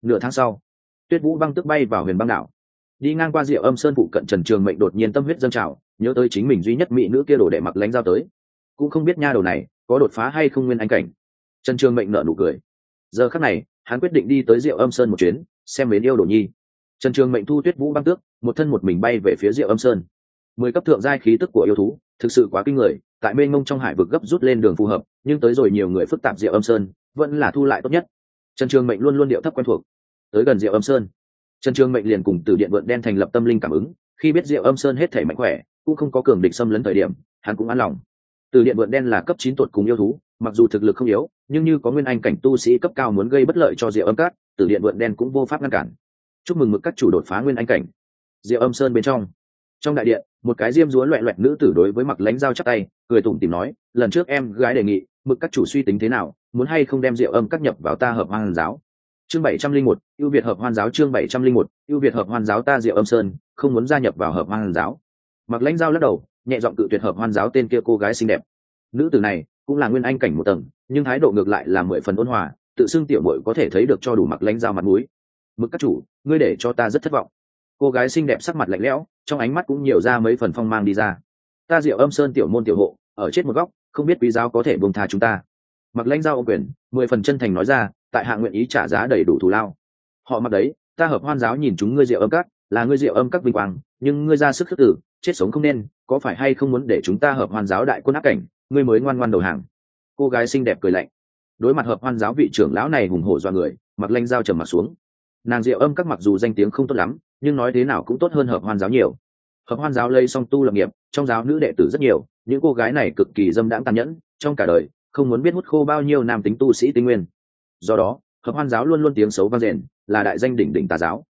Nửa tháng sau, tuyết vũ băng tức bay vào huyền băng đảo. Đi ngang qua rượu âm sơn phụ cận trần trường mệnh đột nhiên tâm huyết dâng trào, nhớ tới chính mình duy nhất mỹ nữ kia đổ để mặc lánh giao tới cũng không biết nha đầu này có đột phá hay không nguyên anh cảnh. Trần trường mệnh nợ nụ cười. Giờ khắc này, hắn quyết định đi tới rượu âm sơn một chuyến, xem mến yêu đồ nhi. Trần trường mệnh thu tuyết vũ băng tước, một thân một mình bay về phía rượu âm sơn. Mười cấp thượng giai khí tức của yêu thú, thực sự quá kinh người, tại mênh mông trong hải vực gấp rút lên đường phù hợp, nhưng tới rồi nhiều người phức tạp rượu âm sơn, vẫn là thu lại tốt nhất. Trần trường mệnh luôn luôn điệu thấp quen thuộc. Tới gần rượu âm sơn, trần trường mệnh liền cùng từ điện vượn đen thành lập tâm linh cảm ứng, khi biết rượu âm sơn hết thể mạnh khỏe, cũng không có cường địch xâm lấn thời điểm, hắn cũng an lòng từ điện vượn đen là cấp chín tuột cùng yêu thú, mặc dù thực lực không yếu, nhưng như có nguyên anh cảnh tu sĩ cấp cao muốn gây bất lợi cho Diệu âm cát, từ điện vượn đen cũng vô pháp ngăn cản. Chúc mừng mực các chủ đột phá nguyên anh cảnh. Diệu âm sơn bên trong. Trong đại điện, một cái diêm dúa loẹ loẹt nữ tử đối với mặc lãnh dao chắc tay, cười tủm tìm nói, lần trước em gái đề nghị, mực các chủ suy tính thế nào, muốn hay không đem rượu âm cắt nhập vào ta hợp hoan giáo? Chương bảy trăm linh một, ưu việt hợp hoan giáo chương bảy trăm linh một, ưu việt hợp hoan giáo ta rượu âm sơn, không muốn gia nhập vào hợp hoan giáo. Mặc lãnh giao lắc đầu nhẹ giọng cự tuyệt hợp hoan giáo tên kia cô gái xinh đẹp. Nữ tử này cũng là nguyên anh cảnh một tầng, nhưng thái độ ngược lại là mười phần ôn hòa, tự xưng tiểu bội có thể thấy được cho đủ mặc lãnh giao mặt mũi. Mực các chủ, ngươi để cho ta rất thất vọng. Cô gái xinh đẹp sắc mặt lạnh lẽo, trong ánh mắt cũng nhiều ra mấy phần phong mang đi ra. Ta diệu âm sơn tiểu môn tiểu hộ, ở chết một góc, không biết quý giáo có thể bông tha chúng ta. Mặc lãnh giao ô quyền, mười phần chân thành nói ra, tại hạ nguyện ý trả giá đầy đủ thù lao. Họ mặc đấy, ta hợp hoan giáo nhìn chúng ngươi diệu âm các là ngươi diệu âm các vinh quang, nhưng ngươi ra sức khước tử, chết sống không nên, có phải hay không muốn để chúng ta hợp hoan giáo đại quân áp cảnh, ngươi mới ngoan ngoan đầu hàng. Cô gái xinh đẹp cười lạnh. Đối mặt hợp hoan giáo vị trưởng lão này hùng hổ do người mặc lanh dao trầm mặc xuống. Nàng diệu âm các mặc dù danh tiếng không tốt lắm, nhưng nói thế nào cũng tốt hơn hợp hoan giáo nhiều. Hợp hoan giáo lây song tu lập nghiệp, trong giáo nữ đệ tử rất nhiều, những cô gái này cực kỳ dâm đãng tàn nhẫn, trong cả đời, không muốn biết hút khô bao nhiêu nam tính tu sĩ tinh nguyên. Do đó, hợp hoan giáo luôn luôn tiếng xấu vang rền là đại danh đỉnh đỉnh tà giáo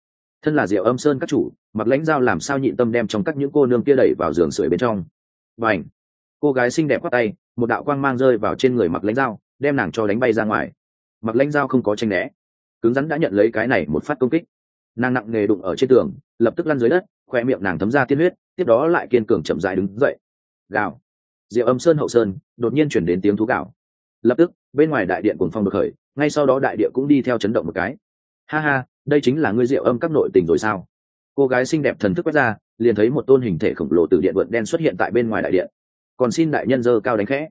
thân là diệu âm sơn các chủ, mặc lãnh dao làm sao nhịn tâm đem trong các những cô nương kia đẩy vào giường sưởi bên trong. Và ảnh cô gái xinh đẹp khoác tay, một đạo quang mang rơi vào trên người mặc lãnh dao đem nàng cho đánh bay ra ngoài. Mặc lãnh dao không có tranh né. Cứng rắn đã nhận lấy cái này một phát công kích. Nàng nặng nề đụng ở trên tường, lập tức lăn dưới đất, khoe miệng nàng thấm ra tiên huyết, tiếp đó lại kiên cường chậm dại đứng dậy. Gào! Diệu âm sơn hậu sơn, đột nhiên chuyển đến tiếng thú gạo lập tức, bên ngoài đại điện cùng phong được khởi, ngay sau đó đại địa cũng đi theo chấn động một cái. Ha ha đây chính là ngươi diệu âm các nội tình rồi sao? Cô gái xinh đẹp thần thức quét ra, liền thấy một tôn hình thể khổng lồ từ điện vượn đen xuất hiện tại bên ngoài đại điện. Còn xin đại nhân dơ cao đánh khẽ.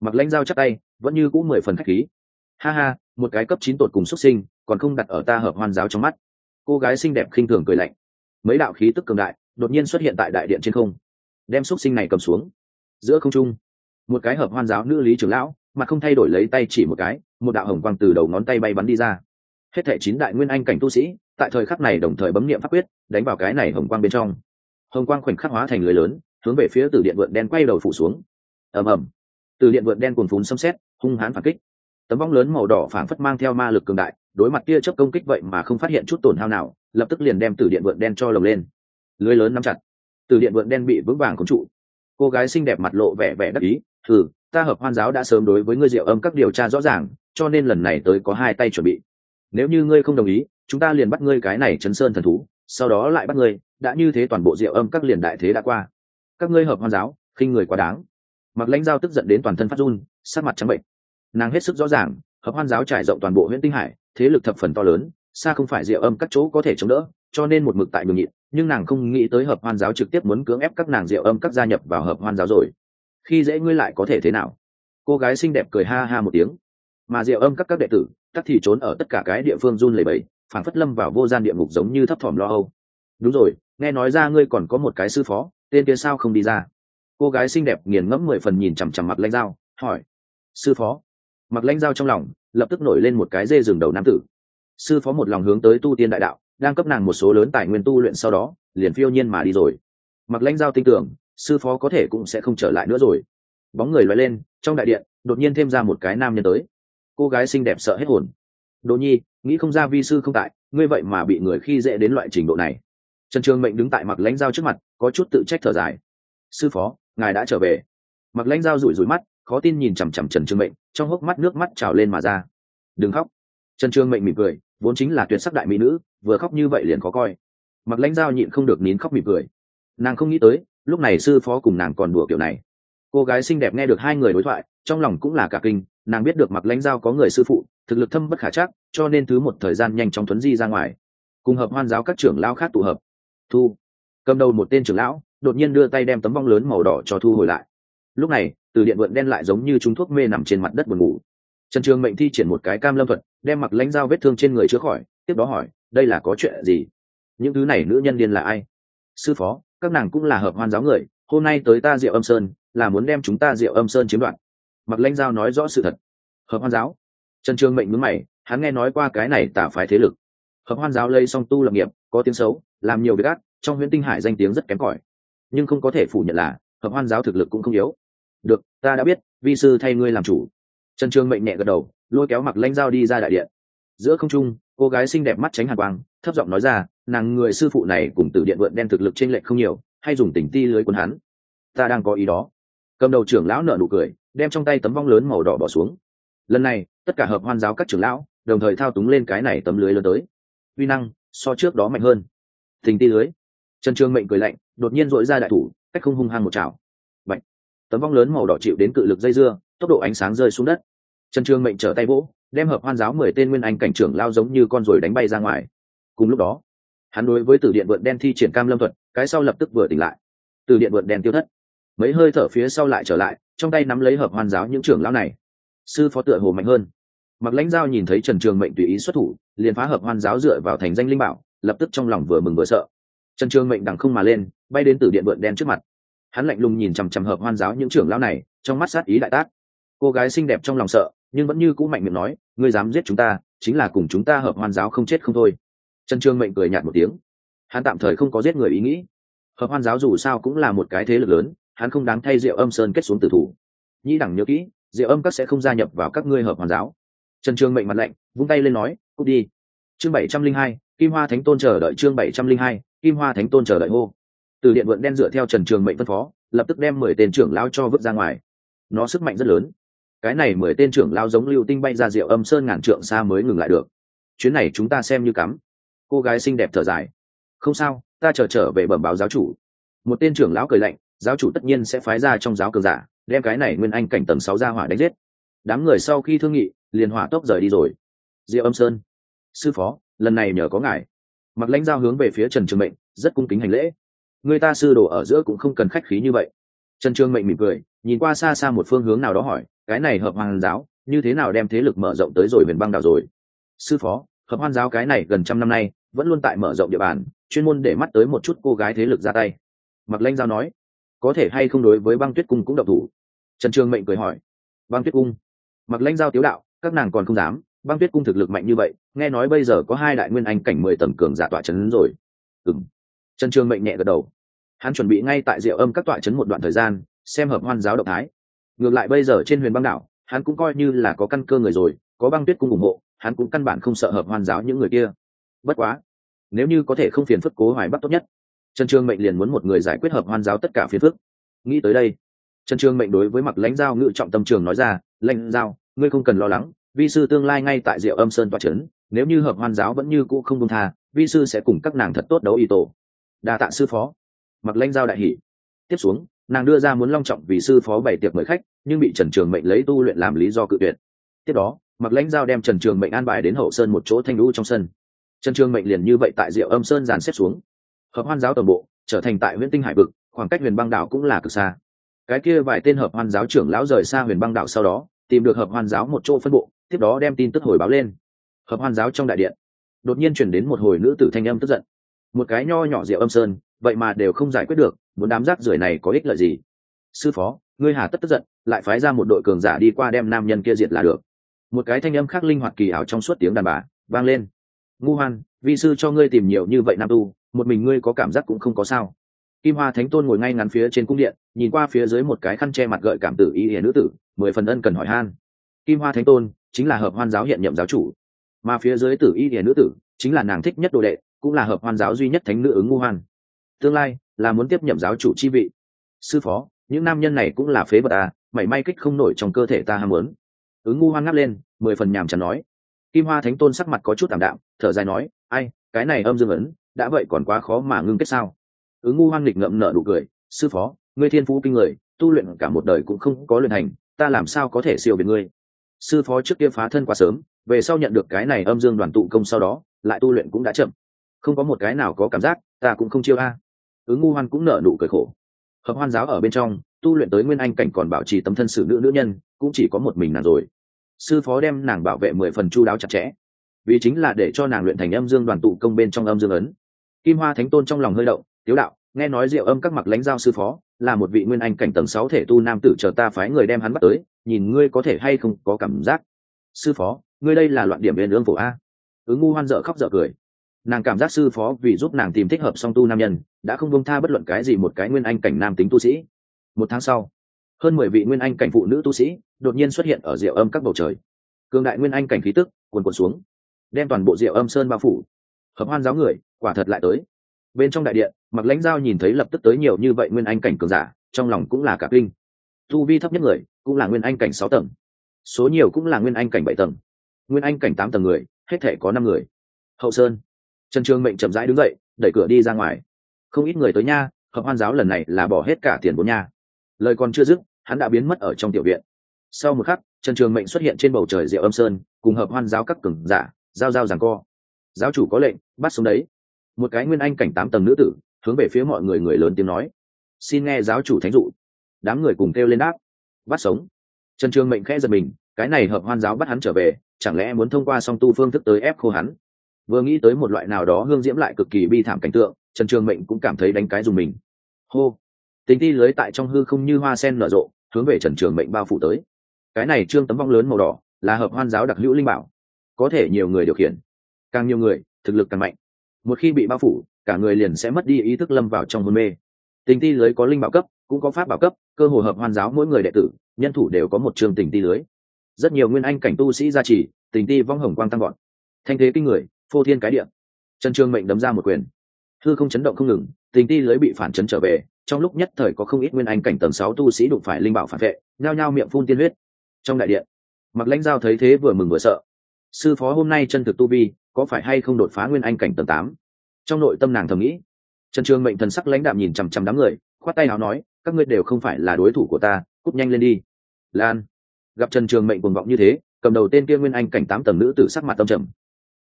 Mặc lãnh dao chắc tay, vẫn như cũ mười phần khách khí. Ha ha, một cái cấp chín tột cùng xuất sinh, còn không đặt ở ta hợp hoan giáo trong mắt. Cô gái xinh đẹp khinh thường cười lạnh. Mấy đạo khí tức cường đại, đột nhiên xuất hiện tại đại điện trên không. Đem xuất sinh này cầm xuống. Giữa không trung, một cái hợp hoan giáo nữ lý trưởng lão mà không thay đổi lấy tay chỉ một cái, một đạo hồng quang từ đầu ngón tay bay bắn đi ra hết thể chín đại nguyên anh cảnh tu sĩ, tại thời khắc này đồng thời bấm niệm pháp quyết, đánh vào cái này hồng quang bên trong. Hồng quang khoảnh khắc hóa thành lưới lớn, hướng về phía từ điện vượn đen quay đầu phủ xuống. Ầm ầm. Từ điện vượn đen cuồn phún xâm xét, hung hãn phản kích. Tấm vong lớn màu đỏ phảng phất mang theo ma lực cường đại, đối mặt kia chớp công kích vậy mà không phát hiện chút tổn hao nào, lập tức liền đem từ điện vượn đen cho lồng lên. Lưới lớn nắm chặt. Từ điện vượn đen bị vững vàng khống trụ. Cô gái xinh đẹp mặt lộ vẻ vẻ đắc ý, thử, ta hợp hoan giáo đã sớm đối với ngươi diệu âm các điều tra rõ ràng, cho nên lần này tới có hai tay chuẩn bị nếu như ngươi không đồng ý, chúng ta liền bắt ngươi cái này chấn sơn thần thú, sau đó lại bắt ngươi, đã như thế toàn bộ diệu âm các liền đại thế đã qua. Các ngươi hợp hoan giáo, khinh người quá đáng. Mặc lãnh giao tức giận đến toàn thân phát run sát mặt trắng bệnh. Nàng hết sức rõ ràng, hợp hoan giáo trải rộng toàn bộ huyện tinh hải, thế lực thập phần to lớn, xa không phải diệu âm các chỗ có thể chống đỡ, cho nên một mực tại nhường nhịn, nhưng nàng không nghĩ tới hợp hoan giáo trực tiếp muốn cưỡng ép các nàng diệu âm các gia nhập vào hợp hoan giáo rồi. Khi dễ ngươi lại có thể thế nào? Cô gái xinh đẹp cười ha ha một tiếng mà diệu âm các các đệ tử, các thì trốn ở tất cả cái địa phương run lẩy bẩy phản phất lâm vào vô gian địa ngục giống như thấp thỏm lo âu. Đúng rồi, nghe nói ra ngươi còn có một cái sư phó, tên kia sao không đi ra? Cô gái xinh đẹp nghiền ngẫm mười phần nhìn chằm chằm mặt lãnh dao hỏi. Sư phó. Mặt lãnh dao trong lòng, lập tức nổi lên một cái dê rừng đầu nam tử. Sư phó một lòng hướng tới tu tiên đại đạo, đang cấp nàng một số lớn tài nguyên tu luyện sau đó, liền phiêu nhiên mà đi rồi. Mặc lãnh giao tin tưởng, sư phó có thể cũng sẽ không trở lại nữa rồi. Bóng người loay lên, trong đại điện, đột nhiên thêm ra một cái nam nhân tới cô gái xinh đẹp sợ hết hồn. Đỗ nhi, nghĩ không ra vi sư không tại, ngươi vậy mà bị người khi dễ đến loại trình độ này. Trần trường mệnh đứng tại mặc lãnh giao trước mặt, có chút tự trách thở dài. Sư phó, ngài đã trở về. Mặc lãnh giao rủi rủi mắt, khó tin nhìn chằm chằm trần trường mệnh, trong hốc mắt nước mắt trào lên mà ra. Đừng khóc. Trần trường mệnh mỉm cười, vốn chính là tuyệt sắc đại mỹ nữ, vừa khóc như vậy liền khó coi. Mặc lãnh giao nhịn không được nín khóc mỉm cười. Nàng không nghĩ tới, lúc này sư phó cùng nàng còn đùa kiểu này cô gái xinh đẹp nghe được hai người đối thoại, trong lòng cũng là cả kinh, nàng biết được mặc lãnh giao có người sư phụ, thực lực thâm bất khả chắc, cho nên thứ một thời gian nhanh chóng thuấn di ra ngoài. Cùng hợp hoan giáo các trưởng lão khác tụ hợp. Thu, cầm đầu một tên trưởng lão, đột nhiên đưa tay đem tấm vong lớn màu đỏ cho thu hồi lại. Lúc này, từ điện vượn đen lại giống như chúng thuốc mê nằm trên mặt đất buồn ngủ. Trần trường mệnh thi triển một cái cam lâm thuật, đem mặc lãnh dao vết thương trên người chữa khỏi, tiếp đó hỏi, đây là có chuyện gì? Những thứ này nữ nhân điên là ai? Sư phó, các nàng cũng là hợp hoan giáo người, hôm nay tới ta diệu âm sơn là muốn đem chúng ta diệu âm sơn chiếm đoạt. Mặc lãnh giao nói rõ sự thật. Hợp hoan giáo. Trần trường mệnh mướn mày, hắn nghe nói qua cái này tả phái thế lực. Hợp hoan giáo lây song tu lập nghiệp, có tiếng xấu, làm nhiều việc ác, trong huyện tinh hải danh tiếng rất kém cỏi. Nhưng không có thể phủ nhận là, hợp hoan giáo thực lực cũng không yếu. Được, ta đã biết, vi sư thay ngươi làm chủ. Trần trường mệnh nhẹ gật đầu, lôi kéo mặc lãnh dao đi ra đại điện. Giữa không trung, cô gái xinh đẹp mắt tránh hàn quang, thấp giọng nói ra, nàng người sư phụ này cùng từ điện vượn đen thực lực t r ê n lệch không nhiều, hay dùng tỉnh ti lưới quân hắn. Ta đang có ý đó cầm đầu trưởng lão nở nụ cười, đem trong tay tấm vong lớn màu đỏ bỏ xuống. Lần này, tất cả hợp hoan giáo các trưởng lão, đồng thời thao túng lên cái này tấm lưới lớn tới. Uy năng, so trước đó mạnh hơn. Thình ti lưới. Trần trường mệnh cười lạnh, đột nhiên dội ra đại thủ, cách không hung hăng một chảo. Bạch. tấm vong lớn màu đỏ chịu đến cự lực dây dưa, tốc độ ánh sáng rơi xuống đất. Trần trường mệnh trở tay vỗ, đem hợp hoan giáo mười tên nguyên anh cảnh trưởng lao giống như con ruồi đánh bay ra ngoài. Cùng lúc đó, hắn đối với tử điện vượt đen thi triển cam lâm thuật, cái sau lập tức vừa tỉnh lại. Từ điện vượt đen tiêu thất mấy hơi thở phía sau lại trở lại, trong tay nắm lấy hợp hoan giáo những trưởng lão này. Sư phó tựa hồ mạnh hơn. Mặc lãnh giao nhìn thấy trần trường mệnh tùy ý xuất thủ, liền phá hợp hoan giáo dựa vào thành danh linh bảo, lập tức trong lòng vừa mừng vừa sợ. Trần trường mệnh đằng không mà lên, bay đến từ điện vượn đen trước mặt. Hắn lạnh lùng nhìn chằm chằm hợp hoan giáo những trưởng lão này, trong mắt sát ý đại tác. Cô gái xinh đẹp trong lòng sợ, nhưng vẫn như cũ mạnh miệng nói, ngươi dám giết chúng ta, chính là cùng chúng ta hợp hoan giáo không chết không thôi. Trần trường mệnh cười nhạt một tiếng. Hắn tạm thời không có giết người ý nghĩ. Hợp hoan giáo dù sao cũng là một cái thế lực lớn hắn không đáng thay diệu âm sơn kết xuống tử thủ. Nhĩ đẳng nhớ kỹ diệu âm các sẽ không gia nhập vào các ngươi hợp hoàn giáo. Trần trường mệnh mặt lạnh vung tay lên nói cút đi. Chương bảy trăm linh hai kim hoa thánh tôn chờ đợi chương bảy trăm linh hai kim hoa thánh tôn chờ đợi hô. Từ điện vượn đen dựa theo trần trường mệnh phân phó lập tức đem mười tên trưởng lao cho vứt ra ngoài. Nó sức mạnh rất lớn. Cái này mười tên trưởng lao giống lưu tinh bay ra rượu âm sơn ngàn trượng xa mới ngừng lại được. Chuyến này chúng ta xem như cắm. Cô gái xinh đẹp thở dài. Không sao ta chờ trở, trở về bẩm báo giáo chủ. Một tên trưởng lão cười lạnh giáo chủ tất nhiên sẽ phái ra trong giáo cường giả, đem cái này nguyên anh cảnh tầng sáu ra hỏa đánh giết. Đám người sau khi thương nghị, liền hỏa tốc rời đi rồi. Diệu âm sơn, sư phó, lần này nhờ có ngài. Mặc lãnh giao hướng về phía trần trường mệnh, rất cung kính hành lễ. Người ta sư đồ ở giữa cũng không cần khách khí như vậy. Trần trường mệnh mỉm cười, nhìn qua xa xa một phương hướng nào đó hỏi, cái này hợp hoàng giáo, như thế nào đem thế lực mở rộng tới rồi huyền băng đảo rồi? Sư phó, hợp hoan giáo cái này gần trăm năm nay, vẫn luôn tại mở rộng địa bàn, chuyên môn để mắt tới một chút cô gái thế lực ra tay. Mặc lanh giao nói có thể hay không đối với băng tuyết cung cũng độc thủ? Trần trường mệnh cười hỏi. Băng tuyết cung? Mặc lãnh giao tiếu đạo, các nàng còn không dám. Băng tuyết cung thực lực mạnh như vậy, nghe nói bây giờ có hai đại nguyên anh cảnh mười tầm cường giả tọa chấn rồi. Ừng trần trường mệnh nhẹ gật đầu. Hắn chuẩn bị ngay tại diệu âm các tọa chấn một đoạn thời gian, xem hợp hoan giáo động thái. Ngược lại bây giờ trên huyền băng đảo, hắn cũng coi như là có căn cơ người rồi, có băng tuyết cung ủng hộ, hắn cũng căn bản không sợ hợp hoan giáo những người kia. Bất quá, nếu như có thể không phiền phức cố hoài bắc tốt nhất trần trương mệnh liền muốn một người giải quyết hợp hoan giáo tất cả phiền phức. Nghĩ tới đây, trần trương mệnh đối với mặc lãnh giao ngự trọng tâm trường nói ra, lãnh giao, ngươi không cần lo lắng, vi sư tương lai ngay tại diệu âm sơn toa trấn, nếu như hợp hoan giáo vẫn như cũ không công tha, vi sư sẽ cùng các nàng thật tốt đấu y tổ. Đa tạ sư phó. Mặc lãnh giao đại hỷ tiếp xuống, nàng đưa ra muốn long trọng vì sư phó bày tiệc mời khách, nhưng bị trần trường mệnh lấy tu luyện làm lý do cự tuyệt. Tiếp đó mặc lãnh giao đem trần trường mệnh an bài đến hậu sơn một chỗ thanh lũ trong sân. Trần trường mệnh liền như vậy tại diệu âm sơn dàn xếp xuống hợp hoan giáo toàn bộ, trở thành tại huyện tinh hải vực, khoảng cách huyền băng đảo cũng là cực xa. Cái kia vài tên hợp hoan giáo trưởng lão rời xa huyền băng đảo sau đó, tìm được hợp hoan giáo một chỗ phân bộ, tiếp đó đem tin tức hồi báo lên. Hợp hoan giáo trong đại điện, đột nhiên chuyển đến một hồi nữ tử thanh âm tức giận. Một cái nho nhỏ rượu âm sơn, vậy mà đều không giải quyết được, muốn đám rác rưởi này có ích lợi gì? Sư phó, ngươi hà tất tức giận, lại phái ra một đội cường giả đi qua đem nam nhân kia diệt là được. Một cái thanh âm khác linh hoạt kỳ ảo trong suốt tiếng đàn bà vang lên. Ngu hoan, vi sư cho ngươi tìm nhiều như vậy nam tu một mình ngươi có cảm giác cũng không có sao. Kim hoa thánh tôn ngồi ngay ngắn phía trên cung điện, nhìn qua phía dưới một cái khăn che mặt gợi cảm tử y hiền nữ tử, mười phần ân cần hỏi han. Kim hoa thánh tôn chính là hợp hoan giáo hiện nhậm giáo chủ. Mà phía dưới tử y hiền nữ tử chính là nàng thích nhất đồ đệ, cũng là hợp hoan giáo duy nhất thánh nữ ứng ngu hoan. Tương lai là muốn tiếp nhậm giáo chủ chi vị. Sư phó, những nam nhân này cũng là phế vật à mảy may kích không nổi trong cơ thể ta ham muốn. Ứng ngu hoan ngáp lên, mười phần nhàm chán nói. Kim hoa thánh tôn sắc mặt có chút tạm đạm, thở dài nói, ai, cái này âm dương ấn đã vậy còn quá khó mà ngưng kết sao? Ứng ngu hoan nghịch ngậm nợ nụ cười sư phó ngươi thiên phú kinh người tu luyện cả một đời cũng không có luyện hành, ta làm sao có thể siêu về ngươi? Sư phó trước kia phá thân quá sớm về sau nhận được cái này âm dương đoàn tụ công sau đó lại tu luyện cũng đã chậm. Không có một cái nào có cảm giác ta cũng không chiêu a. Ứng ngu hoan cũng nợ nụ cười khổ. Hợp hoan giáo ở bên trong tu luyện tới nguyên anh cảnh còn bảo trì tấm thân sự nữ nữ nhân cũng chỉ có một mình nàng rồi. Sư phó đem nàng bảo vệ mười phần chu đáo chặt chẽ. Vì chính là để cho nàng luyện thành âm dương đoàn tụ công bên trong âm dương ấn kim hoa thánh tôn trong lòng hơi động, tiếu đạo, nghe nói diệu âm các mặc lãnh giao sư phó, là một vị nguyên anh cảnh tầng sáu thể tu nam tử, chờ ta phái người đem hắn bắt tới, nhìn ngươi có thể hay không có cảm giác. Sư phó, ngươi đây là loạn điểm bên ương phổ a? Ứng ngu hoan dở khóc dở cười. Nàng cảm giác sư phó vì giúp nàng tìm thích hợp song tu nam nhân, đã không bông tha bất luận cái gì một cái nguyên anh cảnh nam tính tu sĩ. Một tháng sau, hơn mười vị nguyên anh cảnh phụ nữ tu sĩ đột nhiên xuất hiện ở diệu âm các bầu trời. Cường đại nguyên anh cảnh khí tức cuồn cuộn xuống, đem toàn bộ diệu âm sơn bao phủ. Hợp hoan giáo người quả thật lại tới. Bên trong đại điện mặc lãnh giao nhìn thấy lập tức tới nhiều như vậy nguyên anh cảnh cường giả, trong lòng cũng là cả kinh. Tu vi thấp nhất người, cũng là nguyên anh cảnh sáu tầng. Số nhiều cũng là nguyên anh cảnh bảy tầng. Nguyên anh cảnh tám tầng người, hết thể có năm người. Hậu sơn. Trần trường mệnh chậm rãi đứng dậy, đẩy cửa đi ra ngoài. Không ít người tới nha, hợp hoan giáo lần này là bỏ hết cả tiền vốn nha. Lời còn chưa dứt, hắn đã biến mất ở trong tiểu viện. Sau một khắc, trần trường mệnh xuất hiện trên bầu trời diệu âm sơn, cùng hợp hoan giáo các cường giả, giao giao giảng co. Giáo chủ có lệnh, bắt xuống đấy một cái nguyên anh cảnh tám tầng nữ tử, hướng về phía mọi người người lớn tiếng nói. Xin nghe giáo chủ thánh dụ. Đám người cùng kêu lên đáp. Bắt sống. Trần trường mệnh khẽ giật mình, cái này hợp hoan giáo bắt hắn trở về, chẳng lẽ muốn thông qua song tu phương thức tới ép khô hắn? Vừa nghĩ tới một loại nào đó hương diễm lại cực kỳ bi thảm cảnh tượng, trần trường mệnh cũng cảm thấy đánh cái dùng mình. Hô. Tính ti lưới tại trong hư không như hoa sen nở rộ, hướng về trần trường mệnh bao phủ tới. Cái này trương tấm vong lớn màu đỏ, là hợp hoan giáo đặc hữu linh bảo. Có thể nhiều người điều khiển. Càng nhiều người, thực lực càng mạnh một khi bị bao phủ, cả người liền sẽ mất đi ý thức lâm vào trong hôn mê. Tình ti lưới có linh bảo cấp, cũng có pháp bảo cấp, cơ hồ hợp hoan giáo mỗi người đệ tử, nhân thủ đều có một trường tình ti lưới. Rất nhiều nguyên anh cảnh tu sĩ gia trì, tình ti vong hồng quang tăng gọn thanh thế kinh người, phô thiên cái điện trần trương mệnh đấm ra một quyền. Thư không chấn động không ngừng, tình ti lưới bị phản chấn trở về, trong lúc nhất thời có không ít nguyên anh cảnh tầng sáu tu sĩ đụng phải linh bảo phản vệ, nhao nhao miệng phun tiên huyết. Trong đại điện mặc lãnh giao thấy thế vừa mừng vừa sợ. Sư phó hôm nay chân thực tu vi có phải hay không đột phá nguyên anh cảnh tầng tám? Trong nội tâm nàng thầm nghĩ. Trần trường mệnh thần sắc lãnh đạm nhìn chằm chằm đám người, khoát tay áo nói, các ngươi đều không phải là đối thủ của ta, cút nhanh lên đi. Lan. Gặp trần trường mệnh cuồng vọng như thế, cầm đầu tên kia nguyên anh cảnh tám tầng nữ tử sắc mặt tâm trầm.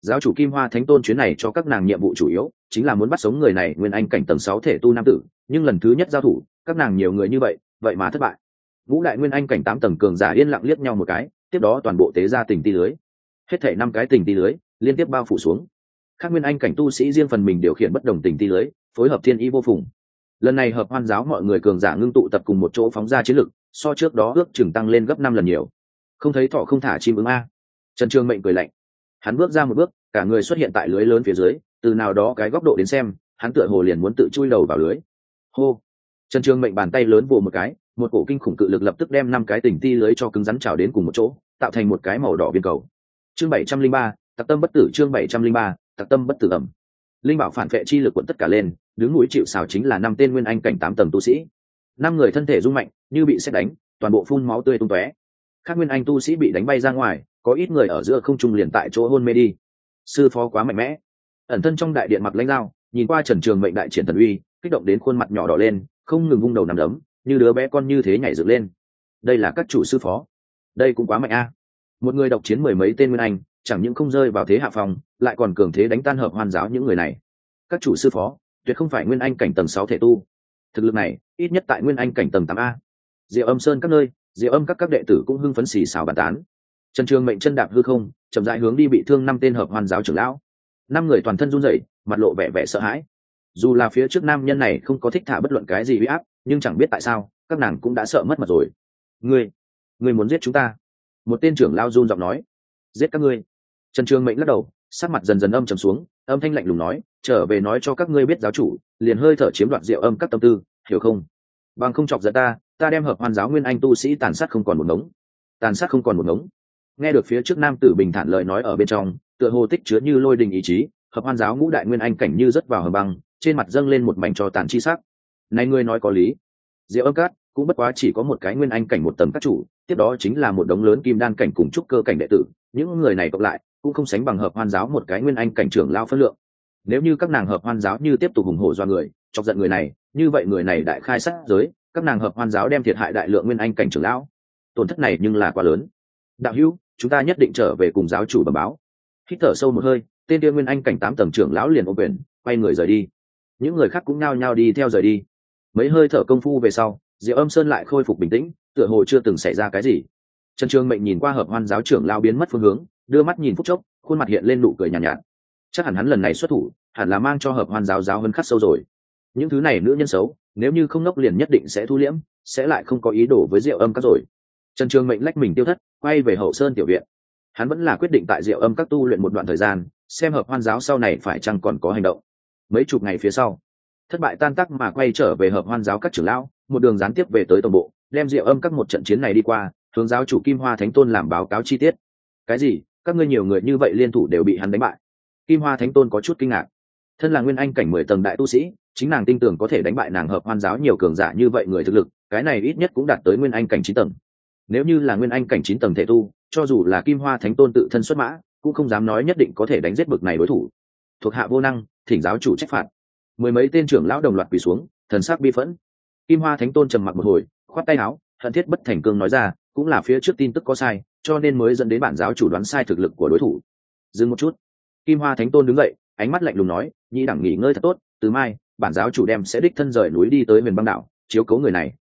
Giáo chủ kim hoa thánh tôn chuyến này cho các nàng nhiệm vụ chủ yếu, chính là muốn bắt sống người này nguyên anh cảnh tầng sáu thể tu nam tử, nhưng lần thứ nhất giao thủ, các nàng nhiều người như vậy vậy mà thất bại. Ngũ đại nguyên anh cảnh tám tầng cường giả yên lặng liếc nhau một cái, tiếp đó toàn bộ tế ra tình ti lưới. Hết thể năm cái tình ti lưới liên tiếp bao phủ xuống. Các nguyên anh cảnh tu sĩ riêng phần mình điều khiển bất đồng tình ti lưới, phối hợp thiên ý vô phùng. Lần này hợp hoan giáo mọi người cường giả ngưng tụ tập cùng một chỗ phóng ra chiến lực, so trước đó ước chừng tăng lên gấp năm lần nhiều. Không thấy thọ không thả chim ứng a. Trần trương mệnh cười lạnh. Hắn bước ra một bước, cả người xuất hiện tại lưới lớn phía dưới, từ nào đó cái góc độ đến xem, hắn tựa hồ liền muốn tự chui đầu vào lưới. Hô. Trần trương mệnh bàn tay lớn vồ một cái, một cổ kinh khủng cự lực lập tức đem năm cái tỉnh ti lưới cho cứng rắn trào đến cùng một chỗ, tạo thành một cái màu đỏ biên cầu. Chương bảy trăm linh ba tặc tâm bất tử chương bảy trăm linh ba, tặc tâm bất tử ẩm. Linh bảo phản vệ chi lực quận tất cả lên, đứng núi chịu xào chính là năm tên nguyên anh cảnh tám tầng tu sĩ. Năm người thân thể rung mạnh, như bị xét đánh, toàn bộ phun máu tươi tung tóe. Các nguyên anh tu sĩ bị đánh bay ra ngoài, có ít người ở giữa không trung liền tại chỗ hôn mê đi. Sư phó quá mạnh mẽ. Ẩn thân trong đại điện mặc lãnh lao nhìn qua trần trường mệnh đại triển thần uy, kích động đến khuôn mặt nhỏ đỏ lên, không ngừng vung đầu nằm đấm, như đứa bé con như thế nhảy dựng lên. Đây là các chủ sư phó. Đây cũng quá mạnh a. Một người độc chiến mười mấy tên nguyên anh chẳng những không rơi vào thế hạ phòng lại còn cường thế đánh tan hợp hoàn giáo những người này. Các chủ sư phó, tuyệt không phải nguyên anh cảnh tầng sáu thể tu. Thực lực này, ít nhất tại nguyên anh cảnh tầng tám a. Diệu âm sơn các nơi, diệu âm các các đệ tử cũng hưng phấn xì xào bàn tán. Trần trường mệnh chân đạp hư không, chậm rãi hướng đi bị thương năm tên hợp hoàn giáo trưởng lão. Năm người toàn thân run rẩy, mặt lộ vẻ vẻ sợ hãi. Dù là phía trước nam nhân này không có thích thả bất luận cái gì huy áp, nhưng chẳng biết tại sao, các nàng cũng đã sợ mất mặt rồi. Ngươi ngươi muốn giết chúng ta? Một tên trưởng lao run giọng nói. Giết các ngươi trần trường mệnh lắc đầu, sắc mặt dần dần âm trầm xuống, âm thanh lạnh lùng nói, trở về nói cho các ngươi biết giáo chủ, liền hơi thở chiếm đoạt rượu âm các tâm tư, hiểu không? Bằng không chọc giận ta ta đem hợp hoàn giáo nguyên anh tu sĩ tàn sát không còn một ngống. Tàn sát không còn một ngống. Nghe được phía trước nam tử bình thản lời nói ở bên trong, tựa hồ tích chứa như lôi đình ý chí, hợp hoan giáo ngũ đại nguyên anh cảnh như rất vào hầm băng, trên mặt dâng lên một mảnh trò tàn chi sắc. Này ngươi nói có lý. Diệu âm cát cũng bất quá chỉ có một cái nguyên anh cảnh một tầm các chủ, tiếp đó chính là một đống lớn kim đan cảnh cùng trúc cơ cảnh đệ tử, những người này cộng lại cũng không sánh bằng hợp hoan giáo một cái nguyên anh cảnh trưởng lao phân lượng. Nếu như các nàng hợp hoan giáo như tiếp tục ủng hộ do người, chọc giận người này, như vậy người này đại khai sát giới, các nàng hợp hoan giáo đem thiệt hại đại lượng nguyên anh cảnh trưởng lão. Tổn thất này nhưng là quá lớn. Đạo hữu, chúng ta nhất định trở về cùng giáo chủ bẩm báo. Hít thở sâu một hơi, tên tiêu nguyên anh cảnh tám tầng trưởng lão liền ô quyền, quay người rời đi. Những người khác cũng nao nhao đi theo rời đi. Mấy hơi thở công phu về sau, diệu âm sơn lại khôi phục bình tĩnh, tựa hồ chưa từng xảy ra cái gì. Trần trường mệnh nhìn qua hợp hoan giáo trưởng lao biến mất phương hướng đưa mắt nhìn phúc chốc khuôn mặt hiện lên nụ cười nhàn nhạt, nhạt. Chắc hẳn hắn lần này xuất thủ hẳn là mang cho hợp hoan giáo giáo hơn khắc sâu rồi. Những thứ này nữ nhân xấu nếu như không ngốc liền nhất định sẽ thu liễm sẽ lại không có ý đồ với diệu âm các rồi. Trần trường mệnh lách mình tiêu thất quay về hậu sơn tiểu viện. Hắn vẫn là quyết định tại diệu âm các tu luyện một đoạn thời gian xem hợp hoan giáo sau này phải chăng còn có hành động. Mấy chục ngày phía sau thất bại tan tắc mà quay trở về hợp hoan giáo các trưởng lão một đường gián tiếp về tới tổng bộ đem diệu âm các một trận chiến này đi qua hướng giáo chủ kim hoa thánh tôn làm báo cáo chi tiết. Cái gì? Các ngươi nhiều người như vậy liên thủ đều bị hắn đánh bại. Kim hoa thánh tôn có chút kinh ngạc. Thân là nguyên anh cảnh mười tầng đại tu sĩ, chính nàng tin tưởng có thể đánh bại nàng hợp hoan giáo nhiều cường giả như vậy người thực lực, cái này ít nhất cũng đạt tới nguyên anh cảnh chín tầng. Nếu như là nguyên anh cảnh chín tầng thể tu, cho dù là kim hoa thánh tôn tự thân xuất mã, cũng không dám nói nhất định có thể đánh giết bực này đối thủ. Thuộc hạ vô năng, thỉnh giáo chủ trách phạt. Mười mấy tên trưởng lão đồng loạt quỳ xuống, thần sắc bi phẫn. Kim hoa thánh tôn trầm mặc một hồi, khoát tay áo, hận thiết bất thành cương nói ra, cũng là phía trước tin tức có sai cho nên mới dẫn đến bản giáo chủ đoán sai thực lực của đối thủ. Dừng một chút. Kim hoa thánh tôn đứng dậy, ánh mắt lạnh lùng nói nhĩ đẳng nghỉ ngơi thật tốt, từ mai, bản giáo chủ đem sẽ đích thân rời núi đi tới miền băng đảo, chiếu cố người này.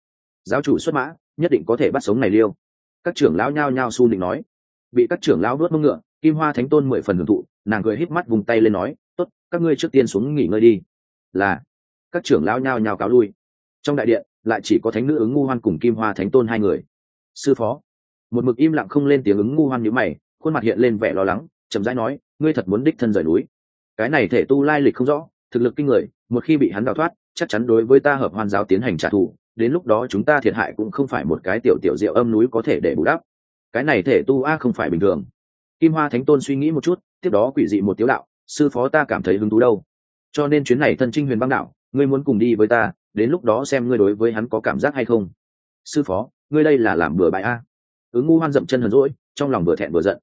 Giáo chủ xuất mã, nhất định có thể bắt sống này liêu. Các trưởng lão nhao nhao su định nói. Bị các trưởng lão nuốt mông ngựa, kim hoa thánh tôn mười phần hưởng thụ, nàng cười híp mắt vùng tay lên nói, tốt, các ngươi trước tiên xuống nghỉ ngơi đi. Là, các trưởng lão nhao nhao cáo lui. Trong đại điện, lại chỉ có thánh nữ ứng ngu hoan cùng kim hoa thánh tôn hai người. Sư phó một mực im lặng không lên tiếng ứng ngu hoan nhíu mày, khuôn mặt hiện lên vẻ lo lắng, chậm rãi nói, ngươi thật muốn đích thân rời núi. Cái này thể tu lai lịch không rõ, thực lực kinh người, một khi bị hắn đào thoát, chắc chắn đối với ta hợp hoan giáo tiến hành trả thù, đến lúc đó chúng ta thiệt hại cũng không phải một cái tiểu tiểu diệu âm núi có thể để bù đắp. Cái này thể tu a không phải bình thường. Kim hoa thánh tôn suy nghĩ một chút, tiếp đó quỷ dị một tiếu đạo, sư phó ta cảm thấy hứng thú đâu. Cho nên chuyến này thân trinh huyền băng đạo, ngươi muốn cùng đi với ta, đến lúc đó xem ngươi đối với hắn có cảm giác hay không. Sư phó, ngươi đây là làm bừa bãi a ứng ngu hoan dậm chân hờn rỗi trong lòng vừa thẹn vừa giận.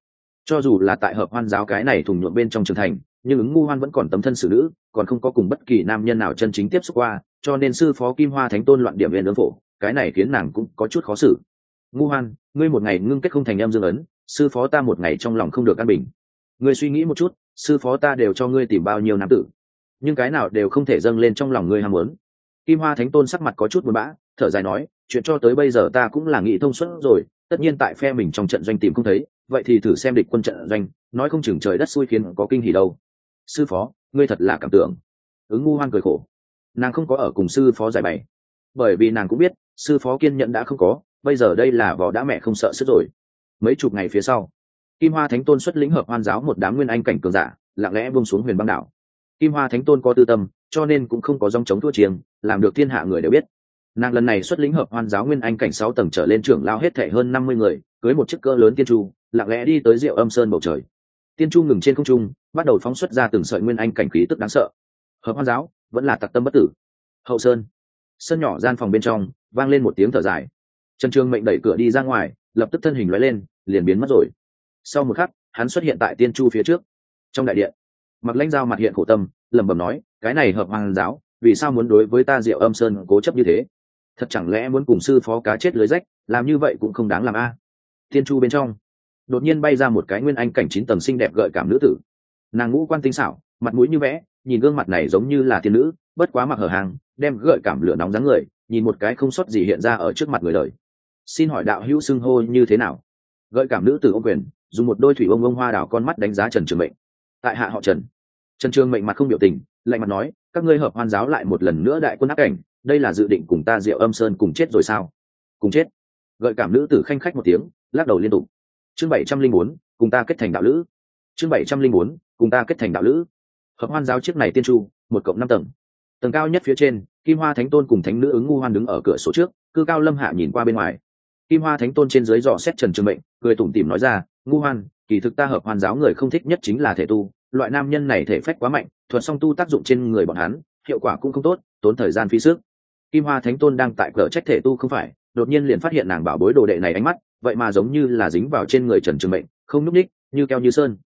Cho dù là tại hợp hoan giáo cái này thùng nhuộm bên trong trường thành, nhưng ứng ngu hoan vẫn còn tấm thân xử nữ, còn không có cùng bất kỳ nam nhân nào chân chính tiếp xúc qua, cho nên sư phó kim hoa thánh tôn loạn điểm viên ứng phổ, cái này khiến nàng cũng có chút khó xử. Ngu hoan, ngươi một ngày ngưng kết không thành em dương ấn, sư phó ta một ngày trong lòng không được an bình. Ngươi suy nghĩ một chút, sư phó ta đều cho ngươi tìm bao nhiêu nam tử. Nhưng cái nào đều không thể dâng lên trong lòng ngươi ham muốn. Kim hoa thánh tôn sắc mặt có chút buồn bã, thở dài nói, chuyện cho tới bây giờ ta cũng là nghĩ thông suốt rồi tất nhiên tại phe mình trong trận doanh tìm không thấy, vậy thì thử xem địch quân trận doanh, nói không chừng trời đất xui khiến có kinh hỉ đâu. Sư phó, ngươi thật là cảm tưởng. Ứng ngu hoan cười khổ. Nàng không có ở cùng sư phó giải bày. Bởi vì nàng cũng biết, sư phó kiên nhẫn đã không có, bây giờ đây là vỏ đã mẹ không sợ sức rồi. Mấy chục ngày phía sau, kim hoa thánh tôn xuất lĩnh hợp hoan giáo một đám nguyên anh cảnh cường giả, lặng lẽ buông xuống huyền băng đảo. Kim hoa thánh tôn có tư tâm, cho nên cũng không có dòng chống thua chiêng, làm được thiên hạ người đều biết nàng lần này xuất lĩnh hợp hoan giáo nguyên anh cảnh sáu tầng trở lên trưởng lao hết thể hơn năm mươi người, cưới một chiếc cỡ lớn tiên chu, lặng lẽ đi tới rượu âm sơn bầu trời. Tiên chu ngừng trên không trung, bắt đầu phóng xuất ra từng sợi nguyên anh cảnh khí tức đáng sợ. Hợp hoan giáo, vẫn là tặc tâm bất tử. Hậu sơn. Sân nhỏ gian phòng bên trong, vang lên một tiếng thở dài. Trần trương mệnh đẩy cửa đi ra ngoài, lập tức thân hình lóe lên, liền biến mất rồi. Sau một khắc, hắn xuất hiện tại tiên chu phía trước. Trong đại điện mặc lãnh dao mặt hiện khổ tâm, lẩm bẩm nói, cái này hợp hoàng giáo, vì sao muốn đối với ta diệu âm sơn cố chấp như thế? Thật chẳng lẽ muốn cùng sư phó cá chết lưới rách, làm như vậy cũng không đáng làm a. Tiên chu bên trong, đột nhiên bay ra một cái nguyên anh cảnh chín tầng xinh đẹp gợi cảm nữ tử. Nàng ngũ quan tinh xảo, mặt mũi như vẽ, nhìn gương mặt này giống như là thiên nữ, bất quá mặc hở hàng, đem gợi cảm lửa nóng dáng người, nhìn một cái không sót gì hiện ra ở trước mặt người đời. Xin hỏi đạo hữu xưng hô như thế nào? Gợi cảm nữ tử ô quyền, dùng một đôi thủy ông ông hoa đảo con mắt đánh giá trần trường mệnh. Tại hạ họ trần. Trần trường mệnh mặt không biểu tình, lạnh mặt nói các ngươi hợp hoan giáo lại một lần nữa đại quân ác cảnh, đây là dự định cùng ta diệu âm sơn cùng chết rồi sao? Cùng chết. Gợi cảm nữ tử khanh khách một tiếng, lắc đầu liên tục. Chương bảy trăm linh bốn, cùng ta kết thành đạo lữ. Chương bảy trăm linh bốn, cùng ta kết thành đạo lữ. Hợp hoan giáo chiếc này tiên chu một cộng năm tầng. Tầng cao nhất phía trên, kim hoa thánh tôn cùng thánh nữ ứng ngu hoan đứng ở cửa sổ trước, cư cao lâm hạ nhìn qua bên ngoài. Kim hoa thánh tôn trên dưới dò xét trần trường mệnh, cười tủm tỉm nói ra, ngu hoan, kỳ thực ta hợp hoan giáo người không thích nhất chính là thể tu, loại nam nhân này thể phách quá mạnh thuật song tu tác dụng trên người bọn hắn, hiệu quả cũng không tốt, tốn thời gian phí sức. Kim hoa thánh tôn đang tại cờ trách thể tu không phải, đột nhiên liền phát hiện nàng bảo bối đồ đệ này ánh mắt, vậy mà giống như là dính vào trên người trần trường mệnh, không nhúc ních như keo như sơn.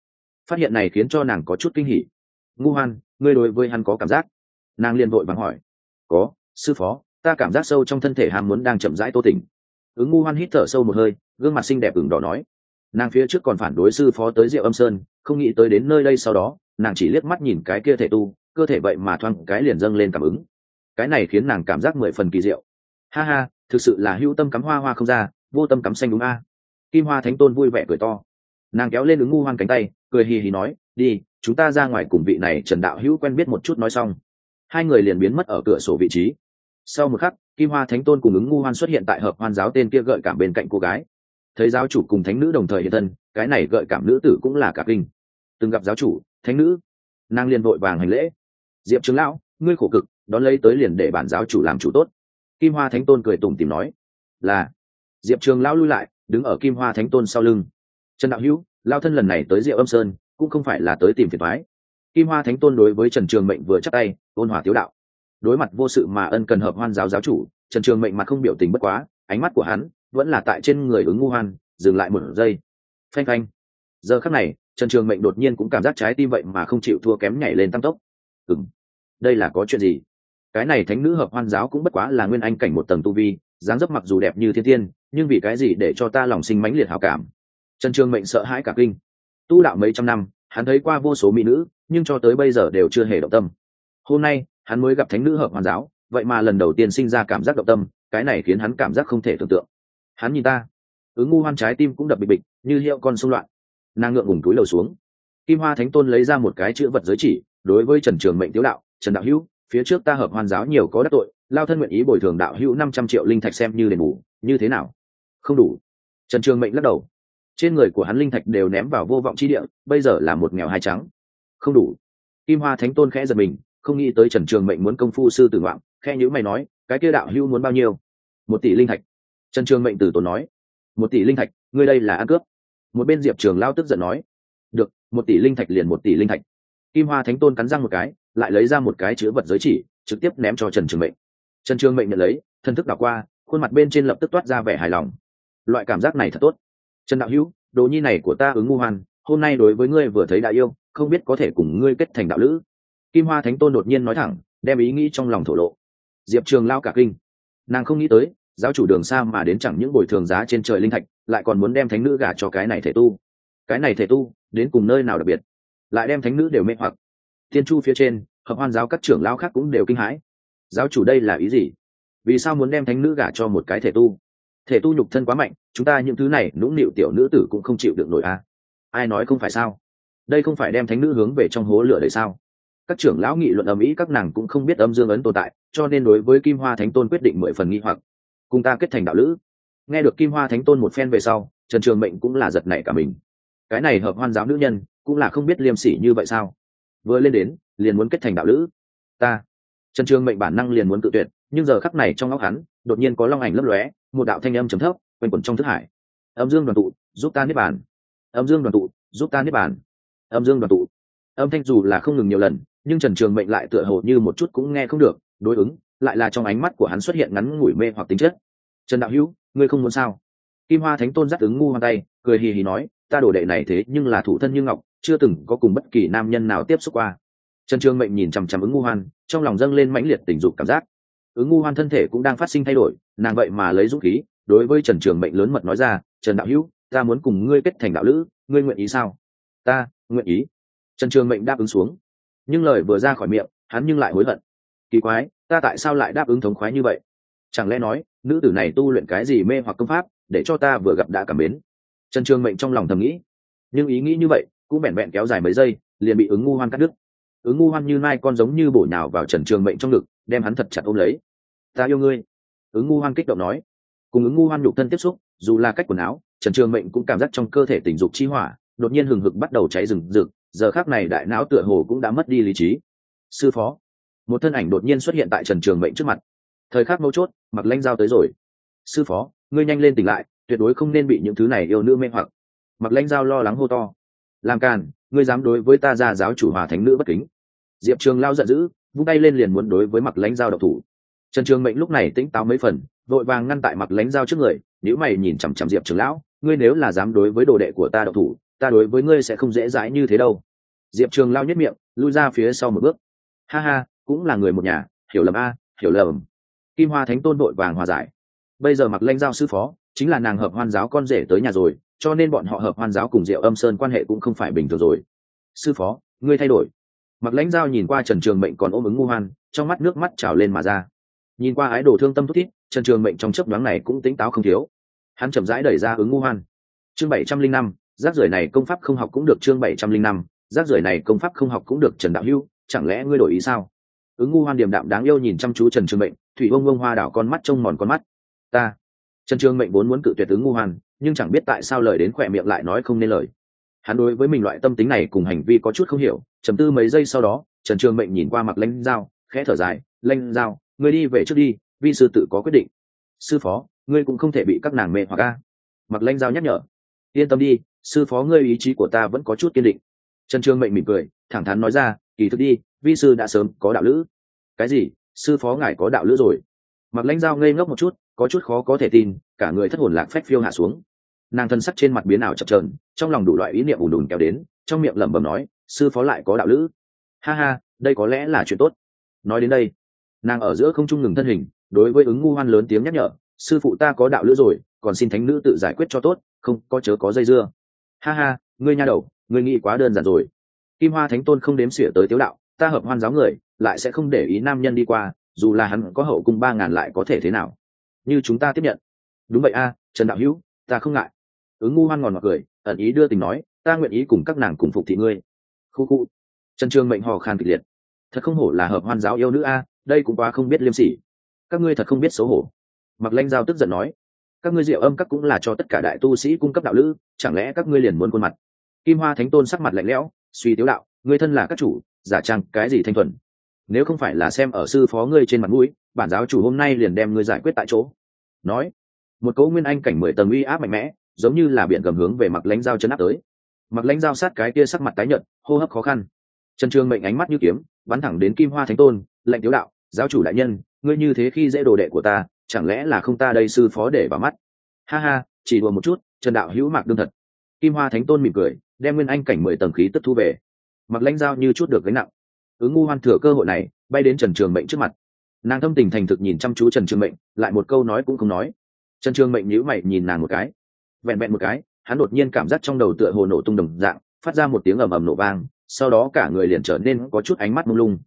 Phát hiện này khiến cho nàng có chút kinh hỉ. Ngu hoan, ngươi đối với hắn có cảm giác? Nàng liền vội vàng hỏi. Có, sư phó, ta cảm giác sâu trong thân thể ham muốn đang chậm rãi tô tỉnh. Ứng ngu hoan hít thở sâu một hơi, gương mặt xinh đẹp ửng đỏ nói. Nàng phía trước còn phản đối sư phó tới diệu âm sơn, không nghĩ tới đến nơi đây sau đó nàng chỉ liếc mắt nhìn cái kia thể tu, cơ thể vậy mà thoang cái liền dâng lên cảm ứng. Cái này khiến nàng cảm giác mười phần kỳ diệu. Ha ha, thực sự là hữu tâm cắm hoa hoa không ra, vô tâm cắm xanh đúng a. Kim hoa thánh tôn vui vẻ cười to. Nàng kéo lên ứng ngu hoan cánh tay, cười hì hì nói, đi, chúng ta ra ngoài cùng vị này trần đạo hữu quen biết một chút nói xong. Hai người liền biến mất ở cửa sổ vị trí. Sau một khắc, kim hoa thánh tôn cùng ứng ngu hoan xuất hiện tại hợp hoan giáo tên kia gợi cảm bên cạnh cô gái. Thấy giáo chủ cùng thánh nữ đồng thời hiện thân, cái này gợi cảm nữ tử cũng là cả kinh. Từng gặp giáo chủ thánh nữ. Nàng liền vội vàng hành lễ. Diệp trường lão, ngươi khổ cực, đón lấy tới liền để bản giáo chủ làm chủ tốt. Kim hoa thánh tôn cười tủm tìm nói, là. Diệp trường lão lui lại, đứng ở kim hoa thánh tôn sau lưng. Trần đạo hữu lao thân lần này tới diệu âm sơn, cũng không phải là tới tìm phiền thoái kim hoa thánh tôn đối với trần trường mệnh vừa chắc tay, ôn hòa tiếu đạo. Đối mặt vô sự mà ân cần hợp hoan giáo giáo chủ, trần trường mệnh mặt không biểu tình bất quá, ánh mắt của hắn vẫn là tại trên người ứng ngu hoan, dừng lại một giây. Phanh phanh. Giờ khắc này trần trường mệnh đột nhiên cũng cảm giác trái tim vậy mà không chịu thua kém nhảy lên tăng tốc. Ừ đây là có chuyện gì? Cái này thánh nữ hợp hoan giáo cũng bất quá là nguyên anh cảnh một tầng tu vi, dáng dấp mặc dù đẹp như thiên tiên, nhưng vì cái gì để cho ta lòng sinh mãnh liệt hào cảm? Trần trường mệnh sợ hãi cả kinh. Tu đạo mấy trăm năm, hắn thấy qua vô số mỹ nữ, nhưng cho tới bây giờ đều chưa hề động tâm. Hôm nay, hắn mới gặp thánh nữ hợp hoàn giáo, vậy mà lần đầu tiên sinh ra cảm giác động tâm, cái này khiến hắn cảm giác không thể tưởng tượng. Hắn nhìn ta, ứng ngu hoan trái tim cũng đập bịch bịch, như hiệu con xung loạn nàng ngượng ngùng túi lầu xuống. Kim hoa thánh tôn lấy ra một cái chữ vật giới chỉ, đối với trần trường mệnh tiếu đạo, trần đạo hữu, phía trước ta hợp hoàn giáo nhiều có đắc tội, lao thân nguyện ý bồi thường đạo hữu năm trăm triệu linh thạch xem như đền bù, như thế nào? Không đủ. Trần trường mệnh lắc đầu. Trên người của hắn linh thạch đều ném vào vô vọng chi địa, bây giờ là một nghèo hai trắng. Không đủ. Kim hoa thánh tôn khẽ giật mình, không nghĩ tới trần trường mệnh muốn công phu sư tử ngoạm khe nhữ mày nói, cái kia đạo hưu muốn bao nhiêu? Một tỷ linh thạch. Trần trường mệnh tử tốn nói, một tỷ linh thạch, ngươi đây là ăn cướp một bên diệp trường lao tức giận nói, được, một tỷ linh thạch liền một tỷ linh thạch. Kim hoa thánh tôn cắn răng một cái, lại lấy ra một cái chứa vật giới chỉ, trực tiếp ném cho trần trường mệnh. Trần trường mệnh nhận lấy, thân thức đảo qua, khuôn mặt bên trên lập tức toát ra vẻ hài lòng. Loại cảm giác này thật tốt. Trần đạo hữu, đồ nhi này của ta ứng ngu hoan, hôm nay đối với ngươi vừa thấy đại yêu, không biết có thể cùng ngươi kết thành đạo lữ. Kim hoa thánh tôn đột nhiên nói thẳng, đem ý nghĩ trong lòng thổ lộ. Diệp trường lao cả kinh. Nàng không nghĩ tới, giáo chủ đường xa mà đến chẳng những bồi thường giá trên trời linh thạch lại còn muốn đem thánh nữ gả cho cái này thể tu. Cái này thể tu, đến cùng nơi nào đặc biệt? Lại đem thánh nữ đều mê hoặc. Thiên chu phía trên, hợp hoan giáo các trưởng lao khác cũng đều kinh hãi. Giáo chủ đây là ý gì? Vì sao muốn đem thánh nữ gả cho một cái thể tu? Thể tu nhục thân quá mạnh, chúng ta những thứ này nũng nịu tiểu nữ tử cũng không chịu được nổi a à. ai nói không phải sao? Đây không phải đem thánh nữ hướng về trong hố lửa đấy sao? Các trưởng lão nghị luận ầm ĩ, các nàng cũng không biết âm dương ấn tồn tại, cho nên đối với kim hoa thánh tôn quyết định mười phần nghi hoặc. Cùng ta kết thành đạo lữ nghe được kim hoa thánh tôn một phen về sau, trần trường mệnh cũng là giật nảy cả mình. Cái này hợp hoan giáo nữ nhân, cũng là không biết liêm sỉ như vậy sao? Vừa lên đến, liền muốn kết thành đạo lữ. Ta. Trần trường mệnh bản năng liền muốn tự tuyệt, nhưng giờ khắc này trong óc hắn, đột nhiên có long ảnh lấp lóe, một đạo thanh âm trầm thấp, quanh quẩn trong thức hải. Âm dương đoàn tụ, giúp ta niết bàn. Âm dương đoàn tụ, giúp ta niết bàn. Âm dương đoàn tụ. Âm thanh dù là không ngừng nhiều lần, nhưng trần trường mệnh lại tựa hồ như một chút cũng nghe không được, đối ứng, lại là trong ánh mắt của hắn xuất hiện ngắn ngủi mê hoặc tính chất. Trần đạo hữu ngươi không muốn sao? Kim hoa thánh tôn dắt ứng ngu hoang tay, cười hì hì nói, ta đổ đệ này thế nhưng là thủ thân như ngọc, chưa từng có cùng bất kỳ nam nhân nào tiếp xúc qua. Trần trường mệnh nhìn chằm chằm ứng ngu hoan, trong lòng dâng lên mãnh liệt tình dục cảm giác. Ứng ngu hoan thân thể cũng đang phát sinh thay đổi, nàng vậy mà lấy dũng khí, đối với trần trường mệnh lớn mật nói ra, trần đạo hữu, ta muốn cùng ngươi kết thành đạo lữ, ngươi nguyện ý sao? Ta, nguyện ý. Trần trường mệnh đáp ứng xuống. Nhưng lời vừa ra khỏi miệng, hắn nhưng lại hối hận. Kỳ quái, ta tại sao lại đáp ứng thống khoái như vậy? Chẳng lẽ nói, nữ tử này tu luyện cái gì mê hoặc công pháp, để cho ta vừa gặp đã cảm mến? Trần trường mệnh trong lòng thầm nghĩ. Nhưng ý nghĩ như vậy, cũng bẹn bẹn kéo dài mấy giây, liền bị ứng ngu hoan cắt đứt. Ứng ngu hoan như mai con giống như bổ nhào vào trần trường mệnh trong ngực, đem hắn thật chặt ôm lấy. Ta yêu ngươi. Ứng ngu hoan kích động nói. Cùng ứng ngu hoan nhục thân tiếp xúc, dù là cách quần áo, trần trường mệnh cũng cảm giác trong cơ thể tình dục chi hỏa, đột nhiên hừng hực bắt đầu cháy rừng rực, giờ khác này đại não tựa hồ cũng đã mất đi lý trí. Sư phó. Một thân ảnh đột nhiên xuất hiện tại trần trường mệnh trước mặt thời khắc mấu chốt mặc lanh dao tới rồi. Sư phó, ngươi nhanh lên tỉnh lại, tuyệt đối không nên bị những thứ này yêu nữ mê hoặc. Mặc lãnh dao lo lắng hô to. Làm càn, ngươi dám đối với ta ra giáo chủ hòa thánh nữ bất kính. Diệp trường lao giận dữ, vung tay lên liền muốn đối với mặc lãnh dao độc thủ. Trần trường mệnh lúc này tỉnh táo mấy phần, vội vàng ngăn tại mặc lãnh dao trước người nếu mày nhìn chằm chằm diệp trường lão, ngươi nếu là dám đối với đồ đệ của ta độc thủ, ta đối với ngươi sẽ không dễ dãi như thế đâu. Diệp trường lao nhất miệng, lui ra phía sau một bước. Ha ha, cũng là người một nhà, hiểu lầm a, hiểu lầm kim hoa thánh tôn đội vàng hòa giải. Bây giờ mặc Lanh giao sư phó, chính là nàng hợp hoan giáo con rể tới nhà rồi, cho nên bọn họ hợp hoan giáo cùng diệu âm sơn quan hệ cũng không phải bình thường rồi. Sư phó, ngươi thay đổi. Mặc lãnh giao nhìn qua trần trường mệnh còn ôm ứng ngu hoan, trong mắt nước mắt trào lên mà ra. Nhìn qua ái đồ thương tâm thút thít, trần trường mệnh trong chấp đoán này cũng tính táo không thiếu. Hắn chậm rãi đẩy ra ứng ngu hoan. Chương bảy trăm linh năm, rác rưởi này công pháp không học cũng được chương bảy trăm linh năm, rác rưởi này công pháp không học cũng được trần đạo hưu, chẳng lẽ ngươi đổi ý sao? Ứng ngu hoan điềm đạm đáng yêu nhìn chăm chú trần trường mệnh, thủy bông bông hoa đảo con mắt trông mòn con mắt. Ta, trần trường mệnh vốn muốn cự tuyệt ứng ngu hoan, nhưng chẳng biết tại sao lời đến khỏe miệng lại nói không nên lời. Hắn đối với mình loại tâm tính này cùng hành vi có chút không hiểu chầm tư mấy giây sau đó, trần trường mệnh nhìn qua mặt lãnh dao khẽ thở dài lãnh dao ngươi đi về trước đi, vi sư tự có quyết định. Sư phó, ngươi cũng không thể bị các nàng mẹ hoặc ca Mặt lãnh dao nhắc nhở. Yên tâm đi, sư phó ngươi ý chí của ta vẫn có chút kiên định. Trần trường mệnh mỉm cười, thẳng thắn nói ra, kỳ thực đi vi sư đã sớm có đạo lữ. Cái gì? Sư phó ngài có đạo lữ rồi? Mặc lãnh dao ngây ngốc một chút, có chút khó có thể tin, cả người thất hồn lạc phách phiêu hạ xuống. Nàng thân sắc trên mặt biến ảo chập trờn trong lòng đủ loại ý niệm ùn đùn kéo đến, trong miệng lẩm bẩm nói, sư phó lại có đạo lữ. Ha ha, đây có lẽ là chuyện tốt. Nói đến đây, nàng ở giữa không trung ngừng thân hình, đối với ứng ngu hoan lớn tiếng nhắc nhở, sư phụ ta có đạo lữ rồi, còn xin thánh nữ tự giải quyết cho tốt, không có chớ có dây dưa. Ha ha, ngươi nha đầu, ngươi nghĩ quá đơn giản rồi. Kim hoa thánh tôn không đếm xỉa tới tiếu đạo ta hợp hoan giáo người, lại sẽ không để ý nam nhân đi qua, dù là hắn có hậu cung ba ngàn lại có thể thế nào. Như chúng ta tiếp nhận. Đúng vậy a, trần đạo hữu, ta không ngại. Ứng ngu hoan ngòn ngọt cười, ẩn ý đưa tình nói, ta nguyện ý cùng các nàng cùng phục thị ngươi. Khu khu. Trần trường mệnh hò khan kịch liệt. Thật không hổ là hợp hoan giáo yêu nữ a, đây cũng quá không biết liêm sỉ. Các ngươi thật không biết xấu hổ. Mặc lanh giao tức giận nói, các ngươi diệu âm các cũng là cho tất cả đại tu sĩ cung cấp đạo lữ, chẳng lẽ các ngươi liền muốn khuôn mặt? Kim hoa thánh tôn sắc mặt lạnh lẽo, suy tiếu đạo, ngươi thân là các chủ giả trang cái gì thanh thuần. Nếu không phải là xem ở sư phó ngươi trên mặt mũi, bản giáo chủ hôm nay liền đem ngươi giải quyết tại chỗ. Nói, một cỗ nguyên anh cảnh mười tầng uy áp mạnh mẽ, giống như là biển gầm hướng về mặc lãnh dao chân áp tới. Mặc lãnh dao sát cái kia sắc mặt tái nhợt, hô hấp khó khăn. Trần trường mệnh ánh mắt như kiếm, bắn thẳng đến kim hoa thánh tôn, lệnh thiếu đạo, giáo chủ đại nhân, ngươi như thế khi dễ đồ đệ của ta, chẳng lẽ là không ta đây sư phó để vào mắt? Ha ha, chỉ đùa một chút, trần đạo hữu mạc đương thật. Kim hoa thánh tôn mỉm cười, đem nguyên anh cảnh mười tầng khí tức thu về mặc lãnh dao như chút được gánh nặng. Ứng ngu hoan thừa cơ hội này, bay đến trần trường mệnh trước mặt. Nàng thâm tình thành thực nhìn chăm chú trần trường mệnh, lại một câu nói cũng không nói. Trần trường mệnh nhữ mày nhìn nàng một cái. Vẹn vẹn một cái, hắn đột nhiên cảm giác trong đầu tựa hồ nổ tung đồng dạng, phát ra một tiếng ầm ầm nổ vang, sau đó cả người liền trở nên có chút ánh mắt mông lung.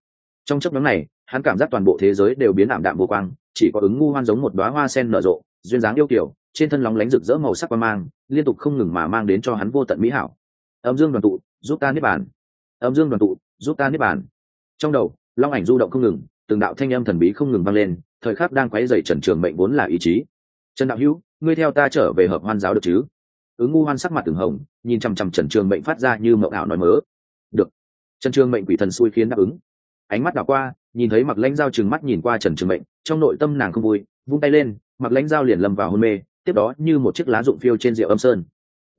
Trong chấp nhóm này, hắn cảm giác toàn bộ thế giới đều biến ảm đạm vô quang, chỉ có ứng ngu hoan giống một đoá hoa sen nở rộ, duyên dáng yêu kiểu trên thân lóng lánh rực rỡ màu sắc qua mang, liên tục không ngừng mà mang đến cho hắn vô tận mỹ hảo. Âm dương đoàn tụ, giúp ta niết bàn âm dương đoàn tụ, giúp ta niết bàn. Trong đầu, long ảnh du động không ngừng, từng đạo thanh âm thần bí không ngừng vang lên, thời khắc đang quấy dày trần trường mệnh vốn là ý chí. Trần đạo hữu, ngươi theo ta trở về hợp hoan giáo được chứ? Ứng ngu hoan sắc mặt từng hồng, nhìn chằm chằm trần trường mệnh phát ra như mậu ảo nói mớ. Được. Trần trường mệnh quỷ thần xui khiến đáp ứng. Ánh mắt đảo qua, nhìn thấy mặc lãnh dao trừng mắt nhìn qua trần trường mệnh, trong nội tâm nàng không vui, vung tay lên mặc lãnh dao liền lâm vào hôn mê, tiếp đó như một chiếc lá rụng phiêu trên rượu âm sơn.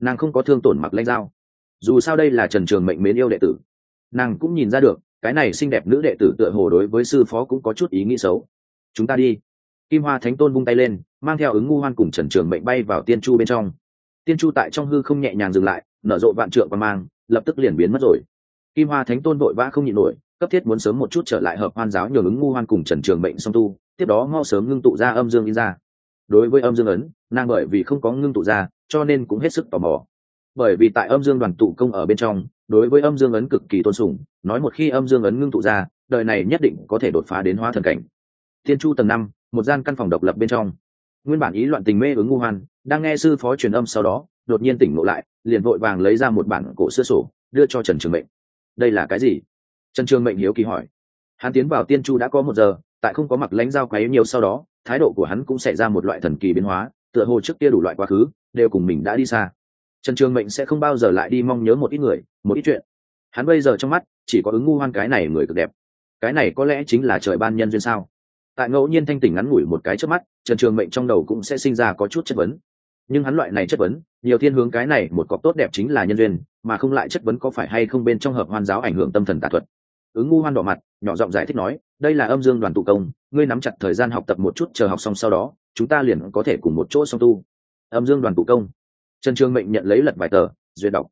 Nàng không có thương tổn mặc lãnh dao dù sao đây là trần trường mệnh mến yêu đệ tử nàng cũng nhìn ra được, cái này xinh đẹp nữ đệ tử tựa hồ đối với sư phó cũng có chút ý nghĩ xấu. Chúng ta đi. Kim hoa thánh tôn vung tay lên, mang theo ứng ngu hoan cùng trần trường mệnh bay vào tiên chu bên trong. Tiên chu tại trong hư không nhẹ nhàng dừng lại, nở rộ vạn trượng và mang, lập tức liền biến mất rồi. Kim hoa thánh tôn vội vã không nhịn nổi, cấp thiết muốn sớm một chút trở lại hợp hoan giáo nhường ứng ngu hoan cùng trần trường mệnh song tu, tiếp đó mau sớm ngưng tụ ra âm dương in ra. Đối với âm dương ấn, nàng bởi vì không có ngưng tụ ra, cho nên cũng hết sức tò mò. Bởi vì tại âm dương đoàn tụ công ở bên trong đối với âm dương ấn cực kỳ tôn sùng, nói một khi âm dương ấn ngưng tụ ra, đời này nhất định có thể đột phá đến hóa thần cảnh. Thiên chu tầng năm, một gian căn phòng độc lập bên trong. Nguyên bản ý loạn tình mê ứng ngu hoan, đang nghe sư phó truyền âm sau đó, đột nhiên tỉnh ngộ lại, liền vội vàng lấy ra một bản cổ xưa sổ, đưa cho trần trường mệnh. Đây là cái gì? Trần trường mệnh hiếu kỳ hỏi. Hắn tiến vào tiên chu đã có một giờ, tại không có mặc lãnh giao quấy nhiều sau đó, thái độ của hắn cũng xảy ra một loại thần kỳ biến hóa, tựa hồ trước kia đủ loại quá khứ, đều cùng mình đã đi xa trần trường mệnh sẽ không bao giờ lại đi mong nhớ một ít người, một ít chuyện. Hắn bây giờ trong mắt chỉ có ứng ngu hoan cái này người cực đẹp. Cái này có lẽ chính là trời ban nhân duyên sao? Tại ngẫu nhiên thanh tỉnh ngắn ngủi một cái trước mắt, trần trường mệnh trong đầu cũng sẽ sinh ra có chút chất vấn. Nhưng hắn loại này chất vấn, nhiều thiên hướng cái này một cọc tốt đẹp chính là nhân duyên, mà không lại chất vấn có phải hay không bên trong hợp hoan giáo ảnh hưởng tâm thần tà thuật. Ứng ngu hoan đỏ mặt, nhỏ giọng giải thích nói, đây là âm dương đoàn tụ công, ngươi nắm chặt thời gian học tập một chút chờ học xong sau đó, chúng ta liền có thể cùng một chỗ song tu. Âm dương đoàn tụ công trần trường mệnh nhận lấy lật vài tờ duyệt đọc.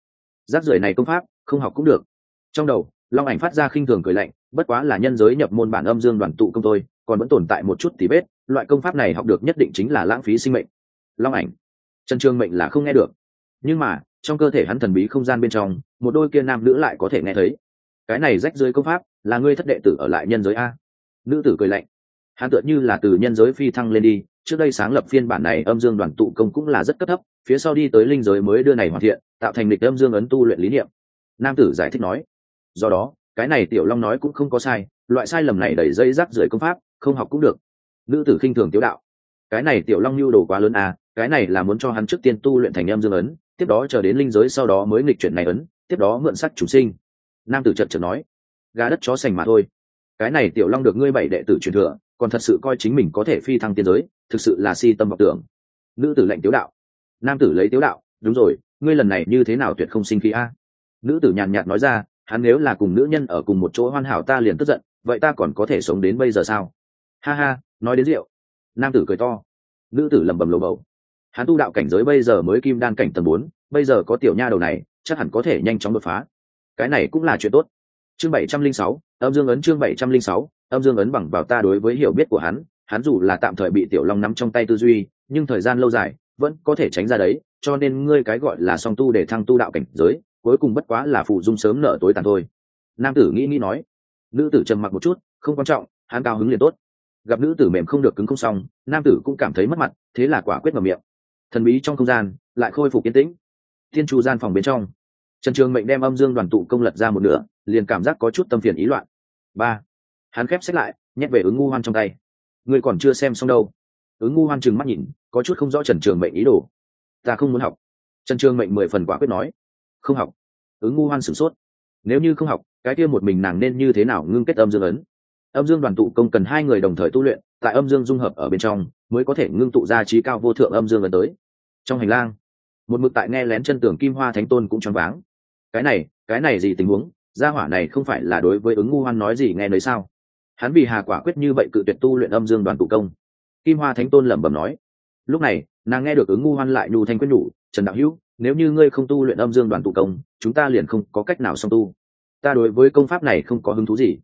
Rác rưởi này công pháp không học cũng được. Trong đầu long ảnh phát ra khinh thường cười lạnh bất quá là nhân giới nhập môn bản âm dương đoàn tụ công thôi, còn vẫn tồn tại một chút tí vết. loại công pháp này học được nhất định chính là lãng phí sinh mệnh. Long ảnh. Trần trường mệnh là không nghe được. Nhưng mà trong cơ thể hắn thần bí không gian bên trong một đôi kia nam nữ lại có thể nghe thấy. Cái này rách dưới công pháp là ngươi thất đệ tử ở lại nhân giới a. Nữ tử cười lạnh. Hắn tựa như là từ nhân giới phi thăng lên đi trước đây sáng lập phiên bản này âm dương đoàn tụ công cũng là rất cấp thấp, phía sau đi tới linh giới mới đưa này hoàn thiện, tạo thành lịch âm dương ấn tu luyện lý niệm. Nam tử giải thích nói, do đó, cái này tiểu long nói cũng không có sai, loại sai lầm này đẩy dây rác rưởi công pháp, không học cũng được. Nữ tử khinh thường tiếu đạo, cái này tiểu long nhu đồ quá lớn à cái này là muốn cho hắn trước tiên tu luyện thành âm dương ấn, tiếp đó chờ đến linh giới sau đó mới nghịch chuyển này ấn, tiếp đó mượn sắc chủ sinh. Nam tử chật chật nói, gà đất chó sành mà thôi. Cái này tiểu long được ngươi bảy đệ tử truyền thừa còn thật sự coi chính mình có thể phi thăng tiên giới, thực sự là si tâm vọng tưởng. Nữ tử lệnh tiếu đạo. Nam tử lấy tiếu đạo. Đúng rồi, ngươi lần này như thế nào tuyệt không sinh khí a? Nữ tử nhàn nhạt nói ra, hắn nếu là cùng nữ nhân ở cùng một chỗ hoàn hảo ta liền tức giận, vậy ta còn có thể sống đến bây giờ sao? Ha ha, nói đến rượu. Nam tử cười to. Nữ tử lẩm bẩm lồ bầu. Hắn tu đạo cảnh giới bây giờ mới kim đan cảnh tầng bốn, bây giờ có tiểu nha đầu này, chắc hẳn có thể nhanh chóng đột phá. Cái này cũng là chuyện tốt. Chương bảy trăm linh sáu, âm dương ấn chương bảy trăm linh sáu âm dương ấn bằng vào ta đối với hiểu biết của hắn hắn dù là tạm thời bị tiểu long nắm trong tay tư duy, nhưng thời gian lâu dài, vẫn có thể tránh ra đấy, cho nên ngươi cái gọi là song tu để thăng tu đạo cảnh giới, cuối cùng bất quá là phụ dung sớm nở tối tàn thôi. Nam tử nghĩ nghĩ nói. Nữ tử trầm mặc một chút, không quan trọng, hắn cao hứng liền tốt. Gặp nữ tử mềm không được cứng không xong, nam tử cũng cảm thấy mất mặt, thế là quả quyết mở miệng. Thần bí trong không gian, lại khôi phục yên tĩnh. Thiên chu gian phòng bên trong. Trần trường mệnh đem âm dương đoàn tụ công lật ra một nửa, liền cảm giác có chút tâm phiền ý loạn. Ba hắn khép sách lại, nhét về ứng ngu hoan trong tay. Ngươi còn chưa xem xong đâu. Ứng ngu hoan chừng mắt nhìn, có chút không rõ trần trường mệnh ý đồ. Ta không muốn học. Trần trường mệnh mười phần quả quyết nói. Không học. Ứng ngu hoan sửng sốt. Nếu như không học, cái kia một mình nàng nên như thế nào ngưng kết âm dương ấn? Âm dương đoàn tụ công cần hai người đồng thời tu luyện, tại âm dương dung hợp ở bên trong, mới có thể ngưng tụ ra trí cao vô thượng âm dương ấn tới. Trong hành lang, một mực tại nghe lén chân tường kim hoa thánh tôn cũng choáng váng. Cái này cái này gì tình huống? Gia hỏa này không phải là đối với ứng ngu hoan nói gì nghe nơi sao? Hắn vì hà quả quyết như vậy cự tuyệt tu luyện âm dương đoàn tụ công. Kim hoa thánh tôn lẩm bẩm nói, lúc này, nàng nghe được ứng ngu hoan lại nhu thanh quyết nhủ, trần đạo hữu, nếu như ngươi không tu luyện âm dương đoàn tụ công, chúng ta liền không có cách nào song tu. Ta đối với công pháp này không có hứng thú gì.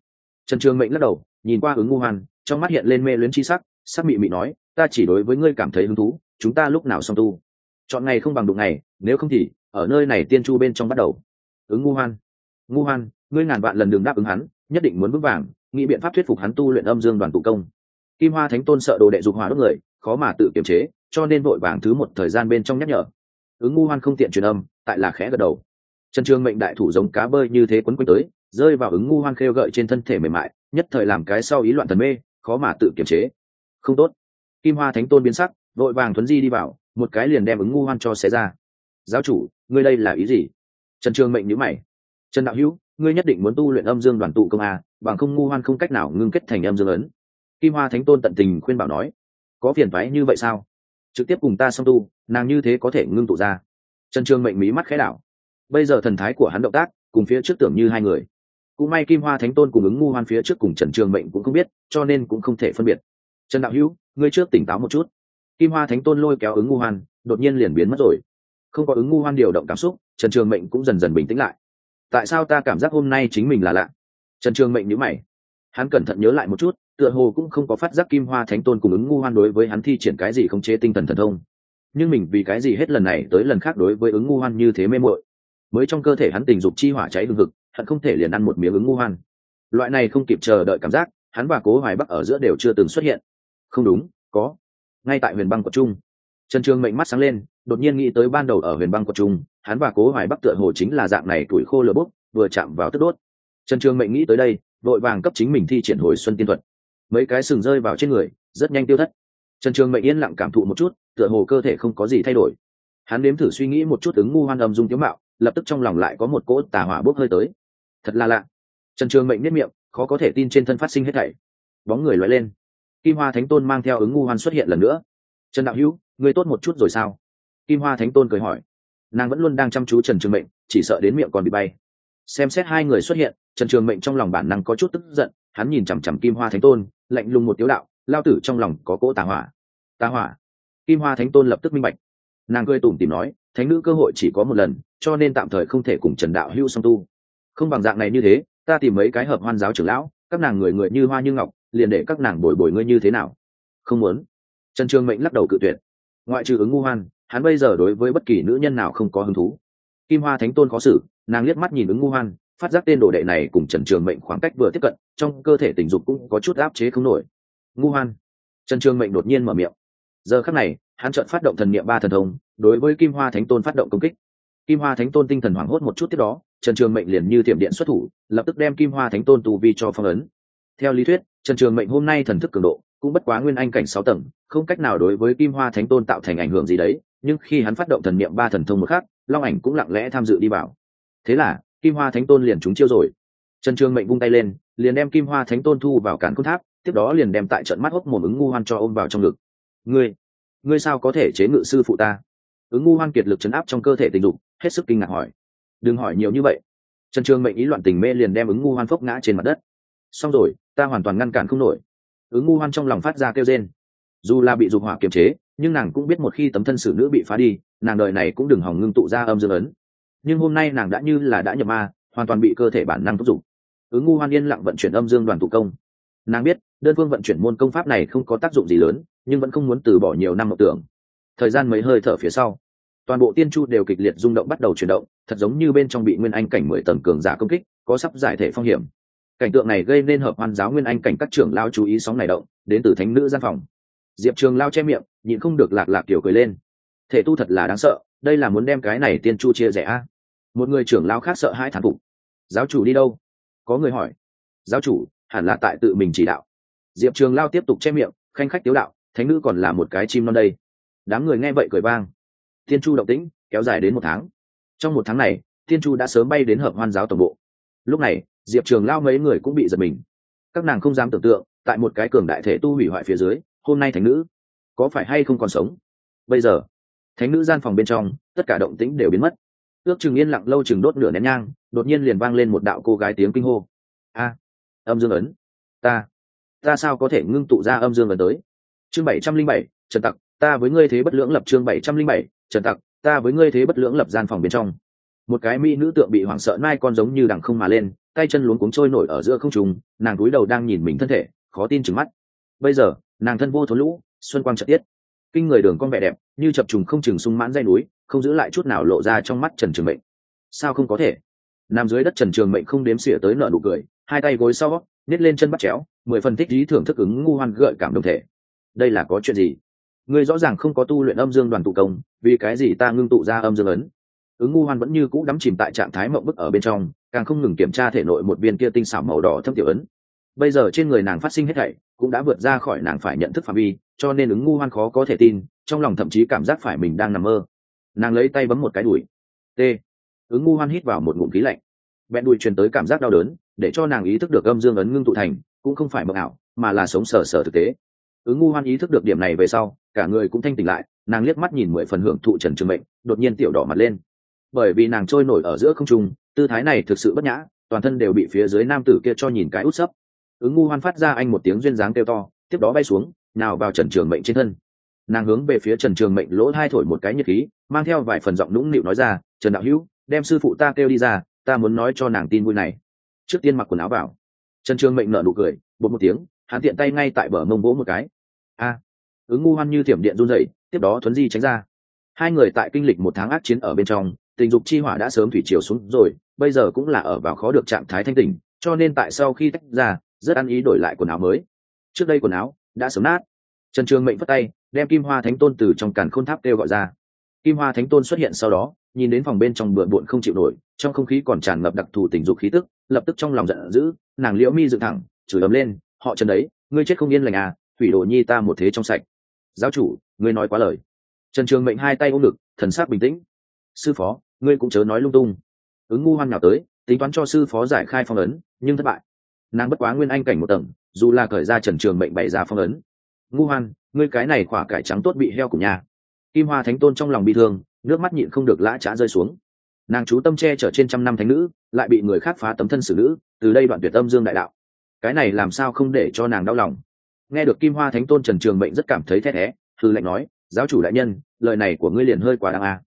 Trần trường mệnh lắc đầu, nhìn qua ứng ngu hoan, trong mắt hiện lên mê luyến chi sắc sắc mị mị nói, ta chỉ đối với ngươi cảm thấy hứng thú, chúng ta lúc nào song tu? Chọn ngày không bằng đụng ngày, nếu không thì, ở nơi này tiên chu bên trong bắt đầu. Ứng ngu hoan ngu hoan, ngươi ngàn vạn lần đường đáp ứng hắn, nhất định muốn vững vàng nghĩ biện pháp thuyết phục hắn tu luyện âm dương đoàn tụ công. Kim hoa thánh tôn sợ đồ đệ dục hỏa đốt người, khó mà tự kiềm chế, cho nên vội vàng thứ một thời gian bên trong nhắc nhở. Ứng ngu hoan không tiện truyền âm, tại là khẽ gật đầu. Trần trường mệnh đại thủ giống cá bơi như thế quấn quanh tới, rơi vào ứng ngu hoan khêu gợi trên thân thể mềm mại, nhất thời làm cái sau ý loạn thần mê, khó mà tự kiềm chế. Không tốt. Kim hoa thánh tôn biến sắc, vội vàng thuấn di đi vào, một cái liền đem ứng ngu hoan cho xé ra. Giáo chủ, ngươi đây là ý gì? Trần trường mệnh nhữ mày. Trần đạo hữu ngươi nhất định muốn tu luyện âm dương đoàn tụ công a, bằng không ngu hoan không cách nào ngưng kết thành âm dương ấn. Kim hoa thánh tôn tận tình khuyên bảo nói, có phiền thoái như vậy sao? Trực tiếp cùng ta song tu, nàng như thế có thể ngưng tụ ra. Trần trường mệnh mí mắt khẽ đảo. Bây giờ thần thái của hắn động tác, cùng phía trước tưởng như hai người. Cũng may kim hoa thánh tôn cùng ứng ngu hoan phía trước cùng trần trường mệnh cũng không biết, cho nên cũng không thể phân biệt. Trần đạo hữu, ngươi trước tỉnh táo một chút. Kim hoa thánh tôn lôi kéo ứng ngu hoan, đột nhiên liền biến mất rồi. Không có ứng ngu hoan điều động cảm xúc, trần trường mệnh cũng dần dần bình tĩnh lại tại sao ta cảm giác hôm nay chính mình là lạ? Trần trường mệnh nhữ mày. Hắn cẩn thận nhớ lại một chút, tựa hồ cũng không có phát giác kim hoa thánh tôn cùng ứng ngu hoan đối với hắn thi triển cái gì không chế tinh thần thần thông. Nhưng mình vì cái gì hết lần này tới lần khác đối với ứng ngu hoan như thế mê mội mới trong cơ thể hắn tình dục chi hỏa cháy hừng hực, hắn không thể liền ăn một miếng ứng ngu hoan. Loại này không kịp chờ đợi cảm giác, hắn và cố hoài bắc ở giữa đều chưa từng xuất hiện. Không đúng, có. Ngay tại huyền băng của trung, trần trường mệnh mắt sáng lên, đột nhiên nghĩ tới ban đầu ở huyền băng của trung hắn và cố hoài bắc tựa hồ chính là dạng này tuổi khô lửa bốc, vừa chạm vào tức đốt. Trần trường mệnh nghĩ tới đây, vội vàng cấp chính mình thi triển hồi xuân tiên thuật. Mấy cái sừng rơi vào trên người, rất nhanh tiêu thất. Trần trường mệnh yên lặng cảm thụ một chút, tựa hồ cơ thể không có gì thay đổi. Hắn nếm thử suy nghĩ một chút ứng ngu hoan âm dung tiếu mạo, lập tức trong lòng lại có một cỗ tà hỏa bốc hơi tới. Thật là lạ. Trần trường mệnh nếp miệng, khó có thể tin trên thân phát sinh hết thảy. Bóng người loại lên. Kim hoa thánh tôn mang theo ứng ngu hoan xuất hiện lần nữa. Trần đạo hữu, ngươi tốt một chút rồi sao? Kim hoa thánh tôn cười hỏi nàng vẫn luôn đang chăm chú trần trường mệnh, chỉ sợ đến miệng còn bị bay. Xem xét hai người xuất hiện, trần trường mệnh trong lòng bản năng có chút tức giận, hắn nhìn chằm chằm kim hoa thánh tôn, lạnh lùng một tiếu đạo, lao tử trong lòng có cỗ tà hỏa. Tà hỏa? Kim hoa thánh tôn lập tức minh bạch. Nàng cười tủm tìm nói, thánh nữ cơ hội chỉ có một lần, cho nên tạm thời không thể cùng trần đạo hữu song tu. Không bằng dạng này như thế, ta tìm mấy cái hợp hoan giáo trưởng lão, các nàng người người như hoa như ngọc, liền để các nàng bồi bồi ngươi như thế nào? Không muốn. Trần trường mệnh lắc đầu cự tuyệt. Ngoại trừ ứng ngu hoan hắn bây giờ đối với bất kỳ nữ nhân nào không có hứng thú. Kim hoa thánh tôn khó xử, nàng liếc mắt nhìn ứng ngu hoan, phát giác tên đồ đệ này cùng trần trường mệnh khoảng cách vừa tiếp cận, trong cơ thể tình dục cũng có chút áp chế không nổi. Ngu hoan. Trần trường mệnh đột nhiên mở miệng. Giờ khắc này, hắn chợt phát động thần niệm ba thần thông, đối với kim hoa thánh tôn phát động công kích. Kim hoa thánh tôn tinh thần hoảng hốt một chút tiếp đó, trần trường mệnh liền như tiệm điện xuất thủ, lập tức đem kim hoa thánh tôn tù vi cho phong ấn. Theo lý thuyết, trần trường mệnh hôm nay thần thức cường độ cũng bất quá nguyên anh cảnh sáu tầng, không cách nào đối với kim hoa thánh tôn tạo thành ảnh hưởng gì đấy nhưng khi hắn phát động thần niệm ba thần thông một khác long ảnh cũng lặng lẽ tham dự đi vào. Thế là, kim hoa thánh tôn liền trúng chiêu rồi. Trần trường mệnh vung tay lên, liền đem kim hoa thánh tôn thu vào cản cốt tháp, tiếp đó liền đem tại trận mắt hốc mồm ứng ngu hoan cho ôm vào trong ngực. Ngươi ngươi sao có thể chế ngự sư phụ ta? Ứng ngu hoan kiệt lực chấn áp trong cơ thể tình dục, hết sức kinh ngạc hỏi. Đừng hỏi nhiều như vậy. Trần trường mệnh ý loạn tình mê liền đem ứng ngu hoan phốc ngã trên mặt đất. Xong rồi, ta hoàn toàn ngăn cản không nổi. Ứng ngu hoan trong lòng phát ra kêu rên. Dù là bị dục hỏa kiềm chế nhưng nàng cũng biết một khi tấm thân xử nữ bị phá đi, nàng đời này cũng đừng hỏng ngưng tụ ra âm dương ấn. Nhưng hôm nay nàng đã như là đã nhập ma, hoàn toàn bị cơ thể bản năng thúc giục. Ứng ngu hoan yên lặng vận chuyển âm dương đoàn tụ công. Nàng biết, đơn phương vận chuyển môn công pháp này không có tác dụng gì lớn, nhưng vẫn không muốn từ bỏ nhiều năm mộng tưởng. Thời gian mấy hơi thở phía sau, toàn bộ tiên chu đều kịch liệt rung động bắt đầu chuyển động, thật giống như bên trong bị nguyên anh cảnh mười tầng cường giả công kích, có sắp giải thể phong hiểm. Cảnh tượng này gây nên hợp hoan giáo nguyên anh cảnh các trưởng lao chú ý sóng này động, đến từ thánh nữ gian phòng diệp trường lao che miệng, nhịn không được lạc lạc kiểu cười lên. Thể tu thật là đáng sợ, đây là muốn đem cái này tiên chu chia rẻ a. Một người trưởng lao khác sợ hai thản phục. Giáo chủ đi đâu? Có người hỏi. Giáo chủ, hẳn là tại tự mình chỉ đạo. Diệp trường lao tiếp tục che miệng, khanh khách tiếu đạo, thánh nữ còn là một cái chim non đây. Đám người nghe vậy cười vang. Tiên chu động tĩnh, kéo dài đến một tháng. Trong một tháng này, tiên chu đã sớm bay đến hợp hoan giáo tổng bộ. Lúc này, diệp trường lao mấy người cũng bị giật mình. Các nàng không dám tưởng tượng, tại một cái cường đại thể tu hủy hoại phía dưới hôm nay thánh nữ, có phải hay không còn sống? Bây giờ, thánh nữ gian phòng bên trong, tất cả động tĩnh đều biến mất. Ước chừng yên lặng lâu chừng đốt nửa nén nhang, đột nhiên liền vang lên một đạo cô gái tiếng kinh hô. A, âm dương ấn, ta ta sao có thể ngưng tụ ra âm dương ấn tới? Chương bảy trăm linh bảy, trần tặc, ta với ngươi thế bất lưỡng lập chương bảy trăm linh bảy, trần tặc, ta với ngươi thế bất lưỡng lập gian phòng bên trong. Một cái mỹ nữ tượng bị hoảng sợ nai con giống như đằng không mà lên, tay chân luống cuống trôi nổi ở giữa không trùng nàng cúi đầu đang nhìn mình thân thể, khó tin chừng mắt. Bây giờ nàng thân vô thốn lũ, xuân quang trợ tiết. Kinh người đường con vẻ đẹp, như chập trùng không chừng sung mãn dây núi, không giữ lại chút nào lộ ra trong mắt trần trường mệnh. Sao không có thể? Nằm dưới đất trần trường mệnh không đếm xỉa tới nợ nụ cười, hai tay gối sau nhét lên chân bắt chéo, mười phần thích ý thưởng thức ứng ngu hoan gợi cảm đồng thể. Đây là có chuyện gì? Ngươi rõ ràng không có tu luyện âm dương đoàn tụ công, vì cái gì ta ngưng tụ ra âm dương ấn? Ứng ngu hoan vẫn như cũ đắm chìm tại trạng thái mộng bức ở bên trong, càng không ngừng kiểm tra thể nội một viên kia tinh xảo màu đỏ thâm tiểu ấn bây giờ trên người nàng phát sinh hết thảy, cũng đã vượt ra khỏi nàng phải nhận thức phạm vi, cho nên ứng ngu hoan khó có thể tin, trong lòng thậm chí cảm giác phải mình đang nằm mơ. Nàng lấy tay bấm một cái đùi. T. Ứng ngu hoan hít vào một ngụm khí lạnh. Bẹn đùi truyền tới cảm giác đau đớn, để cho nàng ý thức được âm dương ấn ngưng tụ thành, cũng không phải mộng ảo, mà là sống sờ sờ thực tế. Ứng ngu hoan ý thức được điểm này về sau, cả người cũng thanh tỉnh lại, nàng liếc mắt nhìn mười phần hưởng thụ trần trường mệnh, đột nhiên tiểu đỏ mặt lên. Bởi vì nàng trôi nổi ở giữa không trung, tư thái này thực sự bất nhã, toàn thân đều bị phía dưới nam tử kia cho nhìn cái út sấp ứng ngu hoan phát ra anh một tiếng duyên dáng kêu to, tiếp đó bay xuống, nào vào trần trường mệnh trên thân. Nàng hướng về phía trần trường mệnh lỗ hai thổi một cái nhiệt khí, mang theo vài phần giọng nũng nịu nói ra, trần đạo hữu, đem sư phụ ta kêu đi ra, ta muốn nói cho nàng tin vui này. Trước tiên mặc quần áo vào. Trần trường mệnh nở nụ cười, bột một tiếng, hắn tiện tay ngay tại bờ mông vỗ một cái. A! Ứng ngu hoan như thiểm điện run dậy tiếp đó thuấn di tránh ra. Hai người tại kinh lịch một tháng ác chiến ở bên trong, tình dục chi hỏa đã sớm thủy chiều xuống rồi, bây giờ cũng là ở vào khó được trạng thái thanh tỉnh, cho nên tại sau khi tách ra rất ăn ý đổi lại quần áo mới. Trước đây quần áo đã sớm nát. Trần trường mệnh phất tay, đem kim hoa thánh tôn từ trong càn khôn tháp kêu gọi ra. Kim hoa thánh tôn xuất hiện sau đó, nhìn đến phòng bên trong bừa bộn không chịu nổi, trong không khí còn tràn ngập đặc thù tình dục khí tức, lập tức trong lòng giận dữ, nàng liễu mi dựng thẳng, chửi ấm lên, họ trần đấy, ngươi chết không yên lành à thủy đồ nhi ta một thế trong sạch. Giáo chủ, ngươi nói quá lời. Trần trường mệnh hai tay ôm ngực, thần sắc bình tĩnh. Sư phó, ngươi cũng chớ nói lung tung. Ứng ngu hoan nào tới, tính toán cho sư phó giải khai phong ấn, nhưng thất bại nàng bất quá nguyên anh cảnh một tầng, dù là khởi ra trần trường mệnh bày ra phong ấn. Ngu hoan, ngươi cái này khỏa cải trắng tốt bị heo của nhà kim hoa thánh tôn trong lòng bị thương, nước mắt nhịn không được lã trá rơi xuống. Nàng chú tâm che chở trên trăm năm thánh nữ, lại bị người khác phá tấm thân xử nữ, từ đây đoạn tuyệt tâm dương đại đạo. Cái này làm sao không để cho nàng đau lòng? Nghe được kim hoa thánh tôn trần trường mệnh rất cảm thấy thét thé, thư lệnh nói, giáo chủ đại nhân, lời này của ngươi liền hơi quá đáng a.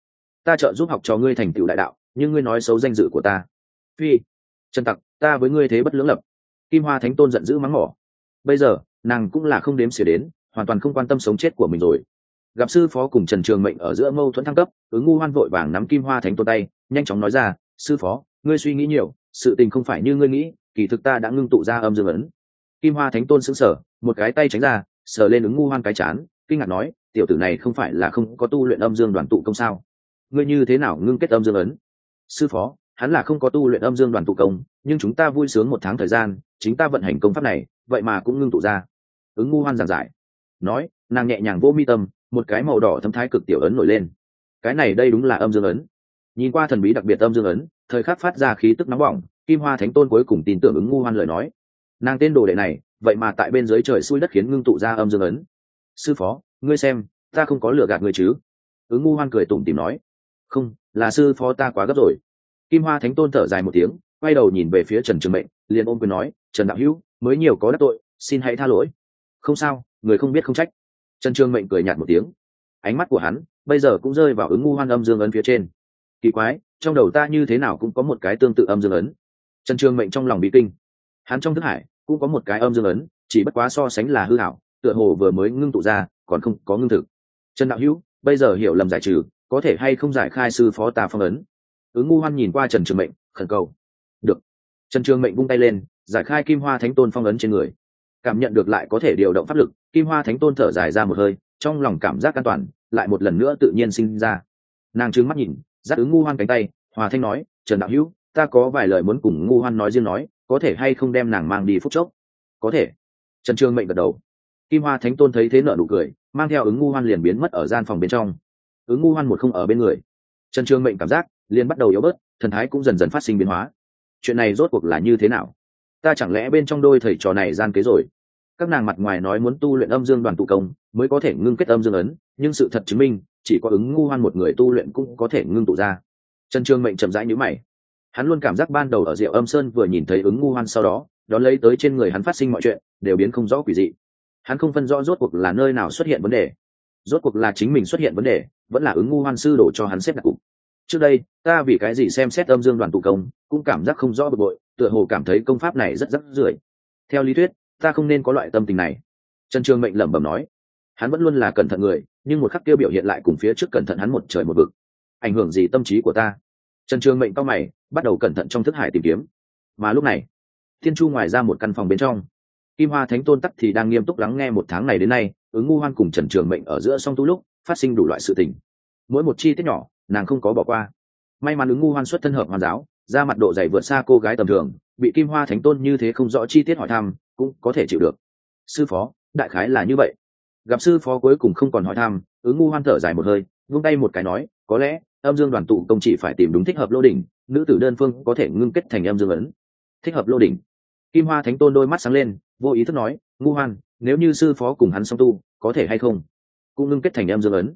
Ta trợ giúp học cho ngươi thành tựu đại đạo, nhưng ngươi nói xấu danh dự của ta. Phi, trần tặc, ta với ngươi thế bất lưỡng lập kim hoa thánh tôn giận dữ mắng mỏ. Bây giờ, nàng cũng là không đếm xỉa đến, hoàn toàn không quan tâm sống chết của mình rồi. Gặp sư phó cùng trần trường mệnh ở giữa mâu thuẫn thăng cấp, ứng ngu hoan vội vàng nắm kim hoa thánh tôn tay, nhanh chóng nói ra, sư phó, ngươi suy nghĩ nhiều, sự tình không phải như ngươi nghĩ, kỳ thực ta đã ngưng tụ ra âm dương ấn. Kim hoa thánh tôn xứng sở một cái tay tránh ra, sờ lên ứng ngu hoan cái chán, kinh ngạc nói, tiểu tử này không phải là không có tu luyện âm dương đoàn tụ công sao? Ngươi như thế nào ngưng kết âm dương ấn? Sư phó hắn là không có tu luyện âm dương đoàn tụ công, nhưng chúng ta vui sướng một tháng thời gian, chính ta vận hành công pháp này, vậy mà cũng ngưng tụ ra. Ứng ngu hoan giảng giải. Nói, nàng nhẹ nhàng vô mi tâm, một cái màu đỏ thâm thái cực tiểu ấn nổi lên. Cái này đây đúng là âm dương ấn. Nhìn qua thần bí đặc biệt âm dương ấn, thời khắc phát ra khí tức nóng bỏng, kim hoa thánh tôn cuối cùng tin tưởng ứng ngu hoan lời nói. Nàng tên đồ đệ này, vậy mà tại bên dưới trời xuôi đất khiến ngưng tụ ra âm dương ấn. Sư phó, ngươi xem, ta không có lừa gạt ngươi chứ? Ứng ngu hoan cười tủm tìm nói. Không, là sư phó ta quá gấp rồi kim hoa thánh tôn thở dài một tiếng, quay đầu nhìn về phía trần trường mệnh, liền ôm quyền nói, trần đạo hữu, mới nhiều có đắc tội, xin hãy tha lỗi. Không sao, người không biết không trách. Trần trường mệnh cười nhạt một tiếng. Ánh mắt của hắn, bây giờ cũng rơi vào ứng ngu hoan âm dương ấn phía trên. Kỳ quái, trong đầu ta như thế nào cũng có một cái tương tự âm dương ấn. Trần trường mệnh trong lòng bị kinh. Hắn trong thức hải, cũng có một cái âm dương ấn, chỉ bất quá so sánh là hư hảo tựa hồ vừa mới ngưng tụ ra, còn không có ngưng thực. Trần đạo hữu, bây giờ hiểu lầm giải trừ, có thể hay không giải khai sư phó tà phong ấn? Ứng ngu hoan nhìn qua trần trường mệnh, khẩn cầu. Được. Trần trường mệnh vung tay lên, giải khai kim hoa thánh tôn phong ấn trên người. Cảm nhận được lại có thể điều động pháp lực, kim hoa thánh tôn thở dài ra một hơi, trong lòng cảm giác an toàn, lại một lần nữa tự nhiên sinh ra. Nàng trừng mắt nhìn giác ứng ngu hoan cánh tay, hòa thanh nói, trần đạo hữu, ta có vài lời muốn cùng ngu hoan nói riêng nói, có thể hay không đem nàng mang đi phút chốc? Có thể. Trần trương mệnh gật đầu. Kim hoa thánh tôn thấy thế nợ nụ cười, mang theo ứng ngu hoan liền biến mất ở gian phòng bên trong. Ứng ngu hoan một không ở bên người. Trần trương mệnh cảm giác liền bắt đầu yếu bớt, thần thái cũng dần dần phát sinh biến hóa. Chuyện này rốt cuộc là như thế nào? Ta chẳng lẽ bên trong đôi thầy trò này gian kế rồi? Các nàng mặt ngoài nói muốn tu luyện âm dương đoàn tụ công, mới có thể ngưng kết âm dương ấn, nhưng sự thật chứng minh, chỉ có ứng ngu hoan một người tu luyện cũng có thể ngưng tụ ra. Trần trương mệnh chậm rãi nhữ mày. Hắn luôn cảm giác ban đầu ở rượu âm sơn vừa nhìn thấy ứng ngu hoan sau đó, đón lấy tới trên người hắn phát sinh mọi chuyện, đều biến không rõ quỷ dị. Hắn không phân rõ rốt cuộc là nơi nào xuất hiện vấn đề. Rốt cuộc là chính mình xuất hiện vấn đề, vẫn là ứng ngu hoan sư đổ cho hắn xếp đặt cục trước đây, ta vì cái gì xem xét âm dương đoàn tụ công, cũng cảm giác không rõ bực bội, tựa hồ cảm thấy công pháp này rất rất rưởi. Theo lý thuyết, ta không nên có loại tâm tình này. Trần trường mệnh lẩm bẩm nói. Hắn vẫn luôn là cẩn thận người, nhưng một khắc kia biểu hiện lại cùng phía trước cẩn thận hắn một trời một vực. Ảnh hưởng gì tâm trí của ta? Trần trường mệnh cao mày, bắt đầu cẩn thận trong thức hải tìm kiếm. Mà lúc này, thiên chu ngoài ra một căn phòng bên trong. Kim hoa thánh tôn tắc thì đang nghiêm túc lắng nghe một tháng này đến nay, ứng ngu hoan cùng trần trường mệnh ở giữa song tu lúc, phát sinh đủ loại sự tình. Mỗi một chi tiết nhỏ nàng không có bỏ qua. May mắn ứng ngu hoan xuất thân hợp hoàn giáo ra mặt độ dày vượt xa cô gái tầm thường, bị kim hoa thánh tôn như thế không rõ chi tiết hỏi thăm, cũng có thể chịu được. Sư phó, đại khái là như vậy. Gặp sư phó cuối cùng không còn hỏi thăm, ứng ngu hoan thở dài một hơi, vung tay một cái nói, có lẽ, âm dương đoàn tụ công chỉ phải tìm đúng thích hợp lô đỉnh, nữ tử đơn phương có thể ngưng kết thành âm dương ấn. Thích hợp lô đỉnh. Kim hoa thánh tôn đôi mắt sáng lên, vô ý thức nói, ngu hoan, nếu như sư phó cùng hắn song tu, có thể hay không? Cũng ngưng kết thành âm dương ấn.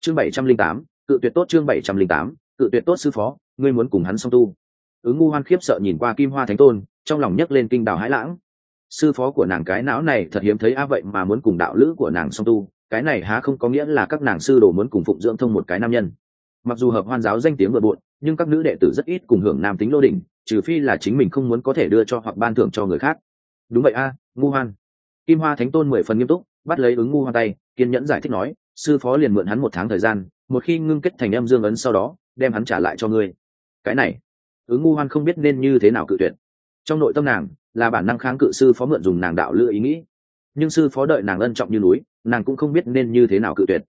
Chương bảy trăm linh tám cự tuyệt tốt chương bảy trăm linh tám, cự tuyệt tốt sư phó, ngươi muốn cùng hắn song tu. Ứng ngu hoan khiếp sợ nhìn qua kim hoa thánh tôn, trong lòng nhấc lên kinh đào hãi lãng. Sư phó của nàng cái não này thật hiếm thấy a vậy mà muốn cùng đạo lữ của nàng song tu, cái này há không có nghĩa là các nàng sư đồ muốn cùng phụng dưỡng thông một cái nam nhân. Mặc dù hợp hoan giáo danh tiếng bừa bộn, nhưng các nữ đệ tử rất ít cùng hưởng nam tính lô đỉnh, trừ phi là chính mình không muốn có thể đưa cho hoặc ban thưởng cho người khác. Đúng vậy a ngu hoan. Kim hoa thánh tôn mười phần nghiêm túc, bắt lấy ứng ngu hoan tay, kiên nhẫn giải thích nói, sư phó liền mượn hắn một tháng thời gian một khi ngưng kết thành âm dương ấn sau đó, đem hắn trả lại cho ngươi. Cái này ứng ngu hoan không biết nên như thế nào cự tuyệt. Trong nội tâm nàng, là bản năng kháng cự sư phó mượn dùng nàng đạo lựa ý nghĩ. Nhưng sư phó đợi nàng ân trọng như núi, nàng cũng không biết nên như thế nào cự tuyệt.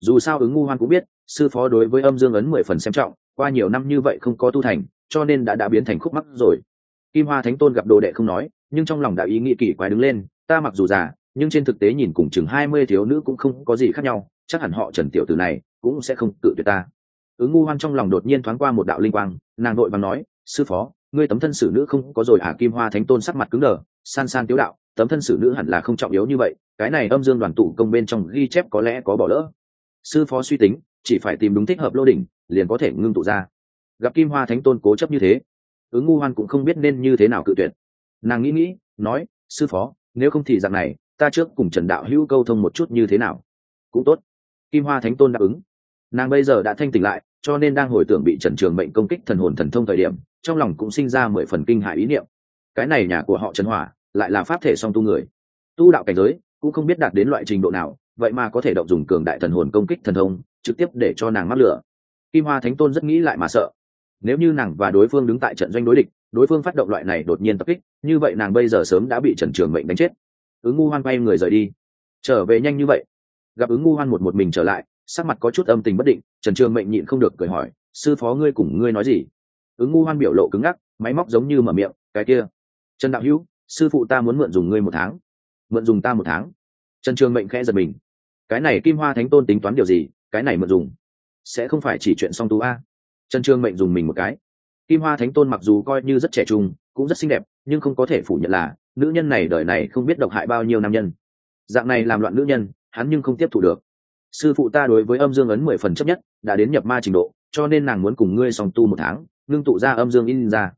Dù sao ứng ngu hoan cũng biết, sư phó đối với âm dương ấn mười phần xem trọng, qua nhiều năm như vậy không có tu thành, cho nên đã đã biến thành khúc mắc rồi. Kim hoa thánh tôn gặp đồ đệ không nói, nhưng trong lòng đã ý nghĩ kỳ quái đứng lên, ta mặc dù già, nhưng trên thực tế nhìn cùng chừng hai mươi thiếu nữ cũng không có gì khác nhau, chắc hẳn họ trần tiểu tử này cũng sẽ không cự tuyệt ta. Ứng ngu hoan trong lòng đột nhiên thoáng qua một đạo linh quang, nàng đội và nói, sư phó, ngươi tấm thân sử nữ không có rồi à? Kim hoa thánh tôn sắc mặt cứng đờ, san san tiếu đạo, tấm thân sử nữ hẳn là không trọng yếu như vậy, cái này âm dương đoàn tụ công bên trong ghi chép có lẽ có bỏ lỡ. Sư phó suy tính, chỉ phải tìm đúng thích hợp lô đỉnh, liền có thể ngưng tụ ra. Gặp kim hoa thánh tôn cố chấp như thế ứng ngu hoan cũng không biết nên như thế nào cự tuyệt. Nàng nghĩ nghĩ, nói, sư phó, nếu không thì dạng này, ta trước cùng trần đạo hữu câu thông một chút như thế nào? Cũng tốt kim hoa thánh tôn đáp ứng. Nàng bây giờ đã thanh tỉnh lại, cho nên đang hồi tưởng bị trần trường mệnh công kích thần hồn thần thông thời điểm, trong lòng cũng sinh ra mười phần kinh hại ý niệm. Cái này nhà của họ trần hỏa, lại là pháp thể song tu người. Tu đạo cảnh giới, cũng không biết đạt đến loại trình độ nào, vậy mà có thể động dùng cường đại thần hồn công kích thần thông, trực tiếp để cho nàng mắc lửa. Kim hoa thánh tôn rất nghĩ lại mà sợ. Nếu như nàng và đối phương đứng tại trận doanh đối địch, đối phương phát động loại này đột nhiên tập kích, như vậy nàng bây giờ sớm đã bị trần trường mệnh đánh chết. Ứng ngu hoan bay người rời đi. Trở về nhanh như vậy gặp ứng ngu hoan một một mình trở lại, sắc mặt có chút âm tình bất định, trần trường mệnh nhịn không được cười hỏi, sư phó ngươi cùng ngươi nói gì? Ứng ngu hoan biểu lộ cứng ngắc, máy móc giống như mở miệng, cái kia, trần đạo hữu, sư phụ ta muốn mượn dùng ngươi một tháng. Mượn dùng ta một tháng? Trần trường mệnh khẽ giật mình. Cái này kim hoa thánh tôn tính toán điều gì? Cái này mượn dùng sẽ không phải chỉ chuyện song tú a? Trần trường mệnh dùng mình một cái. Kim hoa thánh tôn mặc dù coi như rất trẻ trung, cũng rất xinh đẹp, nhưng không có thể phủ nhận là nữ nhân này đời này không biết độc hại bao nhiêu nam nhân. Dạng này làm loạn nữ nhân hắn nhưng không tiếp thu được. Sư phụ ta đối với âm dương ấn mười phần chấp nhất, đã đến nhập ma trình độ, cho nên nàng muốn cùng ngươi song tu một tháng, ngưng tụ ra âm dương in ra.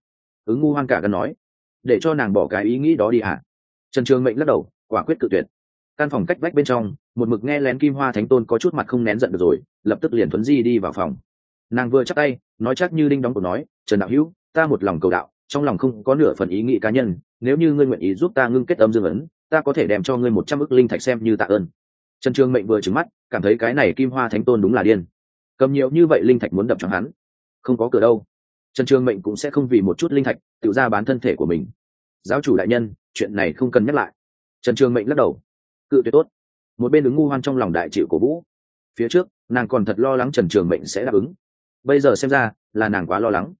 Ứng ngu hoang cả gần nói. Để cho nàng bỏ cái ý nghĩ đó đi ạ. À? trần trường mệnh lắc đầu, quả quyết cự tuyệt. Căn phòng cách vách bên trong, một mực nghe lén kim hoa thánh tôn có chút mặt không nén giận được rồi, lập tức liền thuấn di đi vào phòng. Nàng vừa chắc tay, nói chắc như đinh đóng cổ nói, trần đạo hữu, ta một lòng cầu đạo, trong lòng không có nửa phần ý nghĩ cá nhân, nếu như ngươi nguyện ý giúp ta ngưng kết âm dương ấn, ta có thể đem cho ngươi một trăm ức linh thạch xem như tạ ơn trần trường mệnh vừa trứng mắt, cảm thấy cái này kim hoa thánh tôn đúng là điên. Cầm nhiều như vậy linh thạch muốn đập cho hắn, không có cửa đâu. Trần trường mệnh cũng sẽ không vì một chút linh thạch, tự ra bán thân thể của mình. Giáo chủ đại nhân, chuyện này không cần nhắc lại. Trần trường mệnh lắc đầu. Cự tuyệt tốt. Một bên ứng ngu hoan trong lòng đại chịu cổ vũ. Phía trước, nàng còn thật lo lắng trần trường mệnh sẽ đáp ứng. Bây giờ xem ra, là nàng quá lo lắng.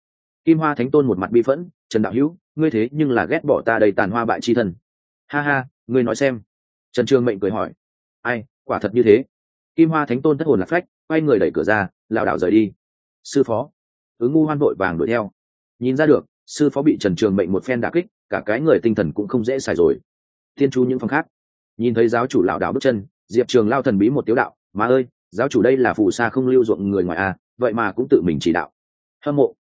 Kim hoa thánh tôn một mặt bi phẫn, trần đạo hữu, ngươi thế nhưng là ghét bỏ ta đầy tàn hoa bại chi thân. Ha ha, ngươi nói xem. Trần trường mệnh cười hỏi ai, quả thật như thế. Kim hoa thánh tôn thất hồn lạc phách, quay người đẩy cửa ra, lảo đảo rời đi. Sư phó. Ứng ngu hoan vội vàng đuổi theo. Nhìn ra được, sư phó bị trần trường mệnh một phen đà kích, cả cái người tinh thần cũng không dễ xài rồi. Thiên chú những phòng khác. Nhìn thấy giáo chủ lảo đảo bước chân, diệp trường lao thần bí một tiếu đạo mà ơi, giáo chủ đây là phù sa không lưu ruộng người ngoài à vậy mà cũng tự mình chỉ đạo. Hâm mộ.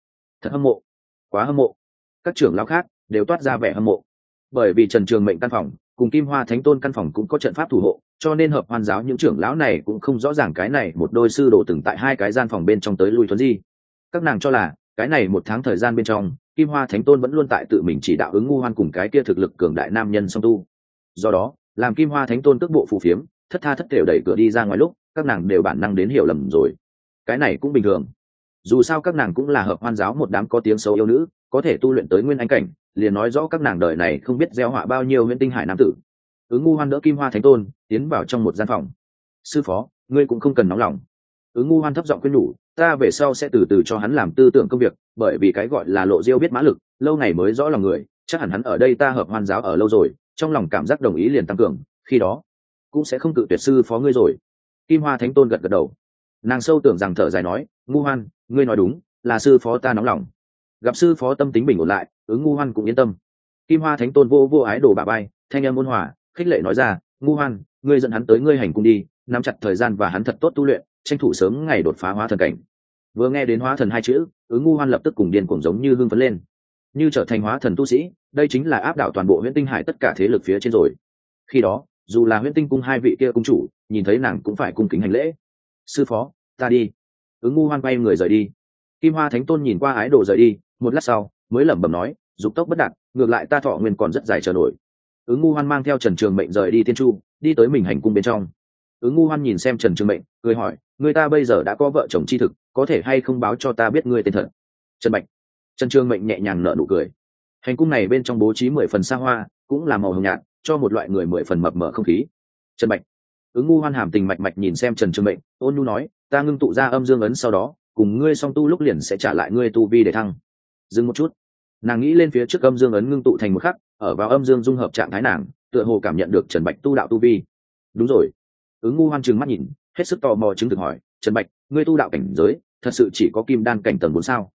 Thật hâm mộ. Quá hâm mộ. Các trưởng lao khác đều toát ra vẻ hâm mộ. Bởi vì trần trường mệnh căn phòng cùng kim hoa thánh tôn căn phòng cũng có trận pháp thủ hộ cho nên hợp hoan giáo những trưởng lão này cũng không rõ ràng cái này một đôi sư đồ từng tại hai cái gian phòng bên trong tới lui thuấn di. Các nàng cho là, cái này một tháng thời gian bên trong, kim hoa thánh tôn vẫn luôn tại tự mình chỉ đạo ứng ngu hoan cùng cái kia thực lực cường đại nam nhân song tu. Do đó, làm kim hoa thánh tôn cước bộ phù phiếm, thất tha thất đều đẩy cửa đi ra ngoài lúc, các nàng đều bản năng đến hiểu lầm rồi. Cái này cũng bình thường. Dù sao các nàng cũng là hợp hoan giáo một đám có tiếng xấu yêu nữ, có thể tu luyện tới nguyên anh cảnh, liền nói rõ các nàng đời này không biết gieo họa bao nhiêu nguyễn tinh hải nam tử ứng ngu hoan đỡ kim hoa thánh tôn, tiến vào trong một gian phòng. Sư phó, ngươi cũng không cần nóng lòng. Ứng ngu hoan thấp giọng quyên nhủ, ta về sau sẽ từ từ cho hắn làm tư tưởng công việc, bởi vì cái gọi là lộ diêu biết mã lực, lâu ngày mới rõ lòng người, chắc hẳn hắn ở đây ta hợp hoan giáo ở lâu rồi, trong lòng cảm giác đồng ý liền tăng cường, khi đó, cũng sẽ không tự tuyệt sư phó ngươi rồi. Kim hoa thánh tôn gật gật đầu. Nàng sâu tưởng rằng thở dài nói, ngu hoan, ngươi nói đúng, là sư phó ta nóng lòng. Gặp sư phó tâm tính bình ổn lại, ứng ngu hoan cũng yên tâm. Kim hoa thánh tôn vô vô ái đồ bà bay, thanh âm ôn hòa khích lệ nói ra, ngu hoan, ngươi dẫn hắn tới ngươi hành cung đi, nắm chặt thời gian và hắn thật tốt tu luyện, tranh thủ sớm ngày đột phá hóa thần cảnh. Vừa nghe đến hóa thần hai chữ, ứng ngu hoan lập tức cùng điên cuồng giống như hưng phấn lên. Như trở thành hóa thần tu sĩ, đây chính là áp đảo toàn bộ huyện tinh hải tất cả thế lực phía trên rồi. Khi đó, dù là huyện tinh cung hai vị kia cung chủ, nhìn thấy nàng cũng phải cung kính hành lễ. Sư phó, ta đi. Ứng ngu hoan bay người rời đi. Kim hoa thánh tôn nhìn qua ái đồ rời đi, một lát sau, mới lẩm bẩm nói, dục tốc bất đạt, ngược lại ta thọ nguyên còn rất dài chờ nổi ứng ngu hoan mang theo trần trường mệnh rời đi tiên chu, đi tới mình hành cung bên trong. Ứng ngu hoan nhìn xem trần trường mệnh, cười hỏi, người ta bây giờ đã có vợ chồng chi thực, có thể hay không báo cho ta biết ngươi tên thật? Trần bạch trần trường mệnh nhẹ nhàng nở nụ cười. Hành cung này bên trong bố trí mười phần xa hoa, cũng là màu hồng nhạt, cho một loại người mười phần mập mờ không khí. Trần bạch ứng ngu hoan hàm tình mạch mạch nhìn xem trần trường mệnh, ôn nhu nói, ta ngưng tụ ra âm dương ấn sau đó, cùng ngươi song tu lúc liền sẽ trả lại ngươi tu vi để thăng. Dừng một chút. Nàng nghĩ lên phía trước âm dương ấn ngưng tụ thành một khắc ở vào âm dương dung hợp trạng thái nàng, tựa hồ cảm nhận được trần bạch tu đạo tu vi. Đúng rồi. Ứng ngu hoan trừng mắt nhìn, hết sức tò mò chứng thực hỏi, trần bạch, ngươi tu đạo cảnh giới, thật sự chỉ có kim đan cảnh tầng bốn sao?